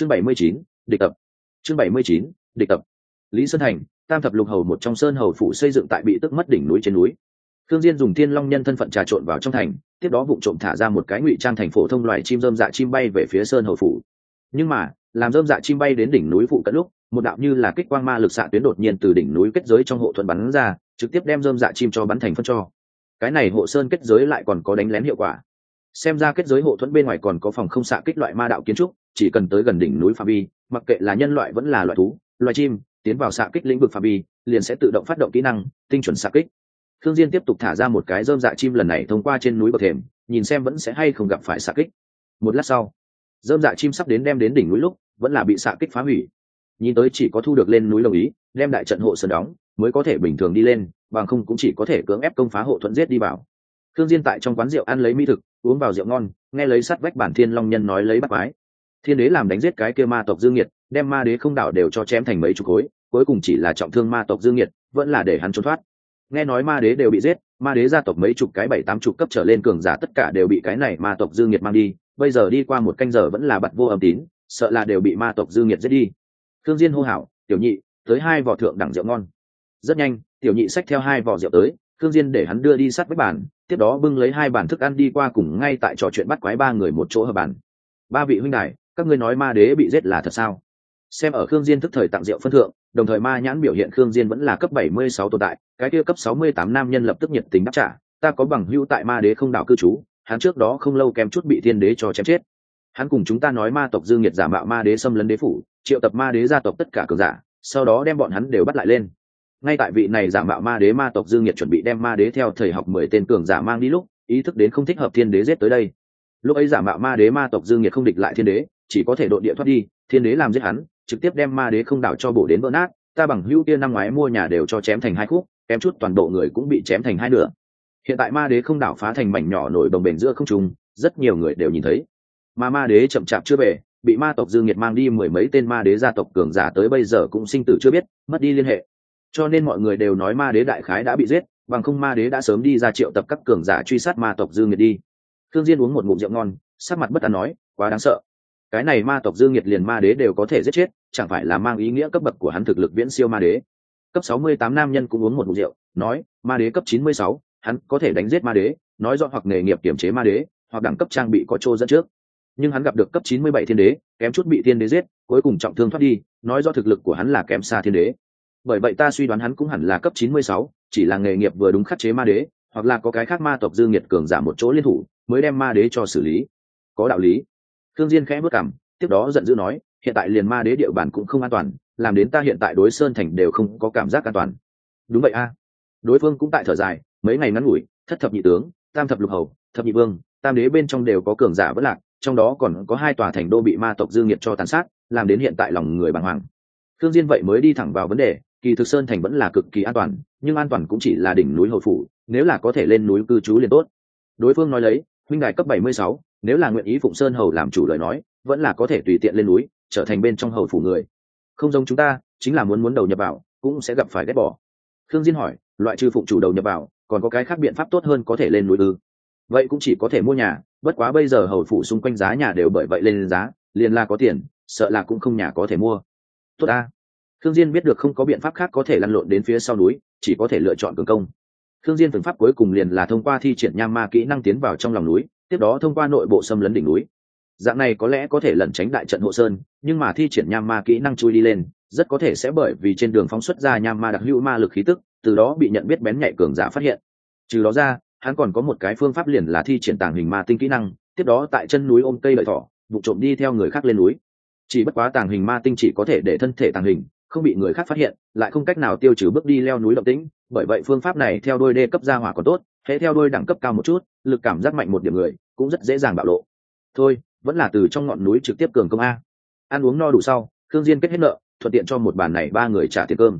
chương bảy mươi chín, địch tập. Chương bảy mươi chín, địch tập. Lý sơn thành, tam thập lục hầu một trong sơn hầu phủ xây dựng tại bị tức mất đỉnh núi trên núi. Thương diên dùng thiên long nhân thân phận trà trộn vào trong thành, tiếp đó vụng trộm thả ra một cái ngụy trang thành phổ thông loài chim rơm dạ chim bay về phía sơn hầu phủ. Nhưng mà, làm rơm dạ chim bay đến đỉnh núi phụ cận lúc, một đạo như là kích quang ma lực xạ tuyến đột nhiên từ đỉnh núi kết giới trong hộ thuận bắn ra, trực tiếp đem rơm dạ chim cho bắn thành phân cho. Cái này hộ sơn kết giới lại còn có đánh lén hiệu quả. Xem ra kết giới hộ thuẫn bên ngoài còn có phòng không xạ kích loại ma đạo kiến trúc chỉ cần tới gần đỉnh núi phạm vi mặc kệ là nhân loại vẫn là loại thú, loài chim, tiến vào xạ kích lĩnh vực phạm vi liền sẽ tự động phát động kỹ năng, tinh chuẩn xạ kích. Thương diên tiếp tục thả ra một cái dơm dạ chim lần này thông qua trên núi bậc thềm, nhìn xem vẫn sẽ hay không gặp phải xạ kích. Một lát sau dơm dạ chim sắp đến đem đến đỉnh núi lúc, vẫn là bị xạ kích phá hủy. Nhìn tới chỉ có thu được lên núi đồng ý, đem đại trận hộ sơn đóng, mới có thể bình thường đi lên, bằng không cũng chỉ có thể cưỡng ép công phá hộ thuận giết đi vào. Thương diên tại trong quán rượu ăn lấy mỹ thực, uống vào rượu ngon, nghe lấy sắt vách bản thiên long nhân nói lấy bắt quái thiên đế làm đánh giết cái kia ma tộc dương nhiệt, đem ma đế không đảo đều cho chém thành mấy chục khối, cuối cùng chỉ là trọng thương ma tộc dương nhiệt, vẫn là để hắn trốn thoát. Nghe nói ma đế đều bị giết, ma đế gia tộc mấy chục cái bảy tám chục cấp trở lên cường giả tất cả đều bị cái này ma tộc dương nhiệt mang đi, bây giờ đi qua một canh giờ vẫn là bật vô âm tín, sợ là đều bị ma tộc dương nhiệt giết đi. Thương diên hô hảo tiểu nhị, tới hai vỏ thượng đẳng rượu ngon. Rất nhanh, tiểu nhị xách theo hai vỏ rượu tới thương diên để hắn đưa đi sát với bàn, tiếp đó bưng lấy hai bàn thức ăn đi qua cùng ngay tại trò chuyện bắt quái ba người một chỗ hợp bàn. Ba vị huynh đài các ngươi nói ma đế bị giết là thật sao? Xem ở khương diên thức thời tặng rượu phân thượng, đồng thời ma nhãn biểu hiện khương diên vẫn là cấp 76 tồn tại, cái kia cấp 68 nam nhân lập tức nhiệt tình đáp trả, ta có bằng hữu tại ma đế không đảo cư trú, hắn trước đó không lâu kém chút bị thiên đế cho chém chết. Hắn cùng chúng ta nói ma tộc dương nhiệt giả mạo ma đế xâm lấn đế phủ, triệu tập ma đế gia tộc tất cả cường giả, sau đó đem bọn hắn đều bắt lại lên. Ngay tại vị này giả mạo ma đế ma tộc dương nhiệt chuẩn bị đem ma đế theo thầy học mười tên cường giả mang đi lúc, ý thức đến không thích hợp thiên đế giết tới đây. Lúc ấy giả mạo ma đế ma tộc dương nhiệt không địch lại thiên đế chỉ có thể độ địa thoát đi, thiên đế làm giết hắn, trực tiếp đem ma đế không đảo cho bổ đến vỡ nát, ta bằng hữu kia năm ngoái mua nhà đều cho chém thành hai khúc, kém chút toàn bộ người cũng bị chém thành hai nửa. Hiện tại ma đế không đảo phá thành mảnh nhỏ nổi đồng bền giữa không trung, rất nhiều người đều nhìn thấy. Mà ma đế chậm chạp chưa về, bị ma tộc dương nghiệt mang đi mười mấy tên ma đế gia tộc cường giả tới bây giờ cũng sinh tử chưa biết, mất đi liên hệ. Cho nên mọi người đều nói ma đế đại khái đã bị giết, bằng không ma đế đã sớm đi ra triệu tập các cường giả truy sát ma tộc dương nghiệt đi. Thương diên uống một ngụm rượu ngon, sắc mặt bất an nói, quá đáng sợ cái này ma tộc dương nhiệt liền ma đế đều có thể giết chết chẳng phải là mang ý nghĩa cấp bậc của hắn thực lực viễn siêu ma đế. Cấp 68 nam nhân cũng uống một ngụm rượu nói ma đế cấp 96, hắn có thể đánh giết ma đế nói rõ hoặc nghề nghiệp kiểm chế ma đế hoặc đẳng cấp trang bị có trô dẫn trước. Nhưng hắn gặp được cấp 97 thiên đế kém chút bị thiên đế giết cuối cùng trọng thương thoát đi nói do thực lực của hắn là kém xa thiên đế. Bởi vậy ta suy đoán hắn cũng hẳn là cấp 96, chỉ là nghề nghiệp vừa đúng khắc chế ma đế hoặc là có cái khác ma tộc dương nhiệt cường giảm một chỗ liên thủ mới đem ma đế cho xử lý. Có đạo lý thương diên khẽ bước cằm tiếp đó giận dữ nói hiện tại liền ma đế địa bàn cũng không an toàn làm đến ta hiện tại đối sơn thành đều không có cảm giác an toàn. Đúng vậy a. Đối phương cũng tại thở dài mấy ngày ngắn ngủi thất thập nhị tướng tam thập lục hầu thập nhị vương tam đế bên trong đều có cường giả vất lạc trong đó còn có hai tòa thành đô bị ma tộc dương nghiệt cho tàn sát làm đến hiện tại lòng người bàng hoàng. Thương diên vậy mới đi thẳng vào vấn đề kỳ thực sơn thành vẫn là cực kỳ an toàn nhưng an toàn cũng chỉ là đỉnh núi hậu phủ nếu là có thể lên núi cư trú liền tốt. Đối phương nói lấy huynh đài cấp 76, nếu là nguyện ý phụng sơn hầu làm chủ lời nói vẫn là có thể tùy tiện lên núi trở thành bên trong hầu phủ người. Không giống chúng ta chính là muốn muốn đầu nhập vào cũng sẽ gặp phải ghét bỏ. Khương diên hỏi loại trừ phụng chủ đầu nhập vào còn có cái khác biện pháp tốt hơn có thể lên núi ư? Vậy cũng chỉ có thể mua nhà bất quá bây giờ hầu phủ xung quanh giá nhà đều bởi vậy lên giá liền là có tiền sợ là cũng không nhà có thể mua. Tốt a Thương Diên biết được không có biện pháp khác có thể lăn lộn đến phía sau núi, chỉ có thể lựa chọn cường công. Thương Diên phương pháp cuối cùng liền là thông qua thi triển nham ma kỹ năng tiến vào trong lòng núi, tiếp đó thông qua nội bộ xâm lấn đỉnh núi. Dạng này có lẽ có thể lẩn tránh đại trận hộ sơn, nhưng mà thi triển nham ma kỹ năng chui đi lên, rất có thể sẽ bởi vì trên đường phóng xuất ra nham ma đặc hữu ma lực khí tức, từ đó bị nhận biết bén nhạy cường giả phát hiện. Trừ đó ra, hắn còn có một cái phương pháp liền là thi triển tàng hình ma tinh kỹ năng, tiếp đó tại chân núi ôm cây lợi thỏ, vụ trộm đi theo người khác lên núi. Chỉ bất quá tàng hình ma tinh chỉ có thể để thân thể tàng hình, không bị người khác phát hiện lại không cách nào tiêu trừ bước đi leo núi động tĩnh bởi vậy phương pháp này theo đôi đê cấp gia hỏa còn tốt hễ theo đôi đẳng cấp cao một chút, lực cảm giác mạnh một điểm người, cũng rất dễ dàng bạo lộ. Thôi, vẫn là từ trong ngọn núi trực tiếp cường công a. Ăn uống no đủ sau thương diên kết hết nợ, thuận tiện cho một bàn này ba người trả tiền cơm.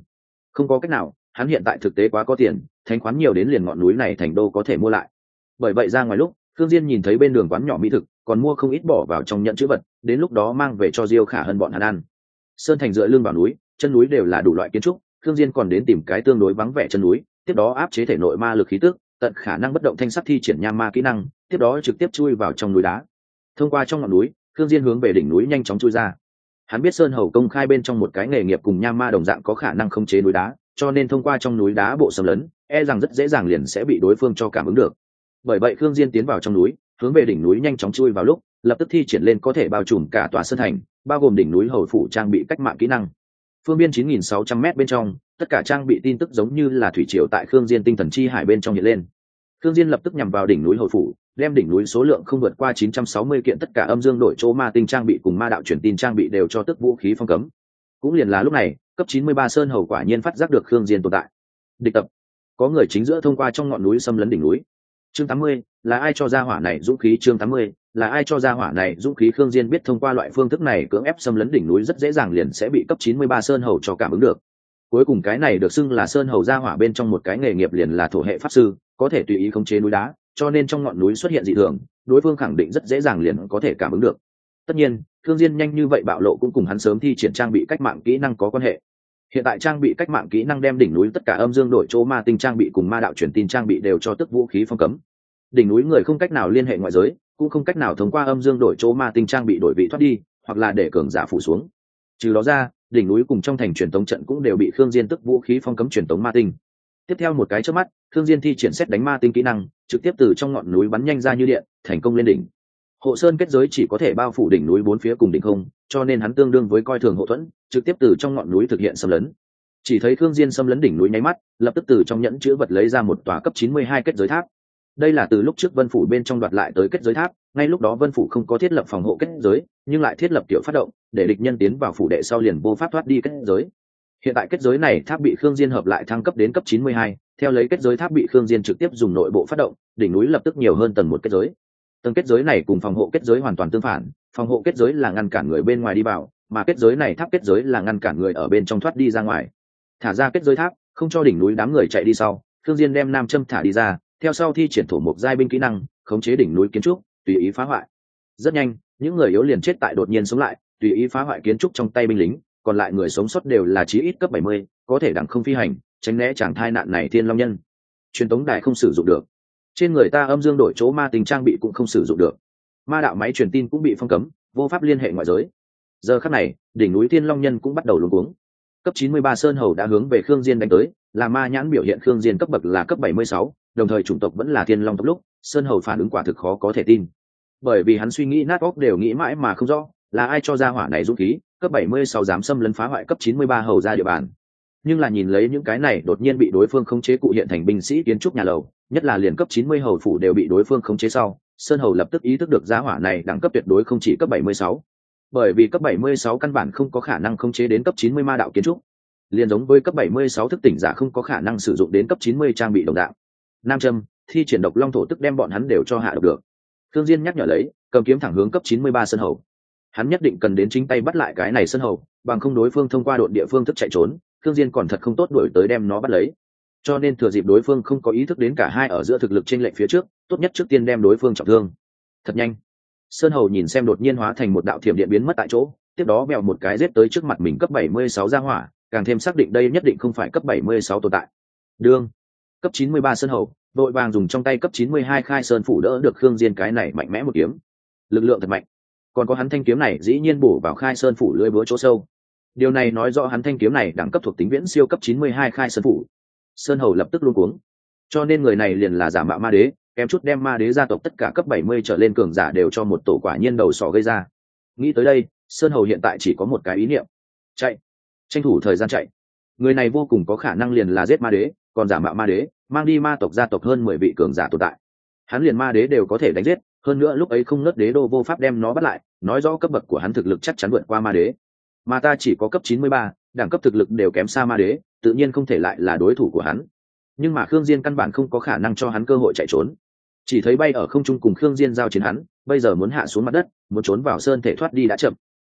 Không có cách nào, hắn hiện tại thực tế quá có tiền, thanh khoán nhiều đến liền ngọn núi này thành đô có thể mua lại. Bởi vậy ra ngoài lúc thương diên nhìn thấy bên đường quán nhỏ mỹ thực, còn mua không ít bỏ vào trong nhận chữ vật, đến lúc đó mang về cho diêu khả hơn bọn hắn ăn. Sơn thành dựa lưng vào núi, chân núi đều là đủ loại kiến trúc thương diên còn đến tìm cái tương đối vắng vẻ chân núi, tiếp đó áp chế thể nội ma lực khí tức tận khả năng bất động thanh sắc thi triển nham ma kỹ năng, tiếp đó trực tiếp chui vào trong núi đá. Thông qua trong ngọn núi thương diên hướng về đỉnh núi nhanh chóng chui ra. Hắn biết sơn hầu công khai bên trong một cái nghề nghiệp cùng nham ma đồng dạng có khả năng khống chế núi đá, cho nên thông qua trong núi đá bộ sầm lớn e rằng rất dễ dàng liền sẽ bị đối phương cho cảm ứng được. Bởi vậy khương diên tiến vào trong núi, hướng về đỉnh núi nhanh chóng chui vào lúc, lập tức thi triển lên có thể bao trùm cả tòa sơn thành, bao gồm đỉnh núi hầu phủ trang bị cách mạng kỹ năng. Phương biên 9.600 m bên trong tất cả trang bị tin tức giống như là thủy triều tại khương diên tinh thần chi hải bên trong hiện lên. Khương diên lập tức nhằm vào đỉnh núi hồi phủ đem đỉnh núi số lượng không vượt qua 960 kiện tất cả âm dương đổi chỗ ma tinh trang bị cùng ma đạo truyền tin trang bị đều cho tức vũ khí phong cấm. Cũng liền là lúc này cấp 93 sơn hầu quả nhiên phát giác được khương diên tồn tại. Địch tập. Có người chính giữa thông qua trong ngọn núi xâm lấn đỉnh núi. Chương 80, là ai cho ra hỏa này dũng khí? Chương 80, là ai cho ra hỏa này dũng khí? Khương diên biết thông qua loại phương thức này cưỡng ép xâm lấn đỉnh núi rất dễ dàng liền sẽ bị cấp 93 sơn hầu cho cảm ứng được cuối cùng cái này được xưng là sơn hầu ra hỏa bên trong một cái nghề nghiệp liền là thổ hệ pháp sư, có thể tùy ý khống chế núi đá, cho nên trong ngọn núi xuất hiện dị thường, đối phương khẳng định rất dễ dàng liền có thể cảm ứng được. Tất nhiên thương diên nhanh như vậy bạo lộ cũng cùng hắn sớm thi triển trang bị cách mạng kỹ năng có quan hệ. Hiện tại trang bị cách mạng kỹ năng đem đỉnh núi tất cả âm dương đổi chỗ ma tinh trang bị cùng ma đạo truyền tin trang bị đều cho tức vũ khí phong cấm. Đỉnh núi người không cách nào liên hệ ngoại giới, cũng không cách nào thông qua âm dương đổi chỗ ma tinh trang bị đổi vị thoát đi, hoặc là để cường giả phủ xuống. Trừ đó ra đỉnh núi cùng trong thành truyền tống trận cũng đều bị khương diên tức vũ khí phong cấm truyền tống ma tinh. Tiếp theo một cái trước mắt, khương diên thi triển xét đánh ma tinh kỹ năng, trực tiếp từ trong ngọn núi bắn nhanh ra như điện, thành công lên đỉnh. Hộ sơn kết giới chỉ có thể bao phủ đỉnh núi bốn phía cùng đỉnh không, cho nên hắn tương đương với coi thường hộ thuẫn, trực tiếp từ trong ngọn núi thực hiện xâm lấn. Chỉ thấy khương diên xâm lấn đỉnh núi nháy mắt, lập tức từ trong nhẫn chứa vật lấy ra một tòa cấp 92 kết giới tháp đây là từ lúc trước vân phủ bên trong đoạt lại tới kết giới tháp ngay lúc đó vân phủ không có thiết lập phòng hộ kết giới nhưng lại thiết lập tiểu phát động để địch nhân tiến vào phủ đệ sau liền vô pháp thoát đi kết giới. Hiện tại kết giới này tháp bị khương diên hợp lại thăng cấp đến cấp 92, theo lấy kết giới tháp bị khương diên trực tiếp dùng nội bộ phát động đỉnh núi lập tức nhiều hơn tầng một kết giới. Tầng kết giới này cùng phòng hộ kết giới hoàn toàn tương phản phòng hộ kết giới là ngăn cản người bên ngoài đi vào mà kết giới này tháp kết giới là ngăn cản người ở bên trong thoát đi ra ngoài. Thả ra kết giới tháp không cho đỉnh núi đám người chạy đi sau khương diên đem nam châm thả đi ra theo sau thi triển thổ mục giai binh kỹ năng khống chế đỉnh núi kiến trúc tùy ý phá hoại. Rất nhanh những người yếu liền chết tại đột nhiên sống lại tùy ý phá hoại kiến trúc trong tay binh lính còn lại người sống sót đều là chí ít cấp 70, có thể đẳng không phi hành tránh né chàng thai nạn này thiên long nhân. Truyền tống đài không sử dụng được. Trên người ta âm dương đổi chỗ ma tình trang bị cũng không sử dụng được. Ma đạo máy truyền tin cũng bị phong cấm vô pháp liên hệ ngoại giới. Giờ khắc này đỉnh núi thiên long nhân cũng bắt đầu luống cuống. Cấp 93 sơn hầu đã hướng về khương diên đánh tới là ma nhãn biểu hiện khương diên cấp bậc là cấp 76, đồng thời chủng tộc vẫn là thiên long tộc lúc, sơn hầu phản ứng quả thực khó có thể tin. Bởi vì hắn suy nghĩ nát óc đều nghĩ mãi mà không rõ, là ai cho ra hỏa này dũng khí, cấp 76 dám xâm lấn phá hoại cấp 93 hầu ra địa bàn. Nhưng là nhìn lấy những cái này đột nhiên bị đối phương khống chế cụ hiện thành binh sĩ kiến trúc nhà lầu, nhất là liền cấp 90 hầu phủ đều bị đối phương khống chế sau, sơn hầu lập tức ý thức được giá hỏa này đẳng cấp tuyệt đối không chỉ cấp 76. bởi vì cấp 76 căn bản không có khả năng khống chế đến cấp 90 ma đạo kiến trúc. Liền giống với cấp 76 thức tỉnh giả không có khả năng sử dụng đến cấp 90 trang bị đồng đạo nam châm, thi triển độc long thổ tức đem bọn hắn đều cho hạ độc được. Thương diên nhắc nhở lấy, cầm kiếm thẳng hướng cấp 93 sân hầu. Hắn nhất định cần đến chính tay bắt lại cái này sân hầu, bằng không đối phương thông qua đội địa phương thức chạy trốn thương diên còn thật không tốt đuổi tới đem nó bắt lấy. Cho nên thừa dịp đối phương không có ý thức đến cả hai ở giữa thực lực trên lệnh phía trước, tốt nhất trước tiên đem đối phương trọng thương. Thật nhanh. Sơn hầu nhìn xem đột nhiên hóa thành một đạo thiểm điện biến mất tại chỗ, tiếp đó bèo một cái giết tới trước mặt mình cấp 76 ra hỏa, càng thêm xác định đây nhất định không phải cấp 76 tồn tại. Đương cấp 93 sơn hầu, đội vàng dùng trong tay cấp 92 khai sơn phủ đỡ được khương diên cái này mạnh mẽ một kiếm. Lực lượng thật mạnh. Còn có hắn thanh kiếm này dĩ nhiên bổ vào khai sơn phủ lưỡi búa chỗ sâu. Điều này nói rõ hắn thanh kiếm này đẳng cấp thuộc tính viễn siêu cấp 92 khai sơn phủ. Sơn hầu lập tức luôn cuống. Cho nên người này liền là giả mạo ma đế, kém chút đem ma đế gia tộc tất cả cấp 70 trở lên cường giả đều cho một tổ quả nhiên đầu sọ gây ra. Nghĩ tới đây, sơn hầu hiện tại chỉ có một cái ý niệm. Chạy. Tranh thủ thời gian chạy. Người này vô cùng có khả năng liền là giết ma đế còn giả mạo ma đế, mang đi ma tộc gia tộc hơn mười vị cường giả tồn tại. Hắn liền ma đế đều có thể đánh giết, hơn nữa lúc ấy không nớt đế đô vô pháp đem nó bắt lại, nói rõ cấp bậc của hắn thực lực chắc chắn vượt qua ma đế. Mà ta chỉ có cấp chín mươi ba, đẳng cấp thực lực đều kém xa ma đế, tự nhiên không thể lại là đối thủ của hắn. Nhưng mà khương diên căn bản không có khả năng cho hắn cơ hội chạy trốn. Chỉ thấy bay ở không trung cùng khương diên giao chiến hắn, bây giờ muốn hạ xuống mặt đất, muốn trốn vào sơn thể thoát đi đã chậm.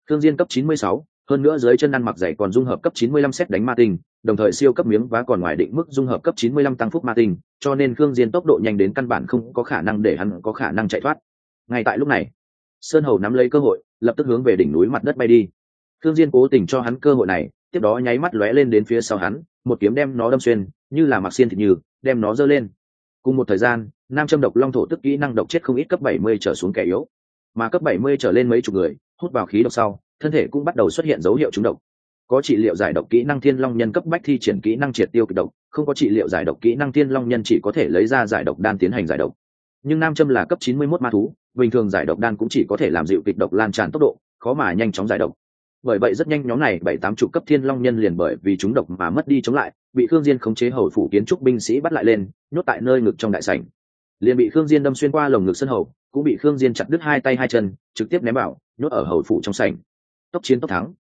Khương diên cấp chín mươi sáu hơn nữa dưới chân ăn mặc dày còn dung hợp cấp 95 xét đánh ma tinh, đồng thời siêu cấp miếng vá còn ngoài định mức dung hợp cấp 95 tăng phúc ma tinh, cho nên Khương Diên tốc độ nhanh đến căn bản không có khả năng để hắn có khả năng chạy thoát. Ngay tại lúc này, Sơn Hầu nắm lấy cơ hội, lập tức hướng về đỉnh núi mặt đất bay đi. Khương Diên cố tình cho hắn cơ hội này, tiếp đó nháy mắt lóe lên đến phía sau hắn, một kiếm đem nó đâm xuyên, như là mặc xiên thịt như, đem nó giơ lên. Cùng một thời gian, nam châm độc long thổ tức kỹ năng độc chết không ít cấp 70 trở xuống kẻ yếu, mà cấp 70 trở lên mấy chục người, hút vào khí độc sau, thân thể cũng bắt đầu xuất hiện dấu hiệu trúng độc. Có trị liệu giải độc kỹ năng thiên long nhân cấp bách thi triển kỹ năng triệt tiêu kịch độc, không có trị liệu giải độc kỹ năng thiên long nhân chỉ có thể lấy ra giải độc đan tiến hành giải độc. Nhưng nam châm là cấp chín mươi 91 ma thú, bình thường giải độc đan cũng chỉ có thể làm dịu kịch độc lan tràn tốc độ, khó mà nhanh chóng giải độc. Bởi vậy rất nhanh nhóm này bảy tám chục cấp thiên long nhân liền bởi vì chúng độc mà mất đi chống lại, bị khương diên khống chế hầu phủ kiến trúc binh sĩ bắt lại lên, nhốt tại nơi ngực trong đại sảnh. Liền bị khương diên đâm xuyên qua lồng ngực sân hầu, cũng bị khương diên chặt đứt hai tay hai chân, trực tiếp ném vào, nhốt ở hầu phủ trong sảnh tốc chiến tốc thắng.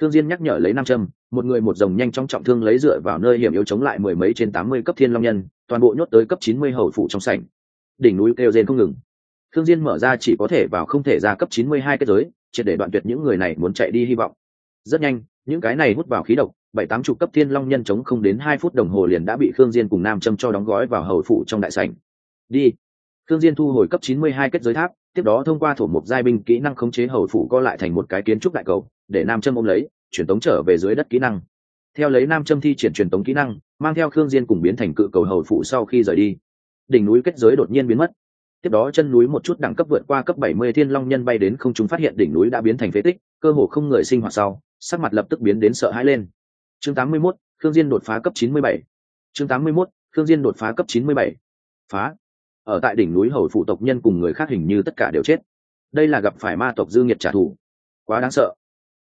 Thương diên nhắc nhở lấy nam châm một người một dòng nhanh chóng trọng thương lấy dựa vào nơi hiểm yếu chống lại mười mấy trên tám mươi cấp thiên long nhân, toàn bộ nhốt tới cấp chín mươi hầu phủ trong sảnh. Đỉnh núi kêu rên không ngừng. Thương diên mở ra chỉ có thể vào không thể ra cấp chín mươi hai kết giới, triệt để đoạn tuyệt những người này muốn chạy đi hy vọng. Rất nhanh, những cái này hút vào khí độc, bảy tám chục cấp thiên long nhân chống không đến hai phút đồng hồ liền đã bị khương diên cùng nam châm cho đóng gói vào hầu phủ trong đại sảnh. Đi. Khương diên thu hồi cấp chín mươi hai kết giới tháp tiếp đó thông qua thổ mục giai binh kỹ năng khống chế hầu phủ co lại thành một cái kiến trúc đại cầu để nam châm ôm lấy truyền tống trở về dưới đất kỹ năng theo lấy nam châm thi triển truyền tống kỹ năng mang theo khương diên cùng biến thành cự cầu hầu phủ sau khi rời đi đỉnh núi kết giới đột nhiên biến mất tiếp đó chân núi một chút đẳng cấp vượt qua cấp 70 thiên long nhân bay đến không chúng phát hiện đỉnh núi đã biến thành phế tích cơ hồ không người sinh hoạt sau sắc mặt lập tức biến đến sợ hãi lên chương 81, khương diên đột phá cấp 97. chương 81, khương diên đột phá cấp 97. phá ở tại đỉnh núi hầu phụ tộc nhân cùng người khác hình như tất cả đều chết. Đây là gặp phải ma tộc dư nghiệt trả thù. Quá đáng sợ.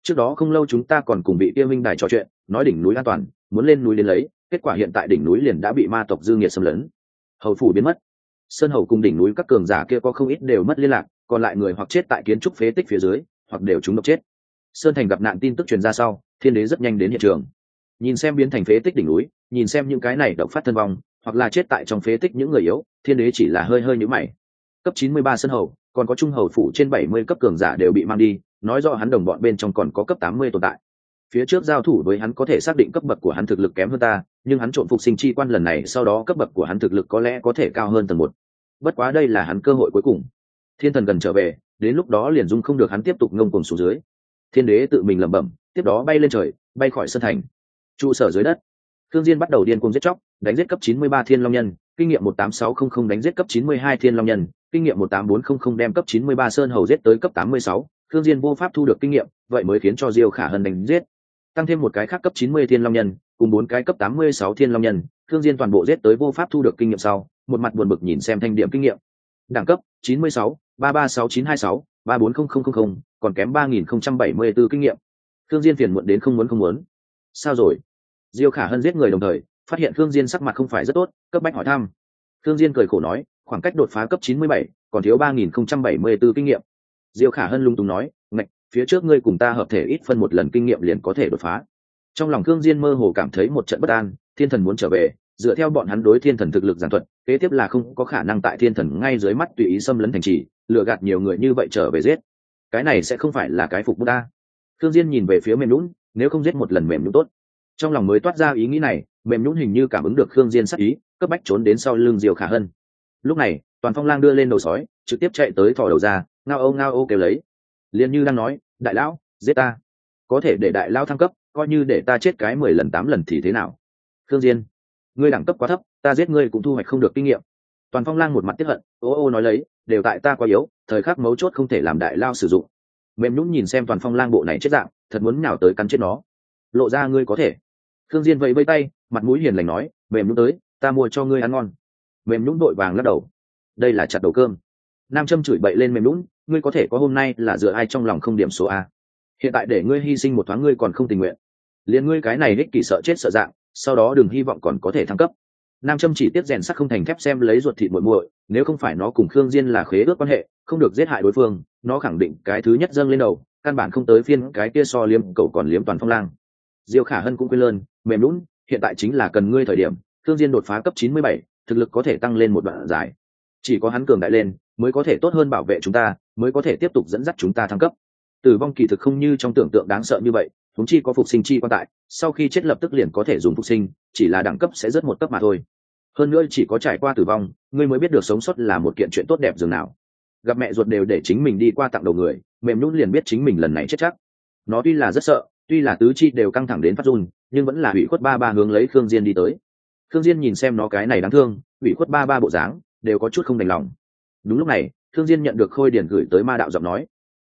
Trước đó không lâu chúng ta còn cùng bị tiêu minh đài trò chuyện, nói đỉnh núi an toàn, muốn lên núi đến lấy, kết quả hiện tại đỉnh núi liền đã bị ma tộc dư nghiệt xâm lấn. Hầu phủ biến mất. Sơn hầu cùng đỉnh núi các cường giả kia có không ít đều mất liên lạc, còn lại người hoặc chết tại kiến trúc phế tích phía dưới, hoặc đều chúng độc chết. Sơn thành gặp nạn tin tức truyền ra sau, thiên đế rất nhanh đến hiện trường. Nhìn xem biến thành phế tích đỉnh núi, nhìn xem những cái này độc phát thân vong hoặc là chết tại trong phế tích những người yếu, thiên đế chỉ là hơi hơi nhũ mày. Cấp chín mươi ba sân hầu, còn có trung hầu phủ trên bảy mươi cấp cường giả đều bị mang đi, nói do hắn đồng bọn bên trong còn có cấp tám mươi tồn tại. Phía trước giao thủ với hắn có thể xác định cấp bậc của hắn thực lực kém hơn ta, nhưng hắn trộn phục sinh chi quan lần này, sau đó cấp bậc của hắn thực lực có lẽ có thể cao hơn tầng một. Bất quá đây là hắn cơ hội cuối cùng. Thiên thần gần trở về, đến lúc đó liền dung không được hắn tiếp tục ngông cùng xuống dưới. Thiên đế tự mình lẩm bẩm, tiếp đó bay lên trời, bay khỏi sân thành. Trụ sở dưới đất thương diên bắt đầu điên cuồng giết chóc đánh giết cấp 93 thiên long nhân kinh nghiệm 18600 đánh giết cấp 92 thiên long nhân kinh nghiệm 18400 đem cấp 93 sơn hầu giết tới cấp 86, thương diên vô pháp thu được kinh nghiệm vậy mới khiến cho diêu khả hân đánh giết. Tăng thêm một cái khác cấp 90 thiên long nhân cùng bốn cái cấp 86 thiên long nhân thương diên toàn bộ giết tới vô pháp thu được kinh nghiệm sau một mặt buồn bực nhìn xem thanh điểm kinh nghiệm. Đẳng cấp 96, 336926, 340000, còn kém 3074 kinh nghiệm. Thương diên phiền muộn đến không muốn không muốn. Sao rồi? Diêu khả hân giết người đồng thời phát hiện thương diên sắc mặt không phải rất tốt cấp bách hỏi thăm. Thương diên cười khổ nói khoảng cách đột phá cấp 97, còn thiếu 3074 kinh nghiệm. Diêu khả hân lung tung nói ngạch phía trước ngươi cùng ta hợp thể ít phân một lần kinh nghiệm liền có thể đột phá. Trong lòng thương diên mơ hồ cảm thấy một trận bất an thiên thần muốn trở về dựa theo bọn hắn đối thiên thần thực lực giản thuật kế tiếp là không có khả năng tại thiên thần ngay dưới mắt tùy ý xâm lấn thành trì lừa gạt nhiều người như vậy trở về giết. Cái này sẽ không phải là cái phục bút ta. Thương diên nhìn về phía mềm lún nếu không giết một lần mềm nhũn tốt trong lòng mới toát ra ý nghĩ này, mềm nhũn hình như cảm ứng được khương diên sắc ý, cấp bách trốn đến sau lưng diều khả hân. Lúc này, toàn phong lang đưa lên đầu sói, trực tiếp chạy tới thò đầu ra, ngao âu ngao âu kêu lấy. Liền như đang nói, đại lão, giết ta. Có thể để đại lão thăng cấp, coi như để ta chết cái mười lần tám lần thì thế nào? Khương diên, ngươi đẳng cấp quá thấp, ta giết ngươi cũng thu hoạch không được kinh nghiệm. Toàn phong lang một mặt tiếp hận, ô ô nói lấy, đều tại ta quá yếu, thời khắc mấu chốt không thể làm đại lao sử dụng. Mềm nhũn nhìn xem toàn phong lang bộ này chết dạng, thật muốn nhào tới cắn chết nó. Lộ ra ngươi có thể khương diên vẫy vẫy tay, mặt mũi hiền lành nói, mềm nhũng tới, ta mua cho ngươi ăn ngon. Mềm nhũng đội vàng lắc đầu. Đây là chặt đầu cơm. Nam châm chửi bậy lên mềm nhũng ngươi có thể có hôm nay là dựa ai trong lòng không điểm số a? Hiện tại để ngươi hy sinh một thoáng ngươi còn không tình nguyện. Liền ngươi cái này đích kỷ sợ chết sợ dạng, sau đó đừng hy vọng còn có thể thăng cấp. Nam châm chỉ tiếp rèn sắc không thành thép xem lấy ruột thịt muội muội, nếu không phải nó cùng khương diên là khế ước quan hệ, không được giết hại đối phương, nó khẳng định cái thứ nhất dâng lên đầu, căn bản không tới phiên cái kia so liếm, cậu còn liếm toàn phong lang diêu khả hân cũng quên lơn mềm lún hiện tại chính là cần ngươi thời điểm Thương diên đột phá cấp 97, thực lực có thể tăng lên một đoạn dài. Chỉ có hắn cường đại lên mới có thể tốt hơn bảo vệ chúng ta mới có thể tiếp tục dẫn dắt chúng ta thăng cấp. Tử vong kỳ thực không như trong tưởng tượng đáng sợ như vậy chúng chi có phục sinh chi quan tại sau khi chết lập tức liền có thể dùng phục sinh chỉ là đẳng cấp sẽ rất một cấp mà thôi. Hơn nữa chỉ có trải qua tử vong ngươi mới biết được sống sót là một kiện chuyện tốt đẹp dường nào. Gặp mẹ ruột đều để chính mình đi qua tặng đầu người mềm nhún liền biết chính mình lần này chết chắc. Nó tuy là rất sợ tuy là tứ chi đều căng thẳng đến phát run, nhưng vẫn là ủy khuất ba ba hướng lấy khương diên đi tới. Khương diên nhìn xem nó cái này đáng thương, ủy khuất ba ba bộ dáng, đều có chút không đành lòng. Đúng lúc này, khương diên nhận được khôi điển gửi tới ma đạo giọng nói.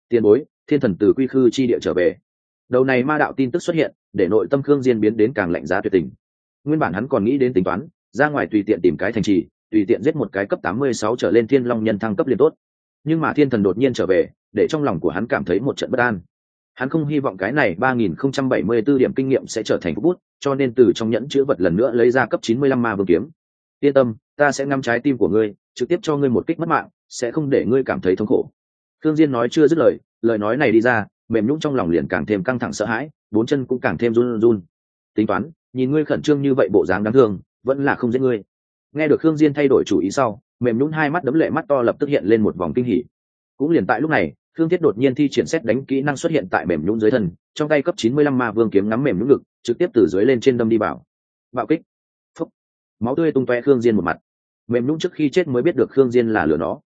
Tiền bối, thiên thần từ quy khư chi địa trở về. Đầu này ma đạo tin tức xuất hiện, để nội tâm khương diên biến đến càng lạnh giá tuyệt tình. Nguyên bản hắn còn nghĩ đến tính toán, ra ngoài tùy tiện tìm cái thành trì, tùy tiện giết một cái cấp 86 trở lên thiên long nhân thăng cấp liền tốt. Nhưng mà thiên thần đột nhiên trở về, để trong lòng của hắn cảm thấy một trận bất an hắn không hy vọng cái này 3074 điểm kinh nghiệm sẽ trở thành phúc bút, cho nên từ trong nhẫn chứa vật lần nữa lấy ra cấp 95 ma vương kiếm. Yên tâm, ta sẽ ngắm trái tim của ngươi, trực tiếp cho ngươi một kích mất mạng, sẽ không để ngươi cảm thấy thống khổ. Thương diên nói chưa dứt lời lời nói này đi ra, mềm nhũn trong lòng liền càng thêm căng thẳng sợ hãi, bốn chân cũng càng thêm run run. Tính toán, nhìn ngươi khẩn trương như vậy bộ dáng đáng thương, vẫn là không giết ngươi. Nghe được thương diên thay đổi chủ ý sau, mềm nhũn hai mắt đấm lệ mắt to lập tức hiện lên một vòng kinh hỉ. Cũng liền tại lúc này khương thiết đột nhiên thi triển xét đánh kỹ năng xuất hiện tại mềm nhũn dưới thân, trong tay cấp 95 ma vương kiếm ngắm mềm nhũn ngực, trực tiếp từ dưới lên trên đâm đi bảo bạo kích. Phốc. máu tươi tung tóe khương diên một mặt. Mềm nhũn trước khi chết mới biết được khương diên là lửa nó.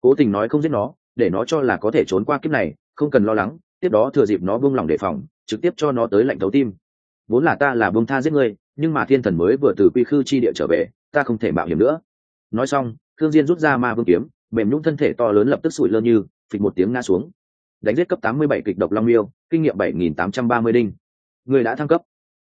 Cố tình nói không giết nó, để nó cho là có thể trốn qua kiếp này, không cần lo lắng, tiếp đó thừa dịp nó buông lòng đề phòng, trực tiếp cho nó tới lạnh thấu tim. Vốn là ta là buông tha giết ngươi, nhưng mà thiên thần mới vừa từ quy khư chi địa trở về, ta không thể mạo hiểm nữa. Nói xong thương diên rút ra ma vương kiếm, mềm nhũn thân thể to lớn lập tức sủi lơ như phịch một tiếng ngã xuống đánh giết cấp 87 kịch độc long miêu kinh nghiệm 7830 đinh người đã thăng cấp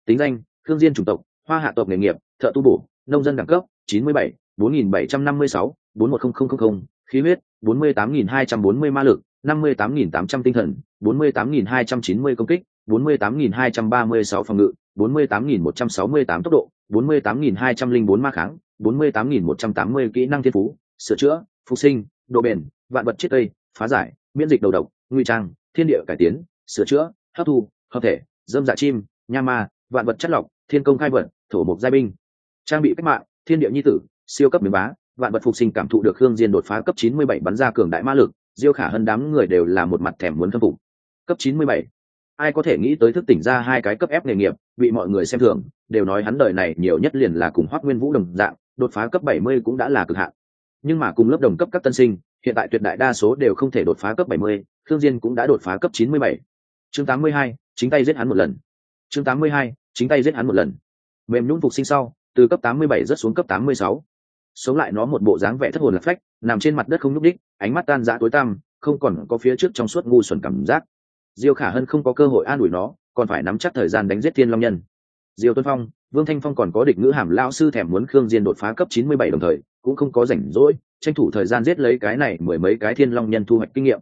tính danh thương diên chủng tộc hoa hạ tộc nghề nghiệp thợ tu bổ nông dân đẳng cấp 97, 4756, 410000, khí huyết 48240 ma lực 58.800 tinh thần 48.290 công kích 48.236 phòng ngự 48.168 tốc độ 48.204 ma kháng 48.180 kỹ năng thiên phú sửa chữa phục sinh độ bền vạn vật chết tây phá giải miễn dịch đầu độc, nguy trang, thiên địa cải tiến, sửa chữa, hấp thu, hợp thể, dâm dạ chim, nha ma, vạn vật chất lọc, thiên công khai vật thổ mục giai binh. Trang bị cách mạng, thiên địa nhi tử, siêu cấp miếng bá, vạn vật phục sinh cảm thụ được hương diên đột phá cấp 97 bắn ra cường đại ma lực, diêu khả hơn đám người đều là một mặt thèm muốn khâm phục. Cấp 97. ai có thể nghĩ tới thức tỉnh ra hai cái cấp ép nghề nghiệp, bị mọi người xem thường, đều nói hắn đời này nhiều nhất liền là cùng hoắc nguyên vũ đồng dạng, đột phá cấp 70 cũng đã là cực hạn. Nhưng mà cùng lớp đồng cấp các tân sinh hiện tại tuyệt đại đa số đều không thể đột phá cấp 70, Khương Diên cũng đã đột phá cấp 97. Chương 82, chính tay giết hắn một lần. Chương 82, chính tay giết hắn một lần. Mềm nhũn phục sinh sau, từ cấp 87 rớt xuống cấp 86. Sống lại nó một bộ dáng vẻ thất hồn lạc phách, nằm trên mặt đất không nhúc đích, ánh mắt tan rã tối tăm, không còn có phía trước trong suốt ngu xuẩn cảm giác. Diêu Khả Hân không có cơ hội an ủi nó, còn phải nắm chắc thời gian đánh giết Thiên Long Nhân. Diêu Tuấn Phong, Vương Thanh Phong còn có địch ngữ hàm lão sư thèm muốn Khương Diên đột phá cấp 97 đồng thời, cũng không có rảnh rỗi, tranh thủ thời gian giết lấy cái này mười mấy cái Thiên Long Nhân thu hoạch kinh nghiệm.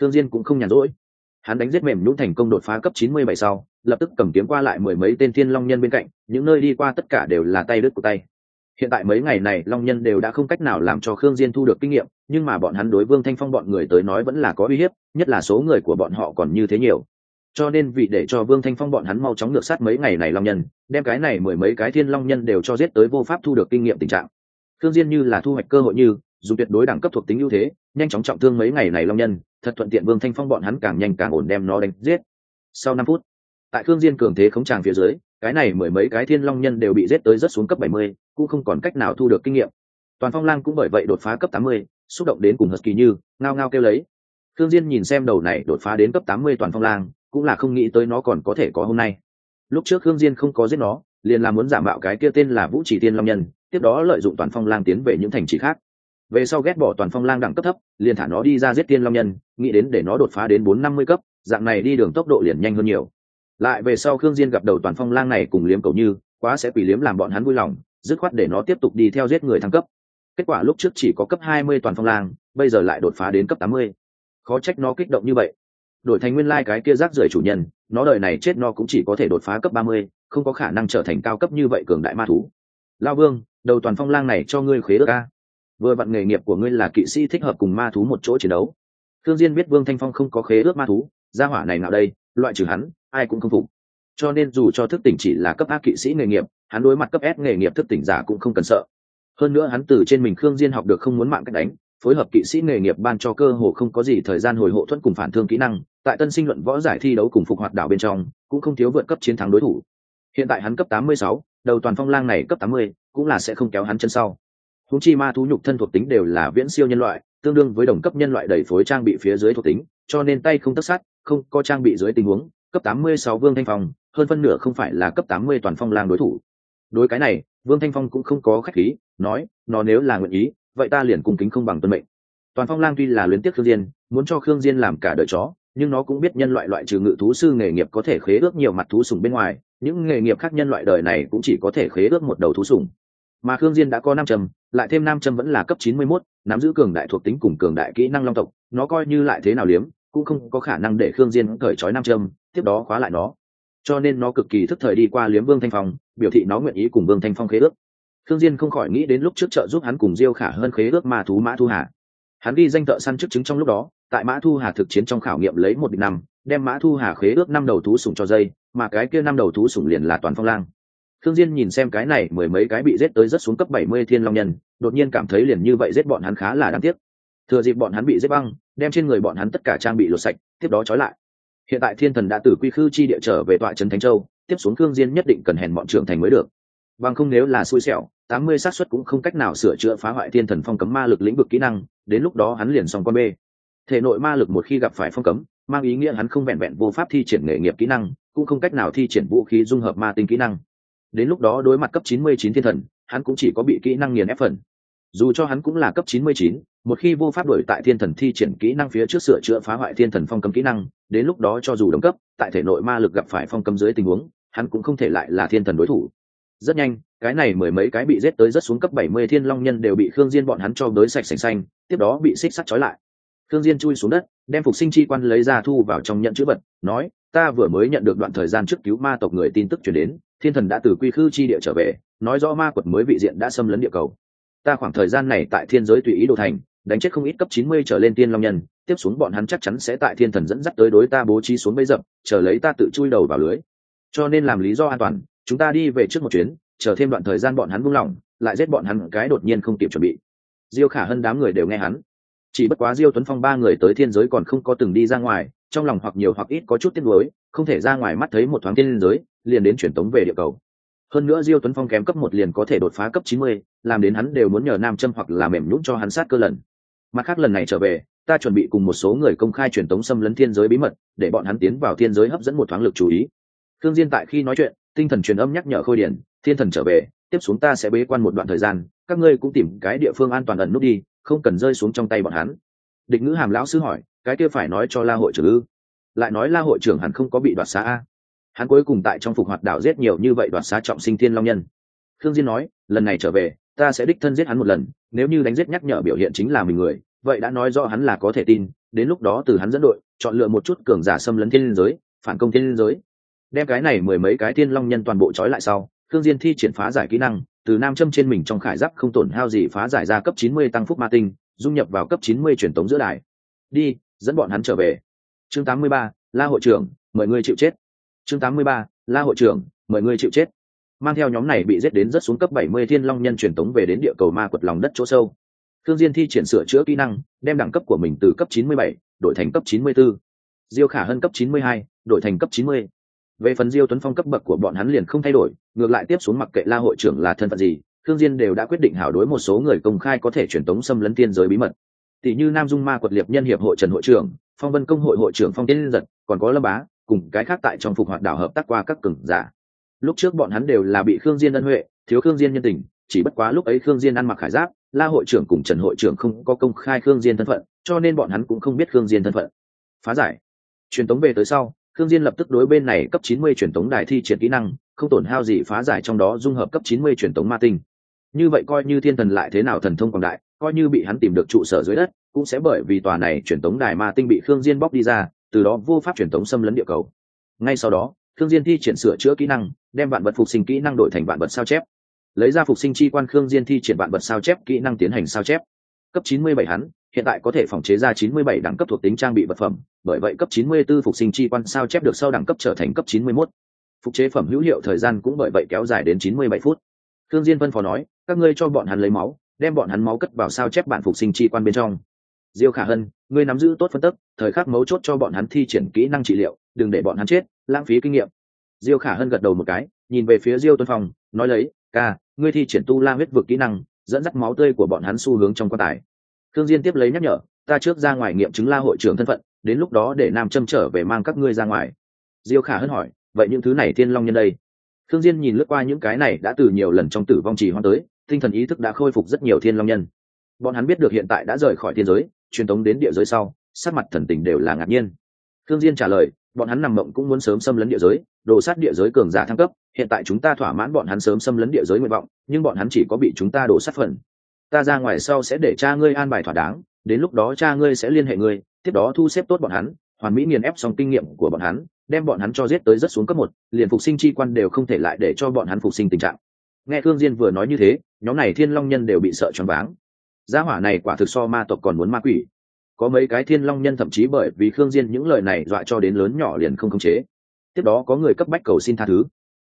Khương Diên cũng không nhàn rỗi. Hắn đánh giết mềm nhũn thành công đột phá cấp 97 sau, lập tức cầm kiếm qua lại mười mấy tên Thiên Long Nhân bên cạnh, những nơi đi qua tất cả đều là tay đứt của tay. Hiện tại mấy ngày này Long Nhân đều đã không cách nào làm cho Khương Diên thu được kinh nghiệm, nhưng mà bọn hắn đối Vương Thanh Phong bọn người tới nói vẫn là có uy hiếp, nhất là số người của bọn họ còn như thế nhiều cho nên vì để cho vương thanh phong bọn hắn mau chóng ngược sát mấy ngày này long nhân đem cái này mười mấy cái thiên long nhân đều cho giết tới vô pháp thu được kinh nghiệm tình trạng thương diên như là thu hoạch cơ hội như dùng tuyệt đối đẳng cấp thuộc tính ưu thế nhanh chóng trọng thương mấy ngày này long nhân thật thuận tiện vương thanh phong bọn hắn càng nhanh càng ổn đem nó đánh giết. Sau năm phút tại thương diên cường thế khống tràng phía dưới cái này mười mấy cái thiên long nhân đều bị giết tới rất xuống cấp 70, cũng không còn cách nào thu được kinh nghiệm. Toàn phong lang cũng bởi vậy đột phá cấp 80, xúc động đến cùng husky như ngao ngao kêu lấy. Thương diên nhìn xem đầu này đột phá đến cấp 80 toàn phong lang cũng là không nghĩ tới nó còn có thể có hôm nay. Lúc trước khương diên không có giết nó liền là muốn giả mạo cái kia tên là vũ chỉ tiên long nhân, tiếp đó lợi dụng toàn phong lang tiến về những thành trì khác. Về sau ghét bỏ toàn phong lang đẳng cấp thấp, liền thả nó đi ra giết tiên long nhân, nghĩ đến để nó đột phá đến bốn năm mươi cấp, dạng này đi đường tốc độ liền nhanh hơn nhiều. Lại về sau khương diên gặp đầu toàn phong lang này cùng liếm cầu như, quá sẽ quỷ liếm làm bọn hắn vui lòng, dứt khoát để nó tiếp tục đi theo giết người thăng cấp. Kết quả lúc trước chỉ có cấp hai mươi toàn phong lang, bây giờ lại đột phá đến cấp tám mươi. Khó trách nó kích động như vậy. Đổi thành nguyên lai cái kia rác rưởi chủ nhân nó đời này chết nó cũng chỉ có thể đột phá cấp ba mươi, không có khả năng trở thành cao cấp như vậy cường đại ma thú. Lao vương, đầu toàn phong lang này cho ngươi khế ước a. Vừa vặn nghề nghiệp của ngươi là kỵ sĩ thích hợp cùng ma thú một chỗ chiến đấu. Thương diên biết vương thanh phong không có khế ước ma thú, gia hỏa này nào đây, loại trừ hắn, ai cũng không phục. Cho nên dù cho thức tỉnh chỉ là cấp a kỵ sĩ nghề nghiệp, hắn đối mặt cấp s nghề nghiệp thức tỉnh giả cũng không cần sợ. Hơn nữa hắn từ trên mình khương diên học được không muốn mạng cách đánh, phối hợp kỵ sĩ nghề nghiệp ban cho cơ hồ không có gì thời gian hồi hộ thuẫn cùng phản thương kỹ năng tại tân sinh luận võ giải thi đấu cùng phục hoạt đảo bên trong cũng không thiếu vượt cấp chiến thắng đối thủ. Hiện tại hắn cấp 86, đầu toàn phong lang này cấp 80, cũng là sẽ không kéo hắn chân sau. Húng chi ma thú nhục thân thuộc tính đều là viễn siêu nhân loại tương đương với đồng cấp nhân loại đầy phối trang bị phía dưới thuộc tính cho nên tay không tất sát không có trang bị dưới tình huống cấp 86 vương thanh phong hơn phân nửa không phải là cấp 80 toàn phong lang đối thủ. Đối cái này vương thanh phong cũng không có khách khí nói nó nếu là nguyện ý vậy ta liền cùng kính không bằng tuân mệnh. Toàn phong lang tuy là luyến tiếc khương diên muốn cho khương diên làm cả đời chó nhưng nó cũng biết nhân loại loại trừ ngự thú sư nghề nghiệp có thể khế ước nhiều mặt thú sùng bên ngoài những nghề nghiệp khác nhân loại đời này cũng chỉ có thể khế ước một đầu thú sùng. Mà khương diên đã có năm trầm lại thêm năm trầm vẫn là cấp chín mươi 91, nắm giữ cường đại thuộc tính cùng cường đại kỹ năng long tộc nó coi như lại thế nào liếm cũng không có khả năng để khương diên cởi trói năm trầm tiếp đó khóa lại nó. Cho nên nó cực kỳ thức thời đi qua liếm vương thanh phong biểu thị nó nguyện ý cùng vương thanh phong khế ước. Khương diên không khỏi nghĩ đến lúc trước trợ giúp hắn cùng diêu khả hơn khế ước ma thú mã thu hà. Hắn đi danh thợ săn trước chứng trong lúc đó tại mã thu hà thực chiến trong khảo nghiệm lấy một địch năm đem mã thu hà khế ước năm đầu thú sủng cho dây mà cái kia năm đầu thú sủng liền là toàn phong lang Thương Diên nhìn xem cái này mười mấy cái bị giết tới rất xuống cấp bảy mươi thiên long nhân, đột nhiên cảm thấy liền như vậy giết bọn hắn khá là đáng tiếc. Thừa dịp bọn hắn bị giết băng, đem trên người bọn hắn tất cả trang bị lột sạch, tiếp đó trói lại. Hiện tại Thiên Thần đã từ quy khư chi địa trở về tọa trấn Thánh Châu, tiếp xuống Thương Diên nhất định cần hèn bọn trưởng thành mới được. Bằng không nếu là xui xẻo, tám mươi xác suất cũng không cách nào sửa chữa phá hoại Thiên Thần phong cấm ma lực lĩnh vực kỹ năng, đến lúc đó hắn liền xong con bê. Thể nội ma lực một khi gặp phải phong cấm, mang ý nghĩa hắn không vẹn vẹn vô pháp thi triển nghề nghiệp kỹ năng, cũng không cách nào thi triển vũ khí dung hợp ma tinh kỹ năng. Đến lúc đó đối mặt cấp 99 thiên thần hắn cũng chỉ có bị kỹ năng nghiền ép phần. Dù cho hắn cũng là cấp 99, một khi vô pháp đổi tại thiên thần thi triển kỹ năng phía trước sửa chữa phá hoại thiên thần phong cấm kỹ năng đến lúc đó cho dù đồng cấp tại thể nội ma lực gặp phải phong cấm dưới tình huống hắn cũng không thể lại là thiên thần đối thủ. Rất nhanh cái này mười mấy cái bị giết tới rất xuống cấp 70 thiên long nhân đều bị khương diên bọn hắn cho đới sạch sành xanh tiếp đó bị xích sắt trói lại khương diên chui xuống đất, đem phục sinh chi quan lấy ra thu vào trong nhận chữ vật, nói, ta vừa mới nhận được đoạn thời gian trước cứu ma tộc người tin tức truyền đến, thiên thần đã từ quy khư chi địa trở về, nói rõ ma quật mới vị diện đã xâm lấn địa cầu. Ta khoảng thời gian này tại thiên giới tùy ý đồ thành, đánh chết không ít cấp chín mươi trở lên tiên long nhân, tiếp xuống bọn hắn chắc chắn sẽ tại thiên thần dẫn dắt tới đối ta bố trí xuống bấy dập chờ lấy ta tự chui đầu vào lưới. Cho nên làm lý do an toàn, chúng ta đi về trước một chuyến, chờ thêm đoạn thời gian bọn hắn buông lỏng, lại giết bọn hắn cái đột nhiên không kịp chuẩn bị. Diêu khả hơn đám người đều nghe hắn chỉ bất quá diêu tuấn phong ba người tới thiên giới còn không có từng đi ra ngoài, trong lòng hoặc nhiều hoặc ít có chút tiếc nuối, không thể ra ngoài mắt thấy một thoáng thiên giới, liền đến truyền tống về địa cầu. Hơn nữa diêu tuấn phong kém cấp một liền có thể đột phá cấp chín mươi, làm đến hắn đều muốn nhờ nam châm hoặc là mềm nhũn cho hắn sát cơ lần. Mặt khác lần này trở về, ta chuẩn bị cùng một số người công khai truyền tống xâm lấn thiên giới bí mật, để bọn hắn tiến vào thiên giới hấp dẫn một thoáng lực chú ý. Thương diên tại khi nói chuyện, tinh thần truyền âm nhắc nhở khôi điển thiên thần trở về, tiếp xuống ta sẽ bế quan một đoạn thời gian, các ngươi cũng tìm cái địa phương an toàn ẩn nút đi không cần rơi xuống trong tay bọn hắn. Địch ngữ hàm lão sư hỏi, cái kia phải nói cho la hội trưởng ư? Lại nói la hội trưởng hẳn không có bị đoạt xá a. Hắn cuối cùng tại trong phục hoạt đảo giết nhiều như vậy đoạt xá trọng sinh thiên long nhân. Khương diên nói, lần này trở về, ta sẽ đích thân giết hắn một lần, nếu như đánh giết nhắc nhở biểu hiện chính là mình người, vậy đã nói rõ hắn là có thể tin, đến lúc đó từ hắn dẫn đội, chọn lựa một chút cường giả xâm lấn thiên giới, phản công thiên giới. Đem cái này mười mấy cái thiên long nhân toàn bộ trói lại sau, khương diên thi triển phá giải kỹ năng từ nam châm trên mình trong khải giáp không tổn hao gì phá giải ra cấp 90 tăng phúc ma tinh dung nhập vào cấp 90 truyền tống giữa đài. Đi dẫn bọn hắn trở về. Chương 83, la hội trưởng mời ngươi chịu chết. Chương 83, la hội trưởng mời ngươi chịu chết. Mang theo nhóm này bị giết đến rất xuống cấp 70 thiên long nhân truyền tống về đến địa cầu ma quật lòng đất chỗ sâu. Thương diên thi triển sửa chữa kỹ năng đem đẳng cấp của mình từ cấp 97, đổi thành cấp 94. diêu khả hơn cấp 92, đổi thành cấp 90. về phần diêu tuấn phong cấp bậc của bọn hắn liền không thay đổi ngược lại tiếp xuống mặc kệ la hội trưởng là thân phận gì thương diên đều đã quyết định hảo đối một số người công khai có thể truyền tống xâm lấn tiên giới bí mật. Tỷ như nam dung ma quật liệp nhân hiệp hội trần hội trưởng, phong vân công hội hội trưởng phong tiên giật, còn có lâm bá, cùng cái khác tại trong phục hoạt đảo hợp tác qua các cường giả. Lúc trước bọn hắn đều là bị khương diên ân huệ, thiếu khương diên nhân tình, chỉ bất quá lúc ấy khương diên ăn mặc khải giáp, la hội trưởng cùng trần hội trưởng không có công khai khương diên thân phận, cho nên bọn hắn cũng không biết khương diên thân phận. Phá giải. Truyền tống về tới sau, khương diên lập tức đối bên này cấp 90 truyền tống đài thi triển kỹ năng không tổn hao gì phá giải trong đó dung hợp cấp 90 truyền tống ma tinh. Như vậy coi như thiên thần lại thế nào thần thông quảng đại, coi như bị hắn tìm được trụ sở dưới đất, cũng sẽ bởi vì tòa này truyền tống đài ma tinh bị khương diên bóc đi ra, từ đó vô pháp truyền tống xâm lấn địa cầu. Ngay sau đó, khương diên thi triển sửa chữa kỹ năng, đem vạn vật phục sinh kỹ năng đổi thành vạn vật sao chép. Lấy ra phục sinh chi quan khương diên thi triển vạn vật sao chép kỹ năng tiến hành sao chép. Cấp 97 hắn, hiện tại có thể phòng chế ra 97 đẳng cấp thuộc tính trang bị vật phẩm, bởi vậy cấp 94 phục sinh chi quan sao chép được sau đẳng cấp trở thành cấp 91 phục chế phẩm hữu hiệu thời gian cũng bởi vậy kéo dài đến 97 phút. Thương diên phân phó nói, các ngươi cho bọn hắn lấy máu, đem bọn hắn máu cất vào sao chép bản phục sinh chi quan bên trong. Diêu khả hân, ngươi nắm giữ tốt phân tức, thời khắc mấu chốt cho bọn hắn thi triển kỹ năng trị liệu, đừng để bọn hắn chết, lãng phí kinh nghiệm. Diêu khả hân gật đầu một cái, nhìn về phía diêu tuân phong, nói lấy, ca, ngươi thi triển tu la huyết vực kỹ năng, dẫn dắt máu tươi của bọn hắn xu hướng trong quan tài. Thương diên tiếp lấy nhắc nhở, ta trước ra ngoài nghiệm chứng la hội trưởng thân phận, đến lúc đó để nam châm trở về mang các ngươi ra ngoài. Diêu khả hân hỏi vậy những thứ này thiên long nhân đây. Thương diên nhìn lướt qua những cái này đã từ nhiều lần trong tử vong trì hoãn tới, tinh thần ý thức đã khôi phục rất nhiều thiên long nhân. Bọn hắn biết được hiện tại đã rời khỏi thiên giới, truyền tống đến địa giới sau sát mặt thần tình đều là ngạc nhiên. Thương diên trả lời, bọn hắn nằm mộng cũng muốn sớm xâm lấn địa giới, đồ sát địa giới cường giả thăng cấp, hiện tại chúng ta thỏa mãn bọn hắn sớm xâm lấn địa giới nguyện vọng, nhưng bọn hắn chỉ có bị chúng ta đổ sát phần. Ta ra ngoài sau sẽ để cha ngươi an bài thỏa đáng, đến lúc đó cha ngươi sẽ liên hệ ngươi, tiếp đó thu xếp tốt bọn hắn, hoàn mỹ nghiền ép xong kinh nghiệm của bọn hắn đem bọn hắn cho giết tới rất xuống cấp một, liền phục sinh chi quan đều không thể lại để cho bọn hắn phục sinh tình trạng. Nghe thương diên vừa nói như thế, nhóm này thiên long nhân đều bị sợ choáng váng. Gia hỏa này quả thực so ma tộc còn muốn ma quỷ. Có mấy cái thiên long nhân thậm chí bởi vì khương diên những lời này dọa cho đến lớn nhỏ liền không khống chế. Tiếp đó có người cấp bách cầu xin tha thứ.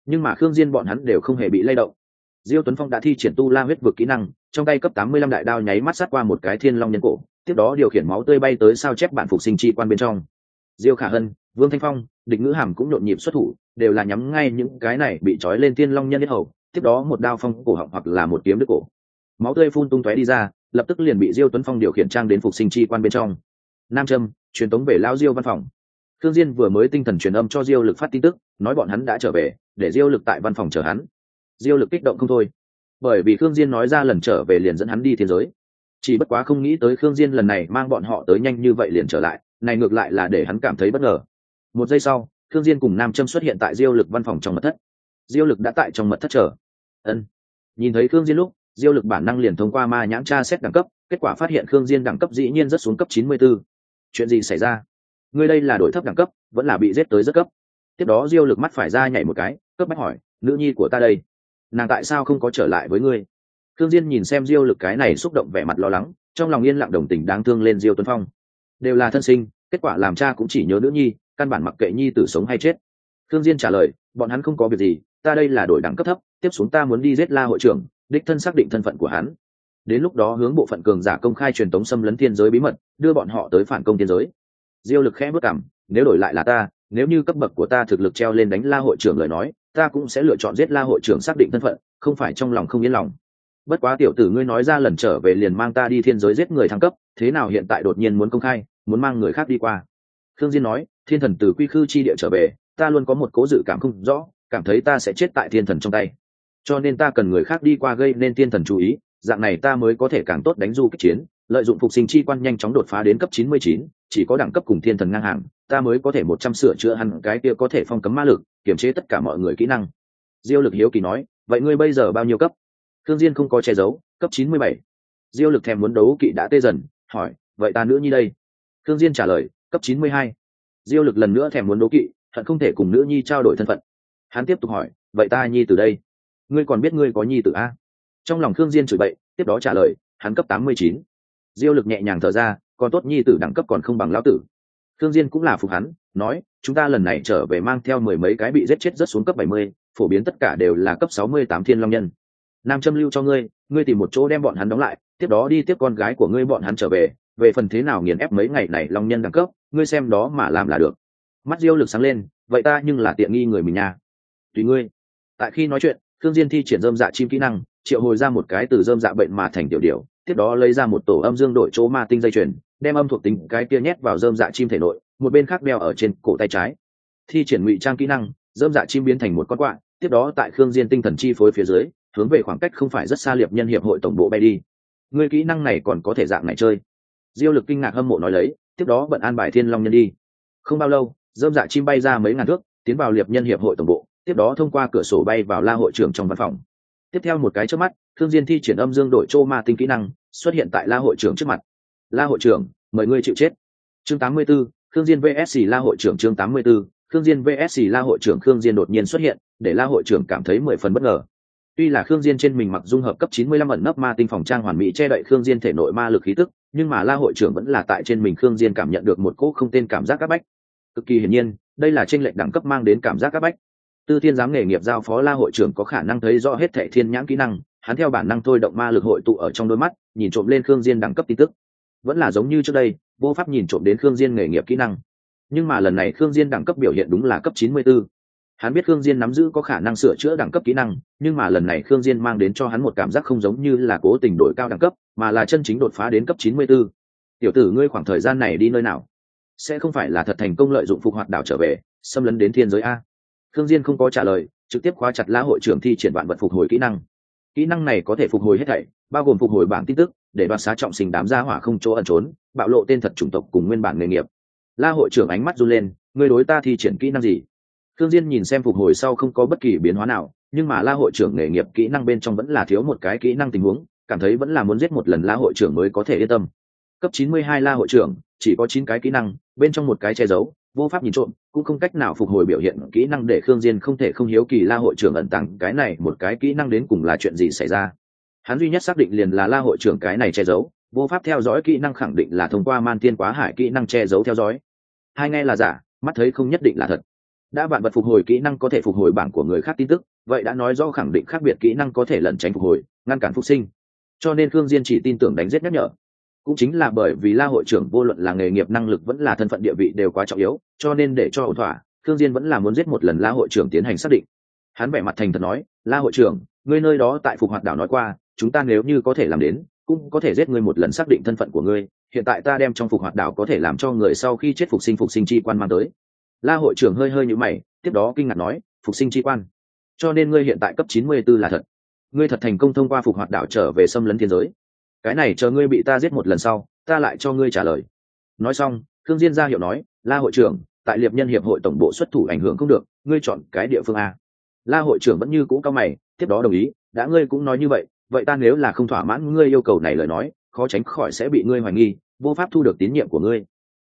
Nhưng mà khương diên bọn hắn đều không hề bị lay động. Diêu tuấn phong đã thi triển tu la huyết vực kỹ năng, trong tay cấp 85 đại đao nháy mắt sát qua một cái thiên long nhân cổ, tiếp đó điều khiển máu tươi bay tới sao chép bản phục sinh chi quan bên trong. Diêu khả hân, vương thanh phong địch ngữ hàm cũng nhộn nhịp xuất thủ, đều là nhắm ngay những cái này bị trói lên thiên long nhân nhất hầu, tiếp đó một đao phong cổ họng hoặc là một kiếm đứt cổ. Máu tươi phun tung tóe đi ra, lập tức liền bị diêu tuấn phong điều khiển trang đến phục sinh chi quan bên trong. Nam trâm, truyền tống về lao diêu văn phòng. Thương diên vừa mới tinh thần truyền âm cho diêu lực phát tin tức, nói bọn hắn đã trở về, để diêu lực tại văn phòng chờ hắn. Diêu lực kích động không thôi. Bởi vì Thương diên nói ra lần trở về liền dẫn hắn đi thiên giới. Chỉ bất quá không nghĩ tới Thương diên lần này mang bọn họ tới nhanh như vậy liền trở lại, này ngược lại là để hắn cảm thấy bất ngờ một giây sau, Thương diên cùng nam trâm xuất hiện tại diêu lực văn phòng trong mật thất. Diêu lực đã tại trong mật thất chờ. Ân. Nhìn thấy Thương diên lúc, diêu lực bản năng liền thông qua ma nhãn tra xét đẳng cấp, kết quả phát hiện Thương diên đẳng cấp dĩ nhiên rất xuống cấp 94. chuyện gì xảy ra? Ngươi đây là đổi thấp đẳng cấp, vẫn là bị giết tới rất cấp. Tiếp đó diêu lực mắt phải ra nhảy một cái, cấp bách hỏi, nữ nhi của ta đây, nàng tại sao không có trở lại với ngươi? Thương diên nhìn xem diêu lực cái này xúc động vẻ mặt lo lắng, trong lòng yên lặng đồng tình đáng thương lên diêu tuấn phong. Đều là thân sinh, kết quả làm cha cũng chỉ nhớ nữ nhi căn bản mặc kệ nhi tử sống hay chết. Thương diên trả lời, bọn hắn không có việc gì, ta đây là đổi đẳng cấp thấp, tiếp xuống ta muốn đi giết la hội trưởng, đích thân xác định thân phận của hắn. Đến lúc đó hướng bộ phận cường giả công khai truyền tống xâm lấn thiên giới bí mật, đưa bọn họ tới phản công thiên giới. Diêu lực khẽ bước cảm nếu đổi lại là ta, nếu như cấp bậc của ta thực lực treo lên đánh la hội trưởng lời nói, ta cũng sẽ lựa chọn giết la hội trưởng xác định thân phận, không phải trong lòng không yên lòng. Bất quá tiểu tử ngươi nói ra lần trở về liền mang ta đi thiên giới giết người thăng cấp, thế nào hiện tại đột nhiên muốn công khai, muốn mang người khác đi qua? Thương diên nói thiên thần từ quy khư chi địa trở về ta luôn có một cố dự cảm không rõ cảm thấy ta sẽ chết tại thiên thần trong tay cho nên ta cần người khác đi qua gây nên thiên thần chú ý dạng này ta mới có thể càng tốt đánh du kích chiến lợi dụng phục sinh chi quan nhanh chóng đột phá đến cấp 99, chỉ có đẳng cấp cùng thiên thần ngang hàng ta mới có thể một trăm sửa chữa hẳn cái kia có thể phong cấm ma lực kiểm chế tất cả mọi người kỹ năng diêu lực hiếu kỳ nói vậy ngươi bây giờ bao nhiêu cấp thương diên không có che giấu cấp 97. diêu lực thèm muốn đấu kỵ đã tê dần hỏi vậy ta nữ nhi đây thương diên trả lời cấp 92 diêu lực lần nữa thèm muốn đấu kỵ thật không thể cùng nữ nhi trao đổi thân phận. Hắn tiếp tục hỏi vậy ta nhi từ đây? Ngươi còn biết ngươi có nhi tử a? Trong lòng thương diên chửi bậy tiếp đó trả lời hắn cấp 89. diêu lực nhẹ nhàng thở ra còn tốt nhi tử đẳng cấp còn không bằng lão tử. Thương diên cũng là phục hắn nói chúng ta lần này trở về mang theo mười mấy cái bị giết chết rất xuống cấp 70, phổ biến tất cả đều là cấp 68 thiên long nhân. Nam châm lưu cho ngươi ngươi tìm một chỗ đem bọn hắn đóng lại tiếp đó đi tiếp con gái của ngươi bọn hắn trở về về phần thế nào nghiền ép mấy ngày này long nhân đẳng cấp? Ngươi xem đó mà làm là được. Mắt diêu lực sáng lên, vậy ta nhưng là tiện nghi người mình nha. Tùy ngươi. Tại khi nói chuyện thương diên thi triển dơm dạ chim kỹ năng, triệu hồi ra một cái từ dơm dạ bệnh mà thành tiểu điểu, tiếp đó lấy ra một tổ âm dương đội chỗ ma tinh dây chuyền, đem âm thuộc tính cái kia nhét vào dơm dạ chim thể nội, một bên khác đeo ở trên cổ tay trái. Thi triển ngụy trang kỹ năng, dơm dạ chim biến thành một con quạ, tiếp đó tại khương diên tinh thần chi phối phía dưới, hướng về khoảng cách không phải rất xa liệp nhân hiệp hội tổng bộ bay đi. Người kỹ năng này còn có thể dạng này chơi. Diêu lực kinh ngạc hâm mộ nói lấy tiếp đó bận an bài thiên long nhân đi. Không bao lâu dơm dạ chim bay ra mấy ngàn thước tiến vào liệp nhân hiệp hội tổng bộ tiếp đó thông qua cửa sổ bay vào la hội trưởng trong văn phòng. Tiếp theo một cái trước mắt thương diên thi triển âm dương đội chô ma tinh kỹ năng xuất hiện tại la hội trưởng trước mặt. La hội trưởng mời ngươi chịu chết. Chương 84, thương diên vsc la hội trưởng chương 84, thương diên vsc la hội trưởng Thương diên đột nhiên xuất hiện để la hội trưởng cảm thấy mười phần bất ngờ. Tuy là khương diên trên mình mặc dung hợp cấp 95 ẩn nấp ma tinh phòng trang hoàn mỹ che đậy khương diên thể nội ma lực khí tức nhưng mà la hội trưởng vẫn là tại trên mình khương diên cảm nhận được một cỗ không tên cảm giác các bách. Cực kỳ hiển nhiên, đây là trên lệnh đẳng cấp mang đến cảm giác các bách. Tư thiên giám nghề nghiệp giao phó la hội trưởng có khả năng thấy rõ hết thệ thiên nhãn kỹ năng, hắn theo bản năng thôi động ma lực hội tụ ở trong đôi mắt, nhìn trộm lên khương diên đẳng cấp tin tức. Vẫn là giống như trước đây, vô pháp nhìn trộm đến khương diên nghề nghiệp kỹ năng. Nhưng mà lần này khương diên đẳng cấp biểu hiện đúng là cấp 94. hắn biết khương diên nắm giữ có khả năng sửa chữa đẳng cấp kỹ năng, nhưng mà lần này khương diên mang đến cho hắn một cảm giác không giống như là cố tình đổi cao đẳng cấp mà là chân chính đột phá đến cấp 94. tiểu tử ngươi khoảng thời gian này đi nơi nào? Sẽ không phải là thật thành công lợi dụng phục hoạt đảo trở về, xâm lấn đến thiên giới a. Khương diên không có trả lời, trực tiếp khóa chặt la hội trưởng thi triển vạn vật phục hồi kỹ năng. Kỹ năng này có thể phục hồi hết thảy, bao gồm phục hồi bảng tin tức, để đoạt xá trọng sinh đám gia hỏa không chỗ ẩn trốn, bạo lộ tên thật chủng tộc cùng nguyên bản nghề nghiệp. La hội trưởng ánh mắt run lên, ngươi đối ta thi triển kỹ năng gì? Thương diên nhìn xem phục hồi sau không có bất kỳ biến hóa nào, nhưng mà la hội trưởng nghề nghiệp kỹ năng bên trong vẫn là thiếu một cái kỹ năng tình huống cảm thấy vẫn là muốn giết một lần la hội trưởng mới có thể yên tâm. Cấp 92 la hội trưởng, chỉ có 9 cái kỹ năng, bên trong một cái che giấu, vô pháp nhìn trộm, cũng không cách nào phục hồi biểu hiện kỹ năng để khương diên không thể không hiếu kỳ la hội trưởng ẩn tàng cái này, một cái kỹ năng đến cùng là chuyện gì xảy ra. Hắn duy nhất xác định liền là la hội trưởng cái này che giấu, vô pháp theo dõi kỹ năng khẳng định là thông qua man tiên quá hải kỹ năng che giấu theo dõi. Hai nghe là giả, mắt thấy không nhất định là thật. Đã bạn vật phục hồi kỹ năng có thể phục hồi bảng của người khác tin tức, vậy đã nói rõ khẳng định khác biệt kỹ năng có thể lẩn tránh phục hồi, ngăn cản phục sinh cho nên khương diên chỉ tin tưởng đánh giết nhắc nhở. Cũng chính là bởi vì la hội trưởng vô luận là nghề nghiệp năng lực vẫn là thân phận địa vị đều quá trọng yếu, cho nên để cho ổn thỏa, khương diên vẫn là muốn giết một lần la hội trưởng tiến hành xác định. Hắn vẻ mặt thành thật nói, la hội trưởng, ngươi nơi đó tại phục hoạt đảo nói qua, chúng ta nếu như có thể làm đến, cũng có thể giết ngươi một lần xác định thân phận của ngươi. Hiện tại ta đem trong phục hoạt đảo có thể làm cho người sau khi chết phục sinh phục sinh chi quan mang tới. La hội trưởng hơi hơi nhũ mày, tiếp đó kinh ngạc nói, phục sinh chi quan? Cho nên ngươi hiện tại cấp 94 là thật ngươi thật thành công thông qua phục hoạt đảo trở về xâm lấn thiên giới. Cái này chờ ngươi bị ta giết một lần sau, ta lại cho ngươi trả lời. Nói xong thương diên ra hiệu nói, la hội trưởng, tại liệp nhân hiệp hội tổng bộ xuất thủ ảnh hưởng không được, ngươi chọn cái địa phương a. La hội trưởng vẫn như cũ cao mày, tiếp đó đồng ý, đã ngươi cũng nói như vậy vậy ta nếu là không thỏa mãn ngươi yêu cầu này lời nói, khó tránh khỏi sẽ bị ngươi hoài nghi, vô pháp thu được tín nhiệm của ngươi.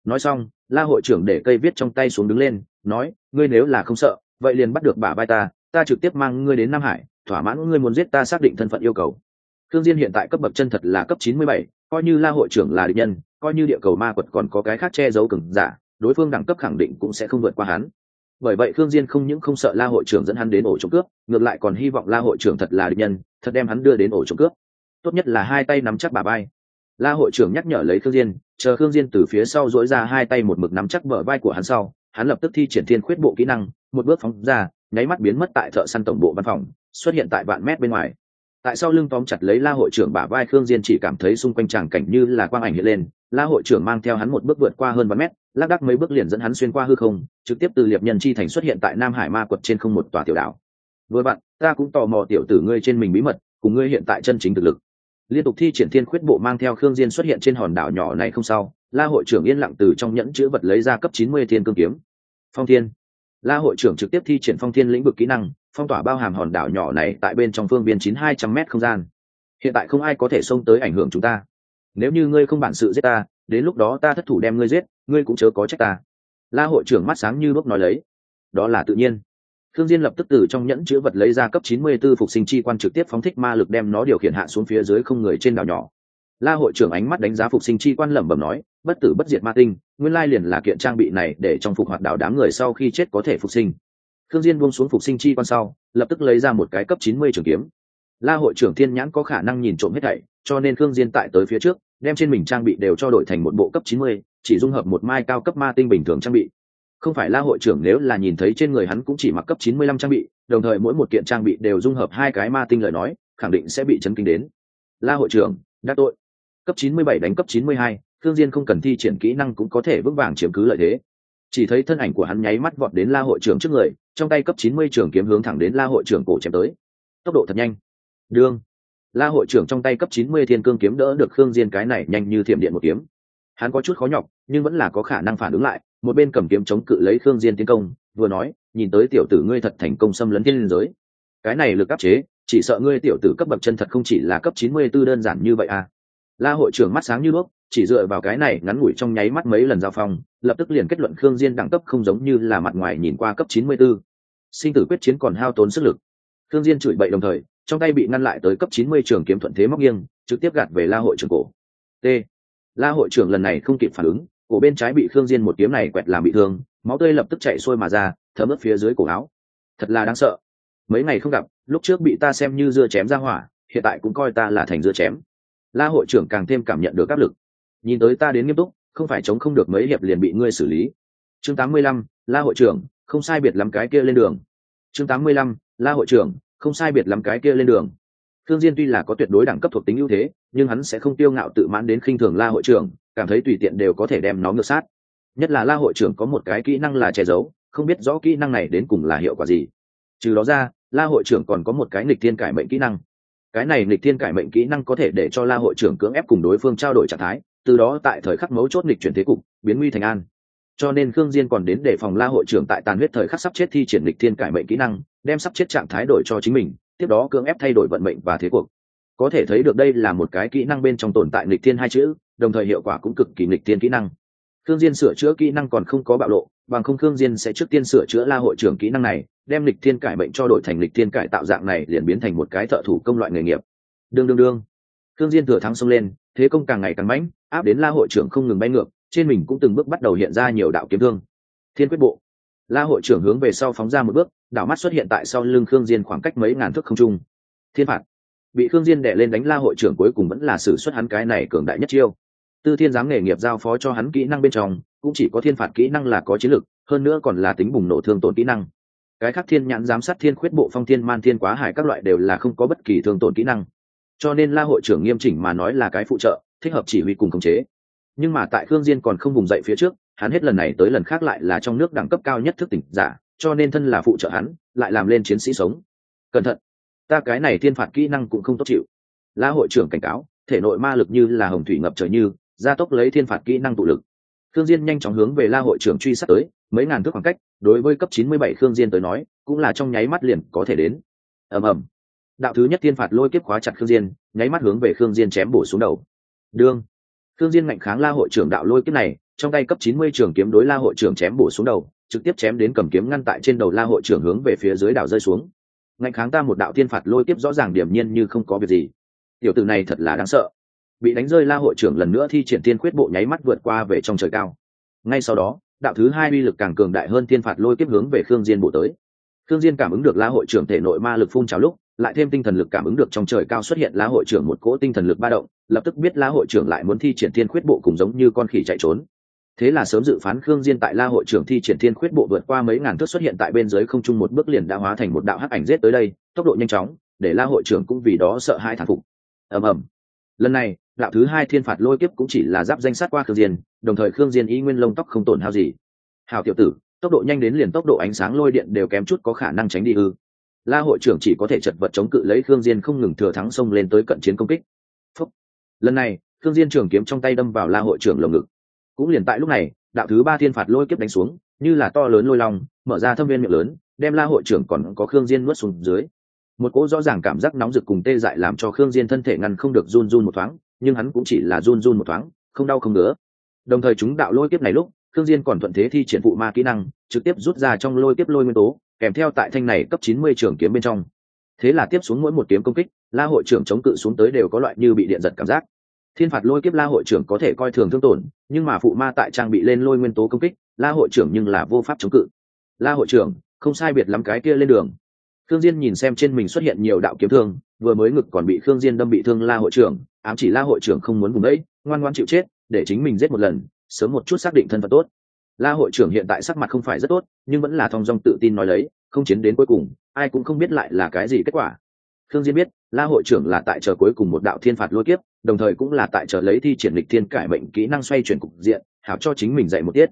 Nói xong, la hội trưởng để cây viết trong tay xuống đứng lên, nói, ngươi nếu là không sợ, vậy liền bắt được bả vai ta ta trực tiếp mang ngươi đến nam hải thỏa mãn ngươi muốn giết ta xác định thân phận yêu cầu. Thương diên hiện tại cấp bậc chân thật là cấp 97, coi như la hội trưởng là địch nhân coi như địa cầu ma quật còn có cái khác che giấu cường giả đối phương đẳng cấp khẳng định cũng sẽ không vượt qua hắn. Bởi vậy thương diên không những không sợ la hội trưởng dẫn hắn đến ổ trộm cướp ngược lại còn hy vọng la hội trưởng thật là địch nhân thật đem hắn đưa đến ổ trộm cướp. Tốt nhất là hai tay nắm chắc bà vai. La hội trưởng nhắc nhở lấy thương diên chờ thương diên từ phía sau duỗi ra hai tay một mực nắm chắc bờ vai của hắn sau hắn lập tức thi triển thiên khuyết bộ kỹ năng một bước phóng ra nháy mắt biến mất tại thợ săn tổng bộ văn phòng xuất hiện tại vạn mét bên ngoài. Tại sao lưng tóm chặt lấy la hội trưởng bả vai khương diên chỉ cảm thấy xung quanh tràng cảnh như là quang ảnh hiện lên, la hội trưởng mang theo hắn một bước vượt qua hơn vạn mét, lác đác mấy bước liền dẫn hắn xuyên qua hư không, trực tiếp từ liệp nhân chi thành xuất hiện tại nam hải ma quật trên không một tòa tiểu đảo. Vừa bạn, ta cũng tò mò tiểu tử ngươi trên mình bí mật, cùng ngươi hiện tại chân chính thực lực. Liên tục thi triển thiên khuyết bộ mang theo khương diên xuất hiện trên hòn đảo nhỏ này không sao la hội trưởng yên lặng từ trong nhẫn chứa vật lấy ra cấp 90 thiên cương kiếm. Phong thiên. La hội trưởng trực tiếp thi triển phong thiên lĩnh vực kỹ năng phong tỏa bao hàm hòn đảo nhỏ này tại bên trong phương biên chín hai trăm m không gian. Hiện tại không ai có thể xông tới ảnh hưởng chúng ta. Nếu như ngươi không bản sự giết ta, đến lúc đó ta thất thủ đem ngươi giết, ngươi cũng chớ có trách ta. La hội trưởng mắt sáng như bước nói lấy. Đó là tự nhiên. Thương diên lập tức từ trong nhẫn chứa vật lấy ra cấp 94 phục sinh chi quan trực tiếp phóng thích ma lực đem nó điều khiển hạ xuống phía dưới không người trên đảo nhỏ. La hội trưởng ánh mắt đánh giá phục sinh chi quan lẩm bẩm nói, bất tử bất diệt ma tinh, nguyên lai liền là kiện trang bị này để trong phục hoạt đảo đám người sau khi chết có thể phục sinh. Khương diên buông xuống phục sinh chi quan sau lập tức lấy ra một cái cấp 90 trường kiếm. La hội trưởng thiên nhãn có khả năng nhìn trộm hết thảy cho nên Khương diên tại tới phía trước đem trên mình trang bị đều cho đổi thành một bộ cấp 90, chỉ dung hợp một mai cao cấp ma tinh bình thường trang bị. Không phải la hội trưởng nếu là nhìn thấy trên người hắn cũng chỉ mặc cấp 95 trang bị đồng thời mỗi một kiện trang bị đều dung hợp hai cái ma tinh lời nói khẳng định sẽ bị chấn kinh đến. La hội trưởng đã tội. Cấp 97 đánh cấp 92, Khương diên không cần thi triển kỹ năng cũng có thể vững vàng chiếm cứ lợi thế chỉ thấy thân ảnh của hắn nháy mắt vọt đến la hội trưởng trước người, trong tay cấp 90 trường kiếm hướng thẳng đến la hội trưởng cổ chém tới. Tốc độ thật nhanh. Đương. La hội trưởng trong tay cấp 90 thiên cương kiếm đỡ được khương diên cái này nhanh như thiểm điện một kiếm. Hắn có chút khó nhọc, nhưng vẫn là có khả năng phản ứng lại, một bên cầm kiếm chống cự lấy khương diên tiến công, vừa nói, nhìn tới tiểu tử ngươi thật thành công xâm lấn thiên liên giới. Cái này lực áp chế, chỉ sợ ngươi tiểu tử cấp bậc chân thật không chỉ là cấp 94 đơn giản như vậy à. La hội trưởng mắt sáng như đuốc chỉ dựa vào cái này ngắn ngủi trong nháy mắt mấy lần giao phong, lập tức liền kết luận khương diên đẳng cấp không giống như là mặt ngoài nhìn qua cấp 94. sinh tử quyết chiến còn hao tốn sức lực. Khương diên chửi bậy đồng thời, trong tay bị ngăn lại tới cấp 90 trường kiếm thuận thế móc nghiêng, trực tiếp gạt về la hội trưởng cổ. T. La hội trưởng lần này không kịp phản ứng, cổ bên trái bị khương diên một kiếm này quẹt làm bị thương, máu tươi lập tức chảy xuôi mà ra, thấm ướt phía dưới cổ áo. Thật là đáng sợ. Mấy ngày không gặp, lúc trước bị ta xem như dưa chém ra hỏa, hiện tại cũng coi ta là thành dưa chém. La hội trưởng càng thêm cảm nhận được áp lực nhìn tới ta đến nghiêm túc không phải chống không được mấy hiệp liền bị ngươi xử lý. Chương 85, la hội trưởng không sai biệt lắm cái kia lên đường. Chương 85, la hội trưởng không sai biệt lắm cái kia lên đường. Thương diên tuy là có tuyệt đối đẳng cấp thuộc tính ưu thế nhưng hắn sẽ không tiêu ngạo tự mãn đến khinh thường la hội trưởng cảm thấy tùy tiện đều có thể đem nó ngược sát. Nhất là la hội trưởng có một cái kỹ năng là che giấu không biết rõ kỹ năng này đến cùng là hiệu quả gì. Trừ đó ra la hội trưởng còn có một cái nghịch thiên cải mệnh kỹ năng. Cái này nghịch thiên cải mệnh kỹ năng có thể để cho la hội trưởng cưỡng ép cùng đối phương trao đổi trạng thái từ đó tại thời khắc mấu chốt nghịch chuyển thế cục, biến nguy thành an. Cho nên khương diên còn đến để phòng la hội trưởng tại tàn huyết thời khắc sắp chết thi triển lịch thiên cải mệnh kỹ năng, đem sắp chết trạng thái đổi cho chính mình, tiếp đó cưỡng ép thay đổi vận mệnh và thế cuộc. Có thể thấy được đây là một cái kỹ năng bên trong tồn tại lịch thiên hai chữ, đồng thời hiệu quả cũng cực kỳ lịch thiên kỹ năng. Khương diên sửa chữa kỹ năng còn không có bạo lộ, bằng không khương diên sẽ trước tiên sửa chữa la hội trưởng kỹ năng này, đem lịch thiên cải mệnh cho đổi thành lịch thiên cải tạo dạng này liền biến thành một cái thợ thủ công loại nghề nghiệp. Đương đương đương thương diên thừa thắng xông lên, thế công càng ngày càng mãnh, áp đến la hội trưởng không ngừng bay ngược, trên mình cũng từng bước bắt đầu hiện ra nhiều đạo kiếm thương. Thiên quyết bộ. La hội trưởng hướng về sau phóng ra một bước, đảo mắt xuất hiện tại sau lưng khương diên khoảng cách mấy ngàn thước không trung. Thiên phạt. Bị khương diên đè lên đánh la hội trưởng cuối cùng vẫn là sử xuất hắn cái này cường đại nhất chiêu. Tư thiên giám nghề nghiệp giao phó cho hắn kỹ năng bên trong, cũng chỉ có thiên phạt kỹ năng là có chiến lực, hơn nữa còn là tính bùng nổ thương tổn kỹ năng. Cái khác thiên nhãn giám sát thiên khuyết bộ, phong thiên, man thiên, quá hải các loại đều là không có bất kỳ thương tổn kỹ năng cho nên la hội trưởng nghiêm chỉnh mà nói là cái phụ trợ, thích hợp chỉ huy cùng khống chế. Nhưng mà tại khương diên còn không vùng dậy phía trước, hắn hết lần này tới lần khác lại là trong nước đẳng cấp cao nhất thức tỉnh giả, cho nên thân là phụ trợ hắn, lại làm lên chiến sĩ sống. Cẩn thận, ta cái này thiên phạt kỹ năng cũng không tốt chịu. La hội trưởng cảnh cáo, thể nội ma lực như là hồng thủy ngập trời như, gia tốc lấy thiên phạt kỹ năng tụ lực. Khương diên nhanh chóng hướng về la hội trưởng truy sát tới, mấy ngàn thước khoảng cách, đối với cấp 97 khương diên tới nói, cũng là trong nháy mắt liền có thể đến. Ầm ầm đạo thứ nhất tiên phạt lôi kiếp khóa chặt khương diên, nháy mắt hướng về khương diên chém bổ xuống đầu. Đương, khương diên ngạnh kháng la hội trưởng đạo lôi kiếp này, trong tay cấp 90 trường kiếm đối la hội trưởng chém bổ xuống đầu, trực tiếp chém đến cầm kiếm ngăn tại trên đầu la hội trưởng hướng về phía dưới đảo rơi xuống. Ngạnh kháng ta một đạo tiên phạt lôi kiếp rõ ràng điểm nhiên như không có việc gì. Tiểu tử này thật là đáng sợ. Bị đánh rơi la hội trưởng lần nữa thi triển tiên quyết bộ nháy mắt vượt qua về trong trời cao. Ngay sau đó, đạo thứ hai uy lực càng cường đại hơn thiên phạt lôi kiếp hướng về khương diên bổ tới. Khương diên cảm ứng được la hội trưởng thể nội ma lực phun trào lúc lại thêm tinh thần lực cảm ứng được trong trời cao xuất hiện lá hội trưởng một cỗ tinh thần lực ba động, lập tức biết la hội trưởng lại muốn thi triển thiên khuyết bộ cùng giống như con khỉ chạy trốn. Thế là sớm dự phán khương diên tại la hội trưởng thi triển thiên khuyết bộ vượt qua mấy ngàn thước xuất hiện tại bên dưới không trung một bước liền đã hóa thành một đạo hắc ảnh giết tới đây, tốc độ nhanh chóng, để la hội trưởng cũng vì đó sợ hai thản phục. Ầm ầm. Lần này, đạo thứ hai thiên phạt lôi kiếp cũng chỉ là giáp danh sát qua khương diên, đồng thời khương diên ý nguyên lông tóc không tổn hao gì. Hào tiểu tử, tốc độ nhanh đến liền tốc độ ánh sáng lôi điện đều kém chút có khả năng tránh đi ư la hội trưởng chỉ có thể chật vật chống cự lấy khương diên không ngừng thừa thắng xông lên tới cận chiến công kích. Phúc. lần này, khương diên trường kiếm trong tay đâm vào la hội trưởng lồng ngực. Cũng liền tại lúc này, đạo thứ ba thiên phạt lôi kiếp đánh xuống, như là to lớn lôi long, mở ra thâm viên miệng lớn, đem la hội trưởng còn có khương diên nuốt xuống dưới. Một cỗ rõ ràng cảm giác nóng rực cùng tê dại làm cho khương diên thân thể ngăn không được run run một thoáng, nhưng hắn cũng chỉ là run run một thoáng, không đau không ngứa. Đồng thời chúng đạo lôi kiếp này lúc, khương diên còn thuận thế thi triển phụ ma kỹ năng, trực tiếp rút ra trong lôi kiếp lôi nguyên tố kèm theo tại thanh này cấp 90 trường kiếm bên trong. Thế là tiếp xuống mỗi một kiếm công kích, la hội trưởng chống cự xuống tới đều có loại như bị điện giật cảm giác. Thiên phạt lôi kiếp la hội trưởng có thể coi thường thương tổn, nhưng mà phụ ma tại trang bị lên lôi nguyên tố công kích, la hội trưởng nhưng là vô pháp chống cự. La hội trưởng, không sai biệt lắm cái kia lên đường. Khương diên nhìn xem trên mình xuất hiện nhiều đạo kiếm thương, vừa mới ngực còn bị khương diên đâm bị thương la hội trưởng, ám chỉ la hội trưởng không muốn vùng đấy, ngoan ngoãn chịu chết, để chính mình giết một lần, sớm một chút xác định thân phận tốt la hội trưởng hiện tại sắc mặt không phải rất tốt, nhưng vẫn là thong dong tự tin nói lấy, không chiến đến cuối cùng, ai cũng không biết lại là cái gì kết quả. Khương diên biết, la hội trưởng là tại chờ cuối cùng một đạo thiên phạt lôi kiếp, đồng thời cũng là tại chờ lấy thi triển lịch thiên cải mệnh kỹ năng xoay chuyển cục diện, hảo cho chính mình dạy một tiết.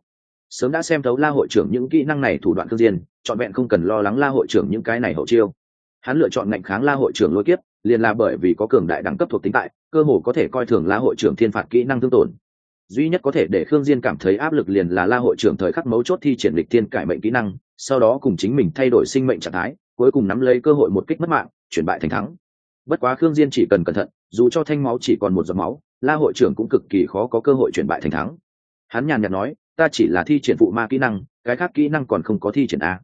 Sớm đã xem thấu la hội trưởng những kỹ năng này thủ đoạn khương diên chọn vẹn không cần lo lắng la hội trưởng những cái này hậu chiêu. Hắn lựa chọn ngạnh kháng la hội trưởng lôi kiếp, liền là bởi vì có cường đại đẳng cấp thuộc tính tại, cơ hồ có thể coi thường la hội trưởng thiên phạt kỹ năng tương tổn duy nhất có thể để khương diên cảm thấy áp lực liền là la hội trưởng thời khắc mấu chốt thi triển lịch thiên cải mệnh kỹ năng, sau đó cùng chính mình thay đổi sinh mệnh trạng thái, cuối cùng nắm lấy cơ hội một kích mất mạng, chuyển bại thành thắng. Bất quá khương diên chỉ cần cẩn thận, dù cho thanh máu chỉ còn một giọt máu, la hội trưởng cũng cực kỳ khó có cơ hội chuyển bại thành thắng. Hắn nhàn nhạt nói, ta chỉ là thi triển phụ ma kỹ năng, cái khác kỹ năng còn không có thi triển a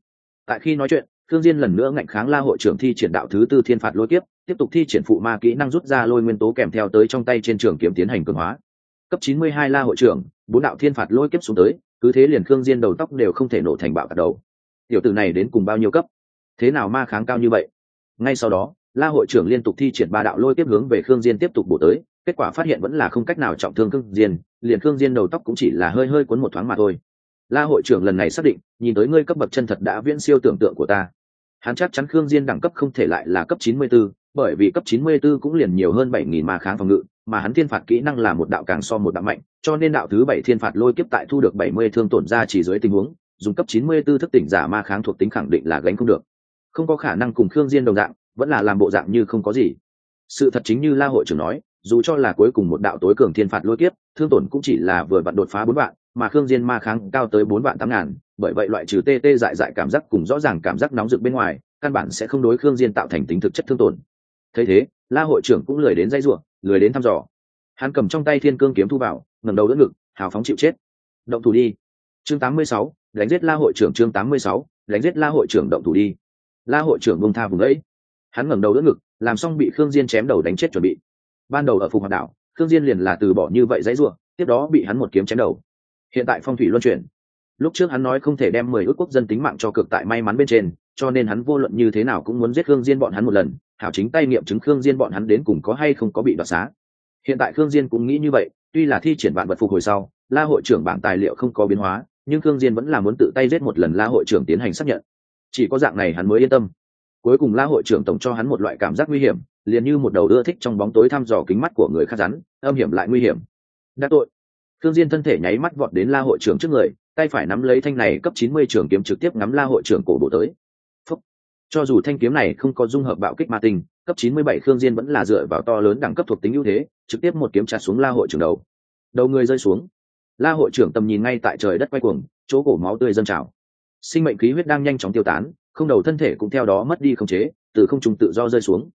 tại khi nói chuyện, khương diên lần nữa ngạnh kháng la hội trưởng thi triển đạo thứ tư thiên phạt lôi kiếp, tiếp tục thi triển phụ ma kỹ năng rút ra lôi nguyên tố kèm theo tới trong tay trên trường kiếm tiến hành cường hóa cấp 92 la hội trưởng bốn đạo thiên phạt lôi kiếp xuống tới cứ thế liền khương diên đầu tóc đều không thể nổ thành bạo cả đầu. Tiểu tử này đến cùng bao nhiêu cấp? Thế nào ma kháng cao như vậy? Ngay sau đó la hội trưởng liên tục thi triển ba đạo lôi tiếp hướng về khương diên tiếp tục bổ tới kết quả phát hiện vẫn là không cách nào trọng thương khương diên liền khương diên đầu tóc cũng chỉ là hơi hơi cuốn một thoáng mà thôi. La hội trưởng lần này xác định nhìn tới ngươi cấp bậc chân thật đã viễn siêu tưởng tượng của ta. Hắn chắc chắn khương diên đẳng cấp không thể lại là cấp 94, bởi vì cấp 94 cũng liền nhiều hơn 7.000 ma kháng phòng ngự, mà hắn thiên phạt kỹ năng là một đạo càng so một đạo mạnh, cho nên đạo thứ bảy thiên phạt lôi kiếp tại thu được 70 thương tổn ra chỉ dưới tình huống, dùng cấp 94 thức tỉnh giả ma kháng thuộc tính khẳng định là gánh không được. Không có khả năng cùng khương diên đồng dạng, vẫn là làm bộ dạng như không có gì. Sự thật chính như la hội trưởng nói, dù cho là cuối cùng một đạo tối cường thiên phạt lôi kiếp, thương tổn cũng chỉ là vừa vặn đột phá bốn vạn, mà khương diên ma kháng cao tới bốn vạn tám ngàn, bởi vậy loại trừ tê tê dại dại cảm giác cùng rõ ràng cảm giác nóng rực bên ngoài, căn bản sẽ không đối khương diên tạo thành tính thực chất thương tổn thấy thế la hội trưởng cũng lười đến dây ruộng lười đến thăm dò. Hắn cầm trong tay thiên cương kiếm thu vào ngẩng đầu đỡ ngực hào phóng chịu chết. Động thủ đi. Chương 86, đánh giết la hội trưởng chương 86, đánh giết la hội trưởng động thủ đi. La hội trưởng bông tha vùng ấy. Hắn ngẩng đầu đỡ ngực làm xong bị khương diên chém đầu đánh chết chuẩn bị. Ban đầu ở phục hoạt đảo khương diên liền là từ bỏ như vậy dãy ruộng tiếp đó bị hắn một kiếm chém đầu. Hiện tại phong thủy luân chuyển. Lúc trước hắn nói không thể đem mười ước quốc dân tính mạng cho cực tại may mắn bên trên cho nên hắn vô luận như thế nào cũng muốn giết khương diên bọn hắn một lần hảo chính tay nghiệm chứng khương diên bọn hắn đến cùng có hay không có bị đoạt xá. Hiện tại khương diên cũng nghĩ như vậy, tuy là thi triển vạn vật phục hồi sau, la hội trưởng bảng tài liệu không có biến hóa, nhưng khương diên vẫn là muốn tự tay giết một lần la hội trưởng tiến hành xác nhận. Chỉ có dạng này hắn mới yên tâm. Cuối cùng la hội trưởng tổng cho hắn một loại cảm giác nguy hiểm, liền như một đầu đưa thích trong bóng tối thăm dò kính mắt của người khác rắn, âm hiểm lại nguy hiểm. Đắc tội. Khương diên thân thể nháy mắt vọt đến la hội trưởng trước người, tay phải nắm lấy thanh này cấp 90 trường kiếm trực tiếp ngắm la hội trưởng cổ bộ tới cho dù thanh kiếm này không có dung hợp bạo kích ma tinh, cấp 97 khương diên vẫn là dựa vào to lớn đẳng cấp thuộc tính ưu thế, trực tiếp một kiếm chặt xuống la hội trưởng đầu. Đầu người rơi xuống. La hội trưởng tầm nhìn ngay tại trời đất quay cuồng, chỗ cổ máu tươi dâng trào. Sinh mệnh khí huyết đang nhanh chóng tiêu tán, không đầu thân thể cũng theo đó mất đi khống chế, từ không trung tự do rơi xuống.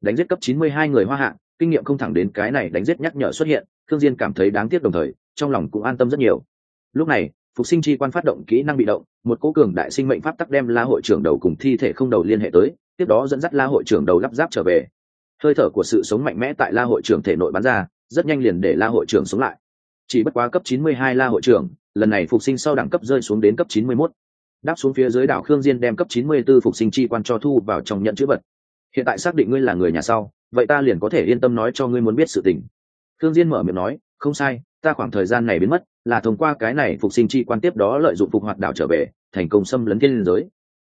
Đánh giết cấp 92 người hoa hạ, kinh nghiệm không thẳng đến cái này đánh giết nhắc nhở xuất hiện thương diên cảm thấy đáng tiếc đồng thời, trong lòng cũng an tâm rất nhiều. Lúc này phục sinh chi quan phát động kỹ năng bị động, một cố cường đại sinh mệnh pháp tắc đem la hội trưởng đầu cùng thi thể không đầu liên hệ tới, tiếp đó dẫn dắt la hội trưởng đầu lắp ráp trở về. Hơi thở của sự sống mạnh mẽ tại la hội trưởng thể nội bắn ra, rất nhanh liền để la hội trưởng sống lại. Chỉ bất quá cấp 92 la hội trưởng, lần này phục sinh sau đẳng cấp rơi xuống đến cấp 91. đáp xuống phía dưới đảo khương diên đem cấp 94 phục sinh chi quan cho thu vào trong nhận chữ vật. Hiện tại xác định ngươi là người nhà sau, vậy ta liền có thể yên tâm nói cho ngươi muốn biết sự tình. Khương diên mở miệng nói, không sai ta khoảng thời gian này biến mất là thông qua cái này phục sinh chi quan tiếp đó lợi dụng phục hoạt đảo trở về thành công xâm lấn thiên giới.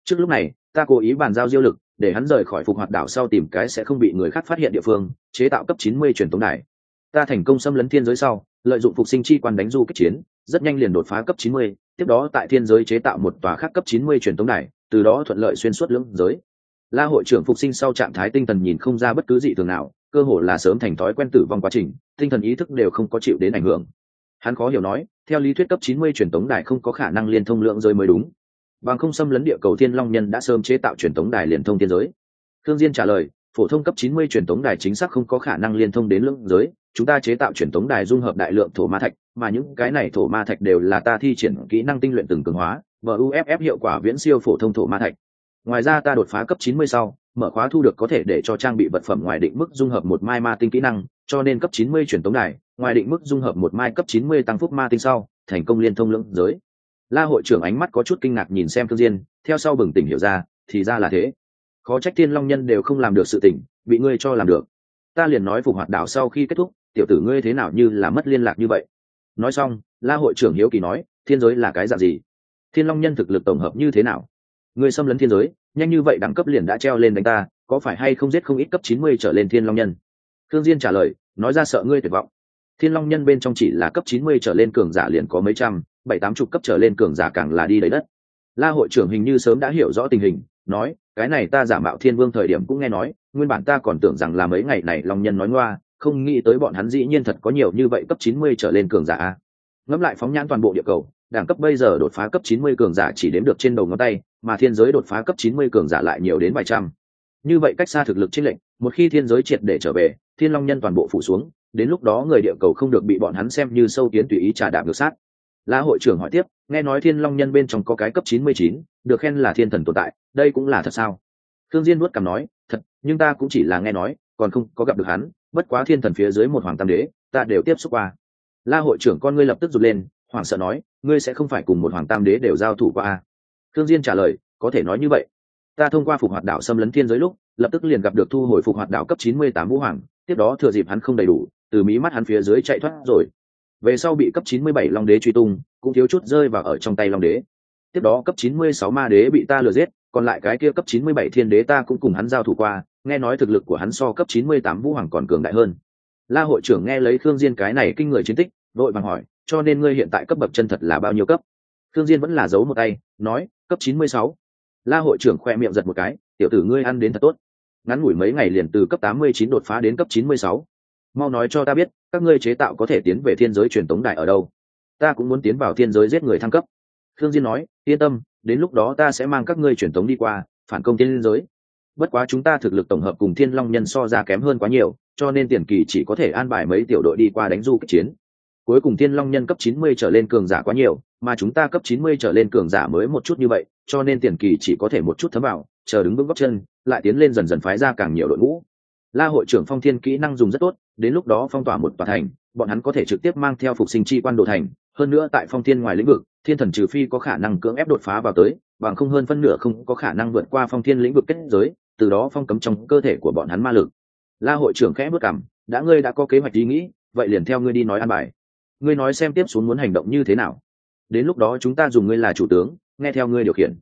Trước lúc này ta cố ý bàn giao diêu lực để hắn rời khỏi phục hoạt đảo sau tìm cái sẽ không bị người khác phát hiện địa phương chế tạo cấp 90 truyền tống đài. Ta thành công xâm lấn thiên giới sau lợi dụng phục sinh chi quan đánh du kích chiến rất nhanh liền đột phá cấp 90, tiếp đó tại thiên giới chế tạo một tòa khác cấp 90 truyền tống đài từ đó thuận lợi xuyên suốt lưỡng giới. La hội trưởng phục sinh sau trạng thái tinh thần nhìn không ra bất cứ gì thường nào cơ hồ là sớm thành thói quen tử vong quá trình, tinh thần ý thức đều không có chịu đến ảnh hưởng. Hắn khó hiểu nói, theo lý thuyết cấp 90 truyền tống đài không có khả năng liên thông lượng giới mới đúng. Bằng không xâm lấn địa cầu thiên long nhân đã sớm chế tạo truyền tống đài liên thông thiên giới. Thương diên trả lời, phổ thông cấp 90 truyền tống đài chính xác không có khả năng liên thông đến lượng giới, chúng ta chế tạo truyền tống đài dung hợp đại lượng thổ ma thạch, mà những cái này thổ ma thạch đều là ta thi triển kỹ năng tinh luyện từng cường hóa UFF hiệu quả viễn siêu phổ thông thổ ma thạch. Ngoài ra ta đột phá cấp 90 sau mở khóa thu được có thể để cho trang bị vật phẩm ngoài định mức dung hợp một mai ma tinh kỹ năng, cho nên cấp 90 truyền tống đài, ngoài định mức dung hợp một mai cấp 90 tăng phúc ma tinh sau, thành công liên thông lưỡng giới. La hội trưởng ánh mắt có chút kinh ngạc nhìn xem thương diên, theo sau bừng tỉnh hiểu ra, thì ra là thế. Khó trách thiên long nhân đều không làm được sự tỉnh, bị ngươi cho làm được. Ta liền nói phục hoạt đảo sau khi kết thúc, tiểu tử ngươi thế nào như là mất liên lạc như vậy. Nói xong, la hội trưởng hiếu kỳ nói, thiên giới là cái dạng gì? Thiên long nhân thực lực tổng hợp như thế nào? Ngươi xâm lấn thiên giới nhanh như vậy đẳng cấp liền đã treo lên đánh ta, có phải hay không giết không ít cấp chín mươi trở lên thiên long nhân? Thương diên trả lời, nói ra sợ ngươi tuyệt vọng. Thiên long nhân bên trong chỉ là cấp chín mươi trở lên cường giả liền có mấy trăm, bảy tám chục cấp trở lên cường giả càng là đi đấy đất. La hội trưởng hình như sớm đã hiểu rõ tình hình, nói, cái này ta giả mạo thiên vương thời điểm cũng nghe nói, nguyên bản ta còn tưởng rằng là mấy ngày này long nhân nói ngoa, không nghĩ tới bọn hắn dĩ nhiên thật có nhiều như vậy cấp chín mươi trở lên cường giả ngẫm lại phóng nhãn toàn bộ địa cầu đẳng cấp bây giờ đột phá cấp 90 cường giả chỉ đếm được trên đầu ngón tay, mà thiên giới đột phá cấp 90 cường giả lại nhiều đến vài trăm. Như vậy cách xa thực lực chiến lệnh, một khi thiên giới triệt để trở về, thiên long nhân toàn bộ phủ xuống, đến lúc đó người địa cầu không được bị bọn hắn xem như sâu kiến tùy ý trà đạp ngược sát. La hội trưởng hỏi tiếp, nghe nói thiên long nhân bên trong có cái cấp 99, được khen là thiên thần tồn tại, đây cũng là thật sao? Thương Diên nuốt cằm nói, thật, nhưng ta cũng chỉ là nghe nói, còn không có gặp được hắn, bất quá thiên thần phía dưới một hoàng tam đế, ta đều tiếp xúc qua. La hội trưởng con ngươi lập tức rụt lên, hoảng sợ nói, ngươi sẽ không phải cùng một hoàng tam đế đều giao thủ qua à? a thương diên trả lời, có thể nói như vậy. Ta thông qua phục hoạt đảo xâm lấn thiên giới lúc, lập tức liền gặp được thu hồi phục hoạt đảo cấp chín mươi tám vũ hoàng, tiếp đó thừa dịp hắn không đầy đủ, từ mí mắt hắn phía dưới chạy thoát rồi. Về sau bị cấp chín mươi bảy long đế truy tung, cũng thiếu chút rơi vào ở trong tay long đế. Tiếp đó cấp chín mươi sáu ma đế bị ta lừa giết, còn lại cái kia cấp chín mươi bảy thiên đế ta cũng cùng hắn giao thủ qua, nghe nói thực lực của hắn so cấp chín mươi tám vũ hoàng còn cường đại hơn. La hội trưởng nghe lấy thương diên cái này kinh người chiến tích đội bằng hỏi cho nên ngươi hiện tại cấp bậc chân thật là bao nhiêu cấp? Thương diên vẫn là giấu một tay, nói, cấp chín mươi sáu. La hội trưởng khoe miệng giật một cái, tiểu tử ngươi ăn đến thật tốt. Ngắn ngủi mấy ngày liền từ cấp tám mươi chín đột phá đến cấp chín mươi sáu. Mau nói cho ta biết, các ngươi chế tạo có thể tiến về thiên giới truyền tống đại ở đâu? Ta cũng muốn tiến vào thiên giới giết người thăng cấp. Thương diên nói, yên tâm, đến lúc đó ta sẽ mang các ngươi truyền tống đi qua, phản công thiên giới. Bất quá chúng ta thực lực tổng hợp cùng thiên long nhân so ra kém hơn quá nhiều, cho nên tiền kỳ chỉ có thể an bài mấy tiểu đội đi qua đánh du kích chiến cuối cùng thiên long nhân cấp 90 trở lên cường giả quá nhiều mà chúng ta cấp 90 trở lên cường giả mới một chút như vậy cho nên tiền kỳ chỉ có thể một chút thấm vào chờ đứng vững góc chân lại tiến lên dần dần phái ra càng nhiều đội ngũ. La hội trưởng phong thiên kỹ năng dùng rất tốt đến lúc đó phong tỏa một tòa thành bọn hắn có thể trực tiếp mang theo phục sinh chi quan đồ thành hơn nữa tại phong thiên ngoài lĩnh vực thiên thần trừ phi có khả năng cưỡng ép đột phá vào tới bằng không hơn phân nửa không có khả năng vượt qua phong thiên lĩnh vực kết giới từ đó phong cấm trong cơ thể của bọn hắn ma lực. La hội trưởng khẽ bước cằm, đã ngươi đã có kế hoạch ý nghĩ vậy liền theo ngươi đi nói an bài ngươi nói xem tiếp xuống muốn hành động như thế nào. Đến lúc đó chúng ta dùng ngươi là chủ tướng nghe theo ngươi điều khiển.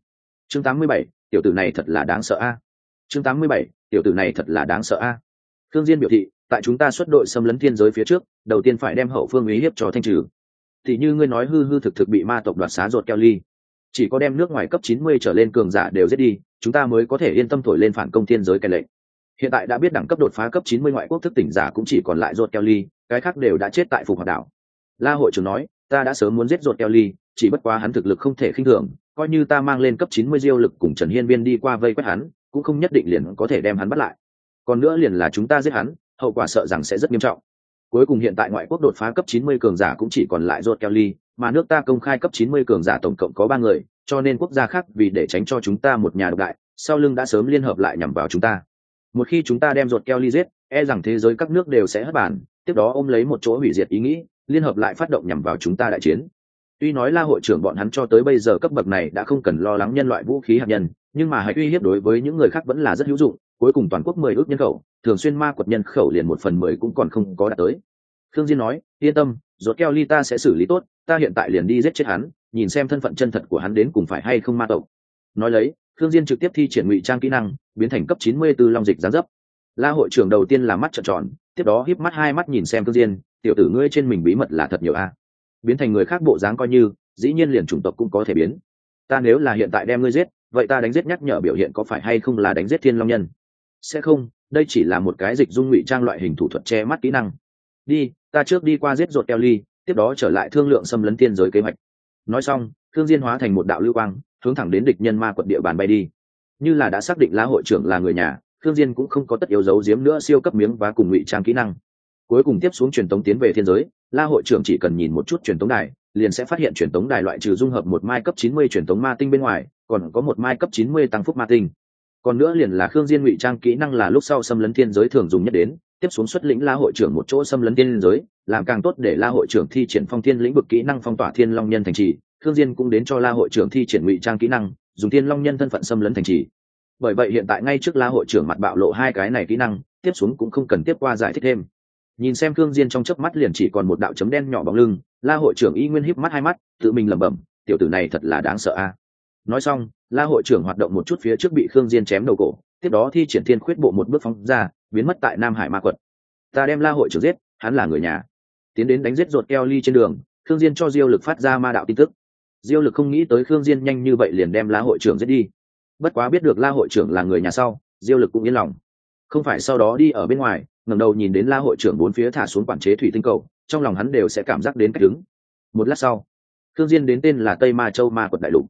Chương 87, tiểu tử này thật là đáng sợ a. Chương 87, tiểu tử này thật là đáng sợ a. Thương diên biểu thị tại chúng ta xuất đội xâm lấn thiên giới phía trước đầu tiên phải đem hậu phương uy hiếp cho thanh trừ. Thì như ngươi nói hư hư thực thực bị ma tộc đoạt xá ruột keo ly. Chỉ có đem nước ngoài cấp 90 trở lên cường giả đều giết đi chúng ta mới có thể yên tâm thổi lên phản công thiên giới cái lệnh. Hiện tại đã biết đẳng cấp đột phá cấp 90 ngoại quốc thức tỉnh giả cũng chỉ còn lại ruột keo ly cái khác đều đã chết tại phục hoạt đảo la hội trưởng nói ta đã sớm muốn giết ruột keo ly chỉ bất quá hắn thực lực không thể khinh thường coi như ta mang lên cấp 90 diêu lực cùng trần hiên Viên đi qua vây quét hắn cũng không nhất định liền có thể đem hắn bắt lại. Còn nữa liền là chúng ta giết hắn hậu quả sợ rằng sẽ rất nghiêm trọng. Cuối cùng hiện tại ngoại quốc đột phá cấp 90 cường giả cũng chỉ còn lại ruột Kelly, mà nước ta công khai cấp 90 cường giả tổng cộng có ba người, cho nên quốc gia khác vì để tránh cho chúng ta một nhà độc đại, sau lưng đã sớm liên hợp lại nhằm vào chúng ta. Một khi chúng ta đem ruột Kelly giết, e rằng thế giới các nước đều sẽ hất bản, tiếp đó ôm lấy một chỗ hủy diệt ý nghĩ, liên hợp lại phát động nhằm vào chúng ta đại chiến. Tuy nói La hội trưởng bọn hắn cho tới bây giờ cấp bậc này đã không cần lo lắng nhân loại vũ khí hạt nhân, nhưng mà hãy uy hiếp đối với những người khác vẫn là rất hữu dụng, cuối cùng toàn quốc mười ước nhân khẩu thường xuyên ma quật nhân khẩu liền một phần mười cũng còn không có đạt tới. Thương diên nói yên tâm rốt keo ly ta sẽ xử lý tốt ta hiện tại liền đi giết chết hắn nhìn xem thân phận chân thật của hắn đến cùng phải hay không ma tộc. Nói lấy thương diên trực tiếp thi triển ngụy trang kỹ năng biến thành cấp 94 long dịch giáng dấp. La hội trưởng đầu tiên là mắt trợn tròn tiếp đó híp mắt hai mắt nhìn xem thương diên, tiểu tử ngươi trên mình bí mật là thật nhiều a. Biến thành người khác bộ dáng coi như, dĩ nhiên liền chủng tộc cũng có thể biến. Ta nếu là hiện tại đem ngươi giết, vậy ta đánh giết nhắc nhở biểu hiện có phải hay không là đánh giết thiên long nhân? Sẽ không, đây chỉ là một cái dịch dung ngụy trang loại hình thủ thuật che mắt kỹ năng. Đi, ta trước đi qua giết ruột keo ly, tiếp đó trở lại thương lượng xâm lấn tiên giới kế hoạch. Nói xong thương diên hóa thành một đạo lưu quang, hướng thẳng đến địch nhân ma quận địa bàn bay đi. Như là đã xác định lá hội trưởng là người nhà Khương diên cũng không có tất yếu giấu giếm nữa siêu cấp miếng và cùng ngụy trang kỹ năng. Cuối cùng tiếp xuống truyền tống tiến về thiên giới, la hội trưởng chỉ cần nhìn một chút truyền tống đài, liền sẽ phát hiện truyền tống đài loại trừ dung hợp một mai cấp 90 truyền tống ma tinh bên ngoài, còn có một mai cấp 90 tăng phúc ma tinh. Còn nữa liền là khương diên ngụy trang kỹ năng là lúc sau xâm lấn thiên giới thường dùng nhất đến, tiếp xuống xuất lĩnh la hội trưởng một chỗ xâm lấn thiên giới, làm càng tốt để la hội trưởng thi triển phong thiên lĩnh vực kỹ năng phong tỏa thiên long nhân thành trì. Khương diên cũng đến cho la hội trưởng thi triển ngụy trang kỹ năng, dùng thiên long nhân thân phận xâm lấn thành trì bởi vậy hiện tại ngay trước la hội trưởng mặt bạo lộ hai cái này kỹ năng, tiếp xuống cũng không cần tiếp qua giải thích thêm. Nhìn xem Thương diên trong chớp mắt liền chỉ còn một đạo chấm đen nhỏ bóng lưng, la hội trưởng y nguyên híp mắt hai mắt, tự mình lẩm bẩm, tiểu tử này thật là đáng sợ a. Nói xong, la hội trưởng hoạt động một chút phía trước bị khương diên chém đầu cổ, tiếp đó thi triển thiên khuyết bộ một bước phóng ra, biến mất tại nam hải ma quật. Ta đem la hội trưởng giết, hắn là người nhà. Tiến đến đánh giết ruột keo ly trên đường, khương diên cho diêu lực phát ra ma đạo tin tức. Diêu lực không nghĩ tới khương diên nhanh như vậy liền đem la hội trưởng giết đi bất quá biết được la hội trưởng là người nhà sau, diêu lực cũng yên lòng. Không phải sau đó đi ở bên ngoài, ngẩng đầu nhìn đến la hội trưởng bốn phía thả xuống quản chế thủy tinh cầu, trong lòng hắn đều sẽ cảm giác đến cách đứng một lát sau Thương diên đến tên là tây ma châu ma quật đại lục.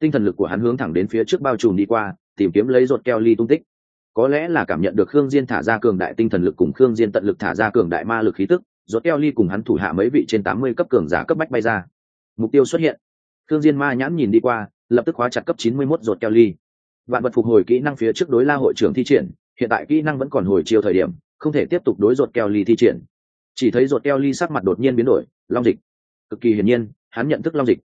Tinh thần lực của hắn hướng thẳng đến phía trước bao trùm đi qua, tìm kiếm lấy ruột keo ly tung tích. Có lẽ là cảm nhận được khương diên thả ra cường đại tinh thần lực cùng khương diên tận lực thả ra cường đại ma lực khí tức, ruột keo ly cùng hắn thủ hạ mấy vị trên tám mươi cấp cường giả cấp bách bay ra. Mục tiêu xuất hiện. Khương diên ma nhãn nhìn đi qua, lập tức khóa chặt cấp chín mươi 91 ruột keo ly vạn vật phục hồi kỹ năng phía trước đối la hội trưởng thi triển, hiện tại kỹ năng vẫn còn hồi chiều thời điểm, không thể tiếp tục đối ruột keo ly thi triển. Chỉ thấy ruột keo ly sắc mặt đột nhiên biến đổi, long dịch. Cực kỳ hiển nhiên, hắn nhận thức long dịch.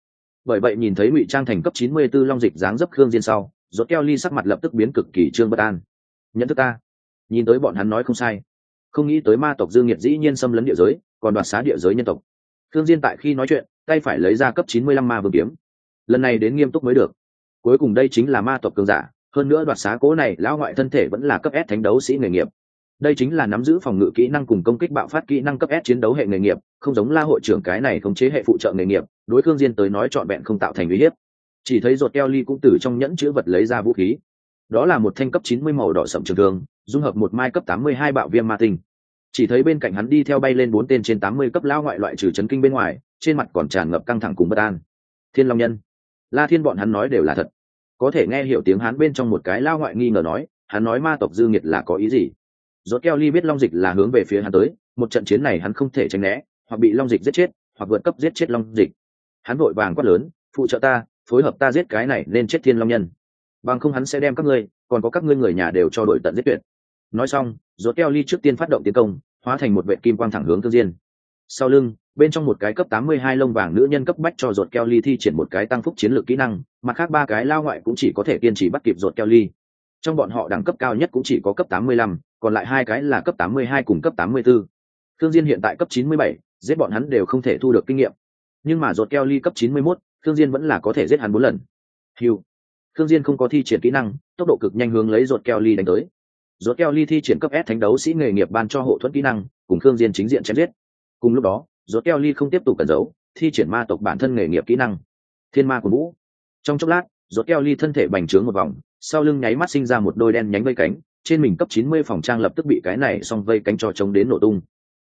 Bởi vậy nhìn thấy ngụy trang thành cấp 94 long dịch dáng dấp khương diên sau, ruột keo ly sắc mặt lập tức biến cực kỳ trương bất an. Nhận thức ta. Nhìn tới bọn hắn nói không sai. Không nghĩ tới ma tộc dương nhiệt dĩ nhiên xâm lấn địa giới, còn đoạt xá địa giới nhân tộc. Khương diên tại khi nói chuyện, tay phải lấy ra cấp 95 ma vương kiếm. Lần này đến nghiêm túc mới được. Cuối cùng đây chính là ma tộc cường giả hơn nữa đoạt xá cố này, lão ngoại thân thể vẫn là cấp S thánh đấu sĩ nghề nghiệp. Đây chính là nắm giữ phòng ngự kỹ năng cùng công kích bạo phát kỹ năng cấp S chiến đấu hệ nghề nghiệp, không giống la hội trưởng cái này khống chế hệ phụ trợ nghề nghiệp, đối khương diên tới nói trọn vẹn không tạo thành uy hiếp. Chỉ thấy ruột keo ly cũng từ trong nhẫn chứa vật lấy ra vũ khí. Đó là một thanh cấp 90 màu đỏ sẫm trường thương, dung hợp một mai cấp 82 bạo viêm ma tinh. Chỉ thấy bên cạnh hắn đi theo bay lên bốn tên trên 80 cấp lao ngoại loại trừ chấn kinh bên ngoài, trên mặt còn tràn ngập căng thẳng cùng bất an. Thiên long nhân. La thiên bọn hắn nói đều là thật có thể nghe hiểu tiếng hắn bên trong một cái lao ngoại nghi ngờ nói, hắn nói ma tộc dư nghiệt là có ý gì? Rốt keo ly biết long dịch là hướng về phía hắn tới, một trận chiến này hắn không thể tránh né, hoặc bị long dịch giết chết, hoặc vượt cấp giết chết long dịch. Hắn vội vàng quát lớn, phụ trợ ta, phối hợp ta giết cái này nên chết thiên long nhân. Bằng không hắn sẽ đem các ngươi, còn có các ngươi người nhà đều cho đội tận giết tuyệt. Nói xong, rốt keo ly trước tiên phát động tiến công, hóa thành một vệ kim quang thẳng hướng thương diên sau lưng bên trong một cái cấp 82 lông vàng nữ nhân cấp bách cho ruột keo ly thi triển một cái tăng phúc chiến lược kỹ năng mặt khác ba cái lao ngoại cũng chỉ có thể kiên trì bắt kịp ruột keo ly trong bọn họ đẳng cấp cao nhất cũng chỉ có cấp 85, còn lại hai cái là cấp 82 cùng cấp 84. Thương Diên hiện tại cấp 97, giết bọn hắn đều không thể thu được kinh nghiệm. Nhưng mà ruột keo ly cấp 91, Thương Diên vẫn là có thể giết hắn bốn lần. Hưu. Thương Diên không có thi triển kỹ năng, tốc độ cực nhanh hướng lấy ruột keo ly đánh tới. Ruột keo ly thi triển cấp S thánh đấu sĩ nghề nghiệp ban cho hộ thuẫn kỹ năng, cùng Thương Diên chính diện chém giết. Cùng lúc đó, rốt keo ly không tiếp tục cẩn giấu thi triển ma tộc bản thân nghề nghiệp kỹ năng. Thiên ma của vũ. Trong chốc lát rốt keo ly thân thể bành trướng một vòng sau lưng nháy mắt sinh ra một đôi đen nhánh vây cánh trên mình cấp 90 phòng trang lập tức bị cái này song vây cánh cho chống đến nổ tung.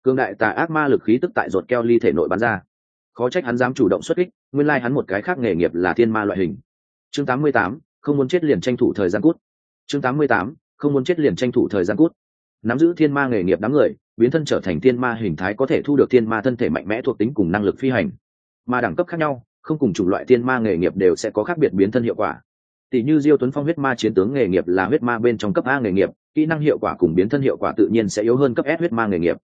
Cương đại tà ác ma lực khí tức tại rốt keo ly thể nội bắn ra. Khó trách hắn dám chủ động xuất kích nguyên lai like hắn một cái khác nghề nghiệp là thiên ma loại hình. Chương 88, không muốn chết liền tranh thủ thời gian cút. Chương 88, không muốn chết liền tranh thủ thời gian cút. Nắm giữ thiên ma nghề nghiệp đám người biến thân trở thành thiên ma hình thái có thể thu được thiên ma thân thể mạnh mẽ thuộc tính cùng năng lực phi hành. Mà đẳng cấp khác nhau, không cùng chủng loại thiên ma nghề nghiệp đều sẽ có khác biệt biến thân hiệu quả. Tỷ như diêu tuấn phong huyết ma chiến tướng nghề nghiệp là huyết ma bên trong cấp a nghề nghiệp, kỹ năng hiệu quả cùng biến thân hiệu quả tự nhiên sẽ yếu hơn cấp s huyết ma nghề nghiệp.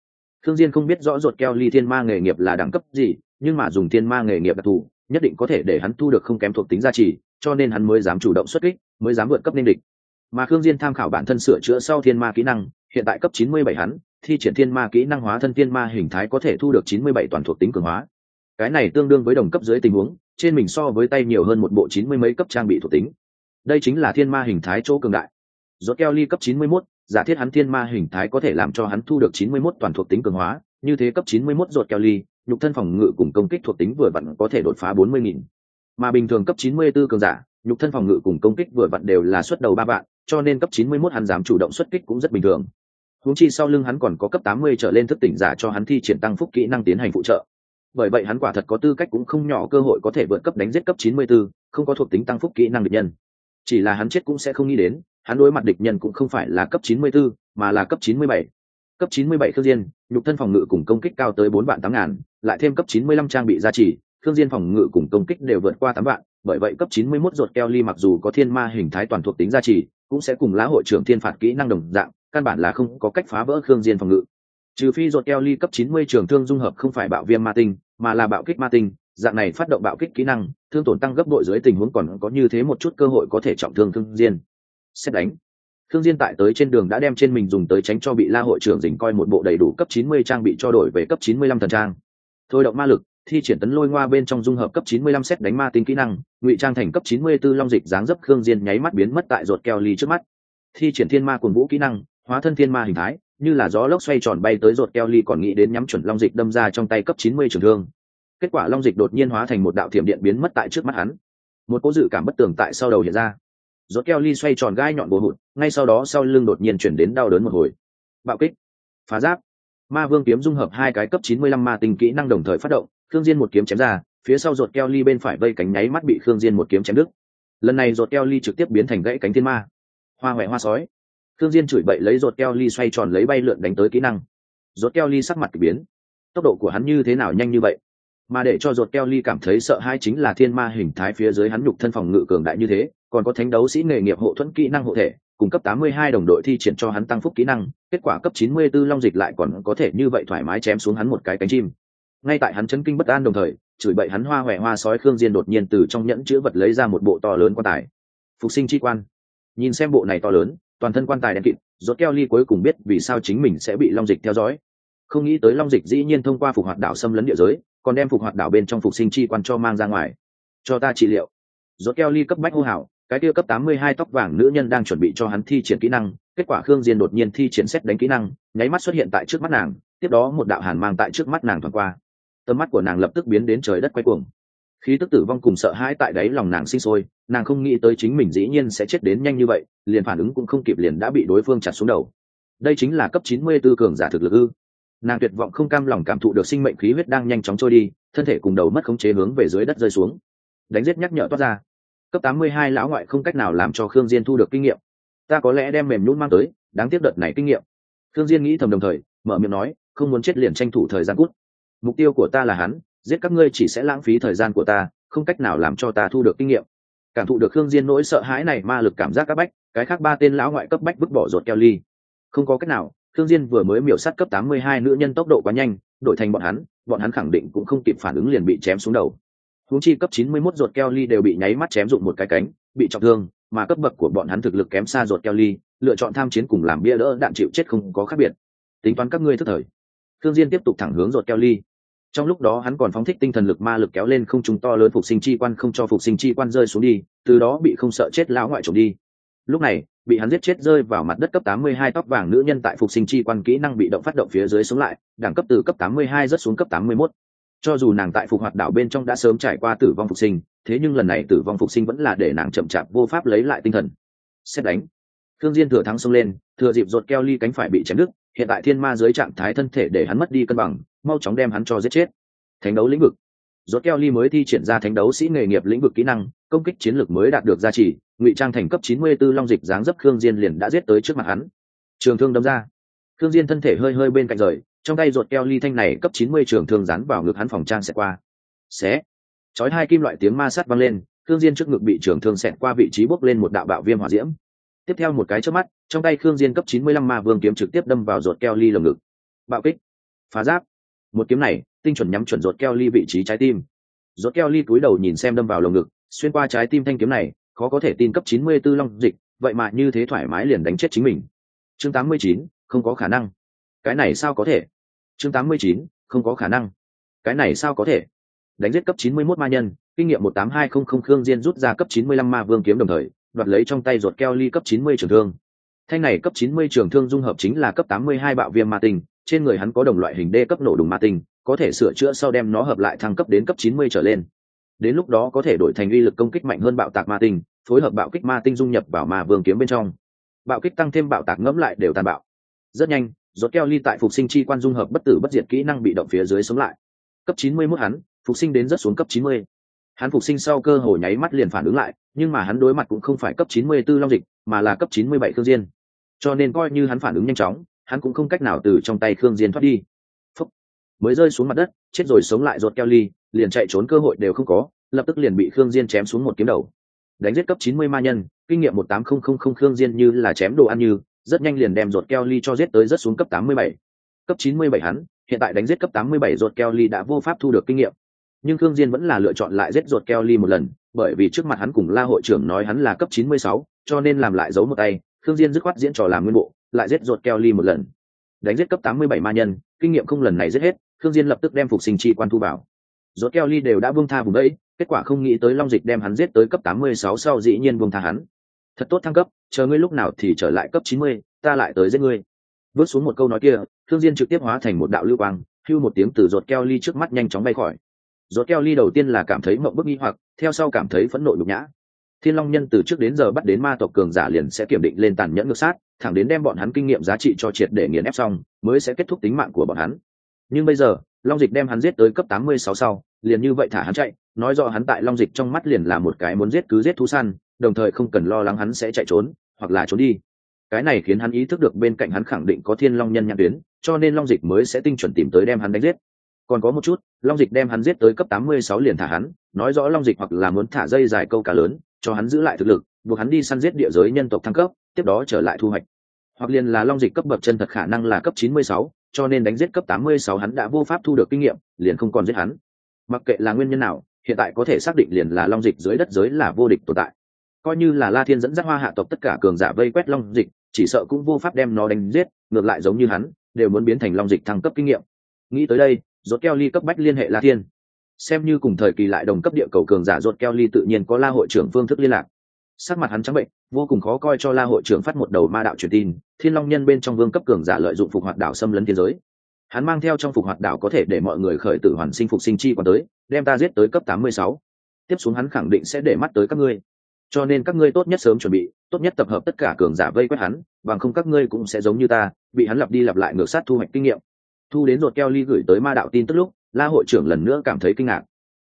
Thương diên không biết rõ ruột keo ly thiên ma nghề nghiệp là đẳng cấp gì, nhưng mà dùng thiên ma nghề nghiệp đặc thù, nhất định có thể để hắn thu được không kém thuộc tính gia trì, cho nên hắn mới dám chủ động xuất kích, mới dám vượt cấp nên địch. Mà khương diên tham khảo bản thân sửa chữa sau thiên ma kỹ năng, hiện tại cấp 97 hắn thi triển thiên ma kỹ năng hóa thân thiên ma hình thái có thể thu được 97 toàn thuộc tính cường hóa. Cái này tương đương với đồng cấp dưới tình huống trên mình so với tay nhiều hơn một bộ chín mươi mấy cấp trang bị thuộc tính. Đây chính là thiên ma hình thái chỗ cường đại. Rốt keo ly cấp 91, giả thiết hắn thiên ma hình thái có thể làm cho hắn thu được 91 toàn thuộc tính cường hóa như thế cấp 91 rốt keo ly nhục thân phòng ngự cùng công kích thuộc tính vừa vặn có thể đột phá 40.000. mà bình thường cấp 94 cường giả nhục thân phòng ngự cùng công kích vừa vặn đều là xuất đầu ba vạn cho nên cấp 91 hắn dám chủ động xuất kích cũng rất bình thường huống chi sau lưng hắn còn có cấp 80 trở lên thức tỉnh giả cho hắn thi triển tăng phúc kỹ năng tiến hành phụ trợ bởi vậy hắn quả thật có tư cách cũng không nhỏ cơ hội có thể vượt cấp đánh giết cấp 94, không có thuộc tính tăng phúc kỹ năng địch nhân chỉ là hắn chết cũng sẽ không nghĩ đến hắn đối mặt địch nhân cũng không phải là cấp 94, mà là cấp 97. cấp 97 khương diên nhục thân phòng ngự cùng công kích cao tới bốn vạn tám ngàn lại thêm cấp 95 trang bị gia trì khương diên phòng ngự cùng công kích đều vượt qua tám vạn bởi vậy cấp 91 ruột keo ly mặc dù có thiên ma hình thái toàn thuộc tính gia trì cũng sẽ cùng lá hội trưởng thiên phạt kỹ năng đồng dạng căn bản là không có cách phá vỡ khương diên phòng ngự. Trừ phi ruột keo ly cấp 90 trường thương dung hợp không phải bạo viêm ma tinh, mà là bạo kích ma tinh, dạng này phát động bạo kích kỹ năng, thương tổn tăng gấp bội dưới tình huống còn có như thế một chút cơ hội có thể trọng thương thương diên. Xét đánh. Thương diên tại tới trên đường đã đem trên mình dùng tới tránh cho bị la hội trưởng dình coi một bộ đầy đủ cấp 90 trang bị cho đổi về cấp 95 thần trang. Thôi động ma lực, thi triển tấn lôi ngoa bên trong dung hợp cấp 95 xét đánh ma tinh kỹ năng, ngụy trang thành cấp 94 long dịch dáng dấp khương diên nháy mắt biến mất tại ruột keo ly trước mắt. Thi triển thiên ma cuồng vũ kỹ năng hóa thân thiên ma hình thái, như là gió lốc xoay tròn bay tới rột keo ly còn nghĩ đến nhắm chuẩn long dịch đâm ra trong tay cấp chín mươi trường thương. Kết quả long dịch đột nhiên hóa thành một đạo thiểm điện biến mất tại trước mắt hắn. Một cố dự cảm bất tường tại sau đầu hiện ra. Rột keo ly xoay tròn gai nhọn bồ hụt, ngay sau đó sau lưng đột nhiên chuyển đến đau đớn một hồi. Bạo kích. Phá giáp. Ma vương kiếm dung hợp hai cái cấp chín mươi lăm ma tinh kỹ năng đồng thời phát động thương diên một kiếm chém ra, phía sau rột keo ly bên phải vây cánh nháy mắt bị khương diên một kiếm chém đứt. Lần này rột keo ly trực tiếp biến thành gãy cánh thiên ma. Hoa huệ hoa sói thương diên chửi bậy lấy rột keo ly xoay tròn lấy bay lượn đánh tới kỹ năng. Rột keo ly sắc mặt kỳ biến. Tốc độ của hắn như thế nào nhanh như vậy? Mà để cho rột keo ly cảm thấy sợ hãi chính là thiên ma hình thái phía dưới hắn nhục thân phòng ngự cường đại như thế, còn có thánh đấu sĩ nghề nghiệp hộ thuẫn kỹ năng hộ thể cung cấp 82 đồng đội thi triển cho hắn tăng phúc kỹ năng, kết quả cấp 94 long dịch lại còn có thể như vậy thoải mái chém xuống hắn một cái cánh chim. Ngay tại hắn chấn kinh bất an đồng thời, chửi bậy hắn hoa hoè hoa sói khương diên đột nhiên từ trong nhẫn chứa vật lấy ra một bộ to lớn quan tài. Phục sinh chi quan. Nhìn xem bộ này to lớn toàn thân quan tài đen kịt, rốt keo ly cuối cùng biết vì sao chính mình sẽ bị long dịch theo dõi. Không nghĩ tới long dịch dĩ nhiên thông qua phục hoạt đảo xâm lấn địa giới, còn đem phục hoạt đảo bên trong phục sinh chi quan cho mang ra ngoài. Cho ta trị liệu. Rốt keo ly cấp bách hô hào, cái kia cấp 82 tóc vàng nữ nhân đang chuẩn bị cho hắn thi triển kỹ năng, kết quả khương diên đột nhiên thi triển xét đánh kỹ năng, nháy mắt xuất hiện tại trước mắt nàng, tiếp đó một đạo hàn mang tại trước mắt nàng thoáng qua. Tầm mắt của nàng lập tức biến đến trời đất quay cuồng khí tức tử vong cùng sợ hãi tại đáy lòng nàng sinh sôi, nàng không nghĩ tới chính mình dĩ nhiên sẽ chết đến nhanh như vậy, liền phản ứng cũng không kịp liền đã bị đối phương chặt xuống đầu. Đây chính là cấp chín mươi 94 cường giả thực lực ư. Nàng tuyệt vọng không cam lòng cảm thụ được sinh mệnh khí huyết đang nhanh chóng trôi đi, thân thể cùng đầu mất khống chế hướng về dưới đất rơi xuống. Đánh giết nhắc nhở toát ra. Cấp tám mươi hai lão ngoại không cách nào làm cho khương diên thu được kinh nghiệm. Ta có lẽ đem mềm nhún mang tới, đáng tiếc đợt này kinh nghiệm. Khương diên nghĩ thầm đồng thời, mở miệng nói, không muốn chết liền tranh thủ thời gian cút. Mục tiêu của ta là hắn giết các ngươi chỉ sẽ lãng phí thời gian của ta, không cách nào làm cho ta thu được kinh nghiệm. Cảm thụ được khương diên nỗi sợ hãi này, ma lực cảm giác các bách, cái khác ba tên lão ngoại cấp bách vứt bỏ ruột keo ly. Không có cách nào, khương diên vừa mới miểu sát cấp 82 nữ nhân tốc độ quá nhanh, đổi thành bọn hắn bọn hắn khẳng định cũng không kịp phản ứng liền bị chém xuống đầu. Huống chi cấp 91 ruột keo ly đều bị nháy mắt chém dụng một cái cánh, bị trọng thương, mà cấp bậc của bọn hắn thực lực kém xa ruột keo ly, lựa chọn tham chiến cùng làm bia đỡ đạn chịu chết không có khác biệt. Tính toán các ngươi thức thời. Thương diên tiếp tục thẳng hướng ruột keo ly trong lúc đó hắn còn phóng thích tinh thần lực ma lực kéo lên không trung to lớn phục sinh chi quan không cho phục sinh chi quan rơi xuống đi, từ đó bị không sợ chết lão ngoại trộm đi. Lúc này, bị hắn giết chết rơi vào mặt đất cấp 82 tóc vàng nữ nhân tại phục sinh chi quan kỹ năng bị động phát động phía dưới xuống lại, đẳng cấp từ cấp 82 rất xuống cấp 81. cho dù nàng tại phục hoạt đảo bên trong đã sớm trải qua tử vong phục sinh, thế nhưng lần này tử vong phục sinh vẫn là để nàng chậm chạp vô pháp lấy lại tinh thần. Xét đánh. Thương diên thừa thắng xông lên, thừa dịp ruột keo ly cánh phải bị chém đứt, hiện tại thiên ma dưới trạng thái thân thể để hắn mất đi cân bằng mau chóng đem hắn cho giết chết. Thánh đấu lĩnh vực. Rốt keo ly mới thi triển ra thánh đấu sĩ nghề nghiệp lĩnh vực kỹ năng, công kích chiến lược mới đạt được gia trì, ngụy trang thành cấp 94 long dịch dáng dấp khương diên liền đã giết tới trước mặt hắn. Trường thương đâm ra. Khương diên thân thể hơi hơi bên cạnh rời, trong tay ruột keo ly thanh này cấp 90 trường thương dán vào ngực hắn phòng trang sẽ qua. Xé. Chói hai kim loại tiếng ma sát vang lên, khương diên trước ngực bị trường thương xẹt qua vị trí bốc lên một đạo bạo viêm hỏa diễm. Tiếp theo một cái chớp mắt, trong tay khương diên cấp 95 ma vương kiếm trực tiếp đâm vào ruột keo ly lồng ngực. Bạo kích. Phá giáp một kiếm này tinh chuẩn nhắm chuẩn ruột keo ly vị trí trái tim. Ruột keo ly cúi đầu nhìn xem đâm vào lồng ngực xuyên qua trái tim thanh kiếm này khó có thể tin cấp 94 long dịch vậy mà như thế thoải mái liền đánh chết chính mình. Chương 89, không có khả năng. Cái này sao có thể? Chương 89, không có khả năng. Cái này sao có thể? Đánh giết cấp 91 ma nhân kinh nghiệm 18200 khương diên rút ra cấp 95 ma vương kiếm đồng thời đoạt lấy trong tay ruột keo ly cấp 90 trường thương. Thanh này cấp 90 trường thương dung hợp chính là cấp 82 bạo viêm ma tình trên người hắn có đồng loại hình D cấp nổ đùng ma tinh, có thể sửa chữa sau đem nó hợp lại thăng cấp đến cấp 90 trở lên. Đến lúc đó có thể đổi thành uy lực công kích mạnh hơn bạo tạc ma tinh, phối hợp bạo kích ma tinh dung nhập vào ma vương kiếm bên trong. Bạo kích tăng thêm bạo tạc ngẫm lại đều tàn bạo. Rất nhanh, rốt keo ly tại phục sinh chi quan dung hợp bất tử bất diệt kỹ năng bị động phía dưới sống lại. Cấp 91 hắn, phục sinh đến rất xuống cấp 90. hắn phục sinh sau cơ hồ nháy mắt liền phản ứng lại, nhưng mà hắn đối mặt cũng không phải cấp 94 long dịch, mà là cấp 97 khương diên. Cho nên coi như hắn phản ứng nhanh chóng hắn cũng không cách nào từ trong tay khương diên thoát đi Phúc. mới rơi xuống mặt đất chết rồi sống lại ruột keo ly liền chạy trốn cơ hội đều không có lập tức liền bị khương diên chém xuống một kiếm đầu đánh giết cấp 90 ma nhân kinh nghiệm 18000 khương diên như là chém đồ ăn như rất nhanh liền đem ruột keo ly cho giết tới rất xuống cấp 87. cấp 97 hắn hiện tại đánh giết cấp 87 ruột keo ly đã vô pháp thu được kinh nghiệm nhưng khương diên vẫn là lựa chọn lại giết ruột keo ly một lần bởi vì trước mặt hắn cùng la hội trưởng nói hắn là cấp 96, cho nên làm lại giấu một tay khương diên dứt khoát diễn trò làm nguyên bộ lại giết ruột keo ly một lần. Đánh giết cấp 87 ma nhân kinh nghiệm không lần này giết hết Thương diên lập tức đem phục sinh chi quan thu vào. Ruột keo ly đều đã buông tha vùng đấy kết quả không nghĩ tới long dịch đem hắn giết tới cấp 86 sau dĩ nhiên buông tha hắn. Thật tốt thăng cấp chờ ngươi lúc nào thì trở lại cấp 90, ta lại tới giết ngươi. Vớt xuống một câu nói kia Thương diên trực tiếp hóa thành một đạo lưu quang hưu một tiếng từ ruột keo ly trước mắt nhanh chóng bay khỏi. Rốt keo ly đầu tiên là cảm thấy mộng bức nghi hoặc theo sau cảm thấy phẫn nộ nhục nhã thiên long nhân từ trước đến giờ bắt đến ma tộc cường giả liền sẽ kiểm định lên tàn nhẫn ngược sát, thẳng đến đem bọn hắn kinh nghiệm giá trị cho triệt để nghiền ép xong, mới sẽ kết thúc tính mạng của bọn hắn. Nhưng bây giờ, long dịch đem hắn giết tới cấp 86 sau, liền như vậy thả hắn chạy, nói rõ hắn tại long dịch trong mắt liền là một cái muốn giết cứ giết thú săn, đồng thời không cần lo lắng hắn sẽ chạy trốn, hoặc là trốn đi. Cái này khiến hắn ý thức được bên cạnh hắn khẳng định có thiên long nhân nhãn tuyến, cho nên long dịch mới sẽ tinh chuẩn tìm tới đem hắn đánh giết. Còn có một chút, long dịch đem hắn giết tới cấp 86 liền thả hắn, nói rõ long dịch hoặc là muốn thả dây dài câu cá lớn cho hắn giữ lại thực lực buộc hắn đi săn giết địa giới nhân tộc thăng cấp tiếp đó trở lại thu hoạch. Hoặc liền là long dịch cấp bậc chân thật khả năng là cấp 96, cho nên đánh giết cấp 86 hắn đã vô pháp thu được kinh nghiệm liền không còn giết hắn. Mặc kệ là nguyên nhân nào hiện tại có thể xác định liền là long dịch dưới đất giới là vô địch tồn tại. Coi như là la thiên dẫn dắt hoa hạ tộc tất cả cường giả vây quét long dịch chỉ sợ cũng vô pháp đem nó đánh giết ngược lại giống như hắn đều muốn biến thành long dịch thăng cấp kinh nghiệm. Nghĩ tới đây rốt keo ly cấp bách liên hệ la thiên xem như cùng thời kỳ lại đồng cấp địa cầu cường giả ruột keo ly tự nhiên có la hội trưởng phương thức liên lạc. Sắc mặt hắn trắng bệnh, vô cùng khó coi cho la hội trưởng phát một đầu ma đạo truyền tin, thiên long nhân bên trong vương cấp cường giả lợi dụng phục hoạt đảo xâm lấn thế giới. Hắn mang theo trong phục hoạt đảo có thể để mọi người khởi tử hoàn sinh phục sinh chi quan tới, đem ta giết tới cấp 86. tiếp xuống hắn khẳng định sẽ để mắt tới các ngươi. Cho nên các ngươi tốt nhất sớm chuẩn bị, tốt nhất tập hợp tất cả cường giả vây quét hắn, bằng không các ngươi cũng sẽ giống như ta, bị hắn lặp đi lặp lại ngược sát thu hoạch kinh nghiệm. Thu đến ruột keo ly gửi tới ma đạo tin tức lúc la hội trưởng lần nữa cảm thấy kinh ngạc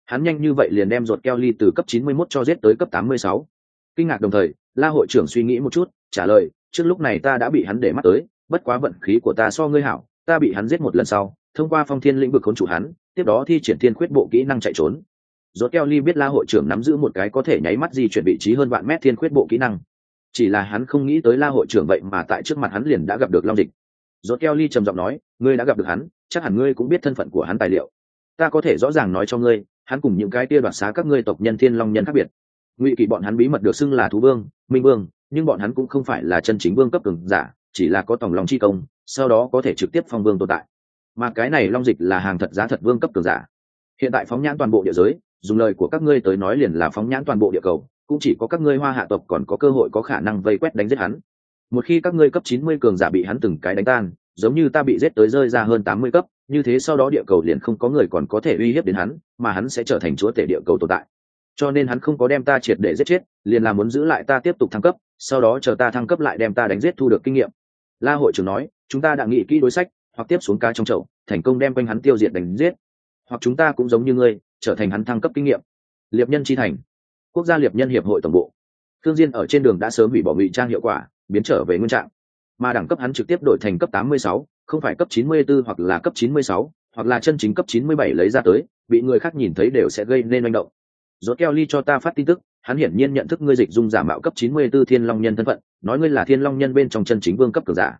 hắn nhanh như vậy liền đem ruột keo ly từ cấp 91 cho giết tới cấp 86. kinh ngạc đồng thời la hội trưởng suy nghĩ một chút trả lời trước lúc này ta đã bị hắn để mắt tới bất quá vận khí của ta so ngươi hảo ta bị hắn giết một lần sau thông qua phong thiên lĩnh vực khốn chủ hắn tiếp đó thi triển thiên khuyết bộ kỹ năng chạy trốn Rốt Kelly biết La hội trưởng nắm giữ một cái có thể nháy mắt di chuyển vị trí hơn vạn mét thiên khuyết bộ kỹ năng. Chỉ là hắn không nghĩ tới La hội trưởng vậy mà tại trước mặt hắn liền đã gặp được Long Dịch. Rốt Kelly trầm giọng nói, ngươi đã gặp được hắn, chắc hẳn ngươi cũng biết thân phận của hắn tài liệu. Ta có thể rõ ràng nói cho ngươi, hắn cùng những cái tia đoạt xá các ngươi tộc nhân Thiên Long nhân khác biệt. Ngụy Kỵ bọn hắn bí mật được xưng là thú vương, minh vương, nhưng bọn hắn cũng không phải là chân chính vương cấp cường giả, chỉ là có tổng long chi công, sau đó có thể trực tiếp phong vương tồn tại. Mà cái này Long Dịch là hàng thật giá thật vương cấp cường giả. Hiện tại phóng nhãn toàn bộ địa giới, dùng lời của các ngươi tới nói liền là phóng nhãn toàn bộ địa cầu cũng chỉ có các ngươi hoa hạ tộc còn có cơ hội có khả năng vây quét đánh giết hắn một khi các ngươi cấp chín mươi cường giả bị hắn từng cái đánh tan giống như ta bị giết tới rơi ra hơn tám mươi cấp như thế sau đó địa cầu liền không có người còn có thể uy hiếp đến hắn mà hắn sẽ trở thành chúa tể địa cầu tồn tại. Cho nên hắn không có đem ta triệt để giết chết liền là muốn giữ lại ta tiếp tục thăng cấp sau đó chờ ta thăng cấp lại đem ta đánh giết thu được kinh nghiệm. La hội trưởng nói chúng ta đã nghĩ kỹ đối sách hoặc tiếp xuống ca trong chậu thành công đem quanh hắn tiêu diệt đánh giết. Hoặc chúng ta cũng giống như ngươi trở thành hắn thăng cấp kinh nghiệm. Liệp nhân chi thành. Quốc gia liệp nhân hiệp hội tổng bộ. Thương diên ở trên đường đã sớm bị bỏ ngụy trang hiệu quả biến trở về nguyên trạng. Mà đẳng cấp hắn trực tiếp đổi thành cấp 86, không phải cấp 94 hoặc là cấp 96, hoặc là chân chính cấp 97 lấy ra tới bị người khác nhìn thấy đều sẽ gây nên manh động. Rốt Kelly cho ta phát tin tức hắn hiển nhiên nhận thức ngươi dịch dung giả mạo cấp 94 thiên long nhân thân phận nói ngươi là thiên long nhân bên trong chân chính vương cấp cường giả.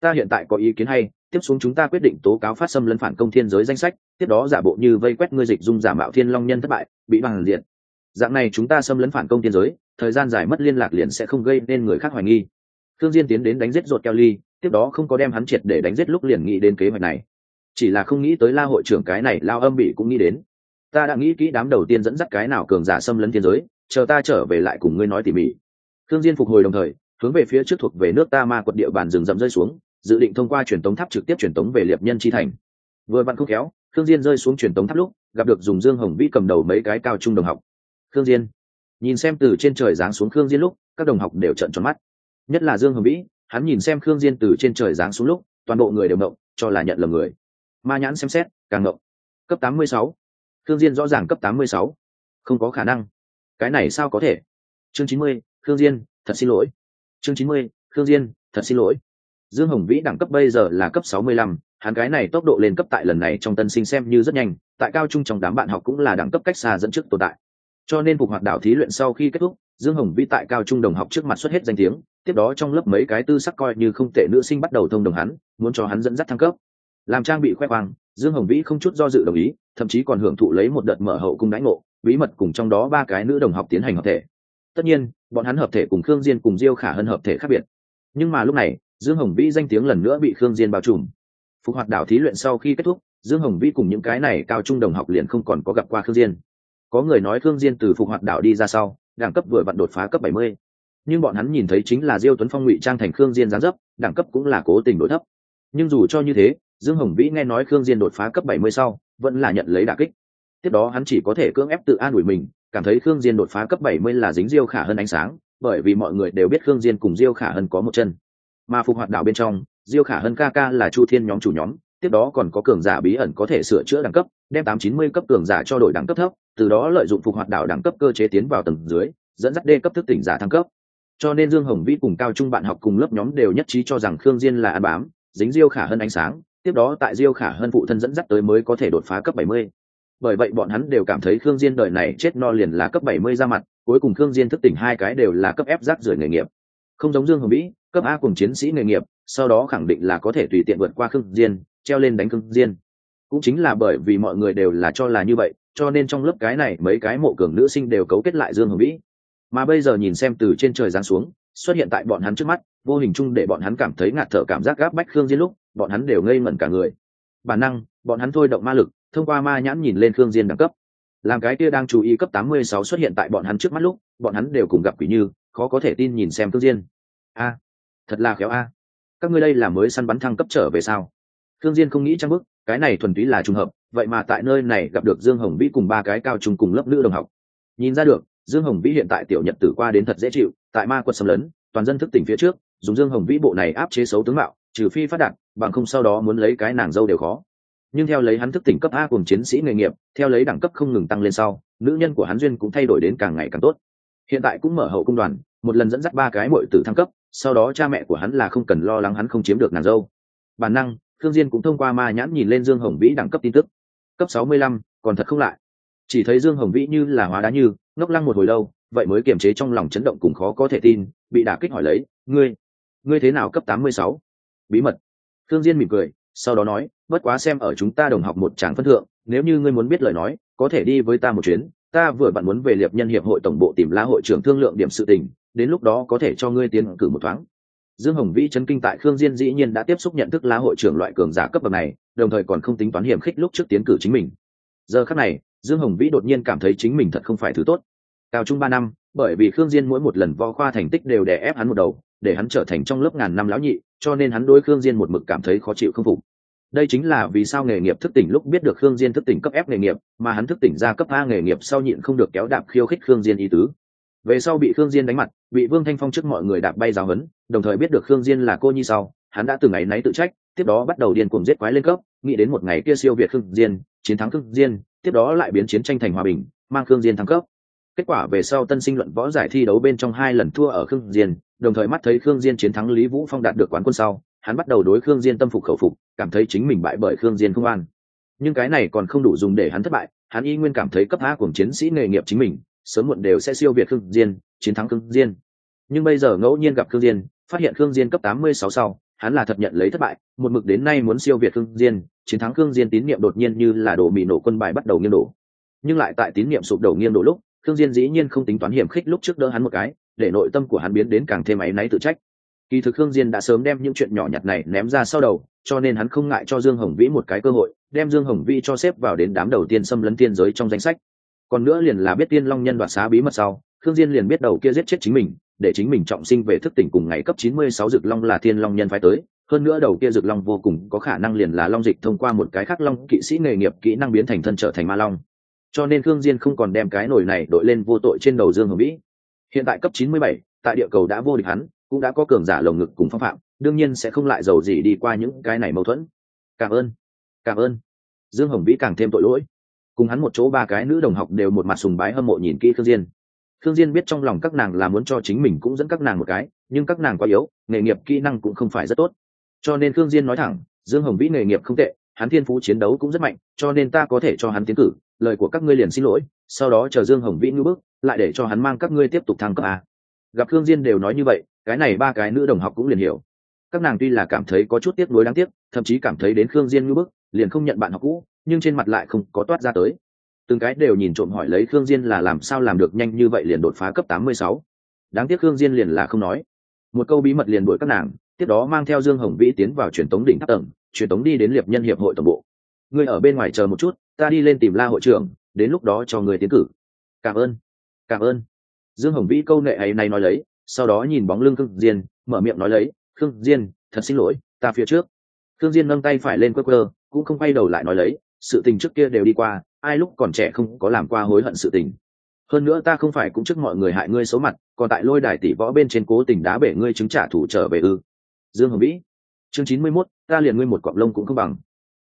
Ta hiện tại có ý kiến hay tiếp xuống chúng ta quyết định tố cáo phát xâm lấn phản công thiên giới danh sách tiếp đó giả bộ như vây quét ngươi dịch dung giả mạo thiên long nhân thất bại bị bằng diện. Dạng này chúng ta xâm lấn phản công thiên giới thời gian dài mất liên lạc liền sẽ không gây nên người khác hoài nghi. Thương diên tiến đến đánh giết Rốt Kelly, tiếp đó không có đem hắn triệt để đánh giết lúc liền nghĩ đến kế hoạch này. Chỉ là không nghĩ tới la hội trưởng cái này lao âm bị cũng nghĩ đến. Ta đã nghĩ kỹ đám đầu tiên dẫn dắt cái nào cường giả xâm lấn thiên giới, chờ ta trở về lại cùng ngươi nói tỉ mỉ. Thương diên phục hồi đồng thời, hướng về phía trước thuộc về nước ta ma quật địa bàn rừng rậm rơi xuống, dự định thông qua truyền tống tháp trực tiếp truyền tống về liệp nhân chi thành. Vừa vặn không khéo thương diên rơi xuống truyền tống tháp lúc, gặp được dùng dương hồng vĩ cầm đầu mấy cái cao trung đồng học. Thương diên, nhìn xem từ trên trời giáng xuống thương diên lúc, các đồng học đều trợn tròn mắt. Nhất là dương hồng vĩ hắn nhìn xem khương diên từ trên trời giáng xuống lúc toàn bộ người đều ngộng cho là nhận lầm người. Ma nhãn xem xét càng ngộng. Cấp 86. khương diên rõ ràng cấp 86. không có khả năng. Cái này sao có thể? Chương 90, khương diên thật xin lỗi. Chương 90, khương diên thật xin lỗi. Dương hồng vĩ đẳng cấp bây giờ là cấp 65, hắn cái này tốc độ lên cấp tại lần này trong tân sinh xem như rất nhanh. Tại cao trung trong đám bạn học cũng là đẳng cấp cách xa dẫn trước tồn tại. Cho nên phục hoạt đảo thí luyện sau khi kết thúc dương hồng vĩ tại cao trung đồng học trước mặt xuất hết danh tiếng tiếp đó trong lớp mấy cái tư sắc coi như không tệ nữ sinh bắt đầu thông đồng hắn, muốn cho hắn dẫn dắt thăng cấp. Làm trang bị khoe khoang, dương hồng vĩ không chút do dự đồng ý, thậm chí còn hưởng thụ lấy một đợt mở hậu cung đãi ngộ, bí mật cùng trong đó ba cái nữ đồng học tiến hành hợp thể. Tất nhiên, bọn hắn hợp thể cùng khương diên cùng diêu khả hơn hợp thể khác biệt. Nhưng mà lúc này, dương hồng vĩ danh tiếng lần nữa bị khương diên bao trùm. Phục hoạt đảo thí luyện sau khi kết thúc, dương hồng vĩ cùng những cái này cao trung đồng học liền không còn có gặp qua khương diên. Có người nói khương diên từ phục hoạt đảo đi ra sau, đẳng cấp vừa vặn đột phá cấp 70 nhưng bọn hắn nhìn thấy chính là diêu tuấn phong ngụy trang thành khương diên giáng dấp, đẳng cấp cũng là cố tình đổi thấp. Nhưng dù cho như thế, dương hồng vĩ nghe nói khương diên đột phá cấp 70 sau, vẫn là nhận lấy đả kích. Tiếp đó hắn chỉ có thể cưỡng ép tự an ủi mình, cảm thấy khương diên đột phá cấp 70 là dính diêu khả hơn ánh sáng, bởi vì mọi người đều biết khương diên cùng diêu khả hơn có một chân. Mà phục hoạt đảo bên trong, diêu khả hơn ca ca là chu thiên nhóm chủ nhóm, tiếp đó còn có cường giả bí ẩn có thể sửa chữa đẳng cấp, đem tám chín mươi cấp cường giả cho đổi đẳng cấp thấp, từ đó lợi dụng phục hoạt đảo đẳng cấp cơ chế tiến vào tầng dưới, dẫn dắt đê cấp thức tỉnh giả thăng cấp cho nên dương hồng vĩ cùng cao trung bạn học cùng lớp nhóm đều nhất trí cho rằng khương diên là ăn bám, dính diêu khả hơn ánh sáng, tiếp đó tại diêu khả hơn phụ thân dẫn dắt tới mới có thể đột phá cấp bảy mươi. Bởi vậy bọn hắn đều cảm thấy khương diên đời này chết no liền là cấp bảy mươi ra mặt, cuối cùng khương diên thức tỉnh hai cái đều là cấp ép rác rưởi nghề nghiệp. Không giống dương hồng vĩ, cấp a cùng chiến sĩ nghề nghiệp, sau đó khẳng định là có thể tùy tiện vượt qua khương diên, treo lên đánh khương diên. Cũng chính là bởi vì mọi người đều là cho là như vậy, cho nên trong lớp cái này mấy cái mộ cường nữ sinh đều cấu kết lại dương hồng vĩ mà bây giờ nhìn xem từ trên trời giáng xuống, xuất hiện tại bọn hắn trước mắt, vô hình chung để bọn hắn cảm thấy ngạt thở cảm giác gáp bách khương diên lúc, bọn hắn đều ngây ngẩn cả người. Bản năng, bọn hắn thôi động ma lực, thông qua ma nhãn nhìn lên khương diên đẳng cấp. Làm cái kia đang chú ý cấp 86 xuất hiện tại bọn hắn trước mắt lúc, bọn hắn đều cùng gặp quỷ như, khó có thể tin nhìn xem khương diên. A, thật là khéo a. Các ngươi đây là mới săn bắn thăng cấp trở về sao? Thương diên không nghĩ trang bức cái này thuần túy là trùng hợp, vậy mà tại nơi này gặp được dương hồng vĩ cùng ba cái cao trung cùng lớp nữ đồng học. Nhìn ra được dương hồng vĩ hiện tại tiểu nhật tử qua đến thật dễ chịu tại ma quật xâm lấn toàn dân thức tỉnh phía trước dùng dương hồng vĩ bộ này áp chế xấu tướng mạo trừ phi phát đạt bằng không sau đó muốn lấy cái nàng dâu đều khó. Nhưng theo lấy hắn thức tỉnh cấp a cùng chiến sĩ nghề nghiệp theo lấy đẳng cấp không ngừng tăng lên sau nữ nhân của hắn duyên cũng thay đổi đến càng ngày càng tốt. Hiện tại cũng mở hậu cung đoàn một lần dẫn dắt ba cái mội tử thăng cấp sau đó cha mẹ của hắn là không cần lo lắng hắn không chiếm được nàng dâu. Bản năng thương diên cũng thông qua ma nhãn nhìn lên dương hồng vĩ đẳng cấp tin tức. Cấp sáu mươi lăm, còn thật không lại chỉ thấy dương hồng vĩ như là hóa đá như, ngốc lăng một hồi lâu, vậy mới kiềm chế trong lòng chấn động cùng khó có thể tin, bị đả kích hỏi lấy, ngươi ngươi thế nào cấp tám mươi sáu? Bí mật. Thương diên mỉm cười, sau đó nói, bất quá xem ở chúng ta đồng học một tràng phân thượng, nếu như ngươi muốn biết lời nói, có thể đi với ta một chuyến, ta vừa bạn muốn về liệp nhân hiệp hội tổng bộ tìm la hội trưởng thương lượng điểm sự tình, đến lúc đó có thể cho ngươi tiến cử một thoáng. Dương hồng vĩ chấn kinh tại khương diên dĩ nhiên đã tiếp xúc nhận thức la hội trưởng loại cường giả cấp bậc này, đồng thời còn không tính toán hiểm khích lúc trước tiến cử chính mình. Giờ khắc này dương hồng vĩ đột nhiên cảm thấy chính mình thật không phải thứ tốt. Cao trung ba năm bởi vì khương diên mỗi một lần vo khoa thành tích đều đè ép hắn một đầu để hắn trở thành trong lớp ngàn năm lão nhị cho nên hắn đối khương diên một mực cảm thấy khó chịu không phục. Đây chính là vì sao nghề nghiệp thức tỉnh lúc biết được khương diên thức tỉnh cấp ép nghề nghiệp mà hắn thức tỉnh ra cấp a nghề nghiệp sau nhịn không được kéo đạp khiêu khích khương diên ý tứ. Về sau bị khương diên đánh mặt bị vương thanh phong trước mọi người đạp bay giáo huấn, đồng thời biết được khương diên là cô nhi sau hắn đã từng ngày náy tự trách tiếp đó bắt đầu điên cuồng giết quái lên cấp nghĩ đến một ngày kia siêu việt khương diên chiến thắng khương diên tiếp đó lại biến chiến tranh thành hòa bình, mang khương diên thăng cấp. Kết quả về sau tân sinh luận võ giải thi đấu bên trong hai lần thua ở khương diên, đồng thời mắt thấy khương diên chiến thắng lý vũ phong đạt được quán quân sau, hắn bắt đầu đối khương diên tâm phục khẩu phục, cảm thấy chính mình bại bởi khương diên không an. Nhưng cái này còn không đủ dùng để hắn thất bại, hắn y nguyên cảm thấy cấp a của chiến sĩ nghề nghiệp chính mình, sớm muộn đều sẽ siêu việt khương diên, chiến thắng khương diên. Nhưng bây giờ ngẫu nhiên gặp khương diên, phát hiện khương diên cấp 86 sau, hắn là thật nhận lấy thất bại, một mực đến nay muốn siêu việt khương diên chiến thắng khương diên tín niệm đột nhiên như là đổ mì nổ quân bài bắt đầu nghiêng đổ. Nhưng lại tại tín niệm sụp đổ nghiêng đổ lúc, khương diên dĩ nhiên không tính toán hiểm khích lúc trước đỡ hắn một cái, để nội tâm của hắn biến đến càng thêm áy náy tự trách. Kỳ thực khương diên đã sớm đem những chuyện nhỏ nhặt này ném ra sau đầu, cho nên hắn không ngại cho dương hồng vĩ một cái cơ hội, đem dương hồng vĩ cho xếp vào đến đám đầu tiên xâm lấn tiên giới trong danh sách. Còn nữa liền là biết tiên long nhân đoạt xá bí mật sau, khương diên liền biết đầu kia giết chết chính mình để chính mình trọng sinh về thức tỉnh cùng ngày cấp 96 dược long là thiên long nhân phái tới. Hơn nữa đầu kia dược long vô cùng có khả năng liền là long dịch thông qua một cái khác long kỵ sĩ nghề nghiệp kỹ năng biến thành thân trở thành ma long. Cho nên khương diên không còn đem cái nổi này đội lên vô tội trên đầu dương hồng vĩ. Hiện tại cấp 97, tại địa cầu đã vô địch hắn cũng đã có cường giả lồng ngực cùng phong phạm đương nhiên sẽ không lại giàu gì đi qua những cái này mâu thuẫn. Cảm ơn cảm ơn. Dương hồng vĩ càng thêm tội lỗi. Cùng hắn một chỗ ba cái nữ đồng học đều một mặt sùng bái hâm mộ nhìn kỹ khương diên khương diên biết trong lòng các nàng là muốn cho chính mình cũng dẫn các nàng một cái nhưng các nàng quá yếu nghề nghiệp kỹ năng cũng không phải rất tốt. Cho nên khương diên nói thẳng dương hồng vĩ nghề nghiệp không tệ hắn thiên phú chiến đấu cũng rất mạnh cho nên ta có thể cho hắn tiến cử lời của các ngươi liền xin lỗi sau đó chờ dương hồng vĩ ngư bước lại để cho hắn mang các ngươi tiếp tục thăng cấp à? gặp khương diên đều nói như vậy cái này ba cái nữ đồng học cũng liền hiểu. Các nàng tuy là cảm thấy có chút tiếc nuối đáng tiếc thậm chí cảm thấy đến khương diên ngư bước, liền không nhận bạn học cũ nhưng trên mặt lại không có toát ra tới từng cái đều nhìn trộm hỏi lấy khương diên là làm sao làm được nhanh như vậy liền đột phá cấp 86. đáng tiếc khương diên liền là không nói. Một câu bí mật liền đuổi các nàng, tiếp đó mang theo dương hồng vĩ tiến vào truyền tống đỉnh tháp tầng, truyền tống đi đến liệp nhân hiệp hội tổng bộ. Ngươi ở bên ngoài chờ một chút, ta đi lên tìm la hội trưởng, đến lúc đó cho người tiến cử. Cảm ơn cảm ơn. Dương hồng vĩ câu nệ ấy này nói lấy, sau đó nhìn bóng lưng khương diên, mở miệng nói lấy, khương diên, thật xin lỗi, ta phía trước. Khương diên nâng tay phải lên quơ quơ, cũng không quay đầu lại nói lấy, sự tình trước kia đều đi qua ai lúc còn trẻ không có làm qua hối hận sự tình. Hơn nữa ta không phải cũng trước mọi người hại ngươi xấu mặt còn tại lôi đài tỷ võ bên trên cố tình đá bể ngươi chứng trả thủ trở về ư. Dương hồng vĩ. Chương chín mươi 91, ta liền ngươi một quặng lông cũng không bằng.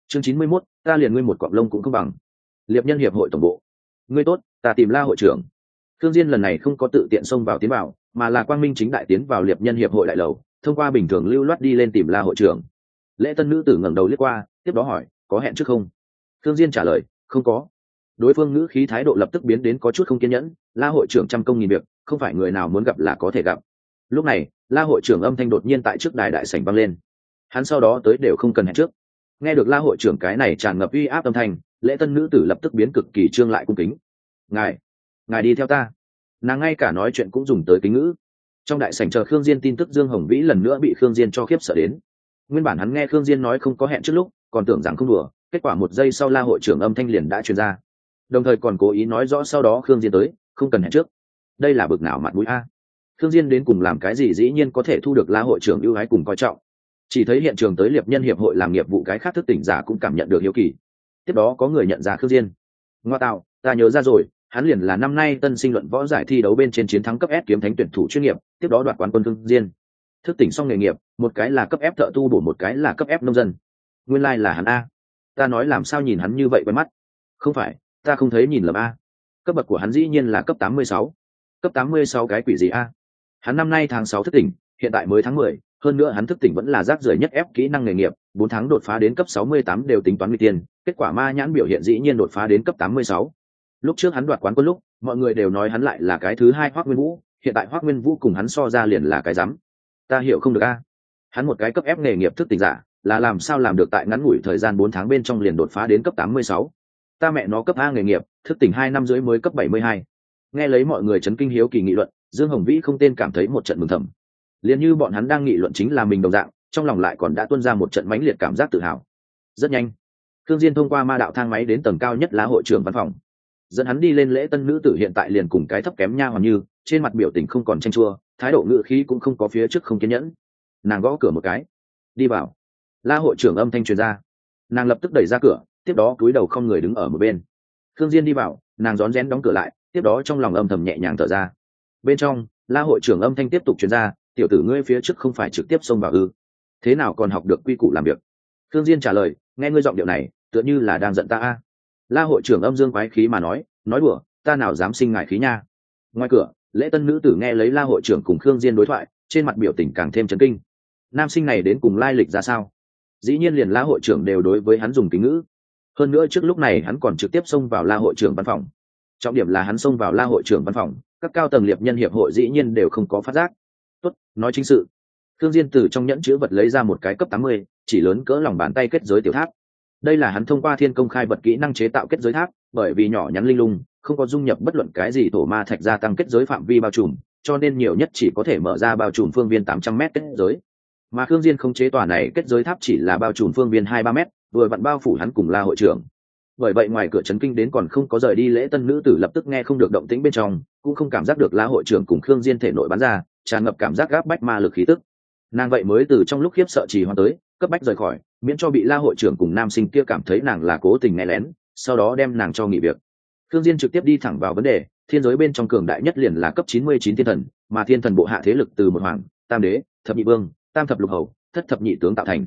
Chương chín mươi 91, ta liền ngươi một quặng lông cũng không bằng. Liệp nhân hiệp hội tổng bộ. Ngươi tốt ta tìm la hội trưởng. Thương diên lần này không có tự tiện xông vào tiến vào mà là quang minh chính đại tiến vào liệp nhân hiệp hội đại lầu thông qua bình thường lưu loát đi lên tìm la hội trưởng. Lễ tân nữ tử ngẩng đầu liếc qua tiếp đó hỏi có hẹn trước không? Thương diên trả lời không có. Đối phương ngữ khí thái độ lập tức biến đến có chút không kiên nhẫn, la hội trưởng trăm công nghìn việc, không phải người nào muốn gặp là có thể gặp. Lúc này, la hội trưởng âm thanh đột nhiên tại trước đài đại sảnh vang lên. Hắn sau đó tới đều không cần hẹn trước. Nghe được la hội trưởng cái này tràn ngập uy áp âm thanh, lễ tân nữ tử lập tức biến cực kỳ trương lại cung kính. Ngài ngài đi theo ta. Nàng ngay cả nói chuyện cũng dùng tới kính ngữ. Trong đại sảnh chờ khương diên tin tức dương hồng vĩ lần nữa bị khương diên cho khiếp sợ đến. Nguyên bản hắn nghe khương diên nói không có hẹn trước lúc, còn tưởng rằng không đùa kết quả một giây sau la hội trưởng âm thanh liền đã truyền ra. Đồng thời còn cố ý nói rõ sau đó khương diên tới không cần hẹn trước. Đây là bực nào mặt mũi a? Khương diên đến cùng làm cái gì dĩ nhiên có thể thu được la hội trưởng ưu ái cùng coi trọng. Chỉ thấy hiện trường tới liệp nhân hiệp hội làm nghiệp vụ cái khác thức tỉnh giả cũng cảm nhận được hiếu kỳ. Tiếp đó có người nhận ra khương diên. Ngoa tạo ta nhớ ra rồi hắn liền là năm nay tân sinh luận võ giải thi đấu bên trên chiến thắng cấp S kiếm thánh tuyển thủ chuyên nghiệp, tiếp đó đoạt quán quân thương diên. thức tỉnh xong nghề nghiệp một cái là cấp F thợ tu bổ một cái là cấp F nông dân. Nguyên lai là hắn a ta nói làm sao nhìn hắn như vậy quen mắt? Không phải, ta không thấy nhìn lầm a. Cấp bậc của hắn dĩ nhiên là cấp tám mươi sáu. Cấp tám mươi sáu cái quỷ gì a? Hắn năm nay tháng sáu thức tỉnh, hiện tại mới tháng mười, hơn nữa hắn thức tỉnh vẫn là rác rưởi nhất ép kỹ năng nghề nghiệp, bốn tháng đột phá đến cấp sáu mươi tám đều tính toán nguy tiên kết quả ma nhãn biểu hiện dĩ nhiên đột phá đến cấp tám mươi sáu. Lúc trước hắn đoạt quán quân lúc, mọi người đều nói hắn lại là cái thứ hai hoác nguyên vũ, hiện tại hoác nguyên vũ cùng hắn so ra liền là cái rắm. Ta hiểu không được a. Hắn một cái cấp ép nghề nghiệp thức tỉnh giả là làm sao làm được tại ngắn ngủi thời gian bốn tháng bên trong liền đột phá đến cấp tám mươi sáu? Ta mẹ nó cấp a nghề nghiệp, thức tỉnh hai năm rưỡi mới cấp bảy mươi hai. Nghe lấy mọi người chấn kinh hiếu kỳ nghị luận, dương hồng vĩ không tên cảm thấy một trận mừng thầm. Liền như bọn hắn đang nghị luận chính là mình đồng dạng, trong lòng lại còn đã tuân ra một trận mãnh liệt cảm giác tự hào. Rất nhanh thương diên thông qua ma đạo thang máy đến tầng cao nhất lá hội trưởng văn phòng. Dẫn hắn đi lên lễ tân nữ tử hiện tại liền cùng cái thấp kém nha hoàn như, trên mặt biểu tình không còn tranh chua, thái độ ngự khí cũng không có phía trước không kiên nhẫn. Nàng gõ cửa một cái. Đi vào la hội trưởng âm thanh truyền ra. Nàng lập tức đẩy ra cửa, tiếp đó cúi đầu không người đứng ở một bên. Thương diên đi vào, nàng rón rén đóng cửa lại, tiếp đó trong lòng âm thầm nhẹ nhàng thở ra. Bên trong, la hội trưởng âm thanh tiếp tục truyền ra, tiểu tử ngươi phía trước không phải trực tiếp xông vào ư? Thế nào còn học được quy củ làm việc? Thương diên trả lời, nghe ngươi giọng điệu này, tựa như là đang giận ta a. La hội trưởng âm dương quái khí mà nói nói đùa, ta nào dám sinh ngại khí nha. Ngoài cửa, lễ tân nữ tử nghe lấy la hội trưởng cùng khương diên đối thoại, trên mặt biểu tình càng thêm chấn kinh. Nam sinh này đến cùng lai lịch ra sao? Dĩ nhiên liền la hội trưởng đều đối với hắn dùng kính ngữ. Hơn nữa trước lúc này hắn còn trực tiếp xông vào la hội trưởng văn phòng. Trọng điểm là hắn xông vào la hội trưởng văn phòng các cao tầng liệp nhân hiệp hội dĩ nhiên đều không có phát giác. Tốt nói chính sự. Thương diên từ trong nhẫn chứa vật lấy ra một cái cấp tám mươi, chỉ lớn cỡ lòng bàn tay kết giới tiểu tháp. Đây là hắn thông qua thiên công khai vật kỹ năng chế tạo kết giới tháp bởi vì nhỏ nhắn linh lung không có dung nhập bất luận cái gì thổ ma thạch gia tăng kết giới phạm vi bao trùm cho nên nhiều nhất chỉ có thể mở ra bao trùm phương viên tám trăm mét kết giới mà khương diên không chế tòa này kết giới tháp chỉ là bao trùm phương viên hai ba mét, vừa vặn bao phủ hắn cùng la hội trưởng. Bởi vậy ngoài cửa trấn kinh đến còn không có rời đi lễ tân nữ tử lập tức nghe không được động tĩnh bên trong cũng không cảm giác được la hội trưởng cùng khương diên thể nội bắn ra tràn ngập cảm giác gáp bách ma lực khí tức. Nàng vậy mới từ trong lúc khiếp sợ trì hoãn tới cấp bách rời khỏi miễn cho bị la hội trưởng cùng nam sinh kia cảm thấy nàng là cố tình nghe lén sau đó đem nàng cho nghỉ việc. Khương diên trực tiếp đi thẳng vào vấn đề thiên giới bên trong cường đại nhất liền là cấp 99 thiên thần mà thiên thần bộ hạ thế lực từ một hoàng tam đế thập nhị vương tam thập lục hầu, thất thập nhị tướng tạo thành.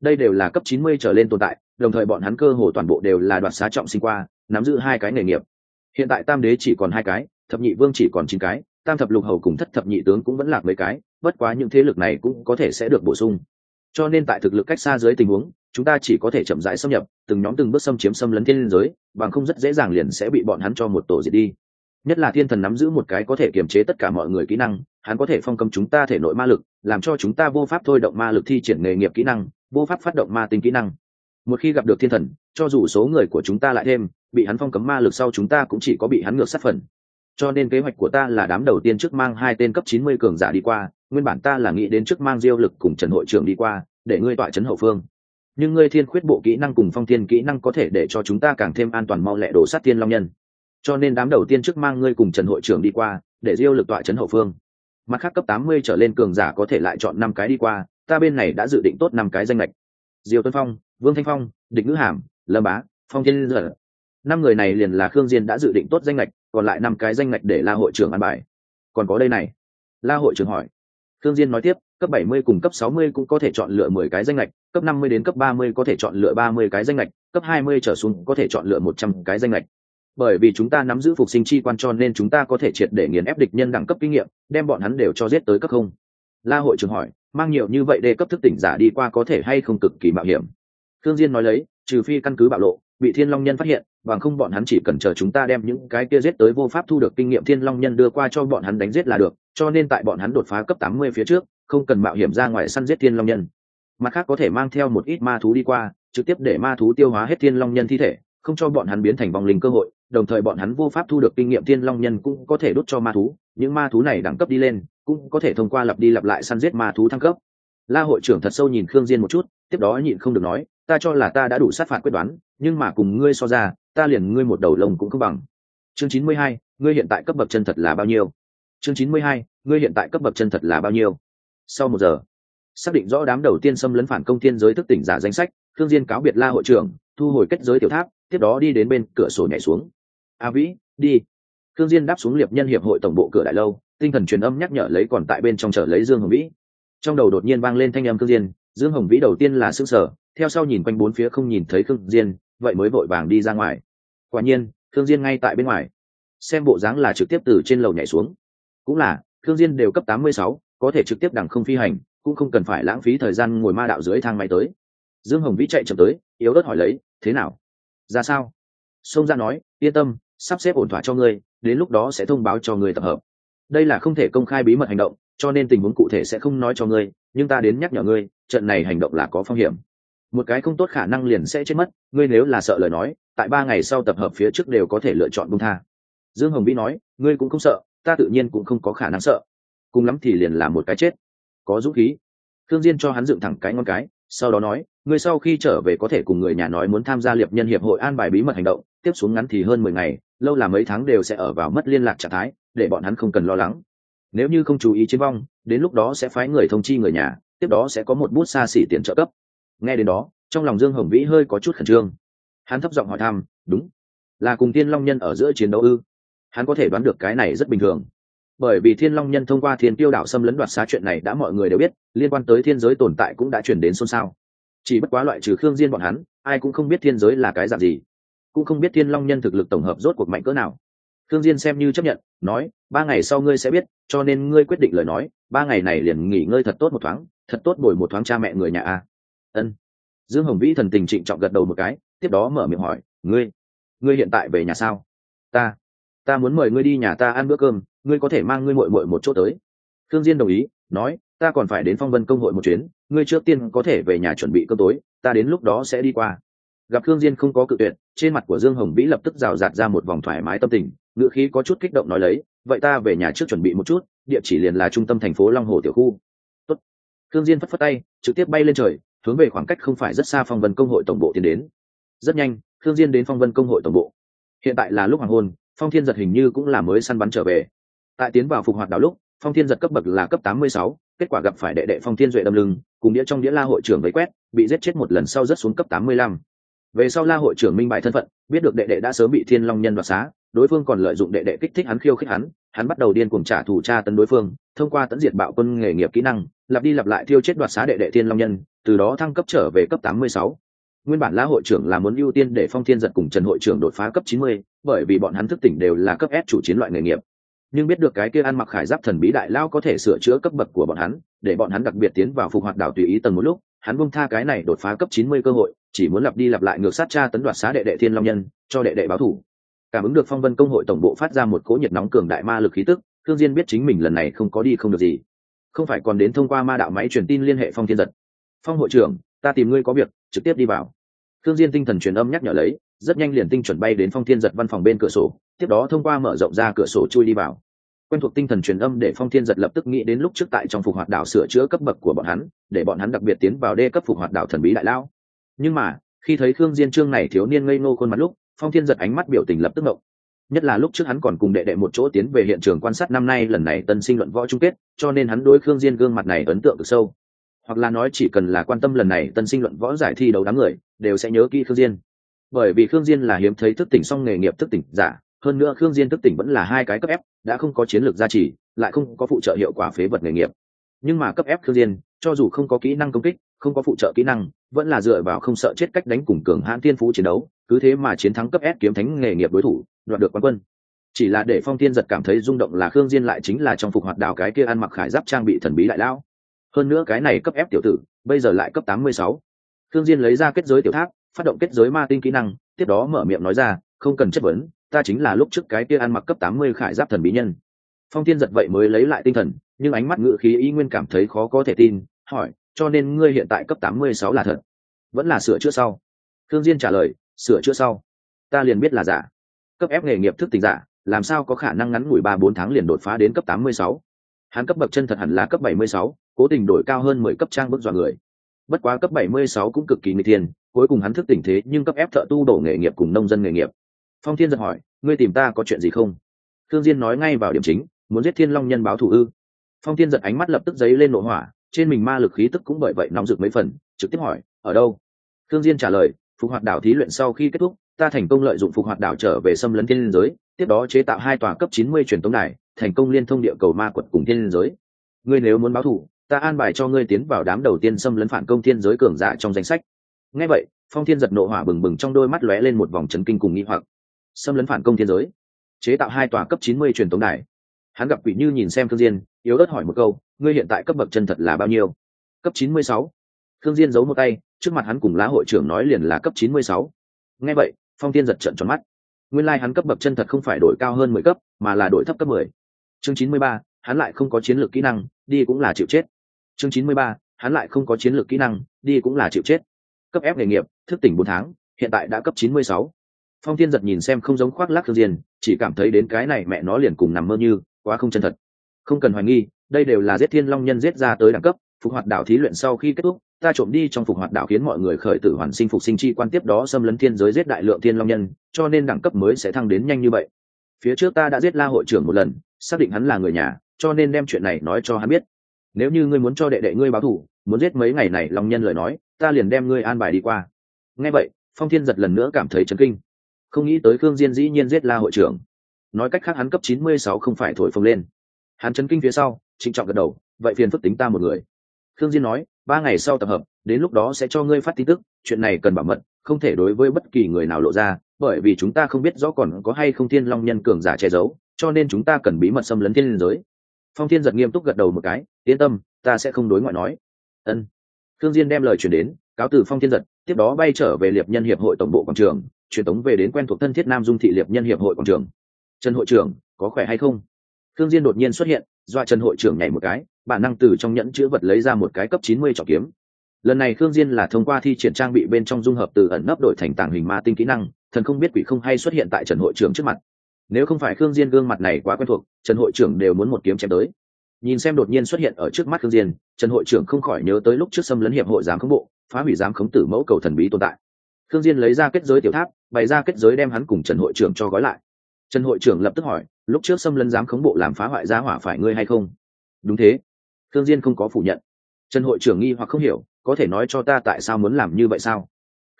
Đây đều là cấp 90 trở lên tồn tại, đồng thời bọn hắn cơ hồ toàn bộ đều là đoạt xá trọng sinh qua, nắm giữ hai cái nghề nghiệp. Hiện tại tam đế chỉ còn hai cái, thập nhị vương chỉ còn chín cái, tam thập lục hầu cùng thất thập nhị tướng cũng vẫn lạc mấy cái, bất quá những thế lực này cũng có thể sẽ được bổ sung. Cho nên tại thực lực cách xa dưới tình huống, chúng ta chỉ có thể chậm rãi xâm nhập, từng nhóm từng bước xâm chiếm xâm lấn thiên liên giới, bằng không rất dễ dàng liền sẽ bị bọn hắn cho một tổ diệt đi nhất là thiên thần nắm giữ một cái có thể kiềm chế tất cả mọi người kỹ năng, hắn có thể phong cầm chúng ta thể nội ma lực, làm cho chúng ta vô pháp thôi động ma lực thi triển nghề nghiệp kỹ năng, vô pháp phát động ma tính kỹ năng. Một khi gặp được thiên thần, cho dù số người của chúng ta lại thêm, bị hắn phong cấm ma lực sau chúng ta cũng chỉ có bị hắn ngược sát phần. Cho nên kế hoạch của ta là đám đầu tiên trước mang hai tên cấp chín mươi cường giả đi qua, nguyên bản ta là nghĩ đến trước mang diêu lực cùng trần hội trưởng đi qua, để ngươi tọa trấn hậu phương. Nhưng ngươi thiên khuyết bộ kỹ năng cùng phong thiên kỹ năng có thể để cho chúng ta càng thêm an toàn mau lẹ đổ sát thiên long nhân cho nên đám đầu tiên trước mang ngươi cùng trần hội trưởng đi qua, để diêu lực tọa trấn hậu phương. Mặt khác cấp tám mươi trở lên cường giả có thể lại chọn năm cái đi qua, ta bên này đã dự định tốt năm cái danh lệch. Diêu tuấn phong, vương thanh phong, địch ngữ hàm, lâm bá, phong thiên dở năm người này liền là khương diên đã dự định tốt danh lệch, còn lại năm cái danh lệch để la hội trưởng ăn bài. Còn có đây này. La hội trưởng hỏi. Khương diên nói tiếp, cấp 70 cùng cấp 60 cũng có thể chọn lựa 10 cái danh lệch, cấp 50 đến cấp 30 có thể chọn lựa 30 cái danh lệch, cấp 20 trở xuống có thể chọn lựa 100 cái danh lệch bởi vì chúng ta nắm giữ phục sinh chi quan cho nên chúng ta có thể triệt để nghiền ép địch nhân đẳng cấp kinh nghiệm, đem bọn hắn đều cho giết tới cấp không. La hội trưởng hỏi, mang nhiều như vậy để cấp thức tỉnh giả đi qua có thể hay không cực kỳ mạo hiểm? Thương diên nói lấy, trừ phi căn cứ bạo lộ, bị thiên long nhân phát hiện, bằng không bọn hắn chỉ cần chờ chúng ta đem những cái kia giết tới vô pháp thu được kinh nghiệm thiên long nhân đưa qua cho bọn hắn đánh giết là được, cho nên tại bọn hắn đột phá cấp 80 phía trước, không cần mạo hiểm ra ngoài săn giết thiên long nhân. Mặt khác có thể mang theo một ít ma thú đi qua, trực tiếp để ma thú tiêu hóa hết thiên long nhân thi thể không cho bọn hắn biến thành vong linh cơ hội đồng thời bọn hắn vô pháp thu được kinh nghiệm thiên long nhân cũng có thể đốt cho ma thú những ma thú này đẳng cấp đi lên cũng có thể thông qua lặp đi lặp lại săn giết ma thú thăng cấp. La hội trưởng thật sâu nhìn khương diên một chút tiếp đó nhịn không được nói ta cho là ta đã đủ sát phạt quyết đoán nhưng mà cùng ngươi so ra ta liền ngươi một đầu lông cũng không bằng. Chương chín mươi hai, ngươi hiện tại cấp bậc chân thật là bao nhiêu? Chương chín mươi hai, ngươi hiện tại cấp bậc chân thật là bao nhiêu? Sau một giờ xác định rõ đám đầu tiên xâm lấn phản công thiên giới thức tỉnh giả danh sách thương diên cáo biệt la hội trưởng thu hồi kết giới tiểu tháp tiếp đó đi đến bên cửa sổ nhảy xuống. A vĩ đi. Thương diên đáp xuống liệp nhân hiệp hội tổng bộ cửa đại lâu tinh thần truyền âm nhắc nhở lấy còn tại bên trong chờ lấy dương hồng vĩ. Trong đầu đột nhiên vang lên thanh âm khương diên dương hồng vĩ đầu tiên là sững sờ theo sau nhìn quanh bốn phía không nhìn thấy khương diên vậy mới vội vàng đi ra ngoài. Quả nhiên khương diên ngay tại bên ngoài xem bộ dáng là trực tiếp từ trên lầu nhảy xuống. Cũng là khương diên đều cấp 86, có thể trực tiếp đằng không phi hành cũng không cần phải lãng phí thời gian ngồi ma đạo dưới thang máy tới dương hồng vĩ chạy chậm tới, yếu ớt hỏi lấy, thế nào? Ra sao? Sông ra nói, yên tâm, sắp xếp ổn thỏa cho ngươi, đến lúc đó sẽ thông báo cho ngươi tập hợp. Đây là không thể công khai bí mật hành động, cho nên tình huống cụ thể sẽ không nói cho ngươi, nhưng ta đến nhắc nhở ngươi, trận này hành động là có phong hiểm. Một cái không tốt khả năng liền sẽ chết mất, ngươi nếu là sợ lời nói, tại ba ngày sau tập hợp phía trước đều có thể lựa chọn bung tha. Dương hồng vĩ nói, ngươi cũng không sợ, ta tự nhiên cũng không có khả năng sợ. Cùng lắm thì liền là một cái chết. Có dũng khí. Thương diên cho hắn dựng thẳng cái ngon cái, sau đó nói ngươi sau khi trở về có thể cùng người nhà nói muốn tham gia liệp nhân hiệp hội an bài bí mật hành động, tiếp xuống ngắn thì hơn mười ngày, lâu là mấy tháng đều sẽ ở vào mất liên lạc trạng thái, để bọn hắn không cần lo lắng. Nếu như không chú ý chiến vong, đến lúc đó sẽ phái người thông chi người nhà, tiếp đó sẽ có một bút xa xỉ tiền trợ cấp. Nghe đến đó, trong lòng dương hồng vĩ hơi có chút khẩn trương. Hắn thấp giọng hỏi thăm, đúng, là cùng Thiên long nhân ở giữa chiến đấu ư? Hắn có thể đoán được cái này rất bình thường. Bởi vì thiên long nhân thông qua thiên tiêu đảo xâm lấn đoạt xá chuyện này đã mọi người đều biết, liên quan tới thiên giới tồn tại cũng đã chuyển đến xôn xao chỉ bất quá loại trừ khương diên bọn hắn, ai cũng không biết thiên giới là cái dạng gì. Cũng không biết thiên long nhân thực lực tổng hợp rốt cuộc mạnh cỡ nào. Khương diên xem như chấp nhận, nói, ba ngày sau ngươi sẽ biết, cho nên ngươi quyết định lời nói, ba ngày này liền nghỉ ngơi thật tốt một thoáng, thật tốt bồi một thoáng cha mẹ người nhà a. Ân. Dương hồng vĩ thần tình trịnh trọng gật đầu một cái, tiếp đó mở miệng hỏi, ngươi ngươi hiện tại về nhà sao? Ta ta muốn mời ngươi đi nhà ta ăn bữa cơm, ngươi có thể mang ngươi muội muội một chỗ tới. Thương diên đồng ý, nói, ta còn phải đến phong vân công hội một chuyến ngươi trước tiên có thể về nhà chuẩn bị cơm tối, ta đến lúc đó sẽ đi qua. Gặp thương diên không có cự tuyệt, trên mặt của dương hồng vĩ lập tức rào rạt ra một vòng thoải mái tâm tình ngựa khí có chút kích động nói lấy, vậy ta về nhà trước chuẩn bị một chút, địa chỉ liền là trung tâm thành phố long hồ tiểu khu. Tốt. thương diên phất phất tay, trực tiếp bay lên trời, hướng về khoảng cách không phải rất xa phong vân công hội tổng bộ tiến đến. Rất nhanh thương diên đến phong vân công hội tổng bộ. Hiện tại là lúc hoàng hôn, phong thiên giật hình như cũng là mới săn bắn trở về. Tại tiến vào phục hoạt đảo lúc, phong thiên giật cấp bậc là cấp tám mươi sáu kết quả gặp phải đệ đệ phong thiên duệ đâm lưng, cùng đĩa trong đĩa la hội trưởng vây quét, bị giết chết một lần sau rất xuống cấp tám mươi lăm. Về sau la hội trưởng minh bài thân phận, biết được đệ đệ đã sớm bị thiên long nhân đoạt xá, đối phương còn lợi dụng đệ đệ kích thích hắn khiêu khích hắn hắn bắt đầu điên cuồng trả thù tra tấn đối phương, thông qua tấn diệt bạo quân nghề nghiệp kỹ năng, lặp đi lặp lại thiêu chết đoạt xá đệ đệ thiên long nhân, từ đó thăng cấp trở về cấp tám mươi sáu. Nguyên bản la hội trưởng là muốn ưu tiên để phong thiên giật cùng trần hội trưởng đột phá cấp chín mươi, bởi vì bọn hắn thức tỉnh đều là cấp s chủ chiến loại nghề nghiệp nhưng biết được cái kia ăn mặc khải giáp thần bí đại lao có thể sửa chữa cấp bậc của bọn hắn, để bọn hắn đặc biệt tiến vào phục hoạt đảo tùy ý tầng một lúc, hắn bung tha cái này đột phá cấp chín mươi cơ hội, chỉ muốn lặp đi lặp lại ngược sát cha tấn đoạt xá đệ đệ thiên long nhân, cho đệ đệ báo thủ. Cảm ứng được phong vân công hội tổng bộ phát ra một cỗ nhiệt nóng cường đại ma lực khí tức thương diên biết chính mình lần này không có đi không được gì. Không phải còn đến thông qua ma đạo máy truyền tin liên hệ phong thiên giật. Phong hội trưởng, ta tìm ngươi có việc, trực tiếp đi vào thương diên tinh thần truyền âm nhắc nhở lấy, rất nhanh liền tinh chuẩn bay đến phong thiên giật văn phòng bên cửa sổ, tiếp đó thông qua mở rộng ra cửa sổ chui đi vào. Quen thuộc tinh thần truyền âm để phong thiên giật lập tức nghĩ đến lúc trước tại trong phục hoạt đảo sửa chữa cấp bậc của bọn hắn, để bọn hắn đặc biệt tiến vào đê cấp phục hoạt đảo thần bí đại lao. Nhưng mà, khi thấy khương diên trương này thiếu niên ngây ngô khuôn mặt lúc, phong thiên giật ánh mắt biểu tình lập tức ngộng. Nhất là lúc trước hắn còn cùng đệ đệ một chỗ tiến về hiện trường quan sát năm nay lần này tân sinh luận võ chung kết, cho nên hắn đối khương diên gương mặt này ấn tượng cực sâu hoặc là nói chỉ cần là quan tâm lần này tân sinh luận võ giải thi đấu đám người, đều sẽ nhớ kỹ khương diên. Bởi vì khương diên là hiếm thấy thức tỉnh song nghề nghiệp thức tỉnh giả, hơn nữa khương diên thức tỉnh vẫn là hai cái cấp ép đã không có chiến lược gia trì, lại không có phụ trợ hiệu quả phế vật nghề nghiệp. Nhưng mà cấp ép khương diên, cho dù không có kỹ năng công kích, không có phụ trợ kỹ năng, vẫn là dựa vào không sợ chết cách đánh cùng cường hãn tiên phú chiến đấu, cứ thế mà chiến thắng cấp ép kiếm thánh nghề nghiệp đối thủ, đoạt được quán quân. Chỉ là để phong tiên giật cảm thấy rung động là khương diên lại chính là trong phục hoạt đào cái kia ăn mặc khải giáp trang bị thần bí đại lao hơn nữa cái này cấp ép tiểu tử, bây giờ lại cấp tám mươi sáu. Thương diên lấy ra kết giới tiểu tháp, phát động kết giới ma tinh kỹ năng, tiếp đó mở miệng nói ra, không cần chất vấn, ta chính là lúc trước cái kia ăn mặc cấp tám mươi khải giáp thần bí nhân. Phong tiên giật vậy mới lấy lại tinh thần, nhưng ánh mắt ngự khí y nguyên cảm thấy khó có thể tin, hỏi, cho nên ngươi hiện tại cấp tám mươi sáu là thật? Vẫn là sửa chữa sau? Thương diên trả lời, sửa chữa sau. Ta liền biết là giả. Cấp ép nghề nghiệp thức tỉnh giả, làm sao có khả năng ngắn ngủi ba bốn tháng liền đột phá đến cấp tám mươi sáu? Hắn cấp bậc chân thật hẳn là cấp bảy mươi sáu, cố tình đổi cao hơn mười cấp trang bức dọa người. Bất quá cấp bảy mươi sáu cũng cực kỳ nguy thiên, cuối cùng hắn thức tỉnh thế nhưng cấp ép thợ tu đổ nghề nghiệp cùng nông dân nghề nghiệp. Phong thiên giật hỏi, ngươi tìm ta có chuyện gì không? Thương diên nói ngay vào điểm chính, muốn giết thiên long nhân báo thù ư? Phong thiên giật ánh mắt lập tức giấy lên nổ hỏa, trên mình ma lực khí tức cũng bởi vậy nóng rực mấy phần, trực tiếp hỏi, ở đâu? Thương diên trả lời, phục hoạt đảo thí luyện sau khi kết thúc, ta thành công lợi dụng phục hoạt đảo trở về xâm lấn thiên giới, tiếp đó chế tạo hai tòa cấp 90 truyền tống đài thành công liên thông địa cầu ma quật cùng thiên giới. Ngươi nếu muốn báo thù, ta an bài cho ngươi tiến vào đám đầu tiên xâm lấn phản công thiên giới cường giả trong danh sách. Ngay vậy, phong thiên giật nộ hỏa bừng bừng trong đôi mắt lóe lên một vòng chấn kinh cùng nghi hoặc. Xâm lấn phản công thiên giới. Chế tạo hai tòa cấp chín mươi truyền tống đài. Hắn gặp quỷ như nhìn xem thương diên, yếu ớt hỏi một câu, ngươi hiện tại cấp bậc chân thật là bao nhiêu? Cấp chín mươi sáu. Thương diên giấu một tay, trước mặt hắn cùng lá hội trưởng nói liền là cấp chín mươi sáu. Nghe vậy, phong thiên giật trợn tròn mắt. Nguyên lai hắn cấp bậc chân thật không phải đổi cao hơn mười cấp, mà là đổi thấp cấp mười chương chín mươi ba, hắn lại không có chiến lược kỹ năng, đi cũng là chịu chết. Chương chín mươi ba, hắn lại không có chiến lược kỹ năng, đi cũng là chịu chết. Cấp ép nghề nghiệp, thức tỉnh bốn tháng, hiện tại đã cấp chín mươi sáu. Phong thiên giật nhìn xem không giống khoác lác thương diên, chỉ cảm thấy đến cái này mẹ nó liền cùng nằm mơ như, quá không chân thật. Không cần hoài nghi, đây đều là giết thiên long nhân giết ra tới đẳng cấp, phục hoạt đảo thí luyện sau khi kết thúc, ta trộm đi trong phục hoạt đảo khiến mọi người khởi tử hoàn sinh phục sinh chi quan tiếp đó xâm lấn thiên giới giết đại lượng thiên long nhân, cho nên đẳng cấp mới sẽ thăng đến nhanh như vậy. Phía trước ta đã giết la hội trưởng một lần xác định hắn là người nhà, cho nên đem chuyện này nói cho hắn biết. Nếu như ngươi muốn cho đệ đệ ngươi báo thù, muốn giết mấy ngày này long nhân lời nói, ta liền đem ngươi an bài đi qua. Nghe vậy, phong thiên giật lần nữa cảm thấy chấn kinh. Không nghĩ tới khương diên dĩ nhiên giết la hội trưởng. Nói cách khác hắn cấp chín mươi sáu không phải thổi phồng lên. Hắn chấn kinh phía sau, trịnh trọng gật đầu, vậy phiền phức tính ta một người. Khương diên nói, ba ngày sau tập hợp, đến lúc đó sẽ cho ngươi phát tin tức, chuyện này cần bảo mật, không thể đối với bất kỳ người nào lộ ra, bởi vì chúng ta không biết rõ còn có hay không thiên long nhân cường giả che giấu cho nên chúng ta cần bí mật xâm lấn thiên liên giới. Phong thiên giật nghiêm túc gật đầu một cái, yên tâm, ta sẽ không đối ngoại nói. Ân. Thương diên đem lời truyền đến, cáo từ phong thiên giật, tiếp đó bay trở về liệp nhân hiệp hội tổng bộ quảng trường, truyền tống về đến quen thuộc thân thiết nam dung thị liệp nhân hiệp hội quảng trường. Trần hội trưởng, có khỏe hay không? Thương diên đột nhiên xuất hiện dọa trần hội trưởng nhảy một cái, bản năng từ trong nhẫn chứa vật lấy ra một cái cấp chín mươi trọng kiếm. Lần này Thương diên là thông qua thi triển trang bị bên trong dung hợp từ ẩn nấp đổi thành tàng hình ma tinh kỹ năng, thần không biết quỷ không hay xuất hiện tại trần hội trưởng trước mặt nếu không phải khương diên gương mặt này quá quen thuộc, trần hội trưởng đều muốn một kiếm chém tới. Nhìn xem đột nhiên xuất hiện ở trước mắt khương diên, trần hội trưởng không khỏi nhớ tới lúc trước xâm lấn hiệp hội giám khống bộ, phá hủy giám khống tử mẫu cầu thần bí tồn tại. Khương diên lấy ra kết giới tiểu tháp, bày ra kết giới đem hắn cùng trần hội trưởng cho gói lại. Trần hội trưởng lập tức hỏi, lúc trước xâm lấn giám khống bộ làm phá hoại gia hỏa phải ngươi hay không? Đúng thế. Khương diên không có phủ nhận. Trần hội trưởng nghi hoặc không hiểu, có thể nói cho ta tại sao muốn làm như vậy sao?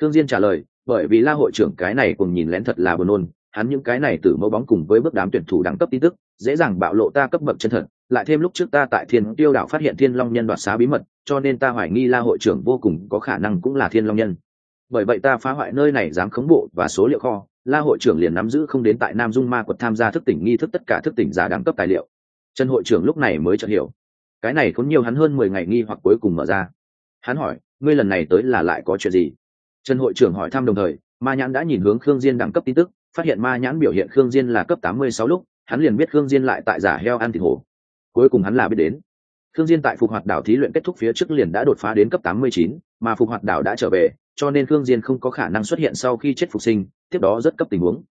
Khương diên trả lời, bởi vì la hội trưởng cái này cùng nhìn lén thật là buồn nôn hắn những cái này từ mẫu bóng cùng với bước đám tuyển thủ đẳng cấp tin tức, dễ dàng bạo lộ ta cấp bậc chân thật, lại thêm lúc trước ta tại thiên tiêu đảo phát hiện thiên long nhân đoạt xá bí mật, cho nên ta hoài nghi la hội trưởng vô cùng có khả năng cũng là thiên long nhân. Bởi vậy ta phá hoại nơi này dám khống bộ và số liệu kho, la hội trưởng liền nắm giữ không đến tại nam dung ma quật tham gia thức tỉnh nghi thức tất cả thức tỉnh giả đẳng cấp tài liệu. Trần hội trưởng lúc này mới chợt hiểu. Cái này khốn nhiều hắn hơn mười ngày nghi hoặc cuối cùng mở ra. Hắn hỏi, ngươi lần này tới là lại có chuyện gì? Trần hội trưởng hỏi thăm đồng thời, ma nhãn đã nhìn hướng khương diên đẳng cấp tin tức phát hiện ma nhãn biểu hiện khương diên là cấp tám mươi sáu lúc, hắn liền biết khương diên lại tại giả heo ăn thịt hổ. Cuối cùng hắn là biết đến. Khương diên tại phục hoạt đảo thí luyện kết thúc phía trước liền đã đột phá đến cấp tám mươi chín, mà phục hoạt đảo đã trở về, cho nên khương diên không có khả năng xuất hiện sau khi chết phục sinh, tiếp đó rất cấp tình huống.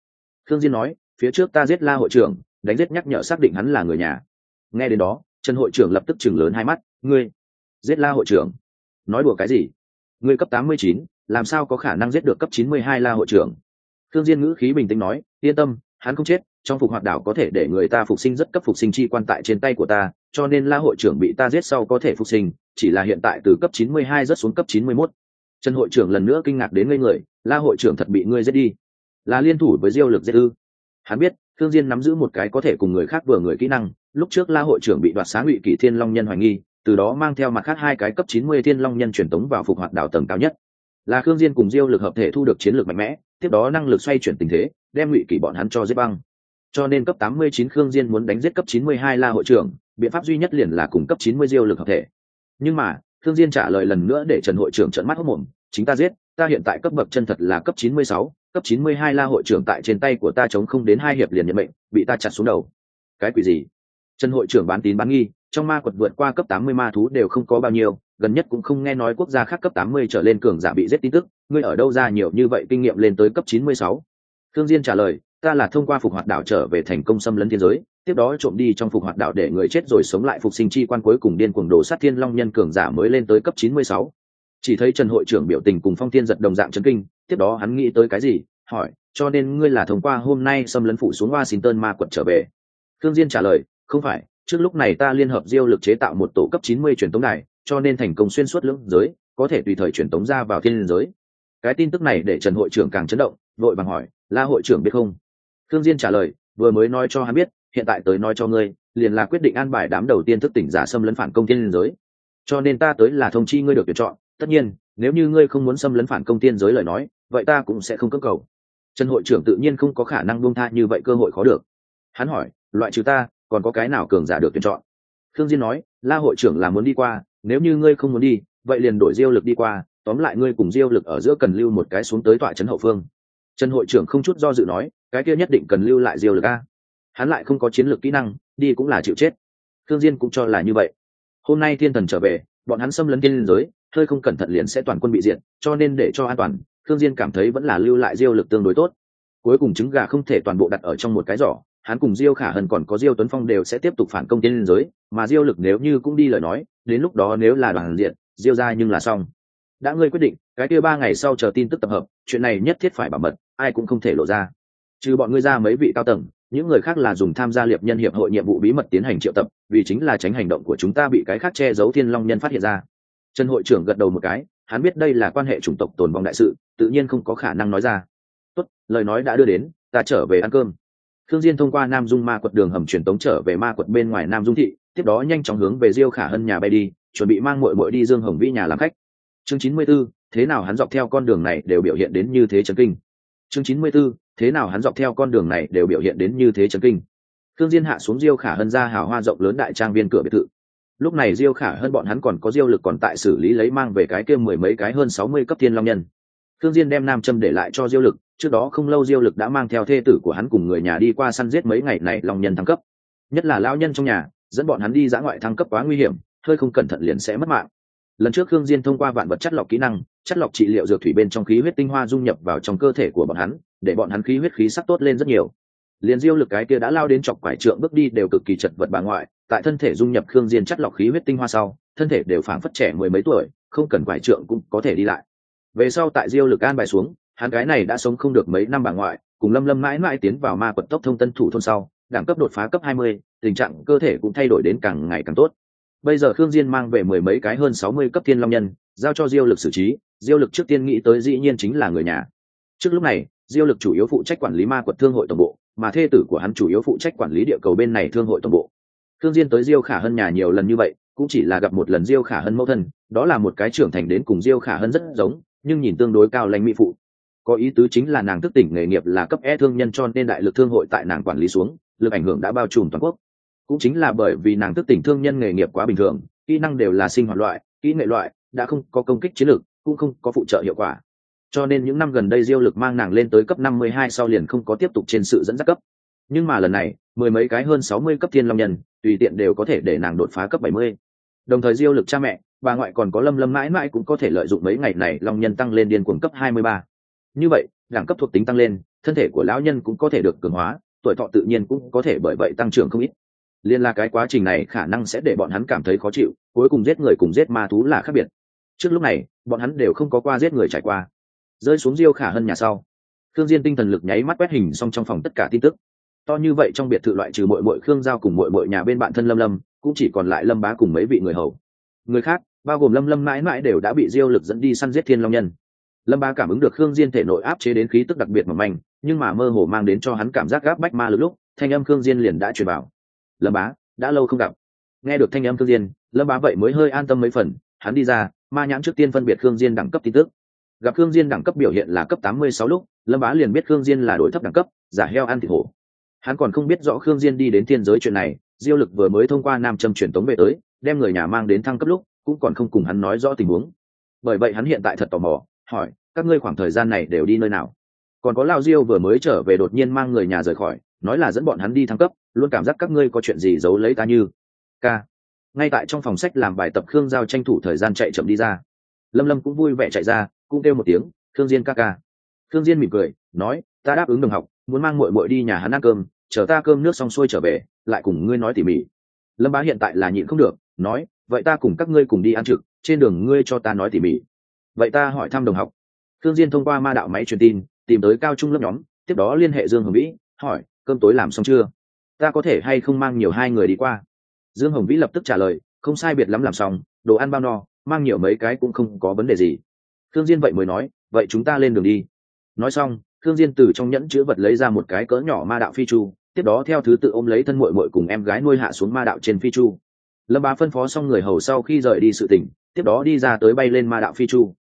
Khương diên nói, phía trước ta giết la hội trưởng, đánh giết nhắc nhở xác định hắn là người nhà. Nghe đến đó, trần hội trưởng lập tức chừng lớn hai mắt, ngươi giết la hội trưởng? Nói đùa cái gì? Ngươi cấp tám mươi chín, làm sao có khả năng giết được cấp chín mươi hai la hội trưởng? Thương Diên ngữ khí bình tĩnh nói, yên tâm, hắn không chết, trong phục hoạt đảo có thể để người ta phục sinh rất cấp phục sinh chi quan tại trên tay của ta, cho nên La hội trưởng bị ta giết sau có thể phục sinh, chỉ là hiện tại từ cấp 92 rất xuống cấp 91. Trần hội trưởng lần nữa kinh ngạc đến ngây người, La hội trưởng thật bị ngươi giết đi. Là liên thủ với Diêu Lực giết ư? Hắn biết, Thương Diên nắm giữ một cái có thể cùng người khác vừa người kỹ năng, lúc trước La hội trưởng bị đoạt sáng ngụy kỷ thiên long nhân hoài nghi, từ đó mang theo mặt khác hai cái cấp 90 thiên long nhân truyền tống vào phục hoạt đảo tầng cao nhất. Là Khương Diên cùng Diêu Lực hợp thể thu được chiến lược mạnh mẽ, tiếp đó năng lực xoay chuyển tình thế đem ngụy kỷ bọn hắn cho giết băng. Cho nên cấp 89 khương diên muốn đánh giết cấp 92 la hội trưởng biện pháp duy nhất liền là cùng cấp 90 diêu lực hợp thể. Nhưng mà khương diên trả lời lần nữa để trần hội trưởng trợn mắt hốt mồm chính ta giết ta hiện tại cấp bậc chân thật là cấp 96, cấp 92 la hội trưởng tại trên tay của ta chống không đến hai hiệp liền nhận mệnh bị ta chặt xuống đầu. Cái quỷ gì? Trần hội trưởng bán tín bán nghi trong ma quật vượt qua cấp 80 ma thú đều không có bao nhiêu gần nhất cũng không nghe nói quốc gia khác cấp 80 trở lên cường giả bị giết tin tức ngươi ở đâu ra nhiều như vậy kinh nghiệm lên tới cấp 96? Thương Diên trả lời, ta là thông qua phục hoạt đảo trở về thành công xâm lấn thiên giới, tiếp đó trộm đi trong phục hoạt đảo để người chết rồi sống lại phục sinh chi quan cuối cùng điên cuồng đồ sát thiên long nhân cường giả mới lên tới cấp 96. Chỉ thấy Trần hội trưởng biểu tình cùng Phong Thiên giật đồng dạng chấn kinh, tiếp đó hắn nghĩ tới cái gì, hỏi, cho nên ngươi là thông qua hôm nay xâm lấn phụ xuống Washington ma quật trở về. Thương Diên trả lời, không phải, trước lúc này ta liên hợp diêu lực chế tạo một tổ cấp 90 truyền tống đài, cho nên thành công xuyên suốt lưỡng giới, có thể tùy thời truyền tống ra vào thiên giới. Cái tin tức này để trần hội trưởng càng chấn động vội vàng hỏi la hội trưởng biết không? Thương diên trả lời vừa mới nói cho hắn biết hiện tại tới nói cho ngươi liền là quyết định an bài đám đầu tiên thức tỉnh giả xâm lấn phản công thiên giới. Cho nên ta tới là thông chi ngươi được tuyển chọn tất nhiên nếu như ngươi không muốn xâm lấn phản công thiên giới lời nói vậy ta cũng sẽ không cưỡng cầu. Trần hội trưởng tự nhiên không có khả năng buông tha như vậy cơ hội khó được. Hắn hỏi loại trừ ta còn có cái nào cường giả được tuyển chọn? Thương diên nói la hội trưởng là muốn đi qua nếu như ngươi không muốn đi, vậy liền đổi diêu lực đi qua, tóm lại ngươi cùng diêu lực ở giữa cần lưu một cái xuống tới tọa trấn hậu phương. Trần hội trưởng không chút do dự nói, cái kia nhất định cần lưu lại diêu lực a. Hắn lại không có chiến lược kỹ năng, đi cũng là chịu chết. Thương diên cũng cho là như vậy. Hôm nay thiên thần trở về, bọn hắn xâm lấn thiên giới, hơi không cẩn thận liền sẽ toàn quân bị diệt, cho nên để cho an toàn, thương diên cảm thấy vẫn là lưu lại diêu lực tương đối tốt. Cuối cùng trứng gà không thể toàn bộ đặt ở trong một cái giỏ hắn cùng diêu khả hân còn có diêu tuấn phong đều sẽ tiếp tục phản công tiên giới, mà diêu lực nếu như cũng đi lời nói, đến lúc đó nếu là đoàn diện, diêu ra nhưng là xong. Đã ngươi quyết định, cái kia ba ngày sau chờ tin tức tập hợp, chuyện này nhất thiết phải bảo mật, ai cũng không thể lộ ra. Trừ bọn ngươi ra mấy vị cao tầng, những người khác là dùng tham gia liệp nhân hiệp hội nhiệm vụ bí mật tiến hành triệu tập, vì chính là tránh hành động của chúng ta bị cái khác che giấu thiên long nhân phát hiện ra. Trần hội trưởng gật đầu một cái, hắn biết đây là quan hệ chủng tộc tồn vong đại sự, tự nhiên không có khả năng nói ra. Tốt, lời nói đã đưa đến, ta trở về ăn cơm thương diên thông qua nam dung ma quật đường hầm truyền tống trở về ma quật bên ngoài nam dung thị tiếp đó nhanh chóng hướng về diêu khả hân nhà bay đi chuẩn bị mang muội muội đi dương hồng vĩ nhà làm khách. Chương 94, thế nào hắn dọc theo con đường này đều biểu hiện đến như thế chấn kinh? Chương 94, thế nào hắn dọc theo con đường này đều biểu hiện đến như thế chấn kinh? Thương diên hạ xuống diêu khả hân ra hào hoa rộng lớn đại trang viên cửa biệt thự. Lúc này diêu khả Hân bọn hắn còn có diêu lực còn tại xử lý lấy mang về cái kia mười mấy cái hơn sáu mươi cấp thiên long nhân thương diên đem nam châm để lại cho diêu lực, trước đó không lâu diêu lực đã mang theo thê tử của hắn cùng người nhà đi qua săn giết mấy ngày này lòng nhân thăng cấp. Nhất là lão nhân trong nhà, dẫn bọn hắn đi dã ngoại thăng cấp quá nguy hiểm, hơi không cẩn thận liền sẽ mất mạng. Lần trước thương diên thông qua vạn vật chất lọc kỹ năng, chất lọc trị liệu dược thủy bên trong khí huyết tinh hoa dung nhập vào trong cơ thể của bọn hắn, để bọn hắn khí huyết khí sắc tốt lên rất nhiều. Liền diêu lực cái kia đã lao đến chọc quải trượng bước đi đều cực kỳ chật vật bà ngoại, tại thân thể dung nhập khương diên chất lọc khí huyết tinh hoa sau, thân thể đều phảng phất trẻ mười mấy tuổi, không cần quải trượng cũng có thể đi lại về sau tại diêu lực an bài xuống hắn gái này đã sống không được mấy năm bà ngoại cùng lâm lâm mãi mãi tiến vào ma quật tốc thông tân thủ thôn sau đẳng cấp đột phá cấp hai mươi, tình trạng cơ thể cũng thay đổi đến càng ngày càng tốt. Bây giờ khương diên mang về mười mấy cái hơn sáu mươi cấp thiên long nhân giao cho diêu lực xử trí diêu lực trước tiên nghĩ tới dĩ nhiên chính là người nhà. Trước lúc này diêu lực chủ yếu phụ trách quản lý ma quật thương hội tổng bộ mà thê tử của hắn chủ yếu phụ trách quản lý địa cầu bên này thương hội tổng bộ. Thương diên tới diêu khả hân nhà nhiều lần như vậy cũng chỉ là gặp một lần diêu khả hân mẫu thân đó là một cái trưởng thành đến cùng diêu khả hân rất giống nhưng nhìn tương đối cao lãnh mỹ phụ. Có ý tứ chính là nàng thức tỉnh nghề nghiệp là cấp e thương nhân cho nên đại lực thương hội tại nàng quản lý xuống, lực ảnh hưởng đã bao trùm toàn quốc. Cũng chính là bởi vì nàng thức tỉnh thương nhân nghề nghiệp quá bình thường, kỹ năng đều là sinh hoạt loại, kỹ nghệ loại, đã không có công kích chiến lược, cũng không có phụ trợ hiệu quả. Cho nên những năm gần đây diêu lực mang nàng lên tới cấp năm mươi hai sau liền không có tiếp tục trên sự dẫn dắt cấp. Nhưng mà lần này, mười mấy cái hơn sáu mươi cấp thiên long nhân, tùy tiện đều có thể để nàng đột phá cấp bảy mươi. Đồng thời diêu lực cha mẹ bà ngoại còn có lâm lâm mãi mãi cũng có thể lợi dụng mấy ngày này long nhân tăng lên điên cuồng cấp hai mươi ba. Như vậy, đẳng cấp thuộc tính tăng lên, thân thể của lão nhân cũng có thể được cường hóa, tuổi thọ tự nhiên cũng có thể bởi vậy tăng trưởng không ít. Liên là cái quá trình này khả năng sẽ để bọn hắn cảm thấy khó chịu, cuối cùng giết người cùng giết ma thú là khác biệt. Trước lúc này, bọn hắn đều không có qua giết người trải qua. Rơi xuống diêu khả hơn nhà sau thương diên tinh thần lực nháy mắt quét hình xong trong phòng tất cả tin tức. To như vậy trong biệt thự loại trừ mội mội khương giao cùng mội mội nhà bên bạn thân lâm lâm, cũng chỉ còn lại lâm bá cùng mấy vị người hầu. Người khác bao gồm lâm lâm mãi mãi đều đã bị diêu lực dẫn đi săn giết thiên long nhân. Lâm bá cảm ứng được khương diên thể nội áp chế đến khí tức đặc biệt mỏng manh, nhưng mà mơ hồ mang đến cho hắn cảm giác gáp bách ma lực lúc, thanh âm khương diên liền đã truyền bảo lâm bá, đã lâu không gặp. Nghe được thanh âm khương diên, lâm bá vậy mới hơi an tâm mấy phần, hắn đi ra, ma nhãn trước tiên phân biệt khương diên đẳng cấp tin tức. Gặp khương diên đẳng cấp biểu hiện là cấp tám mươi sáu lúc, lâm bá liền biết khương diên là đối thấp đẳng cấp, giả heo ăn thịt hổ. Hắn còn không biết rõ khương diên đi đến thiên giới chuyện này, diêu lực vừa mới thông qua nam châm truyền tống về tới, đem người nhà mang đến thăng cấp lúc cũng còn không cùng hắn nói rõ tình huống. Bởi vậy hắn hiện tại thật tò mò, hỏi, các ngươi khoảng thời gian này đều đi nơi nào? Còn có lao diêu vừa mới trở về đột nhiên mang người nhà rời khỏi, nói là dẫn bọn hắn đi thăng cấp, luôn cảm giác các ngươi có chuyện gì giấu lấy ta như. K ngay tại trong phòng sách làm bài tập khương giao tranh thủ thời gian chạy chậm đi ra. Lâm lâm cũng vui vẻ chạy ra, cũng kêu một tiếng, khương diên ca ca. Khương diên mỉm cười, nói, ta đáp ứng đồng học, muốn mang muội muội đi nhà hắn ăn cơm, chờ ta cơm nước xong xuôi trở về, lại cùng ngươi nói tỉ mỉ. Lâm bá hiện tại là nhịn không được, nói vậy ta cùng các ngươi cùng đi ăn trực, trên đường ngươi cho ta nói tỉ mỉ. Vậy ta hỏi thăm đồng học. Thương diên thông qua ma đạo máy truyền tin, tìm tới cao trung lớp nhóm, tiếp đó liên hệ dương hồng vĩ, hỏi, cơm tối làm xong chưa? Ta có thể hay không mang nhiều hai người đi qua? Dương hồng vĩ lập tức trả lời, không sai biệt lắm làm xong, đồ ăn bao no, mang nhiều mấy cái cũng không có vấn đề gì. Thương diên vậy mới nói, vậy chúng ta lên đường đi. Nói xong thương diên từ trong nhẫn chứa vật lấy ra một cái cỡ nhỏ ma đạo phi chu, tiếp đó theo thứ tự ôm lấy thân muội muội cùng em gái nuôi hạ xuống ma đạo trên phi chu lâm bá phân phó xong người hầu sau khi rời đi sự tỉnh, tiếp đó đi ra tới bay lên ma đạo phi chu.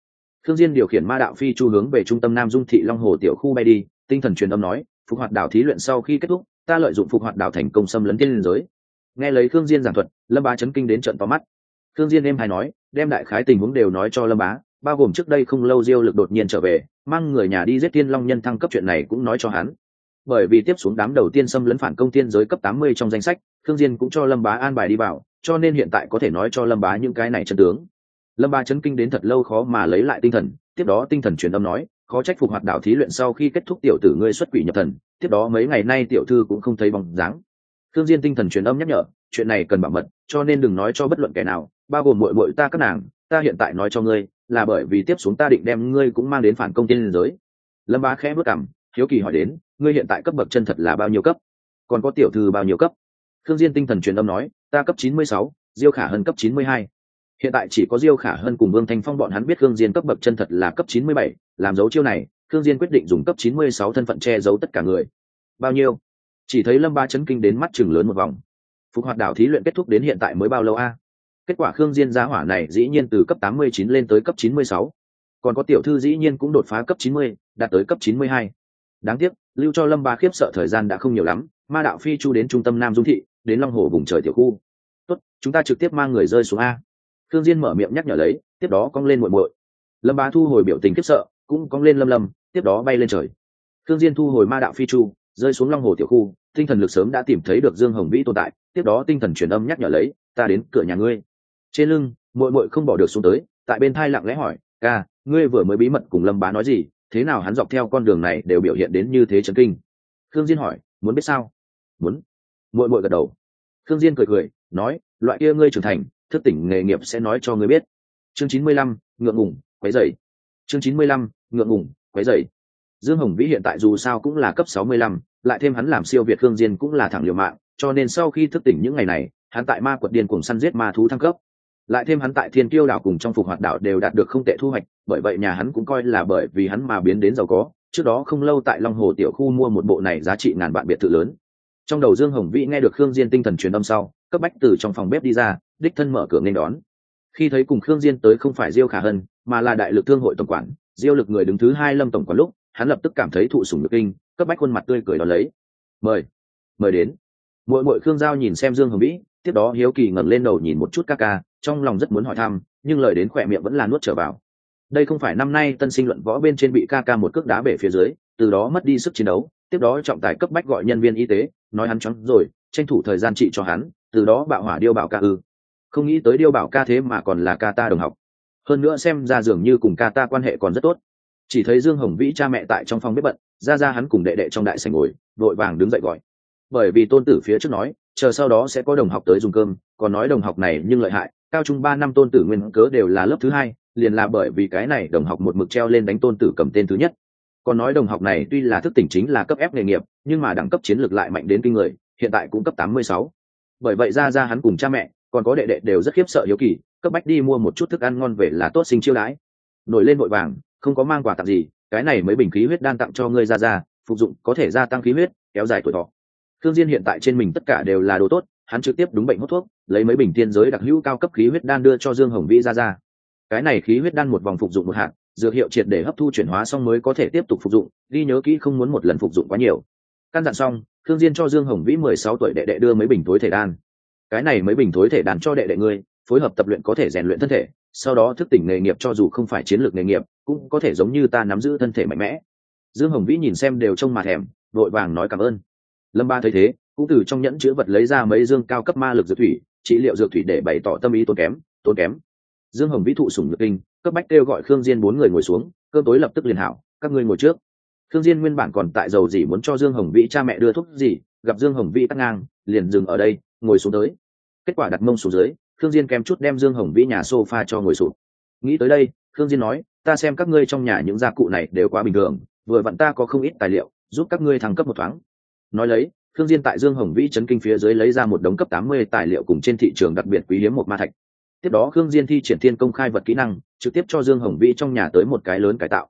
Thương diên điều khiển ma đạo phi chu hướng về trung tâm nam dung thị long hồ tiểu khu bay đi, tinh thần truyền âm nói, phục hoạt đảo thí luyện sau khi kết thúc, ta lợi dụng phục hoạt đảo thành công xâm lấn thiên liên giới. Nghe lấy thương diên giảng thuật, lâm bá chấn kinh đến trận to mắt. Thương diên em hay nói, đem đại khái tình huống đều nói cho lâm bá, bao gồm trước đây không lâu diêu lực đột nhiên trở về, mang người nhà đi giết tiên long nhân thăng cấp chuyện này cũng nói cho hắn. Bởi vì tiếp xuống đám đầu tiên xâm lấn phản công tiên giới cấp 80 trong danh sách thương diên cũng cho lâm bá an bài đi vào cho nên hiện tại có thể nói cho lâm bá những cái này chân tướng. Lâm bá chấn kinh đến thật lâu khó mà lấy lại tinh thần, tiếp đó tinh thần truyền âm nói, khó trách phục hoạt đạo thí luyện sau khi kết thúc tiểu tử ngươi xuất quỷ nhập thần, tiếp đó mấy ngày nay tiểu thư cũng không thấy bóng dáng. Thương diên tinh thần truyền âm nhắc nhở, chuyện này cần bảo mật, cho nên đừng nói cho bất luận kẻ nào bao gồm muội muội ta các nàng, ta hiện tại nói cho ngươi, là bởi vì tiếp xuống ta định đem ngươi cũng mang đến phản công tiên giới. Lâm bá khẽ bước cằm, hiếu kỳ hỏi đến, ngươi hiện tại cấp bậc chân thật là bao nhiêu cấp? Còn có tiểu thư bao nhiêu cấp? Thương diên tinh thần truyền âm nói ta cấp chín mươi sáu, diêu khả hơn cấp chín mươi hai. hiện tại chỉ có diêu khả hơn cùng vương thanh phong bọn hắn biết khương diên cấp bậc chân thật là cấp chín mươi bảy, làm dấu chiêu này khương diên quyết định dùng cấp chín mươi sáu thân phận che giấu tất cả người bao nhiêu chỉ thấy lâm ba chấn kinh đến mắt chừng lớn một vòng phục hoạt đảo thí luyện kết thúc đến hiện tại mới bao lâu a kết quả khương diên giá hỏa này dĩ nhiên từ cấp 89 lên tới cấp 96. còn có tiểu thư dĩ nhiên cũng đột phá cấp 90, đạt tới cấp 92. đáng tiếc lưu cho lâm ba khiếp sợ thời gian đã không nhiều lắm ma đạo phi chu đến trung tâm nam dung thị đến long hồ vùng trời tiểu khu. Tốt, chúng ta trực tiếp mang người rơi xuống a. Thương diên mở miệng nhắc nhở lấy, tiếp đó cong lên muội muội. Lâm Bá thu hồi biểu tình khiếp sợ, cũng cong lên lâm lâm, tiếp đó bay lên trời. Thương diên thu hồi ma đạo phi chu, rơi xuống long hồ tiểu khu, tinh thần lực sớm đã tìm thấy được dương hồng vĩ tồn tại, tiếp đó tinh thần truyền âm nhắc nhở lấy, ta đến cửa nhà ngươi. Trên lưng, muội muội không bỏ được xuống tới, tại bên thai lặng lẽ hỏi, ca, ngươi vừa mới bí mật cùng lâm bá nói gì? Thế nào hắn dọc theo con đường này đều biểu hiện đến như thế chấn kinh? Thương diên hỏi, muốn biết sao? Muốn muội muội gật đầu. Khương diên cười cười nói loại kia ngươi trưởng thành thức tỉnh nghề nghiệp sẽ nói cho ngươi biết. Chương chín mươi lăm ngượng ngùng quấy rầy. Chương chín mươi lăm ngượng ngùng quấy rầy. Dương hồng vĩ hiện tại dù sao cũng là cấp sáu mươi lăm, lại thêm hắn làm siêu việt khương diên cũng là thẳng liều mạng cho nên sau khi thức tỉnh những ngày này hắn tại ma quật điên cùng săn giết ma thú thăng cấp. Lại thêm hắn tại thiên kiêu đảo cùng trong phục hoạt đảo đều đạt được không tệ thu hoạch bởi vậy nhà hắn cũng coi là bởi vì hắn mà biến đến giàu có trước đó không lâu tại long hồ tiểu khu mua một bộ này giá trị ngàn vạn biệt thự lớn trong đầu dương hồng vĩ nghe được khương diên tinh thần truyền âm sau, cấp bách từ trong phòng bếp đi ra, đích thân mở cửa nên đón. Khi thấy cùng khương diên tới không phải diêu khả hân, mà là đại lực thương hội tổng quản, diêu lực người đứng thứ hai lâm tổng quản lúc, hắn lập tức cảm thấy thụ sủng nhược kinh, cấp bách khuôn mặt tươi cười đón lấy. Mời mời đến. Muội muội khương giao nhìn xem dương hồng vĩ, tiếp đó hiếu kỳ ngẩng lên đầu nhìn một chút ca ca, trong lòng rất muốn hỏi thăm, nhưng lời đến khỏe miệng vẫn là nuốt trở vào. Đây không phải năm nay tân sinh luận võ bên trên bị ca ca một cước đá bể phía dưới, từ đó mất đi sức chiến đấu tiếp đó trọng tài cấp bách gọi nhân viên y tế, nói hắn chóng rồi, tranh thủ thời gian trị cho hắn, từ đó bạo hỏa điêu bảo ca ư. Không nghĩ tới điêu bảo ca thế mà còn là ca ta đồng học. Hơn nữa xem ra dường như cùng ca ta quan hệ còn rất tốt. Chỉ thấy dương hồng vĩ cha mẹ tại trong phòng bếp bận, ra ra hắn cùng đệ đệ trong đại sảnh ngồi, vội vàng đứng dậy gọi. Bởi vì tôn tử phía trước nói, chờ sau đó sẽ có đồng học tới dùng cơm, còn nói đồng học này nhưng lợi hại, cao trung ba năm tôn tử nguyên cớ đều là lớp thứ hai, liền là bởi vì cái này đồng học một mực treo lên đánh tôn tử cầm tên thứ nhất còn nói đồng học này tuy là thức tỉnh chính là cấp ép nghề nghiệp, nhưng mà đẳng cấp chiến lược lại mạnh đến kinh người, hiện tại cũng cấp tám mươi sáu. Bởi vậy ra ra hắn cùng cha mẹ, còn có đệ đệ đều rất khiếp sợ hiếu kỳ, cấp bách đi mua một chút thức ăn ngon về là tốt sinh chiêu đãi. Nổi lên vội vàng, không có mang quà tặng gì, cái này mới bình khí huyết đan tặng cho ngươi ra ra, phục dụng, có thể gia tăng khí huyết, kéo dài tuổi thọ. Thương diên hiện tại trên mình tất cả đều là đồ tốt, hắn trực tiếp đúng bệnh hút thuốc, lấy mấy bình tiên giới đặc hữu cao cấp khí huyết đan đưa cho dương hồng vĩ ra ra. Cái này khí huyết đan một vòng phục dụng một hạt dược hiệu triệt để hấp thu chuyển hóa xong mới có thể tiếp tục phục dụng, ghi nhớ kỹ không muốn một lần phục dụng quá nhiều. Căn dặn xong, thương diên cho dương hồng vĩ mười sáu tuổi đệ đệ đưa mấy bình tối thể đan. Cái này mấy bình tối thể đan cho đệ đệ ngươi, phối hợp tập luyện có thể rèn luyện thân thể, sau đó thức tỉnh nghề nghiệp cho dù không phải chiến lược nghề nghiệp, cũng có thể giống như ta nắm giữ thân thể mạnh mẽ. Dương hồng vĩ nhìn xem đều trông mà thèm, vội vàng nói cảm ơn. Lâm ba thấy thế, cũng từ trong nhẫn chứa vật lấy ra mấy dương cao cấp ma lực dược thủy, trị liệu dược thủy để bày tỏ tâm ý tốn kém tốn kém. Dương hồng vĩ thụ sủng nhược kinh cấp bách kêu gọi khương diên bốn người ngồi xuống, cơm tối lập tức liền hảo, các ngươi ngồi trước. Khương diên nguyên bản còn tại dầu gì muốn cho dương hồng vĩ cha mẹ đưa thuốc gì, gặp dương hồng vĩ tắt ngang, liền dừng ở đây, ngồi xuống tới. Kết quả đặt mông xuống dưới, khương diên kém chút đem dương hồng vĩ nhà sofa cho ngồi sụp nghĩ tới đây, khương diên nói, ta xem các ngươi trong nhà những gia cụ này đều quá bình thường, vừa vặn ta có không ít tài liệu, giúp các ngươi thăng cấp một thoáng. Nói lấy Thương Diên tại Dương Hồng Vĩ chấn kinh phía dưới lấy ra một đống cấp 80 tài liệu cùng trên thị trường đặc biệt quý hiếm một ma thạch. Tiếp đó Khương Diên thi triển thiên công khai vật kỹ năng, trực tiếp cho Dương Hồng Vĩ trong nhà tới một cái lớn cải tạo.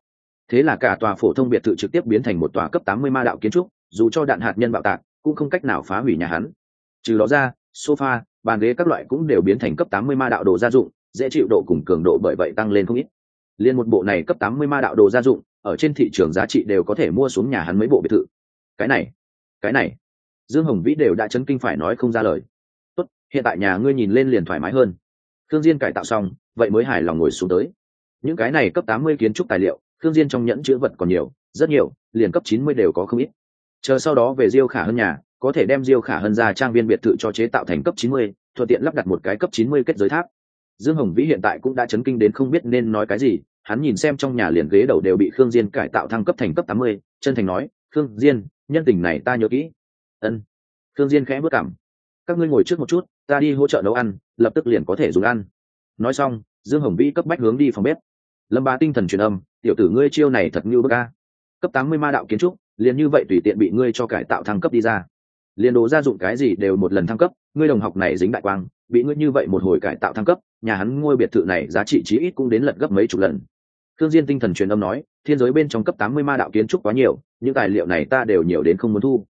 Thế là cả tòa phổ thông biệt thự trực tiếp biến thành một tòa cấp 80 ma đạo kiến trúc, dù cho đạn hạt nhân bạo tạc, cũng không cách nào phá hủy nhà hắn. Trừ đó ra, sofa bàn ghế các loại cũng đều biến thành cấp 80 ma đạo đồ gia dụng dễ chịu độ cùng cường độ bởi vậy tăng lên không ít. Liên một bộ này cấp 80 ma đạo đồ gia dụng ở trên thị trường giá trị đều có thể mua xuống nhà hắn mấy bộ biệt thự. Cái này cái này. Dương hồng vĩ đều đã chấn kinh phải nói không ra lời. Tốt hiện tại nhà ngươi nhìn lên liền thoải mái hơn thương diên cải tạo xong vậy mới hài lòng ngồi xuống tới. Những cái này cấp 80 kiến trúc tài liệu thương diên trong nhẫn chứa vật còn nhiều rất nhiều liền cấp 90 đều có không ít. Chờ sau đó về diêu khả hơn nhà có thể đem diêu khả hơn ra trang viên biệt thự cho chế tạo thành cấp 90, thuận tiện lắp đặt một cái cấp 90 kết giới tháp. Dương hồng vĩ hiện tại cũng đã chấn kinh đến không biết nên nói cái gì hắn nhìn xem trong nhà liền ghế đầu đều bị khương diên cải tạo thăng cấp thành cấp 80, chân thành nói khương diên nhân tình này ta nhớ kỹ. Ân. Khương diên khẽ bước cảm các ngươi ngồi trước một chút, ta đi hỗ trợ nấu ăn, lập tức liền có thể dùng ăn. Nói xong, dương hồng vĩ cấp bách hướng đi phòng bếp. Lâm ba tinh thần truyền âm, tiểu tử ngươi chiêu này thật như bức a. Cấp 80 ma đạo kiến trúc, liền như vậy tùy tiện bị ngươi cho cải tạo thăng cấp đi ra. Liền đồ gia dụng cái gì đều một lần thăng cấp, ngươi đồng học này dính đại quang, bị ngươi như vậy một hồi cải tạo thăng cấp, nhà hắn ngôi biệt thự này giá trị chí ít cũng đến lật gấp mấy chục lần. Thương diên tinh thần truyền âm nói, thiên giới bên trong cấp 80 ma đạo kiến trúc quá nhiều, những tài liệu này ta đều nhiều đến không muốn thu.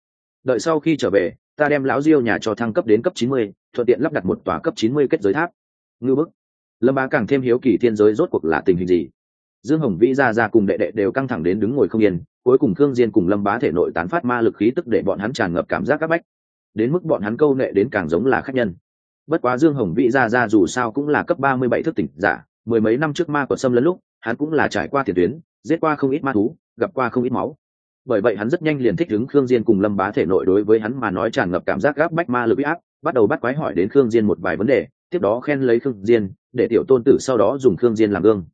Đợi sau khi trở về ta đem lão diêu nhà cho thăng cấp đến cấp 90, thuận tiện lắp đặt một tòa cấp 90 kết giới tháp. Ngư bức. Lâm bá càng thêm hiếu kỳ thiên giới rốt cuộc là tình hình gì. Dương hồng vĩ ra ra cùng đệ đệ đều căng thẳng đến đứng ngồi không yên cuối cùng khương diên cùng lâm bá thể nội tán phát ma lực khí tức để bọn hắn tràn ngập cảm giác các bách. Đến mức bọn hắn câu nệ đến càng giống là khách nhân. Bất quá dương hồng vĩ ra ra dù sao cũng là cấp 37 thức tỉnh giả mười mấy năm trước ma của xâm lấn lúc hắn cũng là trải qua tiền tuyến giết qua không ít ma thú gặp qua không ít máu bởi vậy hắn rất nhanh liền thích ứng khương diên cùng lâm bá thể nội đối với hắn mà nói tràn ngập cảm giác gáp bách ma lực áp, bắt đầu bắt quái hỏi đến khương diên một vài vấn đề, tiếp đó khen lấy khương diên, để tiểu tôn tử sau đó dùng khương diên làm gương.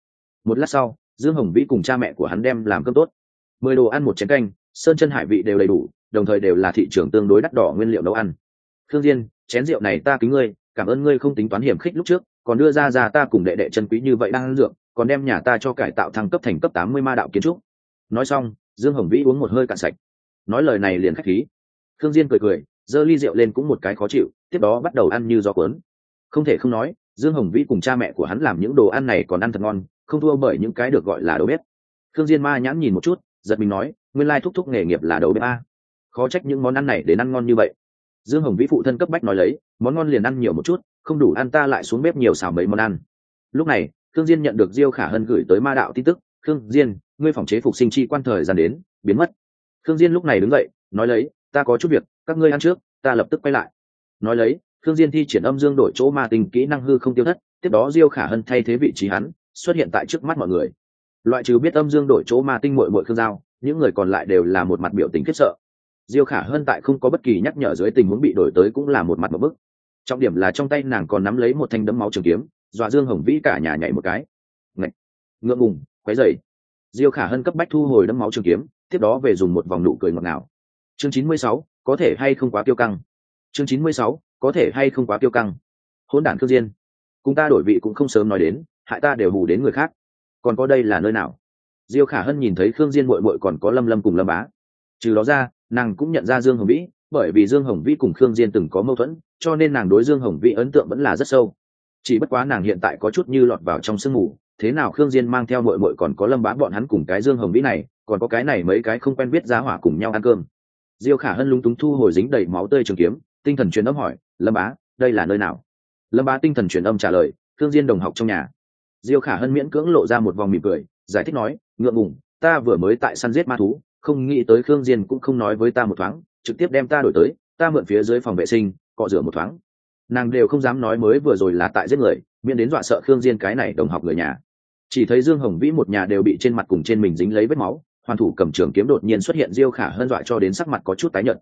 Một lát sau, dương hồng vĩ cùng cha mẹ của hắn đem làm cơm tốt. Mười đồ ăn, một chén canh, sơn chân hải vị đều đầy đủ, đồng thời đều là thị trường tương đối đắt đỏ nguyên liệu nấu ăn. Khương diên, chén rượu này ta kính ngươi, cảm ơn ngươi không tính toán hiểm khích lúc trước, còn đưa ra ra ta cùng đệ đệ chân quý như vậy đang ăn rượu còn đem nhà ta cho cải tạo thăng cấp thành cấp tám mươi ma đạo kiến trúc. Nói xong dương hồng vĩ uống một hơi cạn sạch. Nói lời này liền khách khí. Thương diên cười cười, giơ ly rượu lên cũng một cái khó chịu, tiếp đó bắt đầu ăn như gió cuốn. Không thể không nói, dương hồng vĩ cùng cha mẹ của hắn làm những đồ ăn này còn ăn thật ngon, không thua bởi những cái được gọi là đầu bếp. Thương diên ma nhãn nhìn một chút, giật mình nói, nguyên lai thúc thúc nghề nghiệp là đầu bếp a. Khó trách những món ăn này đến ăn ngon như vậy. Dương hồng vĩ phụ thân cấp bách nói lấy, món ngon liền ăn nhiều một chút, không đủ ăn ta lại xuống bếp nhiều xào mấy món ăn. Lúc này Thương diên nhận được diêu khả hân gửi tới ma đạo tin tức. Thương diên ngươi phòng chế phục sinh chi quan thời gian đến, biến mất. Khương diên lúc này đứng dậy, nói lấy, ta có chút việc, các ngươi ăn trước, ta lập tức quay lại. Nói lấy, khương diên thi triển âm dương đổi chỗ ma tình kỹ năng hư không tiêu thất, tiếp đó diêu khả hân thay thế vị trí hắn, xuất hiện tại trước mắt mọi người. Loại trừ biết âm dương đổi chỗ ma tinh muội muội khương giao, những người còn lại đều là một mặt biểu tình khiếp sợ. Diêu khả hân tại không có bất kỳ nhắc nhở dưới tình huống bị đổi tới cũng là một mặt một bức. Trọng điểm là trong tay nàng còn nắm lấy một thanh đấm máu trường kiếm, dọa dương hồng vĩ cả nhà nhảy một cái. Ngậy! ngượng ngùng, quấy dày diêu khả hân cấp bách thu hồi đấm máu trường kiếm, tiếp đó về dùng một vòng nụ cười ngọt ngào. Chương chín mươi sáu, có thể hay không quá tiêu căng? Chương chín mươi sáu, có thể hay không quá tiêu căng? Hỗn đản cương diên. Cùng ta đổi vị cũng không sớm nói đến, hại ta đều hù đến người khác. Còn có đây là nơi nào? Diêu khả hân nhìn thấy khương diên muội muội còn có lâm lâm cùng lâm bá. Trừ đó ra, nàng cũng nhận ra dương hồng vĩ, bởi vì dương hồng vĩ cùng khương diên từng có mâu thuẫn, cho nên nàng đối dương hồng vĩ ấn tượng vẫn là rất sâu. Chỉ bất quá nàng hiện tại có chút như lọt vào trong sương mù thế nào khương diên mang theo muội muội còn có lâm bá bọn hắn cùng cái dương hồng vĩ này, còn có cái này mấy cái không quen biết giá hỏa cùng nhau ăn cơm. Diêu khả hân lúng túng thu hồi dính đầy máu tươi trường kiếm, tinh thần truyền âm hỏi, lâm bá, đây là nơi nào? Lâm bá tinh thần truyền âm trả lời, khương diên đồng học trong nhà. Diêu khả hân miễn cưỡng lộ ra một vòng mỉm cười, giải thích nói, ngượng ngùng, ta vừa mới tại săn giết ma thú, không nghĩ tới khương diên cũng không nói với ta một thoáng, trực tiếp đem ta đổi tới, ta mượn phía dưới phòng vệ sinh, cọ rửa một thoáng. Nàng đều không dám nói mới vừa rồi là tại giết người, miễn đến dọa sợ khương diên cái này đồng học người nhà chỉ thấy dương hồng vĩ một nhà đều bị trên mặt cùng trên mình dính lấy vết máu, hoàn thủ cầm trường kiếm đột nhiên xuất hiện diêu khả hơn dọa cho đến sắc mặt có chút tái nhợt.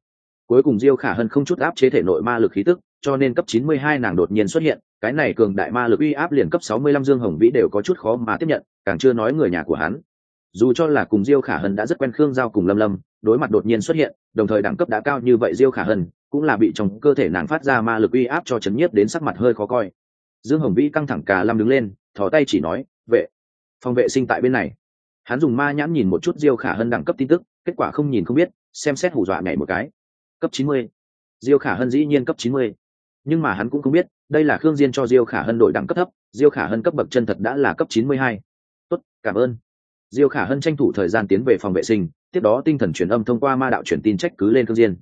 Cuối cùng diêu khả hơn không chút áp chế thể nội ma lực khí tức, cho nên cấp 92 nàng đột nhiên xuất hiện, cái này cường đại ma lực uy áp liền cấp 65 dương hồng vĩ đều có chút khó mà tiếp nhận, càng chưa nói người nhà của hắn. Dù cho là cùng diêu khả hân đã rất quen khương giao cùng lâm lâm, đối mặt đột nhiên xuất hiện, đồng thời đẳng cấp đã cao như vậy diêu khả hân, cũng là bị trong cơ thể nàng phát ra ma lực uy áp cho chấn nhiếp đến sắc mặt hơi khó coi. Dương hồng vĩ căng thẳng cả lâm đứng lên, thò tay chỉ nói, vệ phòng vệ sinh tại bên này. Hắn dùng ma nhãn nhìn một chút diêu khả hân đẳng cấp tin tức, kết quả không nhìn không biết, xem xét hù dọa nhảy một cái. Cấp chín mươi. Diêu khả hân dĩ nhiên cấp chín mươi. Nhưng mà hắn cũng không biết, đây là khương diên cho diêu khả hân đổi đẳng cấp thấp, diêu khả hân cấp bậc chân thật đã là cấp chín mươi hai. Tốt, cảm ơn. Diêu khả hân tranh thủ thời gian tiến về phòng vệ sinh, tiếp đó tinh thần truyền âm thông qua ma đạo truyền tin trách cứ lên khương diên.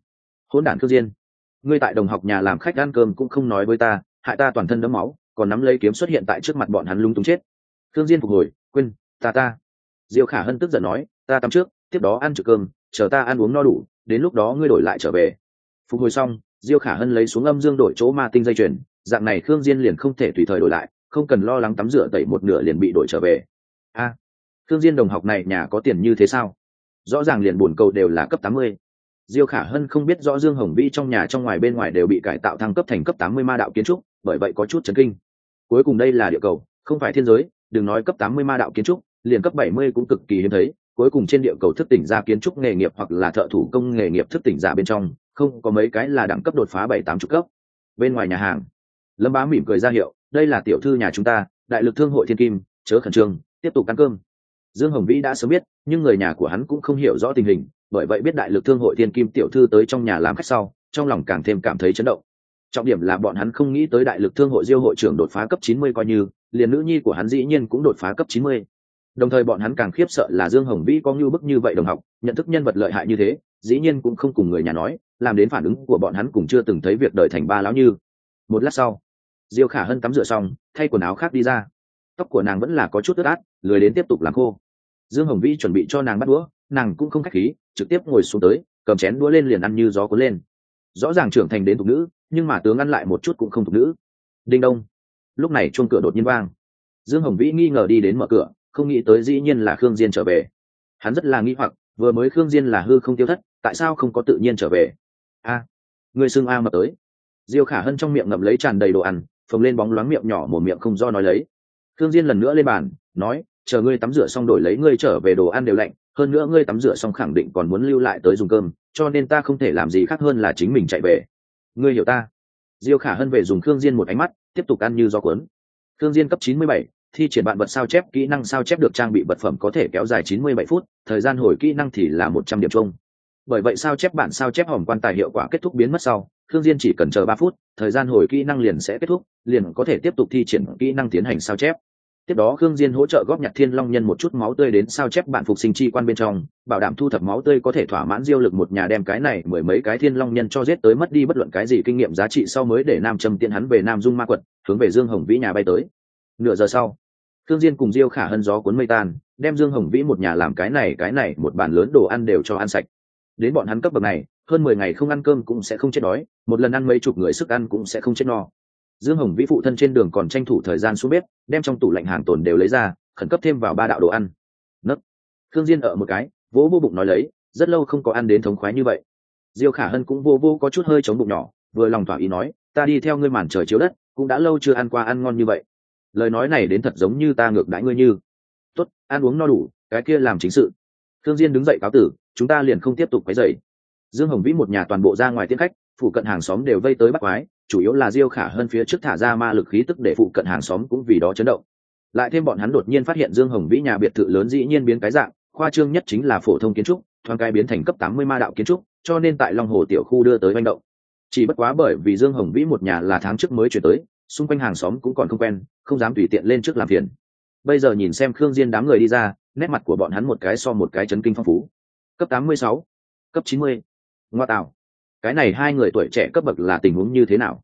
Hỗn đản khương diên, ngươi tại đồng học nhà làm khách ăn cơm cũng không nói với ta, hại ta toàn thân đẫm máu, còn nắm lấy kiếm xuất hiện tại trước mặt bọn hắn lung túng chết. Khương diên phục hồi quên ta ta. Diêu khả hân tức giận nói ta tắm trước tiếp đó ăn trực cơm chờ ta ăn uống no đủ đến lúc đó ngươi đổi lại trở về. Phục hồi xong diêu khả hân lấy xuống âm dương đổi chỗ ma tinh dây chuyền dạng này khương diên liền không thể tùy thời đổi lại không cần lo lắng tắm rửa tẩy một nửa liền bị đổi trở về. A à, khương diên đồng học này nhà có tiền như thế sao? Rõ ràng liền buồn cầu đều là cấp tám mươi. diêu khả hân không biết rõ dương hồng vĩ trong nhà trong ngoài bên ngoài đều bị cải tạo thăng cấp thành cấp tám mươi ma đạo kiến trúc bởi vậy có chút chấn kinh. Cuối cùng đây là địa cầu không phải thiên giới đừng nói cấp tám mươi ma đạo kiến trúc, liền cấp bảy mươi cũng cực kỳ hiếm thấy, cuối cùng trên địa cầu thức tỉnh ra kiến trúc nghề nghiệp hoặc là thợ thủ công nghề nghiệp thức tỉnh giả bên trong, không có mấy cái là đẳng cấp đột phá bảy tám chục cấp. Bên ngoài nhà hàng, lâm bá mỉm cười ra hiệu, đây là tiểu thư nhà chúng ta, đại lực thương hội thiên kim, chớ khẩn trương, tiếp tục ăn cơm. Dương hồng vĩ đã sớm biết, nhưng người nhà của hắn cũng không hiểu rõ tình hình, bởi vậy biết đại lực thương hội thiên kim tiểu thư tới trong nhà làm khách sau, trong lòng càng thêm cảm thấy chấn động trọng điểm là bọn hắn không nghĩ tới đại lực thương hội diêu hội trưởng đột phá cấp chín mươi coi như, liền nữ nhi của hắn dĩ nhiên cũng đột phá cấp chín mươi. Đồng thời bọn hắn càng khiếp sợ là dương hồng vĩ có như bức như vậy đồng học, nhận thức nhân vật lợi hại như thế, dĩ nhiên cũng không cùng người nhà nói, làm đến phản ứng của bọn hắn cũng chưa từng thấy việc đời thành ba lão như. Một lát sau, diêu khả hân tắm rửa xong, thay quần áo khác đi ra. Tóc của nàng vẫn là có chút ướt át, lười đến tiếp tục làm khô. Dương hồng vĩ chuẩn bị cho nàng bắt đũa, nàng cũng không khách khí, trực tiếp ngồi xuống tới, cầm chén đũa lên liền ăn như gió cuốn lên rõ ràng trưởng thành đến thục nữ, nhưng mà tướng ăn lại một chút cũng không thục nữ. Đinh đông. Lúc này chuông cửa đột nhiên vang. Dương hồng vĩ nghi ngờ đi đến mở cửa, không nghĩ tới dĩ nhiên là khương diên trở về. Hắn rất là nghi hoặc, vừa mới khương diên là hư không tiêu thất, tại sao không có tự nhiên trở về? A người xưng a mập tới. Diêu khả hân trong miệng ngậm lấy tràn đầy đồ ăn, phồng lên bóng loáng miệng nhỏ một miệng không do nói lấy. Khương diên lần nữa lên bàn, nói, chờ ngươi tắm rửa xong đổi lấy ngươi trở về đồ ăn đều lạnh, hơn nữa ngươi tắm rửa xong khẳng định còn muốn lưu lại tới dùng cơm cho nên ta không thể làm gì khác hơn là chính mình chạy về. Ngươi hiểu ta? Diêu khả hân về dùng khương diên một ánh mắt tiếp tục ăn như do cuốn. Khương diên cấp 97, thi triển bạn vật sao chép kỹ năng sao chép được trang bị vật phẩm có thể kéo dài 97 phút thời gian hồi kỹ năng thì là 100 điểm chung. Bởi vậy sao chép bản sao chép hỏng quan tài hiệu quả kết thúc biến mất sau khương diên chỉ cần chờ 3 phút thời gian hồi kỹ năng liền sẽ kết thúc liền có thể tiếp tục thi triển kỹ năng tiến hành sao chép tiếp đó khương diên hỗ trợ góp nhặt thiên long nhân một chút máu tươi đến sao chép bản phục sinh chi quan bên trong, bảo đảm thu thập máu tươi có thể thỏa mãn diêu lực một nhà đem cái này mười mấy cái thiên long nhân cho giết tới mất đi bất luận cái gì kinh nghiệm giá trị sau mới để nam trầm tiện hắn về nam dung ma quật, hướng về dương hồng vĩ nhà bay tới. Nửa giờ sau, khương diên cùng diêu khả hân gió cuốn mây tan, đem dương hồng vĩ một nhà làm cái này cái này, một bàn lớn đồ ăn đều cho ăn sạch. Đến bọn hắn cấp bậc này, hơn mười ngày không ăn cơm cũng sẽ không chết đói, một lần ăn mấy chục người sức ăn cũng sẽ không chết no dương hồng vĩ phụ thân trên đường còn tranh thủ thời gian xuống bếp, đem trong tủ lạnh hàng tồn đều lấy ra, khẩn cấp thêm vào ba đạo đồ ăn. Nấc. Thương diên ở một cái, vỗ vô bụng nói lấy, rất lâu không có ăn đến thống khoái như vậy. Diêu khả hân cũng vô vô có chút hơi chống bụng nhỏ, vừa lòng thỏa ý nói, ta đi theo ngươi màn trời chiếu đất, cũng đã lâu chưa ăn qua ăn ngon như vậy. Lời nói này đến thật giống như ta ngược đãi ngươi như. Tốt, ăn uống no đủ, cái kia làm chính sự. Thương diên đứng dậy cáo tử, chúng ta liền không tiếp tục quấy rầy. Dương hồng vĩ một nhà toàn bộ ra ngoài tiễn khách phụ cận hàng xóm đều vây tới bắt quái chủ yếu là diêu khả hơn phía trước thả ra ma lực khí tức để phụ cận hàng xóm cũng vì đó chấn động. Lại thêm bọn hắn đột nhiên phát hiện dương hồng vĩ nhà biệt thự lớn dĩ nhiên biến cái dạng, khoa trương nhất chính là phổ thông kiến trúc, thoáng cái biến thành cấp tám mươi ma đạo kiến trúc, cho nên tại long hồ tiểu khu đưa tới manh động. Chỉ bất quá bởi vì dương hồng vĩ một nhà là tháng trước mới chuyển tới, xung quanh hàng xóm cũng còn không quen, không dám tùy tiện lên trước làm phiền. Bây giờ nhìn xem khương diên đám người đi ra, nét mặt của bọn hắn một cái so một cái chấn kinh phong phú. Cấp tám mươi sáu, cấp chín mươi. Ngoa tạo cái này hai người tuổi trẻ cấp bậc là tình huống như thế nào?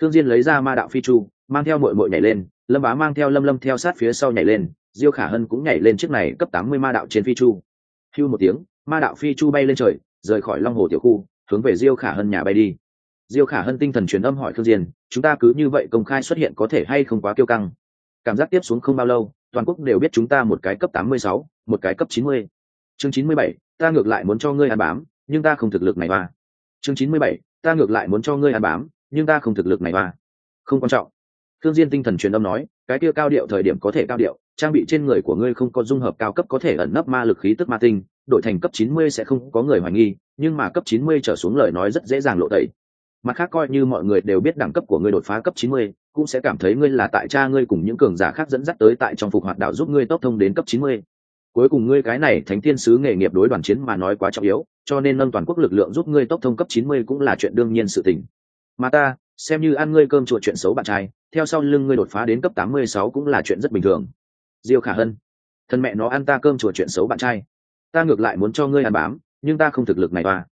Thương diên lấy ra ma đạo phi chu mang theo mội mội nhảy lên lâm bá mang theo lâm lâm theo sát phía sau nhảy lên diêu khả hân cũng nhảy lên chiếc này cấp tám mươi ma đạo trên phi chu. Hưu một tiếng ma đạo phi chu bay lên trời rời khỏi long hồ tiểu khu hướng về diêu khả hân nhà bay đi. Diêu khả hân tinh thần truyền âm hỏi thương diên chúng ta cứ như vậy công khai xuất hiện có thể hay không quá kiêu căng? Cảm giác tiếp xuống không bao lâu toàn quốc đều biết chúng ta một cái cấp tám mươi sáu, một cái cấp chín mươi. Chương chín mươi bảy ta ngược lại muốn cho ngươi ăn bám nhưng ta không thực lực này mà chương chín mươi bảy, ta ngược lại muốn cho ngươi ăn bám, nhưng ta không thực lực này mà. không quan trọng. Thương diên tinh thần truyền âm nói, cái kia cao điệu thời điểm có thể cao điệu, trang bị trên người của ngươi không có dung hợp cao cấp có thể ẩn nấp ma lực khí tức ma tinh, đổi thành cấp chín mươi sẽ không có người hoài nghi, nhưng mà cấp chín mươi trở xuống lời nói rất dễ dàng lộ tẩy. Mặt khác coi như mọi người đều biết đẳng cấp của ngươi đột phá cấp chín mươi, cũng sẽ cảm thấy ngươi là tại cha ngươi cùng những cường giả khác dẫn dắt tới tại trong phục hoạt đạo giúp ngươi tốc thông đến cấp chín mươi cuối cùng ngươi cái này thánh thiên sứ nghề nghiệp đối đoàn chiến mà nói quá trọng yếu, cho nên nâng toàn quốc lực lượng giúp ngươi tốc thông cấp chín mươi cũng là chuyện đương nhiên sự tình. Mà ta, xem như ăn ngươi cơm chuột chuyện xấu bạn trai, theo sau lưng ngươi đột phá đến cấp tám mươi sáu cũng là chuyện rất bình thường. Diêu khả hân, thân mẹ nó ăn ta cơm chuột chuyện xấu bạn trai. Ta ngược lại muốn cho ngươi ăn bám, nhưng ta không thực lực này toa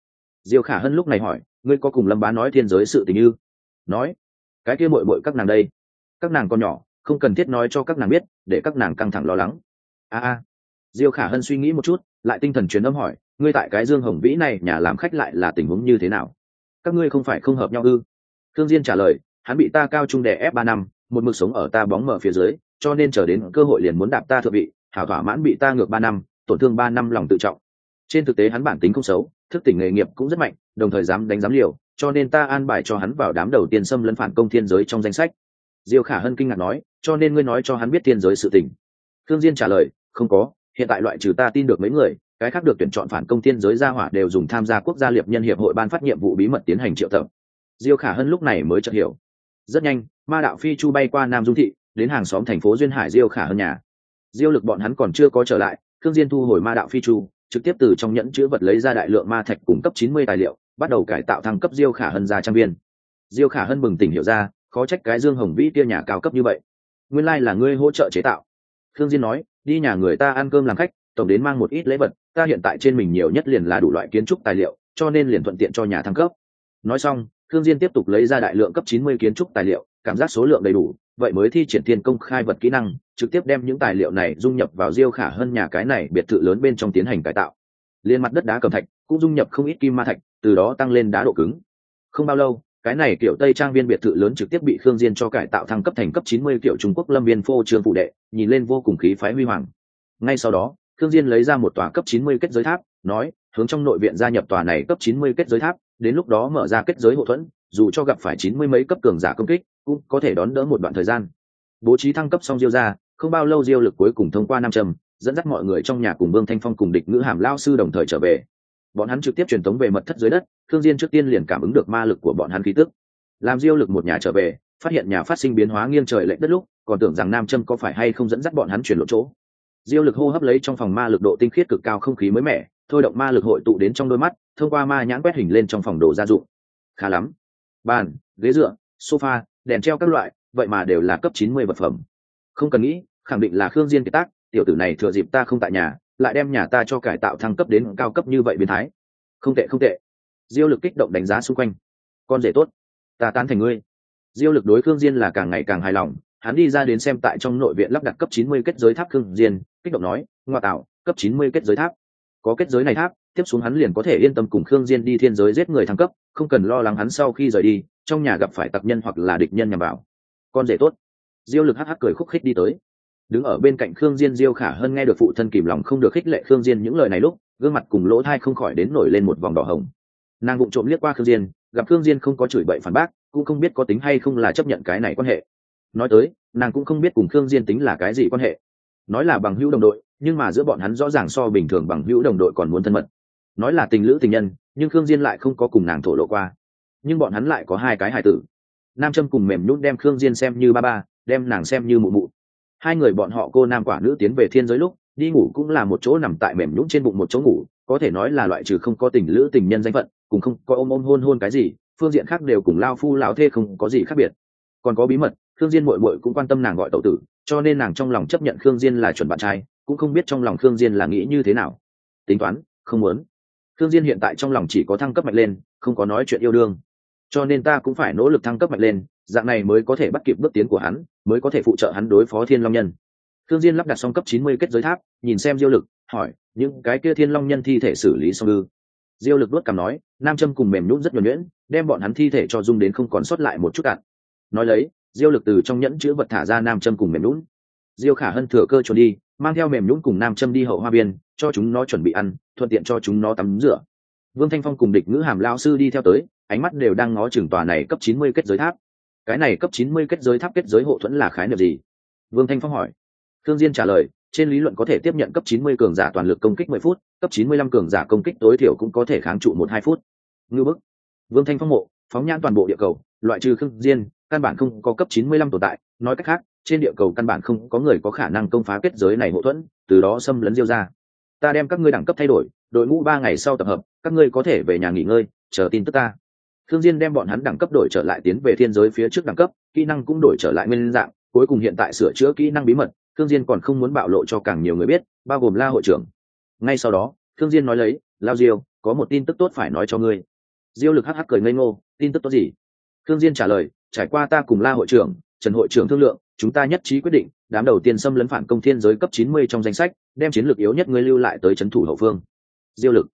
diêu khả hân lúc này hỏi, ngươi có cùng lâm bá nói thiên giới sự tình như? Nói, cái kia mội mội các nàng đây. Các nàng còn nhỏ, không cần thiết nói cho các nàng biết, để các nàng căng thẳng lo lắng. A a diêu khả hân suy nghĩ một chút, lại tinh thần truyền âm hỏi, ngươi tại cái dương hồng vĩ này nhà làm khách lại là tình huống như thế nào? Các ngươi không phải không hợp nhau ư? Thương diên trả lời, hắn bị ta cao trung đè ép ba năm, một mực sống ở ta bóng mở phía dưới, cho nên chờ đến cơ hội liền muốn đạp ta thượng vị hảo thỏa mãn bị ta ngược ba năm, tổn thương ba năm lòng tự trọng. Trên thực tế hắn bản tính không xấu, thức tỉnh nghề nghiệp cũng rất mạnh, đồng thời dám đánh dám liều, cho nên ta an bài cho hắn vào đám đầu tiên xâm lấn phản công thiên giới trong danh sách. Diêu khả hân kinh ngạc nói, cho nên ngươi nói cho hắn biết thiên giới sự tình? Thương diên trả lời, không có hiện tại loại trừ ta tin được mấy người, cái khác được tuyển chọn phản công thiên giới gia hỏa đều dùng tham gia quốc gia liệp nhân hiệp hội ban phát nhiệm vụ bí mật tiến hành triệu tập. Diêu khả hân lúc này mới chợt hiểu. Rất nhanh, ma đạo phi chu bay qua nam dung thị, đến hàng xóm thành phố duyên hải diêu khả hân nhà. Diêu lực bọn hắn còn chưa có trở lại thương diên thu hồi ma đạo phi chu, trực tiếp từ trong nhẫn chứa vật lấy ra đại lượng ma thạch cung cấp 90 tài liệu, bắt đầu cải tạo thăng cấp diêu khả hân ra trang viên. Diêu khả hân bừng tỉnh hiểu ra, khó trách cái dương hồng vĩ kia nhà cao cấp như vậy. Nguyên lai like là ngươi hỗ trợ chế tạo. Thương diên nói đi nhà người ta ăn cơm làm khách, tổng đến mang một ít lễ vật, ta hiện tại trên mình nhiều nhất liền là đủ loại kiến trúc tài liệu, cho nên liền thuận tiện cho nhà thăng cấp. Nói xong thương diên tiếp tục lấy ra đại lượng cấp 90 kiến trúc tài liệu, cảm giác số lượng đầy đủ, vậy mới thi triển tiên công khai vật kỹ năng, trực tiếp đem những tài liệu này dung nhập vào diêu khả hơn nhà cái này biệt thự lớn bên trong tiến hành cải tạo. Liên mặt đất đá cầm thạch cũng dung nhập không ít kim ma thạch, từ đó tăng lên đá độ cứng. Không bao lâu cái này kiểu tây trang viên biệt thự lớn trực tiếp bị khương diên cho cải tạo thăng cấp thành cấp 90 kiểu trung quốc lâm viên phô trường phụ đệ, nhìn lên vô cùng khí phái huy hoàng. Ngay sau đó, khương diên lấy ra một tòa cấp 90 kết giới tháp, nói, hướng trong nội viện gia nhập tòa này cấp 90 kết giới tháp, đến lúc đó mở ra kết giới hộ thuẫn, dù cho gặp phải 90 mấy cấp cường giả công kích, cũng có thể đón đỡ một đoạn thời gian. Bố trí thăng cấp xong diêu ra, không bao lâu diêu lực cuối cùng thông qua nam trầm dẫn dắt mọi người trong nhà cùng vương thanh phong cùng địch ngữ hàm lao sư đồng thời trở về bọn hắn trực tiếp truyền tống về mật thất dưới đất thương diên trước tiên liền cảm ứng được ma lực của bọn hắn khí tức. Làm diêu lực một nhà trở về, phát hiện nhà phát sinh biến hóa nghiêng trời lệch đất lúc, còn tưởng rằng nam châm có phải hay không dẫn dắt bọn hắn chuyển lộ chỗ. Diêu lực hô hấp lấy trong phòng ma lực độ tinh khiết cực cao không khí mới mẻ, thôi động ma lực hội tụ đến trong đôi mắt, thông qua ma nhãn quét hình lên trong phòng đồ gia dụng. Khá lắm. Bàn, ghế dựa, sofa, đèn treo các loại, vậy mà đều là cấp chín mươi vật phẩm. Không cần nghĩ, khẳng định là khương diên kiệt tác, tiểu tử này thừa dịp ta không tại nhà lại đem nhà ta cho cải tạo thăng cấp đến cao cấp như vậy biến thái. Không tệ không tệ. Diêu lực kích động đánh giá xung quanh. Con rể tốt. Ta tán thành ngươi. Diêu lực đối khương diên là càng ngày càng hài lòng. Hắn đi ra đến xem tại trong nội viện lắp đặt cấp 90 kết giới tháp khương diên, kích động nói, ngoa tạo, cấp 90 kết giới tháp. Có kết giới này tháp, tiếp xuống hắn liền có thể yên tâm cùng khương diên đi thiên giới giết người thăng cấp, không cần lo lắng hắn sau khi rời đi, trong nhà gặp phải tặc nhân hoặc là địch nhân nhằm vào. Con rể tốt. Diêu lực hắc hắc cười khúc khích đi tới đứng ở bên cạnh khương diên diêu khả hơn nghe được phụ thân kìm lòng không được khích lệ khương diên những lời này lúc, gương mặt cùng lỗ thai không khỏi đến nổi lên một vòng đỏ hồng. Nàng vụng trộm liếc qua khương diên, gặp khương diên không có chửi bậy phản bác, cũng không biết có tính hay không là chấp nhận cái này quan hệ. Nói tới, nàng cũng không biết cùng khương diên tính là cái gì quan hệ. Nói là bằng hữu đồng đội, nhưng mà giữa bọn hắn rõ ràng so bình thường bằng hữu đồng đội còn muốn thân mật. Nói là tình lữ tình nhân, nhưng khương diên lại không có cùng nàng thổ lộ qua. Nhưng bọn hắn lại có hai cái hài tử. Nam trâm cùng mềm nhún đem khương diên xem như ba ba, đem nàng xem như mụ mụ hai người bọn họ cô nam quả nữ tiến về thiên giới lúc, đi ngủ cũng là một chỗ nằm tại mềm nhũng trên bụng một chỗ ngủ, có thể nói là loại trừ không có tình lữ tình nhân danh phận, cùng không có ôm ôm hôn hôn cái gì, phương diện khác đều cùng lao phu lao thê không có gì khác biệt. Còn có bí mật, khương diên muội muội cũng quan tâm nàng gọi tẩu tử, cho nên nàng trong lòng chấp nhận khương diên là chuẩn bạn trai, cũng không biết trong lòng khương diên là nghĩ như thế nào. Tính toán, không muốn. Khương diên hiện tại trong lòng chỉ có thăng cấp mạnh lên, không có nói chuyện yêu đương. Cho nên ta cũng phải nỗ lực thăng cấp mạnh lên dạng này mới có thể bắt kịp bước tiến của hắn, mới có thể phụ trợ hắn đối phó thiên long nhân. Thương diên lắp đặt xong cấp 90 kết giới tháp, nhìn xem diêu lực, hỏi, những cái kia thiên long nhân thi thể xử lý xong ư? Diêu lực đuốt cằm nói, nam châm cùng mềm nhũn rất nhuần nhuyễn, đem bọn hắn thi thể cho dung đến không còn sót lại một chút cạn nói lấy, diêu lực từ trong nhẫn chứa vật thả ra nam châm cùng mềm nhũn. Diêu khả hân thừa cơ trốn đi, mang theo mềm nhũn cùng nam châm đi hậu hoa biên, cho chúng nó chuẩn bị ăn, thuận tiện cho chúng nó tắm rửa. Vương thanh phong cùng địch ngữ hàm lao sư đi theo tới, ánh mắt đều đang ngó chừng tòa này cấp 90 kết giới tháp cái này cấp 90 kết giới tháp kết giới hộ thuẫn là khái niệm gì? Vương thanh phong hỏi. Thương diên trả lời, trên lý luận có thể tiếp nhận cấp 90 cường giả toàn lực công kích 10 phút, cấp 95 cường giả công kích tối thiểu cũng có thể kháng trụ một hai phút. Ngư bức. Vương thanh phong mộ, phóng nhãn toàn bộ địa cầu, loại trừ khương diên, căn bản không có cấp 95 tồn tại. Nói cách khác, trên địa cầu căn bản không có người có khả năng công phá kết giới này hộ thuẫn, từ đó xâm lấn diêu ra ta đem các ngươi đẳng cấp thay đổi, đội ngũ ba ngày sau tập hợp, các ngươi có thể về nhà nghỉ ngơi, chờ tin tức ta thương diên đem bọn hắn đẳng cấp đổi trở lại tiến về thiên giới phía trước đẳng cấp kỹ năng cũng đổi trở lại nguyên dạng cuối cùng hiện tại sửa chữa kỹ năng bí mật thương diên còn không muốn bạo lộ cho càng nhiều người biết bao gồm la hội trưởng. Ngay sau đó thương diên nói lấy lao diêu có một tin tức tốt phải nói cho ngươi. Diêu lực hắc hắc cười ngây ngô tin tức tốt gì? Thương diên trả lời trải qua ta cùng la hội trưởng trần hội trưởng thương lượng chúng ta nhất trí quyết định đám đầu tiên xâm lấn phản công thiên giới cấp 90 trong danh sách đem chiến lược yếu nhất ngươi lưu lại tới trấn thủ hậu phương. Diêu lực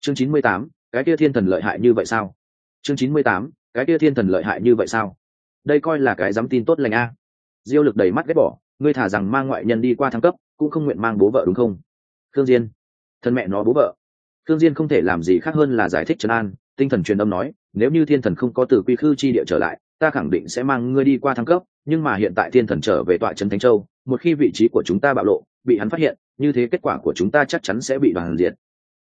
chương 98, cái kia thiên thần lợi hại như vậy sao? Chương 98, cái kia thiên thần lợi hại như vậy sao? Đây coi là cái dám tin tốt lành a. Diêu lực đầy mắt ghét bỏ ngươi thả rằng mang ngoại nhân đi qua thăng cấp cũng không nguyện mang bố vợ đúng không? Thương diên. Thân mẹ nó bố vợ. Thương diên không thể làm gì khác hơn là giải thích trấn an tinh thần truyền âm nói nếu như thiên thần không có từ quy khư chi địa trở lại ta khẳng định sẽ mang ngươi đi qua thăng cấp nhưng mà hiện tại thiên thần trở về tọa trấn thánh châu một khi vị trí của chúng ta bạo lộ bị hắn phát hiện như thế kết quả của chúng ta chắc chắn sẽ bị đoàn diệt.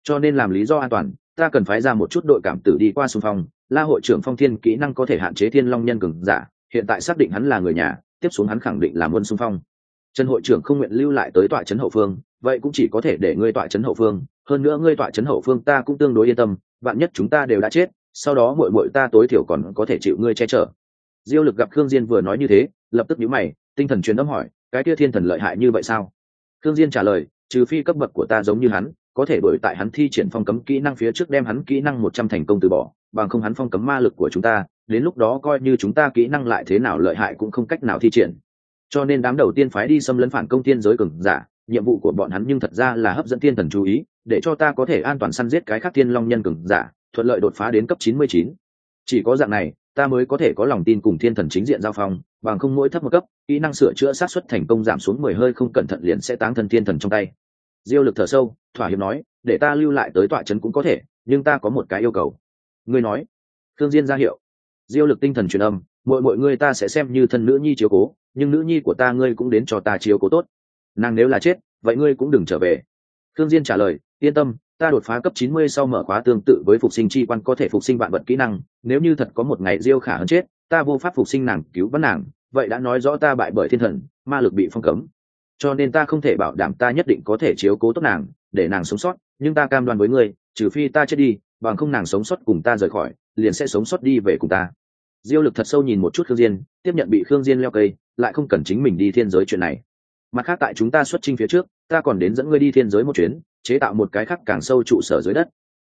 Cho nên làm lý do an toàn ta cần phái ra một chút đội cảm tử đi qua xung phong, la hội trưởng phong thiên kỹ năng có thể hạn chế thiên long nhân cường giả, hiện tại xác định hắn là người nhà, tiếp xuống hắn khẳng định làm quân xung phong. Trần hội trưởng không nguyện lưu lại tới tọa trấn hậu phương, vậy cũng chỉ có thể để ngươi tọa trấn hậu phương, hơn nữa ngươi tọa trấn hậu phương ta cũng tương đối yên tâm bạn nhất chúng ta đều đã chết, sau đó muội muội ta tối thiểu còn có thể chịu ngươi che chở. Diêu lực gặp khương diên vừa nói như thế, lập tức nhíu mày, tinh thần truyền âm hỏi, cái kia thiên thần lợi hại như vậy sao? Khương diên trả lời, trừ phi cấp bậc của ta giống như hắn có thể đổi tại hắn thi triển phong cấm kỹ năng phía trước đem hắn kỹ năng một trăm thành công từ bỏ, bằng không hắn phong cấm ma lực của chúng ta, đến lúc đó coi như chúng ta kỹ năng lại thế nào lợi hại cũng không cách nào thi triển cho nên đám đầu tiên phái đi xâm lấn phản công tiên giới cường giả, nhiệm vụ của bọn hắn nhưng thật ra là hấp dẫn thiên thần chú ý, để cho ta có thể an toàn săn giết cái khác thiên long nhân cường giả, thuận lợi đột phá đến cấp 99. chỉ có dạng này, ta mới có thể có lòng tin cùng thiên thần chính diện giao phong, bằng không mỗi thấp một cấp, kỹ năng sửa chữa sát xuất thành công giảm xuống mười hơi không cẩn thận liền sẽ táng thân thiên thần trong tay diêu lực thở sâu, thỏa hiệp nói, để ta lưu lại tới tọa trấn cũng có thể, nhưng ta có một cái yêu cầu. Ngươi nói. Thương diên ra hiệu. Diêu lực tinh thần truyền âm mọi mọi ngươi ta sẽ xem như thân nữ nhi chiếu cố, nhưng nữ nhi của ta ngươi cũng đến cho ta chiếu cố tốt. Nàng nếu là chết, vậy ngươi cũng đừng trở về. Thương diên trả lời, yên tâm, ta đột phá cấp 90 sau mở khóa tương tự với phục sinh chi quan có thể phục sinh vạn vật kỹ năng, nếu như thật có một ngày diêu khả hơn chết, ta vô pháp phục sinh nàng, cứu vãn nàng, vậy đã nói rõ ta bại bởi thiên thần, ma lực bị phong cấm cho nên ta không thể bảo đảm ta nhất định có thể chiếu cố tốt nàng, để nàng sống sót, nhưng ta cam đoan với ngươi, trừ phi ta chết đi, bằng không nàng sống sót cùng ta rời khỏi, liền sẽ sống sót đi về cùng ta. Diêu lực thật sâu nhìn một chút khương diên, tiếp nhận bị khương diên leo cây, lại không cần chính mình đi thiên giới chuyện này. Mặt khác tại chúng ta xuất chinh phía trước, ta còn đến dẫn ngươi đi thiên giới một chuyến, chế tạo một cái khác càng sâu trụ sở dưới đất.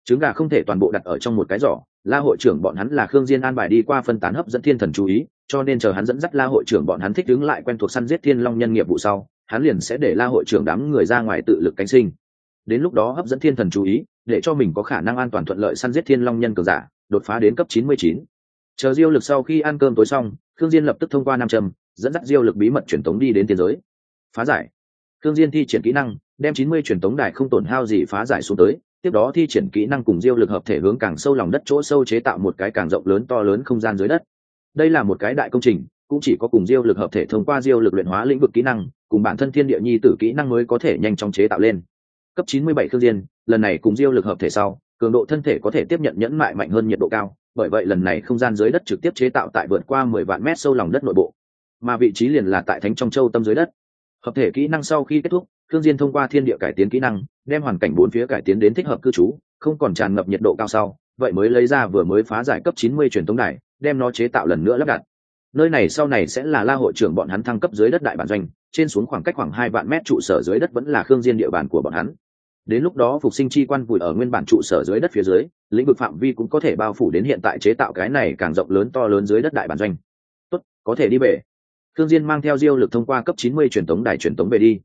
Trứng gà không thể toàn bộ đặt ở trong một cái giỏ, la hội trưởng bọn hắn là khương diên an bài đi qua phân tán hấp dẫn thiên thần chú ý, cho nên chờ hắn dẫn dắt la hội trưởng bọn hắn thích đứng lại quen thuộc săn giết thiên long nhân nghiệp vụ sau hắn liền sẽ để la hội trưởng đám người ra ngoài tự lực cánh sinh. Đến lúc đó hấp dẫn thiên thần chú ý, để cho mình có khả năng an toàn thuận lợi săn giết thiên long nhân cường giả, đột phá đến cấp 99. chờ diêu lực sau khi ăn cơm tối xong, khương diên lập tức thông qua nam trầm dẫn dắt diêu lực bí mật truyền tống đi đến tiên giới. Phá giải. Khương diên thi triển kỹ năng, đem 90 truyền tống đài không tổn hao gì phá giải xuống tới, tiếp đó thi triển kỹ năng cùng diêu lực hợp thể hướng càng sâu lòng đất chỗ sâu chế tạo một cái càng rộng lớn to lớn không gian dưới đất. Đây là một cái đại công trình cũng chỉ có cùng diêu lực hợp thể thông qua diêu lực luyện hóa lĩnh vực kỹ năng, cùng bản thân thiên địa nhi tử kỹ năng mới có thể nhanh chóng chế tạo lên. Cấp 97 khương diên, lần này cùng diêu lực hợp thể sau, cường độ thân thể có thể tiếp nhận nhẫn mại mạnh hơn nhiệt độ cao, bởi vậy lần này không gian dưới đất trực tiếp chế tạo tại vượt qua 10 vạn mét sâu lòng đất nội bộ. Mà vị trí liền là tại thánh trong châu tâm dưới đất. Hợp thể kỹ năng sau khi kết thúc thương diên thông qua thiên địa cải tiến kỹ năng, đem hoàn cảnh bốn phía cải tiến đến thích hợp cư trú, không còn tràn ngập nhiệt độ cao sau, vậy mới lấy ra vừa mới phá giải cấp 90 truyền tống đài, đem nó chế tạo lần nữa lắp đặt nơi này sau này sẽ là la hội trưởng bọn hắn thăng cấp dưới đất đại bản doanh, trên xuống khoảng cách khoảng hai vạn mét trụ sở dưới đất vẫn là khương diên địa bàn của bọn hắn. Đến lúc đó phục sinh chi quan vùi ở nguyên bản trụ sở dưới đất phía dưới, lĩnh vực phạm vi cũng có thể bao phủ đến hiện tại chế tạo cái này càng rộng lớn to lớn dưới đất đại bản doanh. Tốt, có thể đi về. Khương diên mang theo diêu lực thông qua cấp 90 truyền tống đài truyền tống về đi.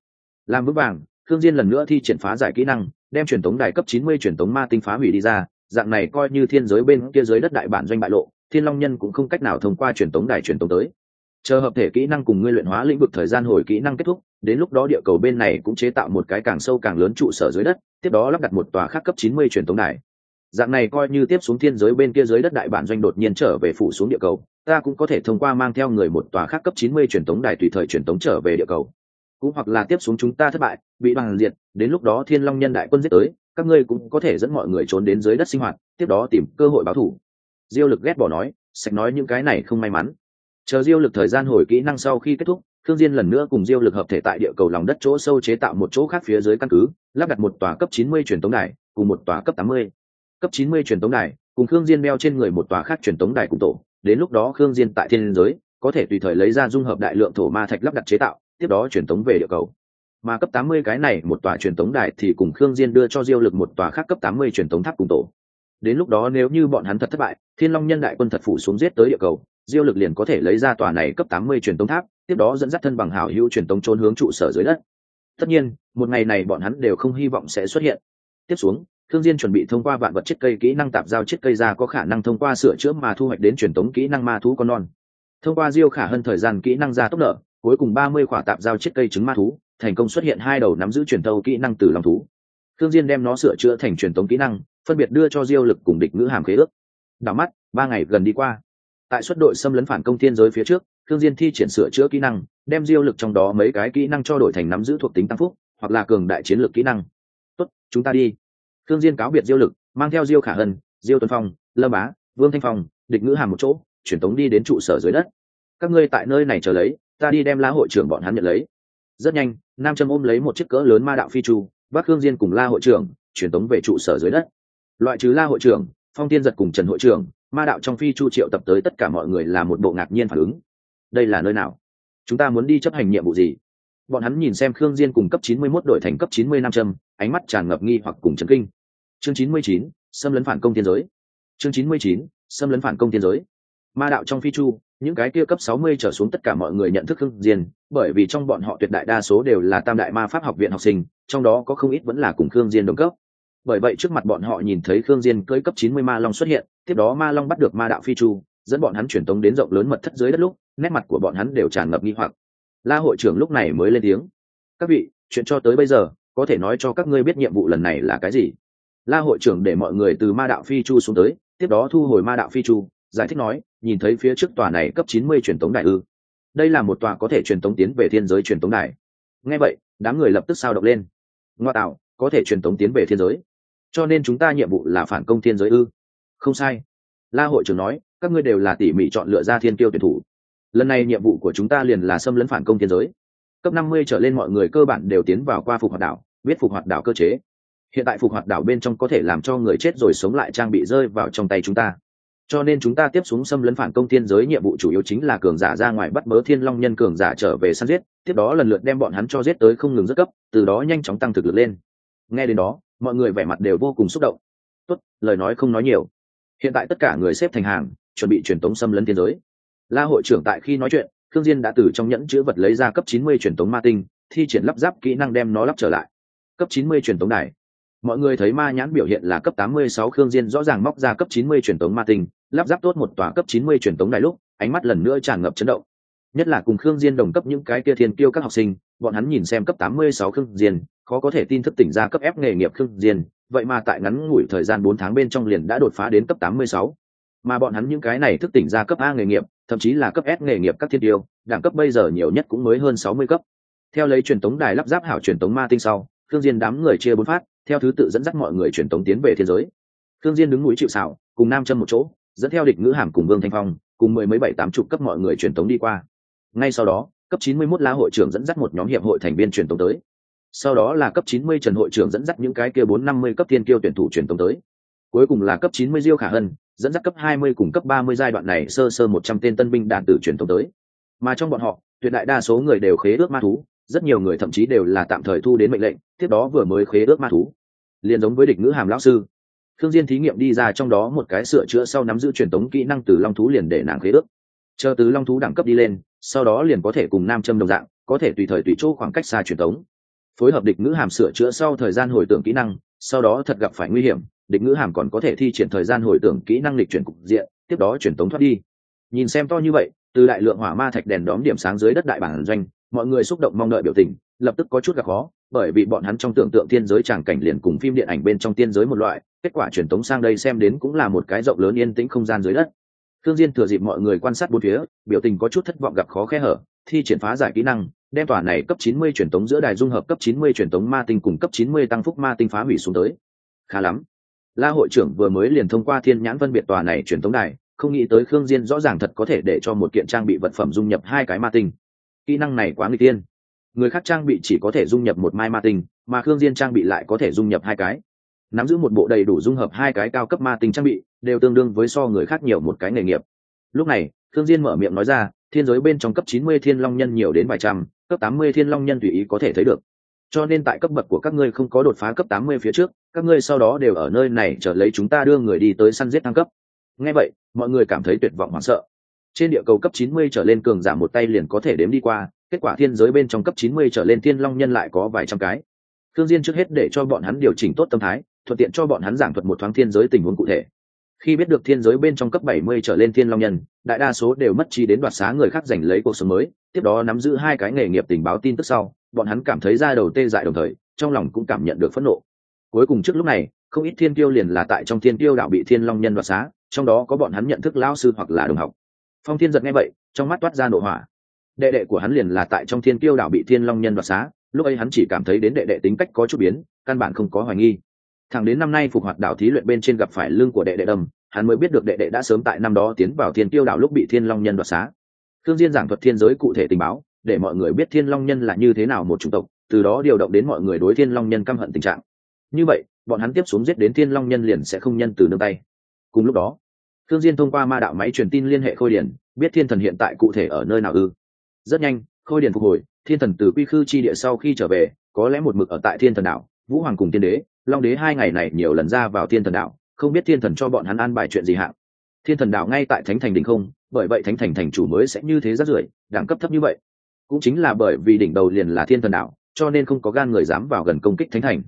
Làm vững vàng, khương diên lần nữa thi triển phá giải kỹ năng, đem truyền tống đài cấp 90 truyền tống ma tinh phá hủy đi ra, dạng này coi như thiên giới bên kia dưới đất đại bản doanh bại lộ thiên long nhân cũng không cách nào thông qua truyền tống đài truyền tống tới. Chờ hợp thể kỹ năng cùng ngươi luyện hóa lĩnh vực thời gian hồi kỹ năng kết thúc, đến lúc đó địa cầu bên này cũng chế tạo một cái càng sâu càng lớn trụ sở dưới đất, tiếp đó lắp đặt một tòa khác cấp 90 truyền tống đài. Dạng này coi như tiếp xuống thiên giới bên kia dưới đất đại bản doanh đột nhiên trở về phủ xuống địa cầu, ta cũng có thể thông qua mang theo người một tòa khác cấp 90 truyền tống đài tùy thời truyền tống trở về địa cầu. Cũng hoặc là tiếp xuống chúng ta thất bại, bị bằng diệt, đến lúc đó thiên long nhân đại quân giết tới, các ngươi cũng có thể dẫn mọi người trốn đến dưới đất sinh hoạt, tiếp đó tìm cơ hội báo thủ diêu lực ghét bỏ nói, sạch nói những cái này không may mắn. Chờ diêu lực thời gian hồi kỹ năng sau khi kết thúc thương diên lần nữa cùng diêu lực hợp thể tại địa cầu lòng đất chỗ sâu chế tạo một chỗ khác phía dưới căn cứ, lắp đặt một tòa cấp 90 truyền tống đài, cùng một tòa cấp 80. cấp 90 truyền tống đài, cùng thương diên đeo trên người một tòa khác truyền tống đài cùng tổ. Đến lúc đó khương diên tại thiên giới, có thể tùy thời lấy ra dung hợp đại lượng thổ ma thạch lắp đặt chế tạo, tiếp đó truyền tống về địa cầu. Mà cấp 80 cái này một tòa truyền tống đài thì cùng khương diên đưa cho diêu lực một tòa khác cấp 80 truyền tống tháp cùng tổ đến lúc đó nếu như bọn hắn thật thất bại, thiên long nhân đại quân thật phủ xuống giết tới địa cầu, diêu lực liền có thể lấy ra tòa này cấp tám mươi truyền tống tháp, tiếp đó dẫn dắt thân bằng hảo hữu truyền tống trốn hướng trụ sở dưới đất. Tất nhiên, một ngày này bọn hắn đều không hy vọng sẽ xuất hiện. Tiếp xuống, thương diên chuẩn bị thông qua vạn vật chiết cây kỹ năng tạp giao chiết cây ra có khả năng thông qua sửa chữa mà thu hoạch đến truyền tống kỹ năng ma thú con non. Thông qua diêu khả hơn thời gian kỹ năng ra tốc độ cuối cùng ba mươi khỏa tạp giao chiết cây trứng ma thú, thành công xuất hiện hai đầu nắm giữ truyền tâu kỹ năng từ lòng thú. Thương diên đem nó sửa chữa thành truyền tống kỹ năng phân biệt đưa cho diêu lực cùng địch ngữ hàm khế ước. Đảo mắt, ba ngày gần đi qua. Tại suất đội xâm lấn phản công thiên giới phía trước thương diên thi triển sửa chữa kỹ năng, đem diêu lực trong đó mấy cái kỹ năng cho đổi thành nắm giữ thuộc tính tăng phúc, hoặc là cường đại chiến lược kỹ năng. Tốt, chúng ta đi. Thương diên cáo biệt diêu lực, mang theo diêu khả hân, diêu tuấn phong, lâm bá, vương thanh phong, địch ngữ hàm một chỗ chuyển tống đi đến trụ sở dưới đất. Các ngươi tại nơi này chờ lấy, ta đi đem la hội trưởng bọn hắn nhận lấy. Rất nhanh, nam trâm ôm lấy một chiếc cỡ lớn ma đạo phi chu bắc Thương diên cùng la hội trưởng chuyển tống về trụ sở dưới đất loại trừ la hội trưởng phong tiên giật cùng trần hội trưởng ma đạo trong phi chu triệu tập tới tất cả mọi người là một bộ ngạc nhiên phản ứng. Đây là nơi nào? Chúng ta muốn đi chấp hành nhiệm vụ gì? Bọn hắn nhìn xem khương diên cùng cấp 91 đổi thành cấp 90 nam châm ánh mắt tràn ngập nghi hoặc cùng chấn kinh. Chương 99, xâm lấn phản công thiên giới. Chương 99, xâm lấn phản công thiên giới. Ma đạo trong phi chu những cái kia cấp 60 trở xuống tất cả mọi người nhận thức khương diên bởi vì trong bọn họ tuyệt đại đa số đều là tam đại ma pháp học viện học sinh trong đó có không ít vẫn là cùng khương diên đồng cấp bởi vậy trước mặt bọn họ nhìn thấy khương diên cưỡi cấp 90 ma long xuất hiện, tiếp đó ma long bắt được ma đạo phi chu, dẫn bọn hắn chuyển tống đến rộng lớn mật thất dưới đất lúc, nét mặt của bọn hắn đều tràn ngập nghi hoặc. La hội trưởng lúc này mới lên tiếng. Các vị, chuyện cho tới bây giờ, có thể nói cho các ngươi biết nhiệm vụ lần này là cái gì? La hội trưởng để mọi người từ ma đạo phi chu xuống tới, tiếp đó thu hồi ma đạo phi chu, giải thích nói, nhìn thấy phía trước tòa này cấp 90 truyền tống đại ư, đây là một tòa có thể truyền tống tiến về thiên giới truyền tống đài nghe vậy, đám người lập tức sao động lên. Ngoa tạo, có thể truyền tống tiến về thiên giới cho nên chúng ta nhiệm vụ là phản công thiên giới ư? Không sai. La hội trưởng nói, các ngươi đều là tỉ mỉ chọn lựa ra thiên kiêu tuyển thủ. Lần này nhiệm vụ của chúng ta liền là xâm lấn phản công thiên giới. Cấp năm mươi trở lên mọi người cơ bản đều tiến vào qua phục hoạt đảo, biết phục hoạt đảo cơ chế. Hiện tại phục hoạt đảo bên trong có thể làm cho người chết rồi sống lại trang bị rơi vào trong tay chúng ta. Cho nên chúng ta tiếp xuống xâm lấn phản công thiên giới nhiệm vụ chủ yếu chính là cường giả ra ngoài bắt bớ thiên long nhân cường giả trở về săn giết, tiếp đó lần lượt đem bọn hắn cho giết tới không ngừng rất cấp, từ đó nhanh chóng tăng thực lực lên. Nghe đến đó mọi người vẻ mặt đều vô cùng xúc động. Tốt, lời nói không nói nhiều. Hiện tại tất cả người xếp thành hàng, chuẩn bị truyền tống xâm lấn thiên giới. La hội trưởng tại khi nói chuyện thương diên đã từ trong nhẫn chứa vật lấy ra cấp 90 truyền tống ma tinh, thi triển lắp ráp kỹ năng đem nó lắp trở lại. Cấp 90 truyền tống đài. Mọi người thấy ma nhãn biểu hiện là cấp 86 khương diên rõ ràng móc ra cấp 90 truyền tống ma tinh, lắp ráp tốt một tòa cấp 90 truyền tống đài lúc, ánh mắt lần nữa tràn ngập chấn động. Nhất là cùng khương diên đồng cấp những cái kia thiên kiêu các học sinh bọn hắn nhìn xem cấp 86 khương diên khó có thể tin thức tỉnh ra cấp f nghề nghiệp khương diên vậy mà tại ngắn ngủi thời gian 4 tháng bên trong liền đã đột phá đến cấp 86. mà bọn hắn những cái này thức tỉnh ra cấp a nghề nghiệp thậm chí là cấp s nghề nghiệp các thiên điều, đẳng cấp bây giờ nhiều nhất cũng mới hơn 60 cấp. Theo lấy truyền tống đài lắp ráp hảo truyền tống ma tinh sau khương diên đám người chia bốn phát theo thứ tự dẫn dắt mọi người truyền tống tiến về thiên giới. Khương diên đứng núi chịu sào cùng nam châm một chỗ dẫn theo địch ngữ hàm cùng vương thanh phong cùng mười mấy bảy tám chục cấp mọi người truyền tống đi qua. Ngay sau đó cấp 91 la hội trưởng dẫn dắt một nhóm hiệp hội thành viên truyền tống tới. Sau đó là cấp 90 trần hội trưởng dẫn dắt những cái kia bốn năm mươi cấp thiên kiêu tuyển thủ truyền tống tới. Cuối cùng là cấp 90 diêu khả hân, dẫn dắt cấp 20 cùng cấp 30 giai đoạn này sơ sơ 100 tên tân binh đạn tử truyền tống tới. Mà trong bọn họ, tuyệt đại đa số người đều khế ước ma thú, rất nhiều người thậm chí đều là tạm thời thu đến mệnh lệnh, tiếp đó vừa mới khế ước ma thú. Liền giống với địch ngữ hàm lão sư. Thương diên thí nghiệm đi ra trong đó một cái sửa chữa sau nắm giữ truyền tống kỹ năng từ long thú liền để nàng khế ước. Chờ từ long thú đẳng cấp đi lên sau đó liền có thể cùng nam châm đồng dạng, có thể tùy thời tùy chỗ khoảng cách xa truyền tống phối hợp địch ngữ hàm sửa chữa sau thời gian hồi tưởng kỹ năng, sau đó thật gặp phải nguy hiểm, địch ngữ hàm còn có thể thi triển thời gian hồi tưởng kỹ năng lịch chuyển cục diện, tiếp đó truyền tống thoát đi. Nhìn xem to như vậy, từ đại lượng hỏa ma thạch đèn đóm điểm sáng dưới đất đại bản doanh, mọi người xúc động mong đợi biểu tình, lập tức có chút gặp khó, bởi vì bọn hắn trong tưởng tượng tiên giới tràng cảnh liền cùng phim điện ảnh bên trong tiên giới một loại, kết quả truyền tống sang đây xem đến cũng là một cái rộng lớn yên tĩnh không gian dưới đất thương diên thừa dịp mọi người quan sát bốn phía, biểu tình có chút thất vọng gặp khó khe hở, thi triển phá giải kỹ năng, đem tòa này cấp 90 truyền tống giữa đài dung hợp cấp 90 truyền tống ma tinh cùng cấp 90 tăng phúc ma tinh phá hủy xuống tới. Khá lắm. La hội trưởng vừa mới liền thông qua thiên nhãn phân biệt tòa này truyền tống đài, không nghĩ tới khương diên rõ ràng thật có thể để cho một kiện trang bị vật phẩm dung nhập hai cái ma tinh. Kỹ năng này quá nguy tiên người khác trang bị chỉ có thể dung nhập một mai ma tinh, mà khương diên trang bị lại có thể dung nhập hai cái. Nắm giữ một bộ đầy đủ dung hợp hai cái cao cấp ma tinh trang bị đều tương đương với so người khác nhiều một cái nghề nghiệp. Lúc này Thương diên mở miệng nói ra, thiên giới bên trong cấp 90 thiên long nhân nhiều đến vài trăm, cấp 80 thiên long nhân tùy ý có thể thấy được. Cho nên tại cấp bậc của các ngươi không có đột phá cấp 80 phía trước, các ngươi sau đó đều ở nơi này chờ lấy chúng ta đưa người đi tới săn giết thăng cấp. Nghe vậy, mọi người cảm thấy tuyệt vọng hoảng sợ. Trên địa cầu cấp 90 trở lên cường giả một tay liền có thể đếm đi qua, kết quả thiên giới bên trong cấp 90 trở lên thiên long nhân lại có vài trăm cái. Thương diên trước hết để cho bọn hắn điều chỉnh tốt tâm thái, thuận tiện cho bọn hắn giảng thuật một thoáng thiên giới tình huống cụ thể khi biết được thiên giới bên trong cấp 70 trở lên thiên long nhân, đại đa số đều mất trí đến đoạt xá người khác giành lấy cuộc sống mới, tiếp đó nắm giữ hai cái nghề nghiệp tình báo tin tức sau, bọn hắn cảm thấy ra đầu tê dại đồng thời, trong lòng cũng cảm nhận được phẫn nộ. Cuối cùng trước lúc này, không ít thiên tiêu liền là tại trong thiên tiêu đạo bị thiên long nhân đoạt xá, trong đó có bọn hắn nhận thức lão sư hoặc là đồng học. Phong thiên giật nghe vậy, trong mắt toát ra nổ hỏa. Đệ đệ của hắn liền là tại trong thiên tiêu đạo bị thiên long nhân đoạt xá, lúc ấy hắn chỉ cảm thấy đến đệ đệ tính cách có chút biến, căn bản không có hoài nghi thẳng đến năm nay phục hoạt đảo thí luyện bên trên gặp phải lưng của đệ đệ đầm, hắn mới biết được đệ đệ đã sớm tại năm đó tiến vào thiên tiêu đảo lúc bị thiên long nhân đoạt xá. Thương diên giảng thuật thiên giới cụ thể tình báo, để mọi người biết thiên long nhân là như thế nào một chủng tộc, từ đó điều động đến mọi người đối thiên long nhân căm hận tình trạng. Như vậy, bọn hắn tiếp xuống giết đến thiên long nhân liền sẽ không nhân từ nương tay. Cùng lúc đó thương diên thông qua ma đạo máy truyền tin liên hệ khôi điển biết thiên thần hiện tại cụ thể ở nơi nào ư. Rất nhanh, khôi điển phục hồi, thiên thần từ quy khư chi địa sau khi trở về, có lẽ một mực ở tại thiên thần đảo, vũ hoàng cùng tiên đế long đế hai ngày này nhiều lần ra vào thiên thần đạo, không biết thiên thần cho bọn hắn an bài chuyện gì hạng. Thiên thần đạo ngay tại thánh thành đỉnh không bởi vậy thánh thành thành chủ mới sẽ như thế rất rưởi đẳng cấp thấp như vậy. Cũng chính là bởi vì đỉnh đầu liền là thiên thần đạo, cho nên không có gan người dám vào gần công kích thánh thành.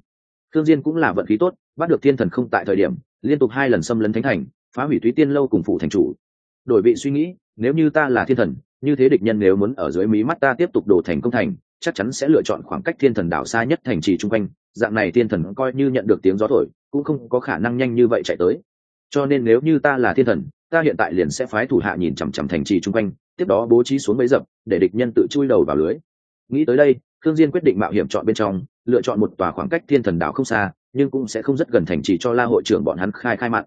Thương diên cũng là vận khí tốt bắt được thiên thần không tại thời điểm liên tục hai lần xâm lấn thánh thành phá hủy túy tiên lâu cùng phụ thành chủ. Đổi vị suy nghĩ nếu như ta là thiên thần như thế địch nhân nếu muốn ở dưới mí mắt ta tiếp tục đổ thành công thành chắc chắn sẽ lựa chọn khoảng cách thiên thần đảo xa nhất thành trì chung quanh dạng này thiên thần coi như nhận được tiếng gió thổi, cũng không có khả năng nhanh như vậy chạy tới. Cho nên nếu như ta là thiên thần, ta hiện tại liền sẽ phái thủ hạ nhìn chằm chằm thành trì chung quanh, tiếp đó bố trí xuống bấy dập, để địch nhân tự chui đầu vào lưới. Nghĩ tới đây thương diên quyết định mạo hiểm chọn bên trong, lựa chọn một tòa khoảng cách thiên thần đảo không xa, nhưng cũng sẽ không rất gần thành trì cho la hội trưởng bọn hắn khai khai mặn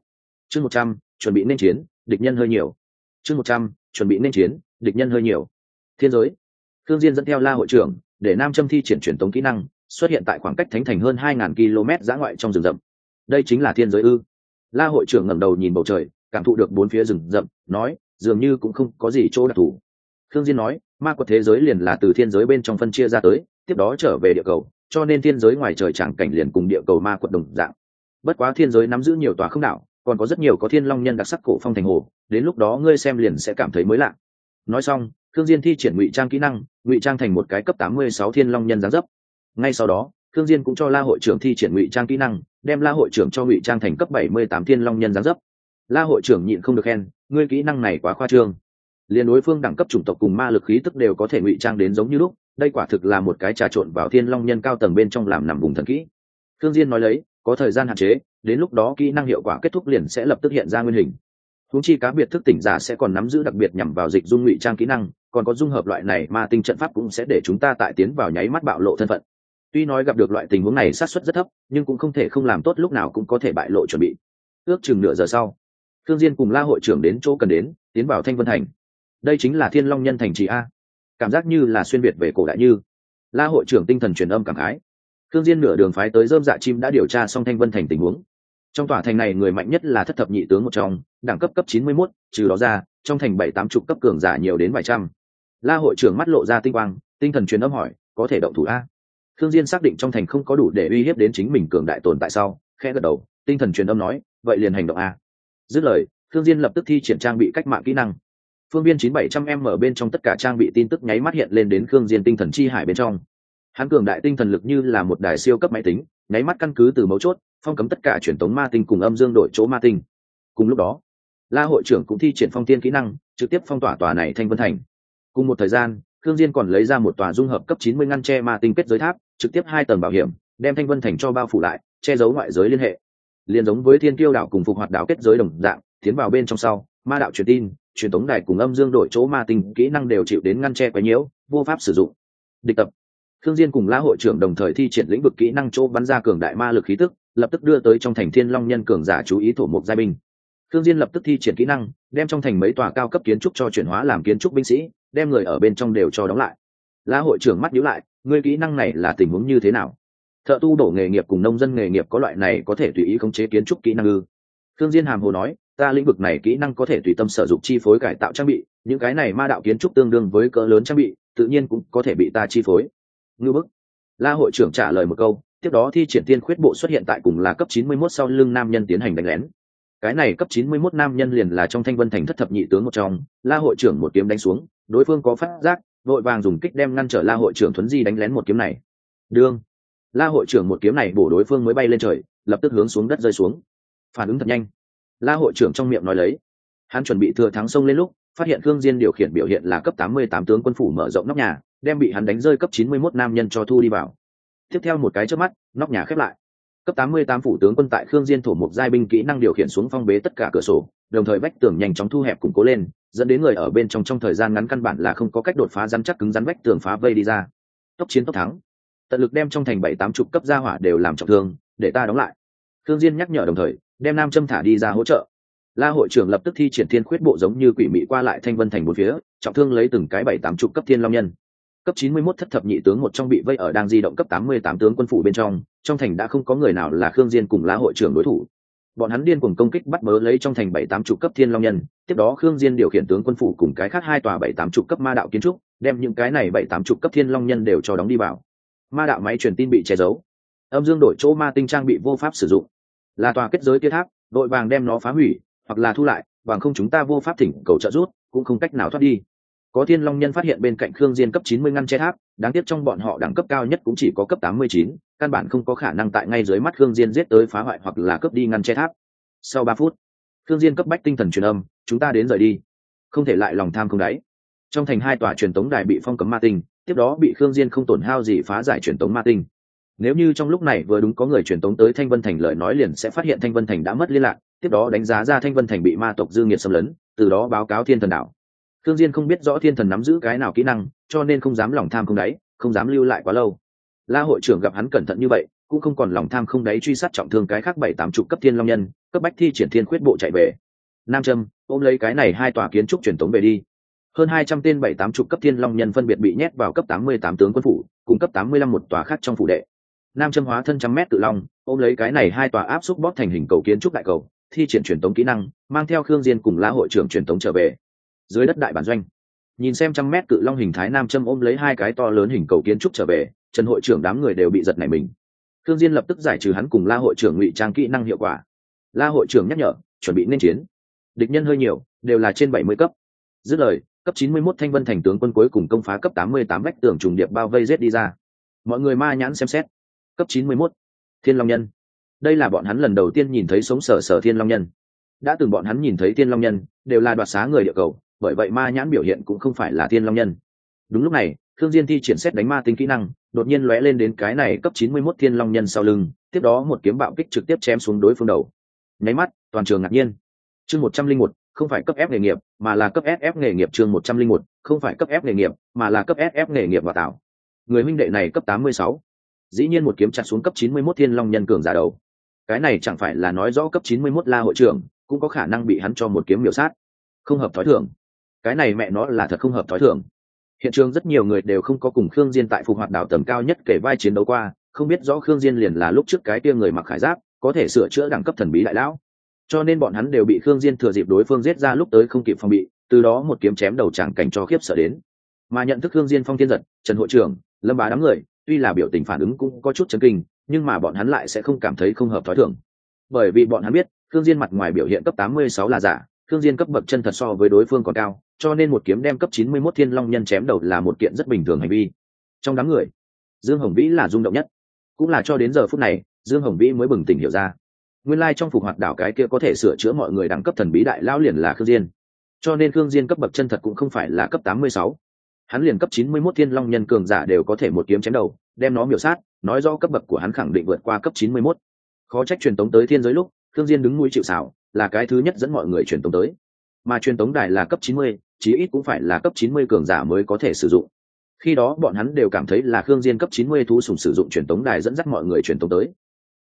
chương một trăm, chuẩn bị nên chiến, địch nhân hơi nhiều. Chương một trăm, chuẩn bị nên chiến, địch nhân hơi nhiều. Thiên giới. Thương diên dẫn theo la hội trưởng, để nam châm thi triển truyền tống kỹ năng xuất hiện tại khoảng cách thánh thành hơn hai ngàn km giã ngoại trong rừng rậm. Đây chính là thiên giới ư? La hội trưởng ngẩng đầu nhìn bầu trời, cảm thụ được bốn phía rừng rậm, nói, dường như cũng không có gì chỗ đặc thù. Thương diên nói, ma quật thế giới liền là từ thiên giới bên trong phân chia ra tới, tiếp đó trở về địa cầu, cho nên thiên giới ngoài trời chẳng cảnh liền cùng địa cầu ma quật đồng dạng. Bất quá thiên giới nắm giữ nhiều tòa không đảo, còn có rất nhiều có thiên long nhân đặc sắc cổ phong thành hồ, đến lúc đó ngươi xem liền sẽ cảm thấy mới lạ. Nói xong thương diên thi triển ngụy trang kỹ năng, ngụy trang thành một cái cấp 86 thiên long nhân giáng dấp ngay sau đó thương diên cũng cho la hội trưởng thi triển ngụy trang kỹ năng, đem la hội trưởng cho ngụy trang thành cấp 78 thiên long nhân giáng dấp. La hội trưởng nhịn không được khen, ngươi kỹ năng này quá khoa trương. Liên đối phương đẳng cấp chủng tộc cùng ma lực khí tức đều có thể ngụy trang đến giống như lúc, đây quả thực là một cái trà trộn vào thiên long nhân cao tầng bên trong làm nằm vùng thần kỹ. Thương diên nói lấy, có thời gian hạn chế, đến lúc đó kỹ năng hiệu quả kết thúc liền sẽ lập tức hiện ra nguyên hình. Húng chi cá biệt thức tỉnh giả sẽ còn nắm giữ đặc biệt nhằm vào dịch dung ngụy trang kỹ năng, còn có dung hợp loại này mà tinh trận pháp cũng sẽ để chúng ta tại tiến vào nháy mắt bạo lộ thân phận tuy nói gặp được loại tình huống này sát suất rất thấp nhưng cũng không thể không làm tốt lúc nào cũng có thể bại lộ chuẩn bị. Ước chừng nửa giờ sau thương diên cùng la hội trưởng đến chỗ cần đến tiến vào thanh vân thành. Đây chính là thiên long nhân thành trì a. Cảm giác như là xuyên việt về cổ đại như. La hội trưởng tinh thần truyền âm cảm khái. Thương diên nửa đường phái tới dơm dạ chim đã điều tra xong thanh vân thành tình huống. Trong tòa thành này người mạnh nhất là thất thập nhị tướng một trong đẳng cấp cấp chín mươi 91, trừ đó ra trong thành bảy tám chục cấp cường giả nhiều đến vài trăm. La hội trưởng mắt lộ ra tinh quang tinh thần truyền âm hỏi có thể động thủ a? Thương diên xác định trong thành không có đủ để uy hiếp đến chính mình cường đại tồn tại sau, khẽ gật đầu, tinh thần truyền âm nói, vậy liền hành động a. Dứt lời thương diên lập tức thi triển trang bị cách mạng kỹ năng. Phương viên chín bảy trăm m ở bên trong tất cả trang bị tin tức nháy mắt hiện lên đến thương diên tinh thần chi hải bên trong. Hắn cường đại tinh thần lực như là một đài siêu cấp máy tính, nháy mắt căn cứ từ mấu chốt, phong cấm tất cả truyền tống ma tinh cùng âm dương đổi chỗ ma tinh. Cùng lúc đó, la hội trưởng cũng thi triển phong tiên kỹ năng, trực tiếp phong tỏa tòa này thanh vân thành. Cùng một thời gian Khương diên còn lấy ra một tòa dung hợp cấp 90 ngăn che ma tinh kết giới tháp, trực tiếp hai tầng bảo hiểm, đem thanh vân thành cho bao phủ lại, che giấu ngoại giới liên hệ. Liên giống với thiên Kiêu đảo cùng phục hoạt đảo kết giới đồng dạng, tiến vào bên trong sau, ma đạo truyền tin, truyền tống đài cùng âm dương đổi chỗ ma tinh kỹ năng đều chịu đến ngăn che quấy nhiễu, vô pháp sử dụng. Địch tập. Khương diên cùng la hội trưởng đồng thời thi triển lĩnh vực kỹ năng chỗ bắn ra cường đại ma lực khí tức, lập tức đưa tới trong thành thiên long nhân cường giả chú ý thổ mục giai binh. Khương diên lập tức thi triển kỹ năng, đem trong thành mấy tòa cao cấp kiến trúc cho chuyển hóa làm kiến trúc binh sĩ đem người ở bên trong đều cho đóng lại. La hội trưởng mắt nhíu lại, ngươi kỹ năng này là tình huống như thế nào? Thợ tu đổ nghề nghiệp cùng nông dân nghề nghiệp có loại này có thể tùy ý khống chế kiến trúc kỹ năng ư? Thương diên hàm hồ nói, ta lĩnh vực này kỹ năng có thể tùy tâm sử dụng chi phối cải tạo trang bị, những cái này ma đạo kiến trúc tương đương với cỡ lớn trang bị, tự nhiên cũng có thể bị ta chi phối. Ngư bức. La hội trưởng trả lời một câu, tiếp đó thi triển tiên khuyết bộ xuất hiện tại cùng là cấp 91 sau lưng nam nhân tiến hành đánh lén. Cái này cấp 91 nam nhân liền là trong thanh vân thành thất thập nhị tướng một trong, la hội trưởng một kiếm đánh xuống đối phương có phát giác, vội vàng dùng kích đem ngăn trở la hội trưởng thuấn di đánh lén một kiếm này. Đương, la hội trưởng một kiếm này bổ đối phương mới bay lên trời, lập tức hướng xuống đất rơi xuống. Phản ứng thật nhanh. La hội trưởng trong miệng nói lấy. Hắn chuẩn bị thừa thắng sông lên lúc, phát hiện khương diên điều khiển biểu hiện là cấp 88 tướng quân phủ mở rộng nóc nhà, đem bị hắn đánh rơi cấp 91 nam nhân cho thu đi vào. Tiếp theo một cái chớp mắt, nóc nhà khép lại cấp 88 phủ tướng quân tại khương diên thổ một giai binh kỹ năng điều khiển xuống phong bế tất cả cửa sổ, đồng thời vách tường nhanh chóng thu hẹp củng cố lên, dẫn đến người ở bên trong trong thời gian ngắn căn bản là không có cách đột phá rắn chắc cứng rắn vách tường phá vây đi ra. Tốc chiến tốc thắng. Tận lực đem trong thành bảy tám chục cấp gia hỏa đều làm trọng thương, để ta đóng lại. Khương diên nhắc nhở đồng thời, đem nam châm thả đi ra hỗ trợ. La hội trưởng lập tức thi triển thiên khuyết bộ giống như quỷ mị qua lại thanh vân thành một phía, trọng thương lấy từng cái bảy tám chục cấp thiên long nhân cấp 91 thất thập nhị tướng một trong bị vây ở đang di động cấp 88 tướng quân phủ bên trong trong thành đã không có người nào là khương diên cùng lá hội trưởng đối thủ. Bọn hắn điên cuồng công kích bắt mớ lấy trong thành bảy tám cấp thiên long nhân, tiếp đó khương diên điều khiển tướng quân phủ cùng cái khác hai tòa bảy tám cấp ma đạo kiến trúc, đem những cái này bảy tám cấp thiên long nhân đều cho đóng đi vào. Ma đạo máy truyền tin bị che giấu. Âm dương đổi chỗ ma tinh trang bị vô pháp sử dụng. Là tòa kết giới kia tháp, đội vàng đem nó phá hủy, hoặc là thu lại, bằng không chúng ta vô pháp thỉnh cầu trợ giúp, cũng không cách nào thoát đi có thiên long nhân phát hiện bên cạnh khương diên cấp 90 ngăn che tháp đáng tiếc trong bọn họ đẳng cấp cao nhất cũng chỉ có cấp 89, căn bản không có khả năng tại ngay dưới mắt khương diên giết tới phá hoại hoặc là cướp đi ngăn che tháp. Sau ba phút khương diên cấp bách tinh thần truyền âm chúng ta đến rời đi. Không thể lại lòng tham không đáy. Trong thành hai tòa truyền tống đài bị phong cấm ma tinh tiếp đó bị khương diên không tổn hao gì phá giải truyền tống ma tinh. Nếu như trong lúc này vừa đúng có người truyền tống tới thanh vân thành lời nói liền sẽ phát hiện thanh vân thành đã mất liên lạc tiếp đó đánh giá ra thanh vân thành bị ma tộc dư nghiệt xâm lấn từ đó báo cáo thiên thần đảo. Thương Diên không biết rõ thiên thần nắm giữ cái nào kỹ năng, cho nên không dám lòng tham không đáy, không dám lưu lại quá lâu. La hội trưởng gặp hắn cẩn thận như vậy, cũng không còn lòng tham không đáy truy sát trọng thương cái khác bảy tám chục cấp thiên long nhân, cấp bách thi triển thiên khuyết bộ chạy về. Nam Trâm, ôm lấy cái này hai tòa kiến trúc truyền tống về đi. Hơn hai trăm tên bảy tám chục cấp thiên long nhân phân biệt bị nhét vào cấp tám mươi tám tướng quân phủ, cùng cấp tám mươi lăm một tòa khác trong phủ đệ. Nam Trâm hóa thân trăm mét tự long, ôm lấy cái này hai tòa áp xúc bóp thành hình cầu kiến trúc đại cầu, thi triển truyền tống kỹ năng, mang theo Khương Diên cùng La hội trưởng truyền tống trở về dưới đất đại bản doanh. Nhìn xem trăm mét cự long hình thái nam châm ôm lấy hai cái to lớn hình cầu kiến trúc trở về, trần hội trưởng đám người đều bị giật nảy mình. Thương diên lập tức giải trừ hắn cùng la hội trưởng ngụy trang kỹ năng hiệu quả. La hội trưởng nhắc nhở, chuẩn bị nên chiến. Địch nhân hơi nhiều, đều là trên bảy mươi cấp. Dứt lời, cấp chín mươi 91 thanh vân thành tướng quân cuối cùng công phá cấp tám mươi tám vách tường trùng điệp bao vây giết đi ra. Mọi người ma nhãn xem xét. Cấp chín mươi 91. thiên long nhân. Đây là bọn hắn lần đầu tiên nhìn thấy sống sở sở thiên long nhân. Đã từng bọn hắn nhìn thấy thiên long nhân, đều là đoạt xá người địa cầu bởi vậy ma nhãn biểu hiện cũng không phải là thiên long nhân. Đúng lúc này thương diên thi triển xét đánh ma tính kỹ năng đột nhiên lóe lên đến cái này cấp 91 thiên long nhân sau lưng tiếp đó một kiếm bạo kích trực tiếp chém xuống đối phương đầu. Nháy mắt toàn trường ngạc nhiên. Chương 101, không phải cấp F nghề nghiệp mà là cấp ff nghề nghiệp chương 101, không phải cấp F nghề nghiệp mà là cấp ff nghề nghiệp và tạo. Người huynh đệ này cấp 86. dĩ nhiên một kiếm chặt xuống cấp 91 thiên long nhân cường giả đầu. Cái này chẳng phải là nói rõ cấp 91 la hội trưởng cũng có khả năng bị hắn cho một kiếm miểu sát. Không hợp thói thường cái này mẹ nó là thật không hợp thói thường. Hiện trường rất nhiều người đều không có cùng khương diên tại phục hoạt đảo tầm cao nhất kể vai chiến đấu qua, không biết rõ khương diên liền là lúc trước cái kia người mặc khải giáp, có thể sửa chữa đẳng cấp thần bí đại lão. Cho nên bọn hắn đều bị khương diên thừa dịp đối phương giết ra lúc tới không kịp phòng bị, từ đó một kiếm chém đầu chẳng cảnh cho khiếp sợ đến. Mà nhận thức khương diên phong thiên giật, trần hội trưởng, lâm bá đám người, tuy là biểu tình phản ứng cũng có chút chấn kinh, nhưng mà bọn hắn lại sẽ không cảm thấy không hợp thói thường. Bởi vì bọn hắn biết, khương diên mặt ngoài biểu hiện cấp 86 là giả khương diên cấp bậc chân thật so với đối phương còn cao, cho nên một kiếm đem cấp 91 thiên long nhân chém đầu là một kiện rất bình thường hành vi trong đám người, dương hồng vĩ là rung động nhất cũng là cho đến giờ phút này, dương hồng vĩ mới bừng tỉnh hiểu ra nguyên lai trong phục hoạt đảo cái kia có thể sửa chữa mọi người đẳng cấp thần bí đại lão liền là khương diên cho nên khương diên cấp bậc chân thật cũng không phải là cấp 86. hắn liền cấp 91 thiên long nhân cường giả đều có thể một kiếm chém đầu, đem nó miểu sát, nói rõ cấp bậc của hắn khẳng định vượt qua cấp 91. khó trách truyền tống tới thiên giới lúc khương diên đứng mũi chịu sào là cái thứ nhất dẫn mọi người truyền tống tới. Mà truyền tống đài là cấp 90, chí ít cũng phải là cấp 90 cường giả mới có thể sử dụng. Khi đó bọn hắn đều cảm thấy là khương diên cấp 90 thú sủng sử dụng truyền tống đài dẫn dắt mọi người truyền tống tới.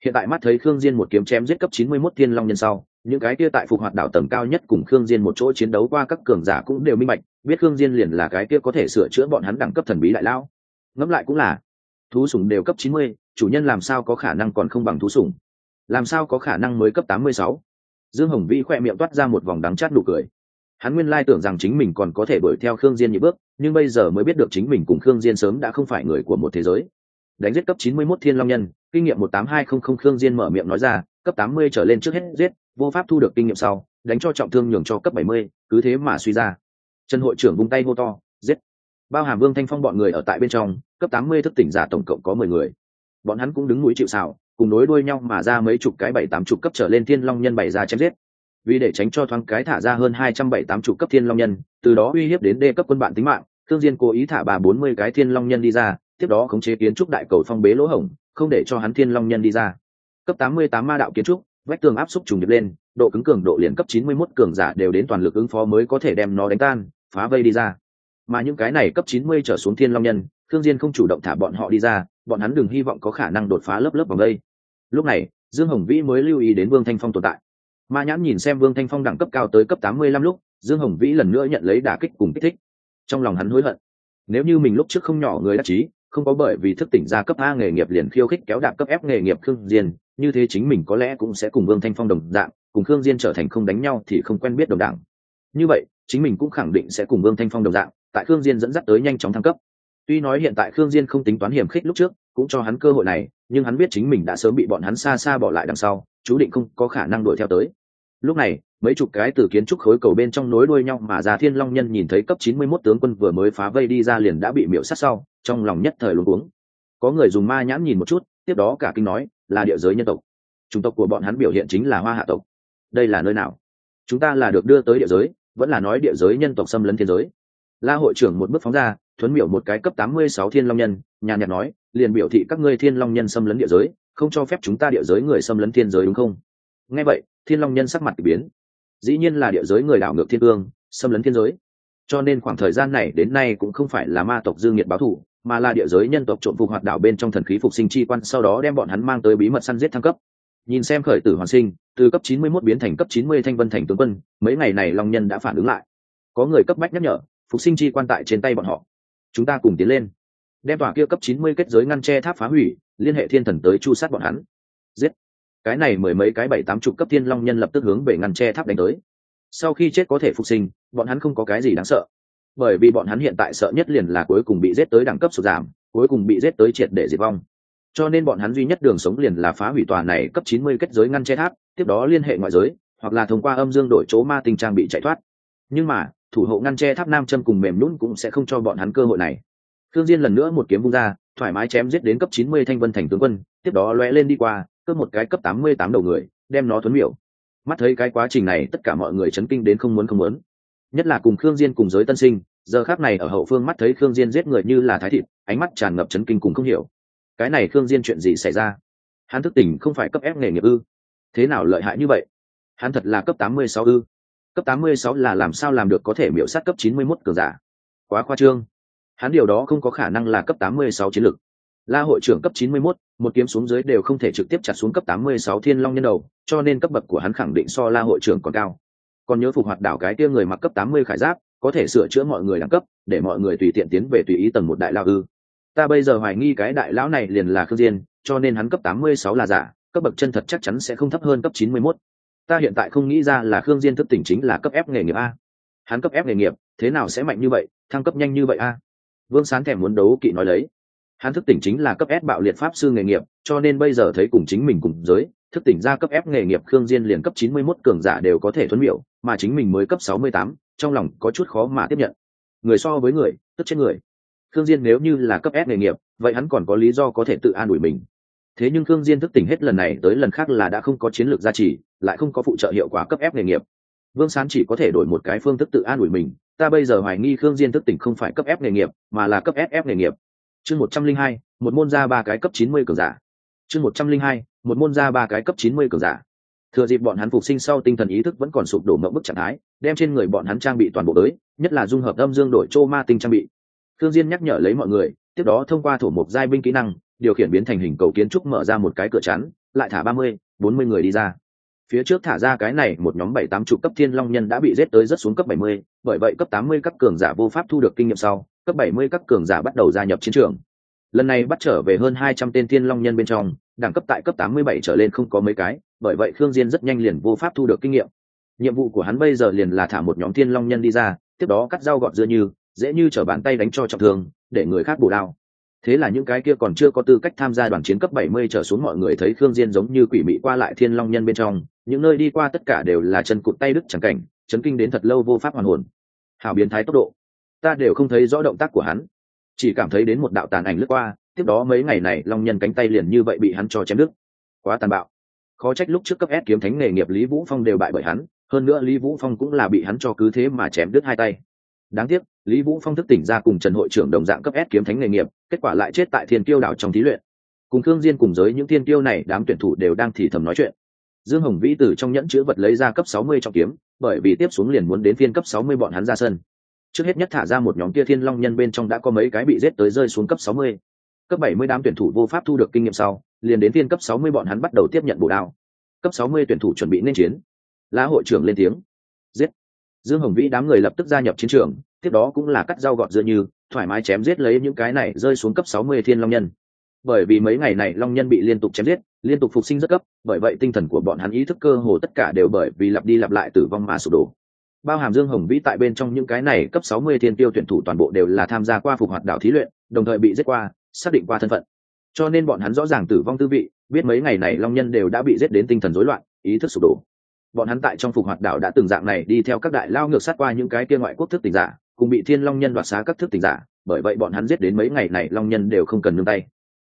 Hiện tại mắt thấy khương diên một kiếm chém giết cấp 91 thiên long nhân sau những cái kia tại phục hoạt đảo tầm cao nhất cùng khương diên một chỗ chiến đấu qua các cường giả cũng đều minh bạch biết khương diên liền là cái kia có thể sửa chữa bọn hắn đẳng cấp thần bí đại lao. Ngẫm lại cũng là thú sủng đều cấp 90, chủ nhân làm sao có khả năng còn không bằng thú sủng? Làm sao có khả năng mới cấp 86? dương hồng vi khỏe miệng toát ra một vòng đắng chát nụ cười. Hắn nguyên lai tưởng rằng chính mình còn có thể đuổi theo khương diên nhị bước nhưng bây giờ mới biết được chính mình cùng khương diên sớm đã không phải người của một thế giới. Đánh giết cấp 91 thiên long nhân kinh nghiệm 18200 khương diên mở miệng nói ra cấp 80 trở lên trước hết giết vô pháp thu được kinh nghiệm sau đánh cho trọng thương nhường cho cấp 70, cứ thế mà suy ra. Trần hội trưởng vung tay hô to giết. Bao hàm vương thanh phong bọn người ở tại bên trong cấp 80 thức tỉnh giả tổng cộng có 10 người. Bọn hắn cũng đứng núi chịu sào cùng nối đuôi nhau mà ra mấy chục cái bảy tám chục cấp trở lên thiên long nhân bày ra chém giết. Vì để tránh cho thoáng cái thả ra hơn hai trăm bảy tám chục cấp thiên long nhân, từ đó uy hiếp đến đê cấp quân bạn tính mạng, thương diên cố ý thả bà bốn mươi cái thiên long nhân đi ra, tiếp đó khống chế kiến trúc đại cầu phong bế lỗ hổng, không để cho hắn thiên long nhân đi ra. Cấp tám mươi tám ma đạo kiến trúc, vách tường áp xúc trùng điệp lên, độ cứng cường độ liền cấp chín mươi 91 cường giả đều đến toàn lực ứng phó mới có thể đem nó đánh tan, phá vây đi ra. Mà những cái này cấp chín mươi trở xuống thiên long nhân, thương diên không chủ động thả bọn họ đi ra, bọn hắn đừng hy vọng có khả năng đột phá lớp lớp vòng đây lúc này, dương hồng vĩ mới lưu ý đến vương thanh phong tồn tại. Ma nhãn nhìn xem vương thanh phong đẳng cấp cao tới cấp tám mươi lăm lúc, dương hồng vĩ lần nữa nhận lấy đả kích cùng kích thích. Trong lòng hắn hối hận. Nếu như mình lúc trước không nhỏ người đắc chí, không có bởi vì thức tỉnh ra cấp a nghề nghiệp liền khiêu khích kéo đạp cấp f nghề nghiệp khương diên, như thế chính mình có lẽ cũng sẽ cùng vương thanh phong đồng dạng, cùng khương diên trở thành không đánh nhau thì không quen biết đồng đảng như vậy, chính mình cũng khẳng định sẽ cùng vương thanh phong đồng dạng, tại khương diên dẫn dắt tới nhanh chóng thăng cấp. Tuy nói hiện tại khương diên không tính toán hiểm khích lúc trước, cũng cho hắn cơ hội này nhưng hắn biết chính mình đã sớm bị bọn hắn xa xa bỏ lại đằng sau, chú định không có khả năng đuổi theo tới. Lúc này, mấy chục cái từ kiến trúc khối cầu bên trong nối đuôi nhau mà ra thiên long nhân nhìn thấy cấp 91 tướng quân vừa mới phá vây đi ra liền đã bị miễu sát sau, trong lòng nhất thời luống cuống. Có người dùng ma nhãn nhìn một chút, tiếp đó cả kinh nói, là địa giới nhân tộc. Chủng tộc của bọn hắn biểu hiện chính là hoa hạ tộc. Đây là nơi nào? Chúng ta là được đưa tới địa giới, vẫn là nói địa giới nhân tộc xâm lấn thiên giới. La hội trưởng một bước phóng ra thuấn miểu một cái cấp 86 thiên long nhân, nhàn nhạt nói, liền biểu thị các ngươi thiên long nhân xâm lấn địa giới, không cho phép chúng ta địa giới người xâm lấn thiên giới đúng không? Nghe vậy, thiên long nhân sắc mặt biến. Dĩ nhiên là địa giới người đảo ngược thiên cương, xâm lấn thiên giới. Cho nên khoảng thời gian này đến nay cũng không phải là ma tộc dương nhiệt báo thủ mà là địa giới nhân tộc trộn phục hoạt đảo bên trong thần khí phục sinh chi quan, sau đó đem bọn hắn mang tới bí mật săn giết thăng cấp. Nhìn xem khởi tử hoàn sinh, từ cấp 91 biến thành cấp 90 thanh vân thành tướng quân, mấy ngày này long nhân đã phản ứng lại. Có người cấp bách nhắc nhở, phục sinh chi quan tại trên tay bọn họ chúng ta cùng tiến lên. Đem tòa kia cấp 90 kết giới ngăn che tháp phá hủy, liên hệ thiên thần tới chu sát bọn hắn. Giết. Cái này mười mấy cái bảy tám chục cấp thiên long nhân lập tức hướng về ngăn che tháp đánh tới. Sau khi chết có thể phục sinh, bọn hắn không có cái gì đáng sợ. Bởi vì bọn hắn hiện tại sợ nhất liền là cuối cùng bị giết tới đẳng cấp sụt giảm, cuối cùng bị giết tới triệt để diệt vong. Cho nên bọn hắn duy nhất đường sống liền là phá hủy tòa này cấp 90 kết giới ngăn che tháp, tiếp đó liên hệ ngoại giới, hoặc là thông qua âm dương đổi chỗ ma tinh trang bị chạy thoát. Nhưng mà thủ hộ ngăn che tháp nam châm cùng mềm nhũn cũng sẽ không cho bọn hắn cơ hội này. Thương diên lần nữa một kiếm vung ra, thoải mái chém giết đến cấp 90 thanh vân thành tướng quân, tiếp đó lóe lên đi qua, cướp một cái cấp 88 đầu người, đem nó thuấn miểu. Mắt thấy cái quá trình này, tất cả mọi người chấn kinh đến không muốn không muốn. Nhất là cùng khương diên cùng giới tân sinh, giờ khắc này ở hậu phương mắt thấy khương diên giết người như là thái thịt, ánh mắt tràn ngập chấn kinh cùng không hiểu. Cái này khương diên chuyện gì xảy ra? Hắn thức tỉnh không phải cấp ép nghề nghiệp ư? Thế nào lợi hại như vậy? Hắn thật là cấp 86 ư? Cấp 86 là làm sao làm được có thể miểu sát cấp 91 cường giả quá khoa trương hắn điều đó không có khả năng là cấp 86 chiến lực. la hội trưởng cấp 91, một kiếm xuống dưới đều không thể trực tiếp chặt xuống cấp 86 thiên long nhân đầu cho nên cấp bậc của hắn khẳng định so la hội trưởng còn cao còn nhớ phục hoạt đảo cái kia người mặc cấp 80 khải giáp có thể sửa chữa mọi người đẳng cấp để mọi người tùy tiện tiến về tùy ý tầng một đại lao ư ta bây giờ hoài nghi cái đại lão này liền là khương diên cho nên hắn cấp 86 là giả cấp bậc chân thật chắc chắn sẽ không thấp hơn cấp 91 ta hiện tại không nghĩ ra là khương diên thức tỉnh chính là cấp ép nghề nghiệp a. Hắn cấp ép nghề nghiệp thế nào sẽ mạnh như vậy thăng cấp nhanh như vậy a? Vương sán thèm muốn đấu kỵ nói lấy. Hắn thức tỉnh chính là cấp ép bạo liệt pháp sư nghề nghiệp cho nên bây giờ thấy cùng chính mình cùng giới thức tỉnh ra cấp ép nghề nghiệp khương diên liền cấp 91 cường giả đều có thể thuấn miểu mà chính mình mới cấp 68, trong lòng có chút khó mà tiếp nhận. Người so với người tức chết người. Khương diên nếu như là cấp ép nghề nghiệp vậy hắn còn có lý do có thể tự an ủi mình. Thế nhưng khương diên thức tỉnh hết lần này tới lần khác là đã không có chiến lược gia trì lại không có phụ trợ hiệu quả cấp ép nghề nghiệp. Vương sán chỉ có thể đổi một cái phương thức tự an ủi mình, ta bây giờ hoài nghi khương diên thức tỉnh không phải cấp ép nghề nghiệp, mà là cấp ff nghề nghiệp. Chương một trăm linh hai, một môn ra ba cái cấp chín mươi cường giả. Chương một trăm linh hai, một môn ra ba cái cấp chín mươi cường giả. Thừa dịp bọn hắn phục sinh sau tinh thần ý thức vẫn còn sụp đổ mẫu bức trạng thái, đem trên người bọn hắn trang bị toàn bộ tới, nhất là dung hợp âm dương đổi chô ma tinh trang bị. Thương diên nhắc nhở lấy mọi người, tiếp đó thông qua thủ mục giai binh kỹ năng, điều khiển biến thành hình cầu kiến trúc mở ra một cái cửa chắn, lại thả ba mươi, bốn mươi người đi ra phía trước thả ra cái này, một nhóm bảy tám chục cấp thiên long nhân đã bị rết tới rất xuống cấp bảy mươi, bởi vậy cấp tám mươi các cường giả vô pháp thu được kinh nghiệm sau, cấp bảy mươi các cường giả bắt đầu gia nhập chiến trường. Lần này bắt trở về hơn hai trăm tên thiên long nhân bên trong, đẳng cấp tại cấp tám mươi bảy trở lên không có mấy cái, bởi vậy khương diên rất nhanh liền vô pháp thu được kinh nghiệm. Nhiệm vụ của hắn bây giờ liền là thả một nhóm thiên long nhân đi ra, tiếp đó cắt rau gọt dưa như, dễ như trở bàn tay đánh cho trọng thương, để người khác bổ đao. Thế là những cái kia còn chưa có tư cách tham gia đoàn chiến cấp 70 trở xuống mọi người thấy khương diên giống như quỷ mị qua lại thiên long nhân bên trong những nơi đi qua tất cả đều là chân cụt tay đứt chẳng cảnh, chấn kinh đến thật lâu vô pháp hoàn hồn. Hảo biến thái tốc độ. Ta đều không thấy rõ động tác của hắn. Chỉ cảm thấy đến một đạo tàn ảnh lướt qua, tiếp đó mấy ngày này long nhân cánh tay liền như vậy bị hắn cho chém đứt. Quá tàn bạo. Khó trách lúc trước cấp S kiếm thánh nghề nghiệp lý vũ phong đều bại bởi hắn, hơn nữa lý vũ phong cũng là bị hắn cho cứ thế mà chém đứt hai tay. Đáng tiếc, lý vũ phong thức tỉnh ra cùng trần hội trưởng đồng dạng cấp S kiếm thánh nghề nghiệp, kết quả lại chết tại thiên tiêu đảo trong thí luyện. Cùng thương diên cùng giới những thiên tiêu này đám tuyển thủ đều đang thì thầm nói chuyện dương hồng vĩ từ trong nhẫn chứa vật lấy ra cấp 60 trong kiếm, bởi vì tiếp xuống liền muốn đến phiên cấp 60 bọn hắn ra sân. Trước hết nhất thả ra một nhóm kia thiên long nhân bên trong đã có mấy cái bị giết tới rơi xuống cấp 60. cấp 70 đám tuyển thủ vô pháp thu được kinh nghiệm sau, liền đến phiên cấp 60 bọn hắn bắt đầu tiếp nhận bổ đao. Cấp 60 tuyển thủ chuẩn bị nên chiến. Lá hội trưởng lên tiếng. Giết. Dương hồng vĩ đám người lập tức gia nhập chiến trường, tiếp đó cũng là cắt dao gọt dưa như, thoải mái chém giết lấy những cái này rơi xuống cấp 60 thiên long nhân. Bởi vì mấy ngày này long nhân bị liên tục chém giết liên tục phục sinh rất cấp bởi vậy tinh thần của bọn hắn ý thức cơ hồ tất cả đều bởi vì lặp đi lặp lại tử vong mà sụp đổ. Bao hàm dương hồng vĩ tại bên trong những cái này cấp 60 thiên tiêu tuyển thủ toàn bộ đều là tham gia qua phục hoạt đảo thí luyện, đồng thời bị giết qua, xác định qua thân phận. Cho nên bọn hắn rõ ràng tử vong tư vị, biết mấy ngày này long nhân đều đã bị giết đến tinh thần rối loạn, ý thức sụp đổ. Bọn hắn tại trong phục hoạt đảo đã từng dạng này đi theo các đại lao ngược sát qua những cái kia ngoại quốc thức tình giả, cùng bị thiên long nhân đoạt xá các thức tình giả, bởi vậy bọn hắn giết đến mấy ngày này long nhân đều không cần nương tay.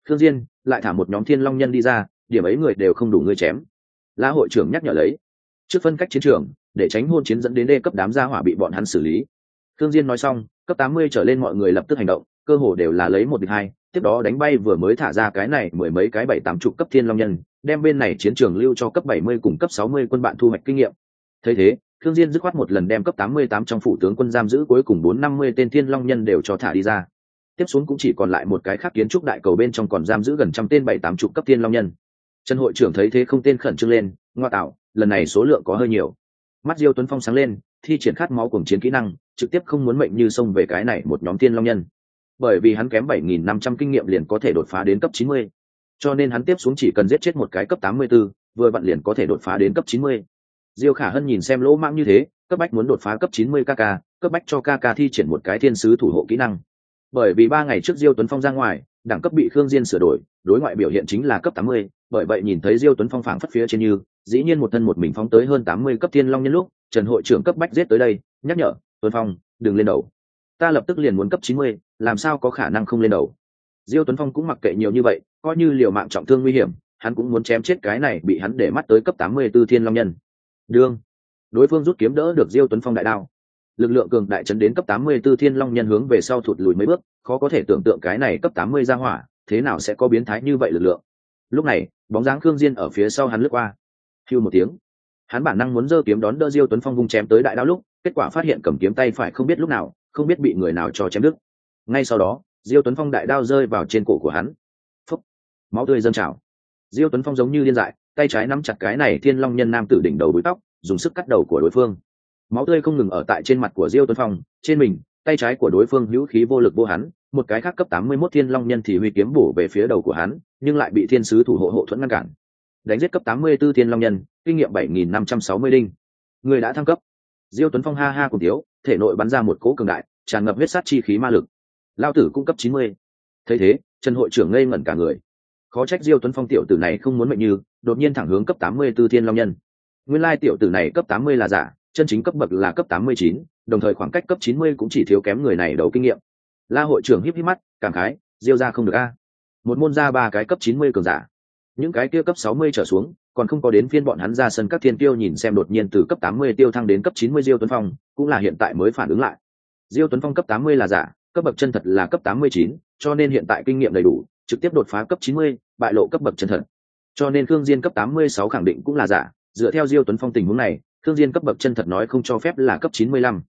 Thương diên, lại thả một nhóm thiên long nhân đi ra điểm ấy người đều không đủ ngươi chém. La hội trưởng nhắc nhở lấy. Trước phân cách chiến trường, để tránh hôn chiến dẫn đến đê cấp đám gia hỏa bị bọn hắn xử lý. Thương diên nói xong, cấp 80 trở lên mọi người lập tức hành động, cơ hồ đều là lấy một địch hai, tiếp đó đánh bay vừa mới thả ra cái này mười mấy cái bảy tám chục cấp thiên long nhân, đem bên này chiến trường lưu cho cấp 70 cùng cấp 60 quân bạn thu hoạch kinh nghiệm. Thấy thế thương diên dứt khoát một lần đem cấp 88 trong phủ tướng quân giam giữ cuối cùng 450 tên thiên long nhân đều cho thả đi ra. Tiếp xuống cũng chỉ còn lại một cái khác kiến trúc đại cầu bên trong còn giam giữ gần trăm tên bảy tám chục cấp thiên long nhân trần hội trưởng thấy thế không tên khẩn trương lên ngoa tạo lần này số lượng có hơi nhiều mắt diêu tuấn phong sáng lên thi triển khát máu cùng chiến kỹ năng trực tiếp không muốn mệnh như xông về cái này một nhóm thiên long nhân bởi vì hắn kém 7.500 kinh nghiệm liền có thể đột phá đến cấp 90. cho nên hắn tiếp xuống chỉ cần giết chết một cái cấp 84, vừa vặn liền có thể đột phá đến cấp 90. diêu khả hân nhìn xem lỗ mãng như thế cấp bách muốn đột phá cấp 90 kk cấp bách cho kk thi triển một cái thiên sứ thủ hộ kỹ năng bởi vì ba ngày trước diêu tuấn phong ra ngoài đẳng cấp bị khương diên sửa đổi đối ngoại biểu hiện chính là cấp 80, bởi vậy nhìn thấy diêu tuấn phong phảng phất phía trên như dĩ nhiên một thân một mình phóng tới hơn 80 cấp thiên long nhân lúc trần hội trưởng cấp bách giết tới đây nhắc nhở tuấn phong đừng lên đầu. Ta lập tức liền muốn cấp 90, làm sao có khả năng không lên đầu? Diêu tuấn phong cũng mặc kệ nhiều như vậy coi như liều mạng trọng thương nguy hiểm hắn cũng muốn chém chết cái này bị hắn để mắt tới cấp 84 thiên long nhân. Đương đối phương rút kiếm đỡ được diêu tuấn phong đại đao. Lực lượng cường đại chấn đến cấp 84 thiên long nhân hướng về sau thụt lùi mấy bước khó có thể tưởng tượng cái này cấp 80 ra hỏa thế nào sẽ có biến thái như vậy lực lượng. Lúc này bóng dáng khương diên ở phía sau hắn lướt qua. Hưu một tiếng. Hắn bản năng muốn giơ kiếm đón đỡ diêu tuấn phong vung chém tới đại đao lúc, kết quả phát hiện cầm kiếm tay phải không biết lúc nào, không biết bị người nào cho chém đứt. Ngay sau đó, diêu tuấn phong đại đao rơi vào trên cổ của hắn. Phúc. Máu tươi dâng trào. Diêu tuấn phong giống như điên dại, tay trái nắm chặt cái này thiên long nhân nam tử đỉnh đầu búi tóc, dùng sức cắt đầu của đối phương. Máu tươi không ngừng ở tại trên mặt của diêu tuấn phong, trên mình tay trái của đối phương hữu khí vô lực vô hắn, một cái khác cấp tám mươi 81 thiên long nhân thì huy kiếm bổ về phía đầu của hắn, nhưng lại bị thiên sứ thủ hộ hộ thuẫn ngăn cản. Đánh giết cấp tám mươi 84 thiên long nhân, kinh nghiệm bảy nghìn năm trăm sáu mươi đinh. Người đã thăng cấp. Diêu tuấn phong ha ha cùng thiếu, thể nội bắn ra một cỗ cường đại, tràn ngập huyết sát chi khí ma lực. Lao tử cung cấp chín mươi. Thấy thế, trần hội trưởng ngây ngẩn cả người. Khó trách diêu tuấn phong tiểu tử này không muốn mệnh như, đột nhiên thẳng hướng cấp tám mươi 84 thiên long nhân. Nguyên lai tiểu tử này cấp tám mươi là giả, chân chính cấp bậc là cấp tám mươi chín đồng thời khoảng cách cấp chín mươi cũng chỉ thiếu kém người này đầu kinh nghiệm. La hội trưởng híp híp mắt, cảm khái, diêu ra không được a. Một môn ra ba cái cấp chín mươi cường giả. Những cái kia cấp sáu mươi trở xuống, còn không có đến phiên bọn hắn ra sân các thiên tiêu nhìn xem đột nhiên từ cấp tám mươi tiêu thăng đến cấp chín mươi diêu tuấn phong, cũng là hiện tại mới phản ứng lại. Diêu tuấn phong cấp tám mươi là giả, cấp bậc chân thật là cấp tám mươi chín, cho nên hiện tại kinh nghiệm đầy đủ, trực tiếp đột phá cấp chín mươi, bại lộ cấp bậc chân thật. Cho nên thương diên cấp tám mươi sáu khẳng định cũng là giả, dựa theo diêu tuấn phong tình huống này thương diên cấp bậc chân thật nói không cho phép là cấp chín mươi lăm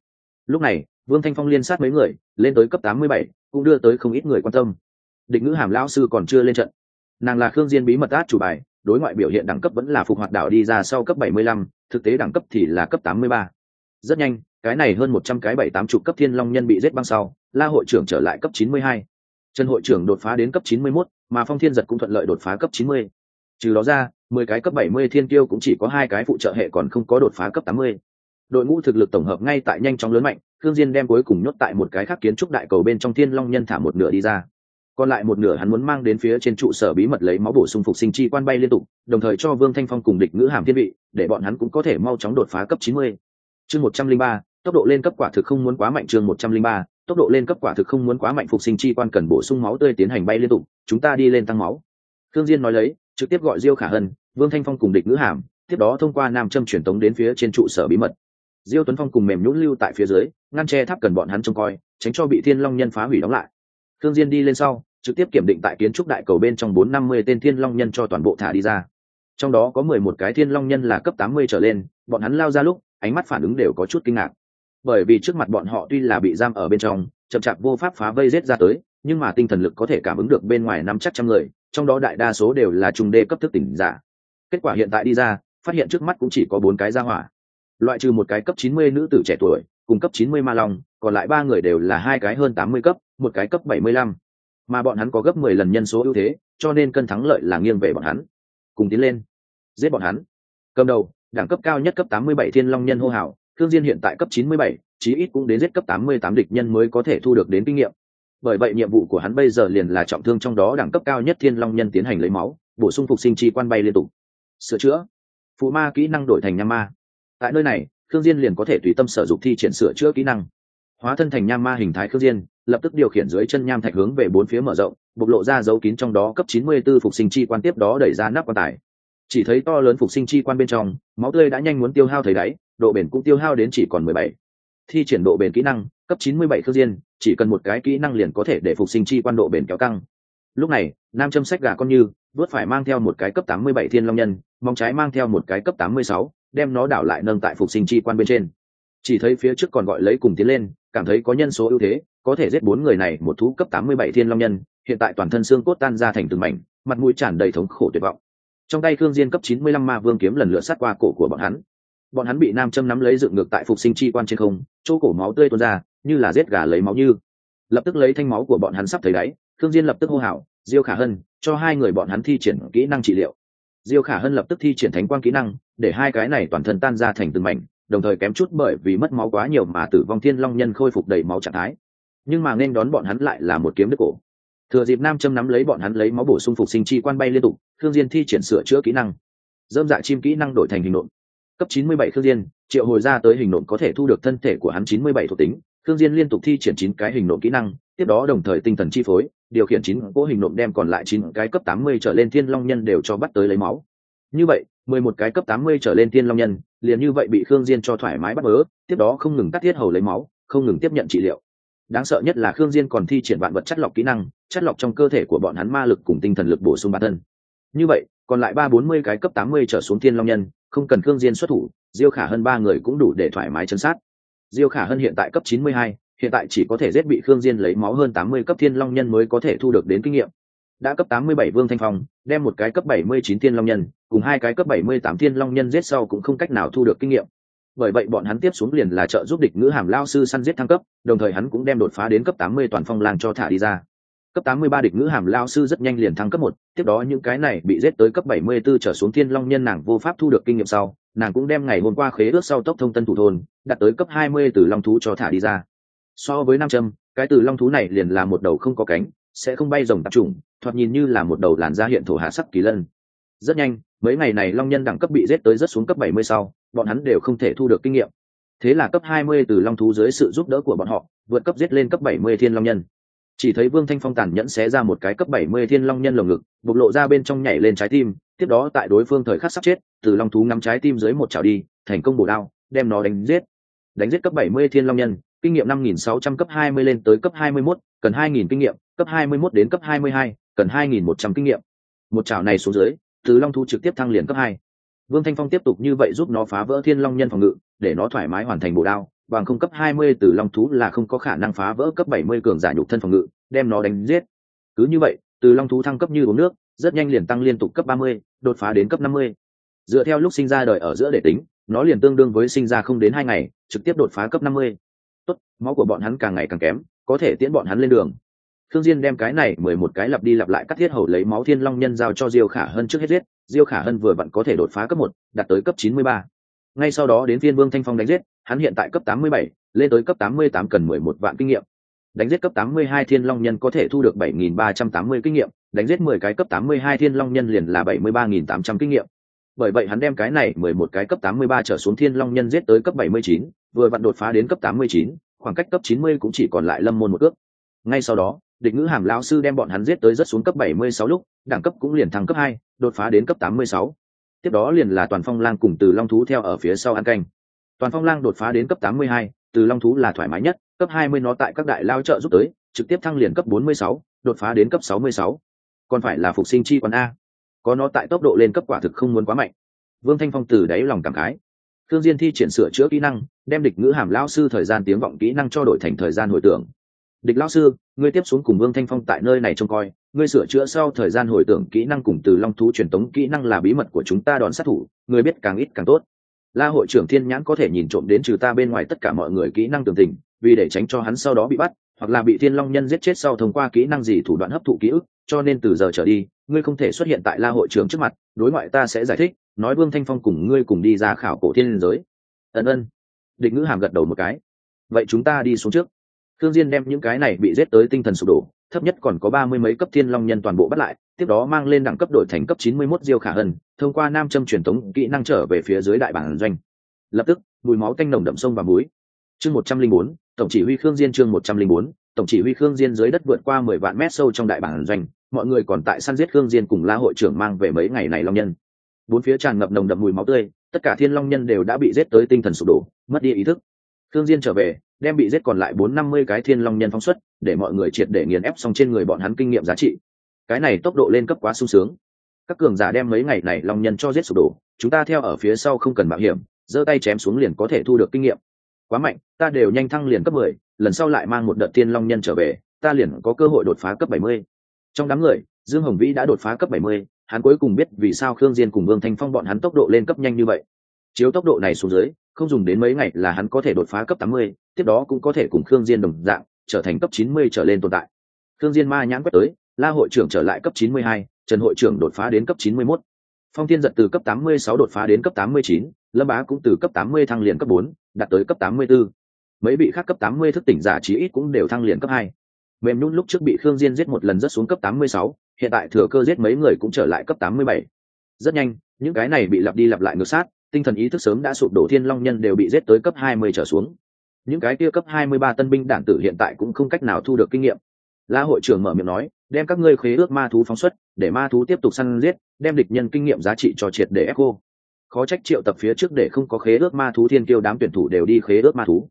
lúc này vương thanh phong liên sát mấy người lên tới cấp tám mươi bảy cũng đưa tới không ít người quan tâm định ngữ hàm lão sư còn chưa lên trận nàng là khương diên bí mật át chủ bài đối ngoại biểu hiện đẳng cấp vẫn là phục hoạt đảo đi ra sau cấp bảy mươi lăm, thực tế đẳng cấp thì là cấp tám mươi ba. rất nhanh cái này hơn một trăm cái bảy tám chục cấp thiên long nhân bị giết băng sau la hội trưởng trở lại cấp chín mươi hai. trần hội trưởng đột phá đến cấp chín mươi 91, mà phong thiên giật cũng thuận lợi đột phá cấp chín mươi. trừ đó ra mười cái cấp bảy mươi thiên tiêu cũng chỉ có hai cái phụ trợ hệ còn không có đột phá cấp tám mươi đội ngũ thực lực tổng hợp ngay tại nhanh chóng lớn mạnh thương diên đem cuối cùng nhốt tại một cái khác kiến trúc đại cầu bên trong thiên long nhân thả một nửa đi ra. Còn lại một nửa hắn muốn mang đến phía trên trụ sở bí mật lấy máu bổ sung phục sinh chi quan bay liên tục, đồng thời cho vương thanh phong cùng địch ngữ hàm thiên vị, để bọn hắn cũng có thể mau chóng đột phá cấp chín mươi. Chương một trăm linh ba, tốc độ lên cấp quả thực không muốn quá mạnh, chương một trăm linh ba, tốc độ lên cấp quả thực không muốn quá mạnh, phục sinh chi quan cần bổ sung máu tươi tiến hành bay liên tục, chúng ta đi lên tăng máu. Thương diên nói lấy, trực tiếp gọi diêu khả hân, vương thanh phong cùng địch ngữ hàm, tiếp đó thông qua nam châm truyền tống đến phía trên trụ sở bí mật diêu tuấn phong cùng mềm nhũn lưu tại phía dưới, ngăn che tháp cần bọn hắn trông coi, tránh cho bị thiên long nhân phá hủy đóng lại. Thương diên đi lên sau, trực tiếp kiểm định tại kiến trúc đại cầu bên trong bốn năm mươi tên thiên long nhân cho toàn bộ thả đi ra. Trong đó có mười một cái thiên long nhân là cấp tám mươi trở lên, bọn hắn lao ra lúc, ánh mắt phản ứng đều có chút kinh ngạc. Bởi vì trước mặt bọn họ tuy là bị giam ở bên trong, chậm chạp vô pháp phá vây rết ra tới, nhưng mà tinh thần lực có thể cảm ứng được bên ngoài năm chắc trăm người, trong đó đại đa số đều là trung đê cấp thức tỉnh giả. Kết quả hiện tại đi ra, phát hiện trước mắt cũng chỉ có bốn cái ra hỏa loại trừ một cái cấp chín mươi nữ tử trẻ tuổi, cùng cấp chín mươi ma long, còn lại ba người đều là hai cái hơn tám mươi cấp, một cái cấp bảy mươi lăm. Mà bọn hắn có gấp mười lần nhân số ưu thế, cho nên cân thắng lợi là nghiêng về bọn hắn. Cùng tiến lên, giết bọn hắn. Cầm đầu, đẳng cấp cao nhất cấp tám mươi bảy thiên long nhân hô hào, thương diên hiện tại cấp chín mươi bảy, chí ít cũng đến giết cấp tám mươi tám địch nhân mới có thể thu được đến kinh nghiệm. Bởi vậy nhiệm vụ của hắn bây giờ liền là trọng thương trong đó đẳng cấp cao nhất thiên long nhân tiến hành lấy máu, bổ sung phục sinh chi quan bay liên tục. Sửa chữa. Phụ ma kỹ năng đổi thành nham ma tại nơi này thương diên liền có thể tùy tâm sở dụng thi triển sửa chữa kỹ năng. Hóa thân thành nham ma hình thái thương diên, lập tức điều khiển dưới chân nham thạch hướng về bốn phía mở rộng, bộc lộ ra dấu kín trong đó cấp 94 phục sinh chi quan tiếp đó đẩy ra nắp quan tài. Chỉ thấy to lớn phục sinh chi quan bên trong, máu tươi đã nhanh muốn tiêu hao thấy đáy, độ bền cũng tiêu hao đến chỉ còn 17. thi triển độ bền kỹ năng, cấp 97 khương diên, chỉ cần một cái kỹ năng liền có thể để phục sinh chi quan độ bền kéo căng. Lúc này, nam châm sách gà con như, vớt phải mang theo một cái cấp 87 thiên long nhân mong trái mang theo một cái cấp 86, đem nó đảo lại nâng tại phục sinh chi quan bên trên. Chỉ thấy phía trước còn gọi lấy cùng tiến lên cảm thấy có nhân số ưu thế có thể giết bốn người này một thú cấp 87 thiên long nhân hiện tại toàn thân xương cốt tan ra thành từng mảnh mặt mũi tràn đầy thống khổ tuyệt vọng. Trong tay khương diên cấp 95 ma vương kiếm lần lượt sát qua cổ của bọn hắn. Bọn hắn bị nam châm nắm lấy dựng ngược tại phục sinh chi quan trên không chỗ cổ máu tươi tuôn ra như là giết gà lấy máu như. Lập tức lấy thanh máu của bọn hắn sắp thấy đáy khương diên lập tức hô hào diêu khả hân cho hai người bọn hắn thi triển kỹ năng trị liệu diêu khả hân lập tức thi triển thánh quang kỹ năng, để hai cái này toàn thân tan ra thành từng mảnh, đồng thời kém chút bởi vì mất máu quá nhiều mà tử vong thiên long nhân khôi phục đầy máu trạng thái. Nhưng mà nên đón bọn hắn lại là một kiếm đứt cổ. Thừa dịp nam châm nắm lấy bọn hắn lấy máu bổ sung phục sinh chi quan bay liên tục thương diên thi triển sửa chữa kỹ năng. Dơm dạ chim kỹ năng đổi thành hình nộn. Cấp 97 thương diên, triệu hồi ra tới hình nộn có thể thu được thân thể của hắn 97 thuộc tính thương diên liên tục thi triển chín cái hình nộm kỹ năng, tiếp đó đồng thời tinh thần chi phối, điều khiển chín cỗ hình nộm đem còn lại chín cái cấp 80 trở lên thiên long nhân đều cho bắt tới lấy máu. Như vậy, mười một cái cấp 80 trở lên thiên long nhân, liền như vậy bị khương diên cho thoải mái bắt bớ, tiếp đó không ngừng cắt thiết hầu lấy máu, không ngừng tiếp nhận trị liệu. Đáng sợ nhất là khương diên còn thi triển vạn vật chất lọc kỹ năng, chất lọc trong cơ thể của bọn hắn ma lực cùng tinh thần lực bổ sung bản thân. Như vậy, còn lại ba bốn mươi cái cấp 80 trở xuống thiên long nhân, không cần khương diên xuất thủ, diêu khả hơn ba người cũng đủ để thoải mái chấn sát diêu khả hơn hiện tại cấp 92, hiện tại chỉ có thể giết bị khương diên lấy máu hơn 80 cấp thiên long nhân mới có thể thu được đến kinh nghiệm. Đã cấp 87 vương thanh phong đem một cái cấp 79 thiên long nhân cùng hai cái cấp 78 thiên long nhân giết sau cũng không cách nào thu được kinh nghiệm. Bởi vậy bọn hắn tiếp xuống liền là trợ giúp địch ngữ hàm lao sư săn giết thăng cấp đồng thời hắn cũng đem đột phá đến cấp 80 toàn phong lang cho thả đi ra. Cấp 83 địch ngữ hàm lao sư rất nhanh liền thăng cấp một tiếp đó những cái này bị giết tới cấp 74 trở xuống thiên long nhân nàng vô pháp thu được kinh nghiệm sau nàng cũng đem ngày hôm qua khế ước sau tốc thông tân thủ thôn, đặt tới cấp 20 từ long thú cho thả đi ra. So với nam châm, cái từ long thú này liền là một đầu không có cánh, sẽ không bay rồng tạp trùng thoạt nhìn như là một đầu làn da hiện thổ hạ sắc kỳ lân. Rất nhanh, mấy ngày này long nhân đẳng cấp bị giết tới rất xuống cấp 70 sau, bọn hắn đều không thể thu được kinh nghiệm. Thế là cấp 20 từ long thú dưới sự giúp đỡ của bọn họ, vượt cấp giết lên cấp 70 thiên long nhân chỉ thấy vương thanh phong tàn nhẫn xé ra một cái cấp 70 thiên long nhân lồng ngực bộc lộ ra bên trong nhảy lên trái tim tiếp đó tại đối phương thời khắc sắp chết từ long thú ngắm trái tim dưới một chảo đi thành công bổ đao đem nó đánh giết. Đánh giết cấp 70 thiên long nhân kinh nghiệm 5.600 cấp 20 lên tới cấp 21, cần 2.000 kinh nghiệm cấp 21 đến cấp 22, cần 2.100 kinh nghiệm. Một chảo này xuống dưới từ long thú trực tiếp thăng liền cấp hai. Vương thanh phong tiếp tục như vậy giúp nó phá vỡ thiên long nhân phòng ngự để nó thoải mái hoàn thành bổ đao bằng không cấp 20 từ long thú là không có khả năng phá vỡ cấp 70 cường giả nhục thân phòng ngự đem nó đánh giết cứ như vậy từ long thú thăng cấp như uống nước rất nhanh liền tăng liên tục cấp 30, đột phá đến cấp 50. dựa theo lúc sinh ra đời ở giữa để tính nó liền tương đương với sinh ra không đến hai ngày trực tiếp đột phá cấp 50. tốt máu của bọn hắn càng ngày càng kém có thể tiễn bọn hắn lên đường Thương Diên đem cái này mười một cái lặp đi lặp lại cắt thiết hầu lấy máu thiên long nhân giao cho Diêu Khả Hân trước hết giết, Diêu Khả Hân vừa vặn có thể đột phá cấp một, đạt tới cấp chín mươi ba. Ngay sau đó đến Viên Vương Thanh Phong đánh giết, hắn hiện tại cấp tám mươi bảy, lên tới cấp tám mươi tám cần mười một vạn kinh nghiệm. đánh giết cấp 82 thiên long nhân có thể thu được 7.380 kinh nghiệm đánh giết 10 cái cấp 82 thiên long nhân liền là 73.800 kinh nghiệm bởi vậy hắn đem cái này 11 cái cấp 83 trở xuống thiên long nhân giết tới cấp 79, vừa vặn đột phá đến cấp 89, khoảng cách cấp 90 cũng chỉ còn lại lâm môn một ước ngay sau đó địch ngữ hàm lão sư đem bọn hắn giết tới rất xuống cấp 76 lúc đẳng cấp cũng liền thăng cấp 2, đột phá đến cấp 86 tiếp đó liền là toàn phong lang cùng từ long thú theo ở phía sau ăn canh. Toàn phong lang đột phá đến cấp 82, từ long thú là thoải mái nhất cấp 20 nó tại các đại lao trợ giúp tới trực tiếp thăng liền cấp 46, đột phá đến cấp 66. còn phải là phục sinh chi quán a. Có nó tại tốc độ lên cấp quả thực không muốn quá mạnh. Vương thanh phong từ đáy lòng cảm khái. Thương diên thi triển sửa chữa kỹ năng đem địch ngữ hàm lao sư thời gian tiếng vọng kỹ năng cho đổi thành thời gian hồi tưởng. Địch lao sư ngươi tiếp xuống cùng vương thanh phong tại nơi này trông coi ngươi sửa chữa sau thời gian hồi tưởng kỹ năng cùng từ long thú truyền tống kỹ năng là bí mật của chúng ta đòn sát thủ, ngươi biết càng ít càng tốt. La hội trưởng thiên nhãn có thể nhìn trộm đến trừ ta bên ngoài tất cả mọi người kỹ năng tường tình, vì để tránh cho hắn sau đó bị bắt, hoặc là bị thiên long nhân giết chết sau thông qua kỹ năng gì thủ đoạn hấp thụ ký ức, cho nên từ giờ trở đi, ngươi không thể xuất hiện tại la hội trưởng trước mặt, đối ngoại ta sẽ giải thích, nói vương thanh phong cùng ngươi cùng đi ra khảo cổ thiên liên giới. Ân ân. Địch ngữ hàm gật đầu một cái. Vậy chúng ta đi xuống trước. Thương diên đem những cái này bị giết tới tinh thần sụp đổ thấp nhất còn có ba mươi mấy cấp thiên long nhân toàn bộ bắt lại, tiếp đó mang lên đẳng cấp đổi thành cấp chín mươi 91 diêu khả hân, thông qua nam châm truyền thống kỹ năng trở về phía dưới đại bản doanh. Lập tức, mùi máu tanh nồng đậm sông và muối. Chương một trăm linh bốn, tổng chỉ huy khương diên chương một trăm linh bốn, tổng chỉ huy khương diên dưới đất vượt qua mười vạn mét sâu trong đại bản doanh, mọi người còn tại săn giết khương diên cùng la hội trưởng mang về mấy ngày này long nhân. Bốn phía tràn ngập nồng đậm mùi máu tươi, tất cả thiên long nhân đều đã bị giết tới tinh thần sụp đổ, mất đi ý thức thương diên trở về, đem bị giết còn lại bốn năm mươi cái thiên long nhân phóng xuất, để mọi người triệt để nghiền ép xong trên người bọn hắn kinh nghiệm giá trị. Cái này tốc độ lên cấp quá sung sướng. Các cường giả đem mấy ngày này long nhân cho giết sụp đổ, chúng ta theo ở phía sau không cần mạo hiểm, giơ tay chém xuống liền có thể thu được kinh nghiệm. Quá mạnh, ta đều nhanh thăng liền cấp mười, lần sau lại mang một đợt thiên long nhân trở về, ta liền có cơ hội đột phá cấp bảy mươi. Trong đám người, dương hồng vĩ đã đột phá cấp bảy mươi, hắn cuối cùng biết vì sao khương diên cùng vương thanh phong bọn hắn tốc độ lên cấp nhanh như vậy chiếu tốc độ này xuống dưới không dùng đến mấy ngày là hắn có thể đột phá cấp tám mươi tiếp đó cũng có thể cùng khương diên đồng dạng trở thành cấp chín mươi trở lên tồn tại khương diên ma nhãn quét tới la hội trưởng trở lại cấp chín mươi hai, trần hội trưởng đột phá đến cấp chín mươi 91. phong thiên giật từ cấp tám mươi sáu đột phá đến cấp tám mươi chín, lâm bá cũng từ cấp tám mươi thăng liền cấp bốn, đạt tới cấp tám mươi 84. mấy vị khác cấp tám mươi thức tỉnh giả chí ít cũng đều thăng liền cấp hai. mềm nhún lúc trước bị khương diên giết một lần rất xuống cấp tám mươi sáu, hiện tại thừa cơ giết mấy người cũng trở lại cấp tám mươi bảy. rất nhanh những cái này bị lặp đi lặp lại ngược sát tinh thần ý thức sớm đã sụp đổ, thiên long nhân đều bị giết tới cấp 20 trở xuống. Những cái kia cấp 23 tân binh đản tử hiện tại cũng không cách nào thu được kinh nghiệm. La hội trưởng mở miệng nói, đem các ngươi khế ước ma thú phóng xuất, để ma thú tiếp tục săn giết, đem địch nhân kinh nghiệm giá trị cho triệt để echo khó trách triệu tập phía trước để không có khế ước ma thú thiên kiêu đám tuyển thủ đều đi khế ước ma thú.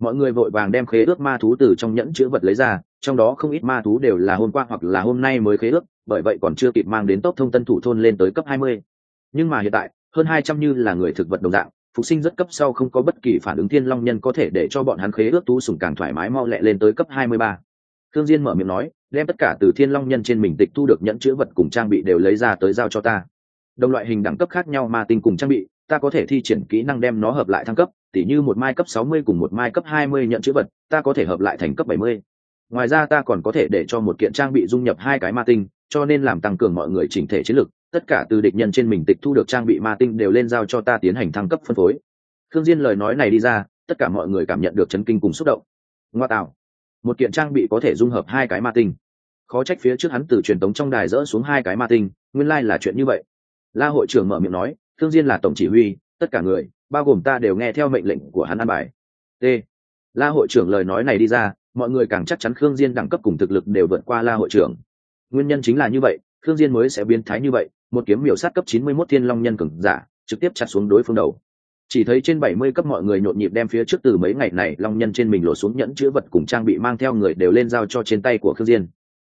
Mọi người vội vàng đem khế ước ma thú từ trong nhẫn chữ vật lấy ra, trong đó không ít ma thú đều là hôm qua hoặc là hôm nay mới khế ước, bởi vậy còn chưa kịp mang đến tốc thông tân thủ thôn lên tới cấp 20. nhưng mà hiện tại hơn hai trăm như là người thực vật đồng dạng, phục sinh rất cấp sau không có bất kỳ phản ứng thiên long nhân có thể để cho bọn hắn khế ước tú sủng càng thoải mái mau lẹ lên tới cấp hai mươi ba. Thương diên mở miệng nói, đem tất cả từ thiên long nhân trên mình tịch thu được nhẫn chữ vật cùng trang bị đều lấy ra tới giao cho ta. Đồng loại hình đẳng cấp khác nhau mà tinh cùng trang bị, ta có thể thi triển kỹ năng đem nó hợp lại thăng cấp, tỉ như một mai cấp sáu mươi cùng một mai cấp hai mươi nhận chữ vật, ta có thể hợp lại thành cấp bảy mươi. Ngoài ra ta còn có thể để cho một kiện trang bị dung nhập hai cái ma tinh, cho nên làm tăng cường mọi người chỉnh thể chiến lực tất cả từ địch nhân trên mình tịch thu được trang bị ma tinh đều lên giao cho ta tiến hành thăng cấp phân phối. Thương diên lời nói này đi ra, tất cả mọi người cảm nhận được chấn kinh cùng xúc động. Ngoa tạo. Một kiện trang bị có thể dung hợp hai cái ma tinh. Khó trách phía trước hắn từ truyền tống trong đài dỡ xuống hai cái ma tinh, nguyên lai là chuyện như vậy. La hội trưởng mở miệng nói thương diên là tổng chỉ huy, tất cả người, bao gồm ta đều nghe theo mệnh lệnh của hắn an bài. T. La hội trưởng lời nói này đi ra, mọi người càng chắc chắn khương diên đẳng cấp cùng thực lực đều vượt qua la hội trưởng. Nguyên nhân chính là như vậy, khương diên mới sẽ biến thái như vậy một kiếm miểu sát cấp 91 thiên long nhân cường giả, trực tiếp chặt xuống đối phương đầu. Chỉ thấy trên 70 cấp mọi người nhộn nhịp đem phía trước từ mấy ngày này long nhân trên mình lột xuống nhẫn chứa vật cùng trang bị mang theo người đều lên giao cho trên tay của khương diên.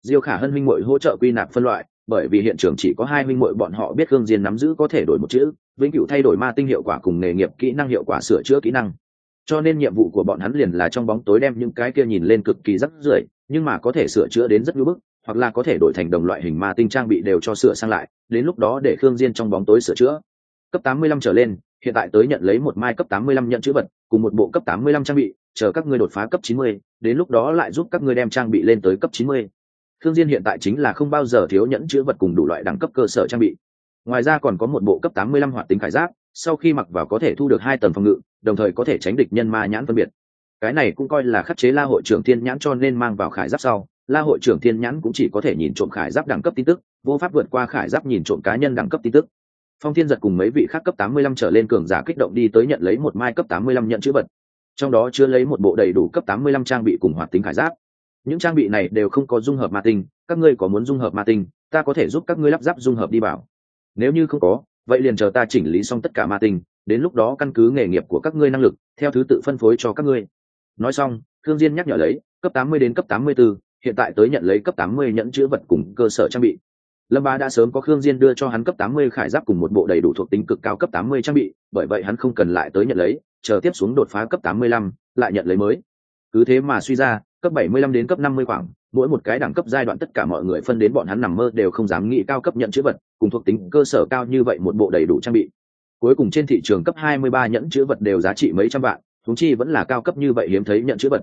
Diêu khả hân huynh muội hỗ trợ quy nạp phân loại, bởi vì hiện trường chỉ có hai huynh muội bọn họ biết khương diên nắm giữ có thể đổi một chữ, vĩnh cửu thay đổi ma tinh hiệu quả cùng nghề nghiệp kỹ năng hiệu quả sửa chữa kỹ năng. Cho nên nhiệm vụ của bọn hắn liền là trong bóng tối đem những cái kia nhìn lên cực kỳ rắc rưởi, nhưng mà có thể sửa chữa đến rất nhu bức hoặc là có thể đổi thành đồng loại hình ma tinh trang bị đều cho sửa sang lại đến lúc đó để khương diên trong bóng tối sửa chữa cấp 85 trở lên hiện tại tới nhận lấy một mai cấp 85 nhận chữ vật cùng một bộ cấp 85 trang bị chờ các ngươi đột phá cấp 90, đến lúc đó lại giúp các ngươi đem trang bị lên tới cấp 90. Khương Diên hiện tại chính là không bao giờ thiếu nhẫn chữ vật cùng đủ loại đẳng cấp cơ sở trang bị. Ngoài ra còn có một bộ cấp 85 hoạt tính khải giáp, sau khi mặc vào có thể thu được hai tầng phòng ngự, đồng thời có thể tránh địch nhân ma nhãn phân biệt. cái này cũng coi là khắc chế la hội trưởng thiên nhãn cho nên mang vào khải giáp sau la hội trưởng thiên nhãn cũng chỉ có thể nhìn trộm khải giáp đẳng cấp tin tức vô pháp vượt qua khải giáp nhìn trộm cá nhân đẳng cấp tin tức. Phong thiên giật cùng mấy vị khác cấp tám mươi lăm trở lên cường giả kích động đi tới nhận lấy một mai cấp tám mươi lăm nhận chữ vật. Trong đó chứa lấy một bộ đầy đủ cấp tám mươi lăm trang bị cùng hoạt tính khải giáp. Những trang bị này đều không có dung hợp ma tinh các ngươi có muốn dung hợp ma tinh ta có thể giúp các ngươi lắp ráp dung hợp đi vào nếu như không có vậy liền chờ ta chỉnh lý xong tất cả ma tinh đến lúc đó căn cứ nghề nghiệp của các ngươi năng lực theo thứ tự phân phối cho các ngươi. Nói xong thương diên nhắc nhở lấy cấp tám mươi đến cấp tám mươi 84, hiện tại tới nhận lấy cấp tám mươi nhẫn chữ vật cùng cơ sở trang bị. Lâm bá đã sớm có khương diên đưa cho hắn cấp tám mươi khải giáp cùng một bộ đầy đủ thuộc tính cực cao cấp tám mươi trang bị, bởi vậy hắn không cần lại tới nhận lấy, chờ tiếp xuống đột phá cấp tám mươi lăm, lại nhận lấy mới. Cứ thế mà suy ra, cấp bảy mươi lăm đến cấp năm mươi khoảng, mỗi một cái đẳng cấp giai đoạn tất cả mọi người phân đến bọn hắn nằm mơ đều không dám nghĩ cao cấp nhận chữ vật, cùng thuộc tính cơ sở cao như vậy một bộ đầy đủ trang bị. Cuối cùng trên thị trường cấp hai mươi ba nhẫn chữ vật đều giá trị mấy trăm vạn, huống chi vẫn là cao cấp như vậy hiếm thấy nhận chữ vật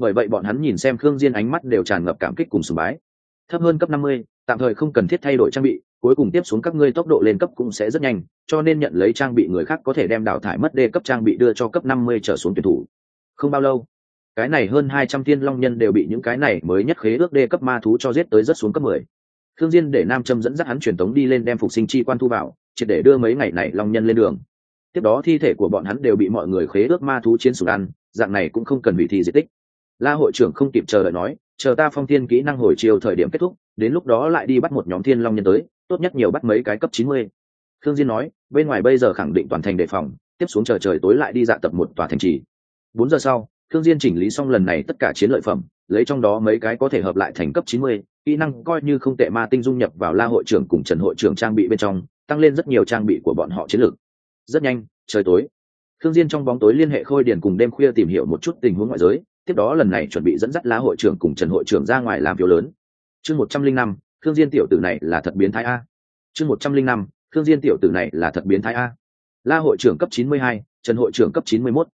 bởi vậy bọn hắn nhìn xem khương diên ánh mắt đều tràn ngập cảm kích cùng sùng bái. Thấp hơn cấp năm mươi, tạm thời không cần thiết thay đổi trang bị, cuối cùng tiếp xuống các ngươi tốc độ lên cấp cũng sẽ rất nhanh, cho nên nhận lấy trang bị người khác có thể đem đào thải mất đê cấp trang bị đưa cho cấp năm mươi trở xuống tuyển thủ. Không bao lâu, cái này hơn hai trăm thiên long nhân đều bị những cái này mới nhất khế ước đê cấp ma thú cho giết tới rất xuống cấp mười. Thương diên để nam châm dẫn dắt hắn truyền tống đi lên đem phục sinh chi quan thu vào chỉ để đưa mấy ngày này long nhân lên đường. Tiếp đó thi thể của bọn hắn đều bị mọi người khế ước ma thú chiến sủng ăn, dạng này cũng không cần bị thi di tích la hội trưởng không kịp chờ đợi nói, chờ ta phong thiên kỹ năng hồi chiều thời điểm kết thúc, đến lúc đó lại đi bắt một nhóm thiên long nhân tới, tốt nhất nhiều bắt mấy cái cấp chín mươi. Thương diên nói, bên ngoài bây giờ khẳng định toàn thành đề phòng, tiếp xuống chờ trời tối lại đi dạ tập một tòa thành trì. Bốn giờ sau thương diên chỉnh lý xong lần này tất cả chiến lợi phẩm, lấy trong đó mấy cái có thể hợp lại thành cấp chín mươi, kỹ năng coi như không tệ ma tinh dung nhập vào la hội trưởng cùng trần hội trưởng trang bị bên trong, tăng lên rất nhiều trang bị của bọn họ chiến lược. Rất nhanh, trời tối. Thương diên trong bóng tối liên hệ khôi điển cùng đêm khuya tìm hiểu một chút tình huống ngoại giới tiếp đó lần này chuẩn bị dẫn dắt la hội trưởng cùng trần hội trưởng ra ngoài làm phiếu lớn. Chương một trăm linh năm thương diên tiểu tử này là thật biến thái a. Chương một trăm linh năm thương diên tiểu tử này là thật biến thái a. La hội trưởng cấp chín mươi hai, trần hội trưởng cấp chín mươi mốt.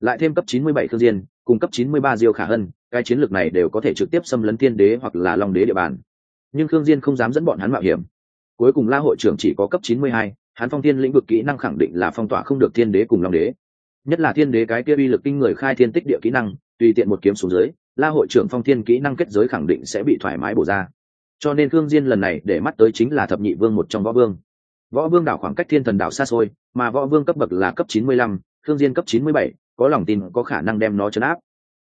Lại thêm cấp chín mươi bảy thương diên, cùng cấp chín mươi ba diêu khả hân, cái chiến lược này đều có thể trực tiếp xâm lấn thiên đế hoặc là long đế địa bàn. Nhưng thương diên không dám dẫn bọn hắn mạo hiểm. Cuối cùng la hội trưởng chỉ có cấp chín mươi hai, hắn phong thiên lĩnh vực kỹ năng khẳng định là phong tỏa không được thiên đế cùng long đế. Nhất là thiên đế cái kia uy lực kinh người khai thiên tích địa kỹ năng tùy tiện một kiếm xuống dưới la hội trưởng phong thiên kỹ năng kết giới khẳng định sẽ bị thoải mái bổ ra. Cho nên thương diên lần này để mắt tới chính là thập nhị vương một trong võ vương. Võ vương đảo khoảng cách thiên thần đảo xa xôi mà võ vương cấp bậc là cấp chín mươi lăm, thương diên cấp chín mươi bảy, có lòng tin có khả năng đem nó chấn áp.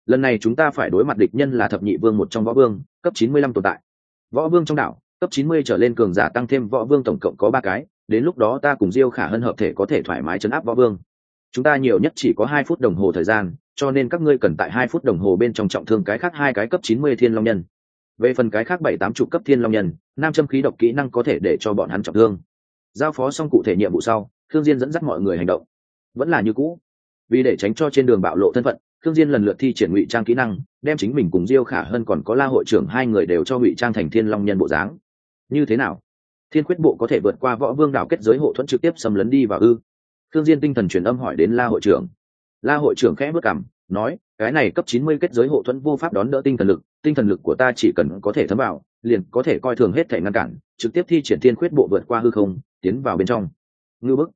Lần này chúng ta phải đối mặt địch nhân là thập nhị vương một trong võ vương cấp chín mươi lăm tồn tại. Võ vương trong đảo cấp chín mươi trở lên cường giả tăng thêm võ vương tổng cộng có ba cái đến lúc đó ta cùng diêu khả hân hợp thể có thể thoải mái chấn áp võ vương. Chúng ta nhiều nhất chỉ có hai phút đồng hồ thời gian cho nên các ngươi cần tại hai phút đồng hồ bên trong trọng thương cái khác hai cái cấp chín mươi thiên long nhân. Về phần cái khác bảy tám chục cấp thiên long nhân, nam châm khí độc kỹ năng có thể để cho bọn hắn trọng thương. Giao phó xong cụ thể nhiệm vụ sau, thương diên dẫn dắt mọi người hành động. Vẫn là như cũ. Vì để tránh cho trên đường bạo lộ thân phận, thương diên lần lượt thi triển ngụy trang kỹ năng, đem chính mình cùng diêu khả hơn còn có la hội trưởng hai người đều cho ngụy trang thành thiên long nhân bộ dáng. Như thế nào? Thiên quyết bộ có thể vượt qua võ vương đảo kết giới hộ thuẫn trực tiếp xâm lấn đi vào ư? Thương diên tinh thần truyền âm hỏi đến la hội trưởng la hội trưởng khẽ bước cằm, nói, cái này cấp chín mươi kết giới hộ thuẫn vô pháp đón đỡ tinh thần lực, tinh thần lực của ta chỉ cần có thể thấm vào, liền có thể coi thường hết thể ngăn cản, trực tiếp thi triển thiên khuyết bộ vượt qua hư không, tiến vào bên trong. Ngư bức.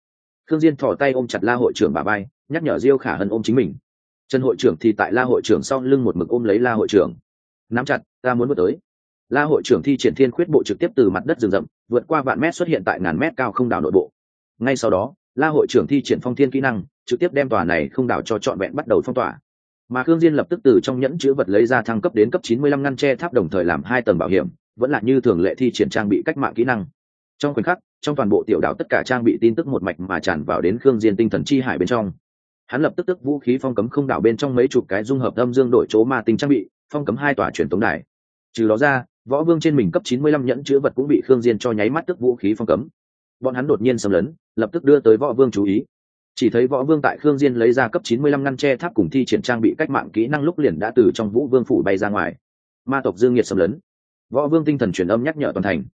Thương diên thò tay ôm chặt la hội trưởng bà bay nhắc nhở diêu khả hân ôm chính mình. Trần hội trưởng thì tại la hội trưởng sau lưng một mực ôm lấy la hội trưởng. Nắm chặt, ta muốn bước tới. La hội trưởng thi triển thiên khuyết bộ trực tiếp từ mặt đất rừng rậm, vượt qua vạn mét xuất hiện tại ngàn mét cao không đảo nội bộ. Ngay sau đó, la hội trưởng thi triển phong thiên kỹ năng trực tiếp đem tòa này không đảo cho trọn vẹn bắt đầu phong tỏa. Mà khương diên lập tức từ trong nhẫn chứa vật lấy ra thăng cấp đến cấp 95 ngăn che tháp đồng thời làm hai tầng bảo hiểm, vẫn là như thường lệ thi triển trang bị cách mạng kỹ năng. Trong khoảnh khắc, trong toàn bộ tiểu đảo tất cả trang bị tin tức một mạch mà tràn vào đến khương diên tinh thần chi hải bên trong. Hắn lập tức tức vũ khí phong cấm không đảo bên trong mấy chục cái dung hợp âm dương đổi chỗ ma tinh trang bị, phong cấm hai tòa truyền tống đài. Trừ đó ra, võ vương trên mình cấp 95 nhẫn chứa vật cũng bị khương diên cho nháy mắt tức vũ khí phong cấm. Bọn hắn đột nhiên xâm lấn, lập tức đưa tới võ vương chú ý chỉ thấy võ vương tại khương diên lấy ra cấp 95 ngăn che tháp cùng thi triển trang bị cách mạng kỹ năng lúc liền đã từ trong vũ vương phủ bay ra ngoài. Ma tộc dương nhiệt xâm lấn. Võ vương tinh thần truyền âm nhắc nhở toàn thành.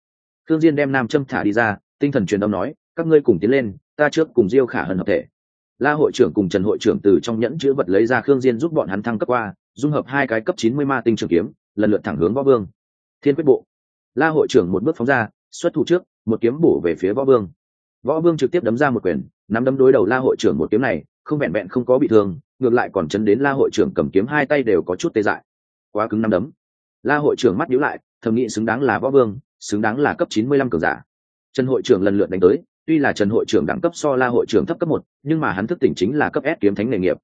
Khương diên đem nam châm thả đi ra, tinh thần truyền âm nói, các ngươi cùng tiến lên, ta trước cùng diêu khả hân hợp thể. La hội trưởng cùng trần hội trưởng từ trong nhẫn chứa vật lấy ra khương diên giúp bọn hắn thăng cấp qua, dung hợp hai cái cấp 90 ma tinh trường kiếm, lần lượt thẳng hướng võ vương. Thiên quyết bộ. La hội trưởng một bước phóng ra, xuất thủ trước, một kiếm bổ về phía võ vương võ vương trực tiếp đấm ra một quyền, nắm đấm đối đầu la hội trưởng một kiếm này, không vẹn vẹn không có bị thương, ngược lại còn chấn đến la hội trưởng cầm kiếm hai tay đều có chút tê dại. Quá cứng nắm đấm. La hội trưởng mắt nhíu lại, thầm nghĩ xứng đáng là võ vương, xứng đáng là cấp chín mươi lăm cường giả. Trần hội trưởng lần lượt đánh tới, tuy là trần hội trưởng đẳng cấp so la hội trưởng thấp cấp một, nhưng mà hắn thức tỉnh chính là cấp s kiếm thánh nghề nghiệp.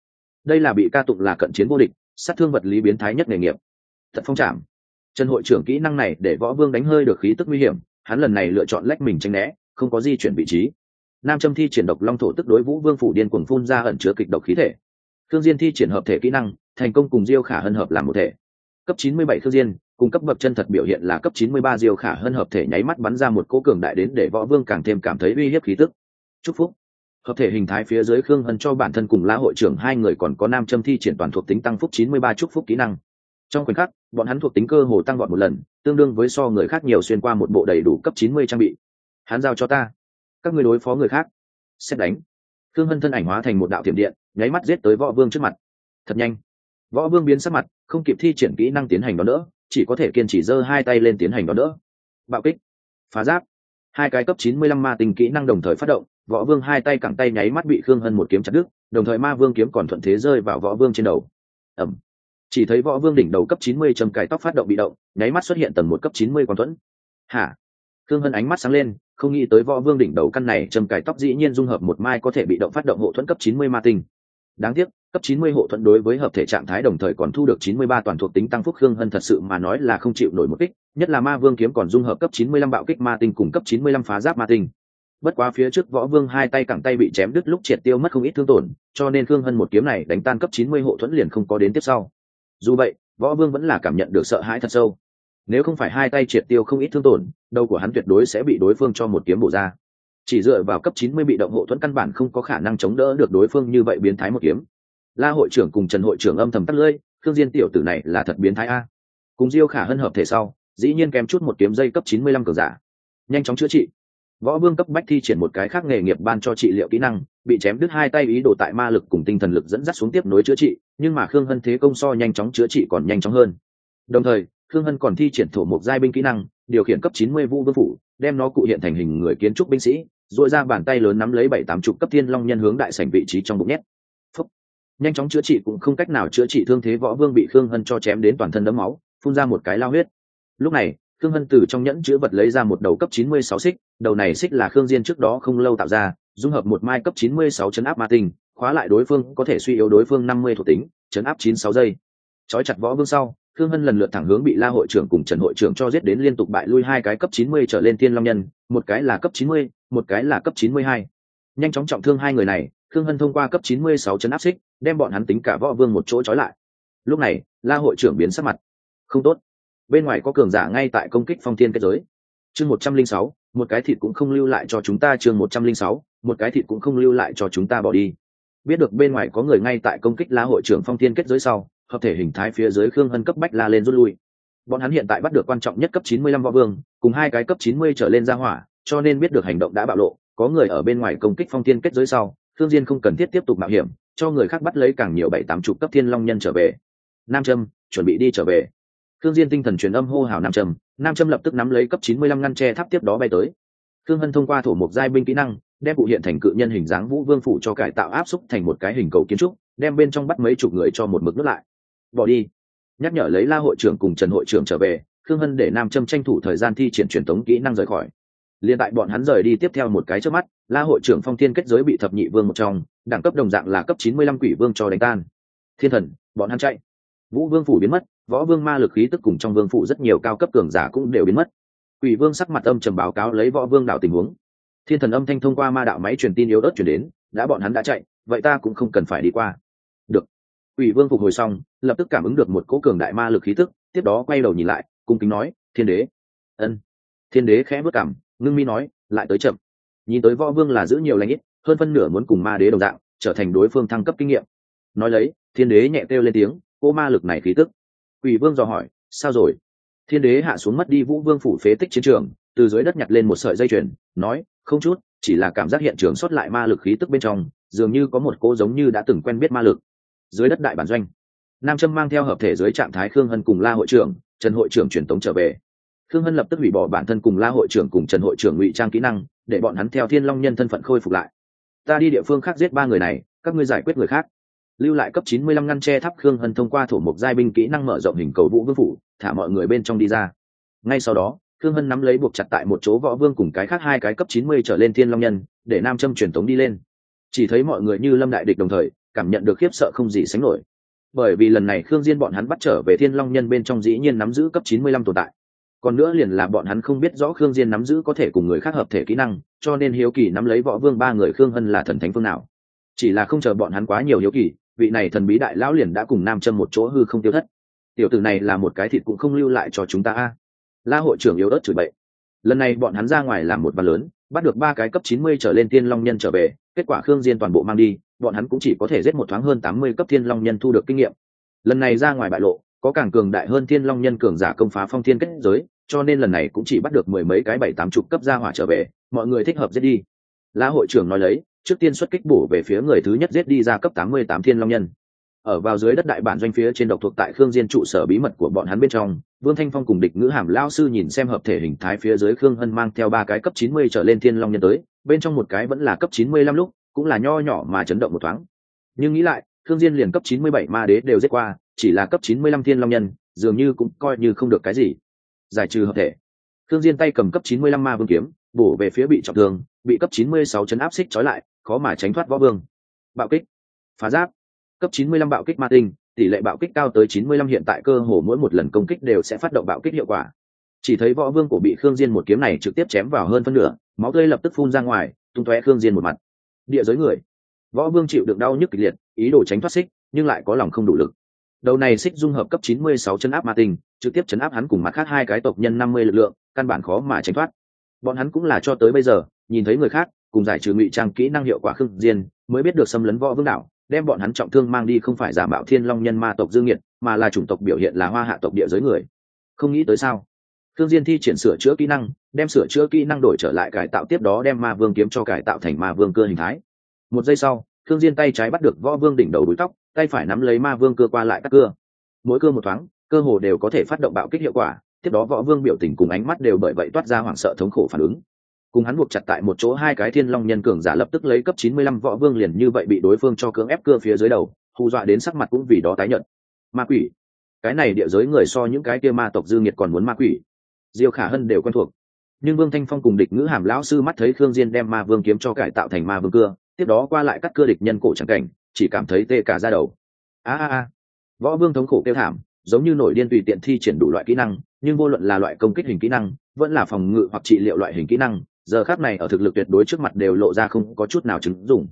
Đây là bị ca tụng là cận chiến vô địch, sát thương vật lý biến thái nhất nghề nghiệp. Thật phong trảm. Trần hội trưởng kỹ năng này để võ vương đánh hơi được khí tức nguy hiểm, hắn lần này lựa chọn lách mình tranh né không có di chuyển vị trí. Nam châm thi triển độc long thổ tức đối vũ vương phủ điên cuồng phun ra ẩn chứa kịch độc khí thể. Thương diên thi triển hợp thể kỹ năng, thành công cùng diêu khả hân hợp làm một thể. Cấp 97 thương diên, cùng cấp bậc chân thật biểu hiện là cấp 93 diêu khả hân hợp thể nháy mắt bắn ra một cỗ cường đại đến để võ vương càng thêm cảm thấy uy hiếp khí tức. Chúc phúc. Hợp thể hình thái phía dưới khương hân cho bản thân cùng la hội trưởng hai người còn có nam châm thi triển toàn thuộc tính tăng phúc 93 chúc phúc kỹ năng. Trong khoảnh khắc, bọn hắn thuộc tính cơ hồ tăng gọn một lần, tương đương với so người khác nhiều xuyên qua một bộ đầy đủ cấp 90 trang bị hắn giao cho ta. Các người đối phó người khác. Xét đánh. Thương hân thân ảnh hóa thành một đạo tiệm điện, nháy mắt giết tới võ vương trước mặt. Thật nhanh. Võ vương biến sắc mặt, không kịp thi triển kỹ năng tiến hành đó nữa chỉ có thể kiên trì giơ hai tay lên tiến hành đó nữa bạo kích. Phá giáp. Hai cái cấp 95 ma tình kỹ năng đồng thời phát động, võ vương hai tay cẳng tay nháy mắt bị khương hân một kiếm chặt đứt, đồng thời ma vương kiếm còn thuận thế rơi vào võ vương trên đầu. Ẩm chỉ thấy võ vương đỉnh đầu cấp 90 trầm cải tóc phát động bị động, nháy mắt xuất hiện tầng một cấp 90 quang thuẫn. Hả? Khương hân ánh mắt sáng lên không nghĩ tới võ vương đỉnh đầu căn này trầm cài tóc dĩ nhiên dung hợp một mai có thể bị động phát động hộ thuẫn cấp 90 ma tinh. Đáng tiếc, cấp 90 hộ thuẫn đối với hợp thể trạng thái đồng thời còn thu được 93 toàn thuộc tính tăng phúc khương hân thật sự mà nói là không chịu nổi một kích, nhất là ma vương kiếm còn dung hợp cấp 95 bạo kích ma tinh cùng cấp 95 phá giáp ma tinh. Bất quá phía trước võ vương hai tay cẳng tay bị chém đứt lúc triệt tiêu mất không ít thương tổn, cho nên khương hân một kiếm này đánh tan cấp 90 hộ thuẫn liền không có đến tiếp sau. Dù vậy, võ vương vẫn là cảm nhận được sợ hãi thật sâu nếu không phải hai tay triệt tiêu không ít thương tổn, đầu của hắn tuyệt đối sẽ bị đối phương cho một kiếm bổ ra. Chỉ dựa vào cấp 90 bị động hộ thuẫn căn bản không có khả năng chống đỡ được đối phương như vậy biến thái một kiếm. La hội trưởng cùng trần hội trưởng âm thầm tắt lưỡi thương diên tiểu tử này là thật biến thái a. Cùng diêu khả hân hợp thể sau, dĩ nhiên kém chút một kiếm dây cấp 95 cường giả. Nhanh chóng chữa trị. Võ vương cấp bách thi triển một cái khác nghề nghiệp ban cho trị liệu kỹ năng, bị chém đứt hai tay ý đồ tại ma lực cùng tinh thần lực dẫn dắt xuống tiếp nối chữa trị, nhưng mà khương hân thế công so nhanh chóng chữa trị còn nhanh chóng hơn. Đồng thời khương hân còn thi triển thổ một giai binh kỹ năng, điều khiển cấp 90 vũ vương phủ, đem nó cụ hiện thành hình người kiến trúc binh sĩ dội ra bàn tay lớn nắm lấy bảy tám chục cấp thiên long nhân hướng đại sảnh vị trí trong bụng nhét. Phúc. nhanh chóng chữa trị cũng không cách nào chữa trị thương thế võ vương bị khương hân cho chém đến toàn thân đấm máu, phun ra một cái lao huyết. Lúc này, khương hân từ trong nhẫn chứa vật lấy ra một đầu cấp 96 xích, đầu này xích là khương diên trước đó không lâu tạo ra, dung hợp một mai cấp 96 chấn áp ma tinh, khóa lại đối phương có thể suy yếu đối phương 50 thuộc tính, chấn áp 96 giây. Chói chặt võ vương sau khương hân lần lượt thẳng hướng bị la hội trưởng cùng trần hội trưởng cho giết đến liên tục bại lui hai cái cấp 90 trở lên tiên long nhân một cái là cấp 90, một cái là cấp 92. nhanh chóng trọng thương hai người này khương hân thông qua cấp 96 trấn áp xích đem bọn hắn tính cả võ vương một chỗ trói lại. Lúc này la hội trưởng biến sắc mặt. Không tốt. Bên ngoài có cường giả ngay tại công kích phong thiên kết giới. Chương một trăm linh sáu một cái thịt cũng không lưu lại cho chúng ta chương một trăm linh sáu một cái thịt cũng không lưu lại cho chúng ta bỏ đi. Biết được bên ngoài có người ngay tại công kích la hội trưởng phong thiên kết giới sau hợp thể hình thái phía dưới khương hân cấp bách la lên rút lui bọn hắn hiện tại bắt được quan trọng nhất cấp chín mươi lăm võ vương cùng hai cái cấp chín mươi trở lên ra hỏa cho nên biết được hành động đã bạo lộ có người ở bên ngoài công kích phong thiên kết giới sau thương diên không cần thiết tiếp tục mạo hiểm cho người khác bắt lấy càng nhiều bảy tám chục cấp thiên long nhân trở về nam trâm chuẩn bị đi trở về Thương Diên tinh thần truyền âm hô hào Nam Trầm, Nam Trầm lập tức nắm lấy cấp 95 ngăn tre tháp tiếp đó bay tới. Thương Hân thông qua thổ một giai binh kỹ năng, đem cụ hiện thành cự nhân hình dáng Vũ Vương phủ cho cải tạo áp xúc thành một cái hình cầu kiến trúc, đem bên trong bắt mấy chục người cho một mực nước lại. Bỏ đi. Nhắc nhở lấy La hội trưởng cùng Trần hội trưởng trở về, khương Hân để Nam châm tranh thủ thời gian thi triển truyền thống kỹ năng rời khỏi. Liên tại bọn hắn rời đi tiếp theo một cái trước mắt, La hội trưởng Phong Thiên kết giới bị thập nhị vương một trong, đẳng cấp đồng dạng là cấp 95 quỷ vương cho đánh tan. Thiên thần, bọn hắn chạy. Vũ Vương phủ biến mất, võ vương ma lực khí tức cùng trong vương phụ rất nhiều cao cấp cường giả cũng đều biến mất quỷ vương sắc mặt âm trầm báo cáo lấy võ vương đạo tình huống thiên thần âm thanh thông qua ma đạo máy truyền tin yếu ớt chuyển đến đã bọn hắn đã chạy vậy ta cũng không cần phải đi qua quỷ vương phục hồi xong lập tức cảm ứng được một cỗ cường đại ma lực khí tức tiếp đó quay đầu nhìn lại cung kính nói thiên đế. Ân. Thiên đế khẽ bước cằm, ngưng mi nói lại tới chậm. Nhìn tới võ vương là giữ nhiều lãnh ít hơn phân nửa muốn cùng ma đế đồng dạng trở thành đối phương thăng cấp kinh nghiệm. Nói lấy thiên đế nhẹ kêu lên tiếng cỗ ma lực này khí tức. Quỷ Vương dò hỏi, sao rồi? Thiên đế hạ xuống mất đi Vũ Vương phủ phế tích chiến trường, từ dưới đất nhặt lên một sợi dây chuyền, nói, không chút, chỉ là cảm giác hiện trường sót lại ma lực khí tức bên trong, dường như có một cô giống như đã từng quen biết ma lực. Dưới đất đại bản doanh, Nam Trâm mang theo hợp thể dưới trạng thái Khương Hân cùng La hội trưởng, Trần hội trưởng truyền tống trở về. Khương Hân lập tức hủy bỏ bản thân cùng La hội trưởng cùng Trần hội trưởng ngụy trang kỹ năng, để bọn hắn theo Thiên Long nhân thân phận khôi phục lại. Ta đi địa phương khác giết ba người này, các ngươi giải quyết người khác. lưu lại cấp 95 ngăn tre tháp khương hân thông qua thổ mục giai binh kỹ năng mở rộng hình cầu vũ vương phủ thả mọi người bên trong đi ra ngay sau đó khương hân nắm lấy buộc chặt tại một chỗ võ vương cùng cái khác hai cái cấp 90 trở lên thiên long nhân để nam châm truyền tống đi lên chỉ thấy mọi người như lâm đại địch đồng thời cảm nhận được khiếp sợ không gì sánh nổi. Bởi vì lần này khương diên bọn hắn bắt trở về thiên long nhân bên trong dĩ nhiên nắm giữ cấp 95 tồn tại. Còn nữa liền là bọn hắn không biết rõ khương diên nắm giữ có thể cùng người khác hợp thể kỹ năng, cho nên hiếu kỳ nắm lấy võ vương ba người khương hân là thần thánh phương nào. Chỉ là không chờ bọn hắn quá nhiều hiếu kỳ, vị này thần bí đại lão liền đã cùng nam châm một chỗ hư không tiêu thất. Tiểu tử này là một cái thịt cũng không lưu lại cho chúng ta a. La hội trưởng yếu ớt chửi bậy. Lần này bọn hắn ra ngoài làm một bàn lớn, bắt được ba cái cấp 90 trở lên thiên long nhân trở về, kết quả khương diên toàn bộ mang đi bọn hắn cũng chỉ có thể giết một thoáng hơn 80 cấp thiên long nhân thu được kinh nghiệm. Lần này ra ngoài bại lộ, có càng cường đại hơn thiên long nhân cường giả công phá phong thiên kết giới, cho nên lần này cũng chỉ bắt được mười mấy cái bảy tám chục cấp gia hỏa trở về, mọi người thích hợp giết đi. La hội trưởng nói lấy, trước tiên xuất kích bổ về phía người thứ nhất giết đi ra cấp tám mươi tám thiên long nhân. Ở vào dưới đất đại bản doanh phía trên độc thuộc tại khương diên trụ sở bí mật của bọn hắn bên trong, vương thanh phong cùng địch ngữ hàm lao sư nhìn xem hợp thể hình thái phía dưới khương hân mang theo ba cái cấp chín mươi trở lên thiên long nhân tới, bên trong một cái vẫn là cấp chín mươi lăm lúc cũng là nho nhỏ mà chấn động một thoáng. Nhưng nghĩ lại, thương diên liền cấp chín mươi bảy ma đế đều giết qua, chỉ là cấp chín mươi lăm thiên long nhân, dường như cũng coi như không được cái gì. Giải trừ hợp thể. Thương diên tay cầm cấp chín mươi lăm ma vương kiếm, bổ về phía bị trọng thương, bị cấp chín mươi sáu chấn áp xích trói lại, khó mà tránh thoát võ vương. Bạo kích. Phá giáp. Cấp 95 bạo kích ma tinh, tỷ lệ bạo kích cao tới 95 hiện tại cơ hồ mỗi một lần công kích đều sẽ phát động bạo kích hiệu quả. Chỉ thấy võ vương cổ bị khương diên một kiếm này trực tiếp chém vào hơn phân nửa, máu tươi lập tức phun ra ngoài, tung tóe khương diên một mặt địa giới người. Võ vương chịu được đau nhức kịch liệt, ý đồ tránh thoát xích, nhưng lại có lòng không đủ lực. Đầu này xích dung hợp cấp 96 chân áp ma tình trực tiếp chấn áp hắn cùng mặt khác hai cái tộc nhân 50 lực lượng, căn bản khó mà tránh thoát. Bọn hắn cũng là cho tới bây giờ, nhìn thấy người khác, cùng giải trừ ngụy trang kỹ năng hiệu quả khương diên, mới biết được xâm lấn võ vương đảo, đem bọn hắn trọng thương mang đi không phải giả mạo thiên long nhân ma tộc dương nghiệt, mà là chủng tộc biểu hiện là hoa hạ tộc địa giới người. Không nghĩ tới sao? Thương diên thi triển sửa chữa kỹ năng, đem sửa chữa kỹ năng đổi trở lại cải tạo tiếp đó đem ma vương kiếm cho cải tạo thành ma vương cơ hình thái. Một giây sau thương diên tay trái bắt được võ vương đỉnh đầu đuôi tóc, tay phải nắm lấy ma vương cơ qua lại các cưa mỗi cưa một thoáng, cơ hồ đều có thể phát động bạo kích hiệu quả, tiếp đó võ vương biểu tình cùng ánh mắt đều bởi vậy toát ra hoảng sợ thống khổ phản ứng. Cùng hắn buộc chặt tại một chỗ hai cái thiên long nhân cường giả lập tức lấy cấp chín mươi lăm võ vương liền như vậy bị đối phương cho cưỡng ép cưa phía dưới đầu, hù dọa đến sắc mặt cũng vì đó tái nhợt. ma quỷ. Cái này địa giới người so những cái kia ma tộc dư nghiệt còn muốn ma quỷ diêu khả hân đều quen thuộc. Nhưng vương thanh phong cùng địch ngữ hàm lão sư mắt thấy khương diên đem ma vương kiếm cho cải tạo thành ma vương cưa, tiếp đó qua lại cắt cưa địch nhân cổ chẳng cảnh, chỉ cảm thấy tê cả ra đầu. A a a. Võ vương thống khổ kêu thảm, giống như nổi điên tùy tiện thi triển đủ loại kỹ năng, nhưng vô luận là loại công kích hình kỹ năng, vẫn là phòng ngự hoặc trị liệu loại hình kỹ năng, giờ khác này ở thực lực tuyệt đối trước mặt đều lộ ra không có chút nào chứng dùng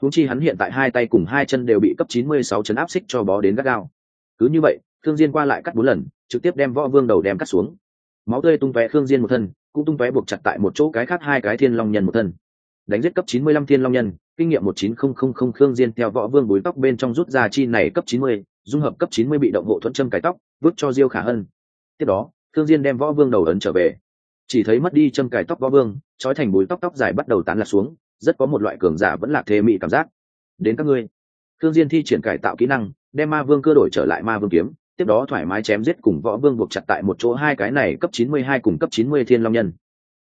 húng chi hắn hiện tại hai tay cùng hai chân đều bị cấp 96 chấn áp xích cho bó đến gắt gao. Cứ như vậy thương diên qua lại cắt bốn lần, trực tiếp đem võ vương đầu đem cắt xuống máu tươi tung tóe khương diên một thân cũng tung tóe buộc chặt tại một chỗ cái khác hai cái thiên long nhân một thân. Đánh giết cấp 95 thiên long nhân kinh nghiệm 19000 khương diên theo võ vương búi tóc bên trong rút ra chi này cấp 90, dung hợp cấp 90 bị động hộ thuận châm cái tóc vứt cho diêu khả hân. Tiếp đó khương diên đem võ vương đầu ấn trở về. Chỉ thấy mất đi châm cài tóc võ vương trói thành bùi tóc tóc dài bắt đầu tán lạc xuống rất có một loại cường giả vẫn lạc thê mị cảm giác. Đến các ngươi. Khương diên thi triển cải tạo kỹ năng đem ma vương cơ đổi trở lại ma vương kiếm tiếp đó thoải mái chém giết cùng võ vương buộc chặt tại một chỗ hai cái này cấp 92 cùng cấp 90 thiên long nhân.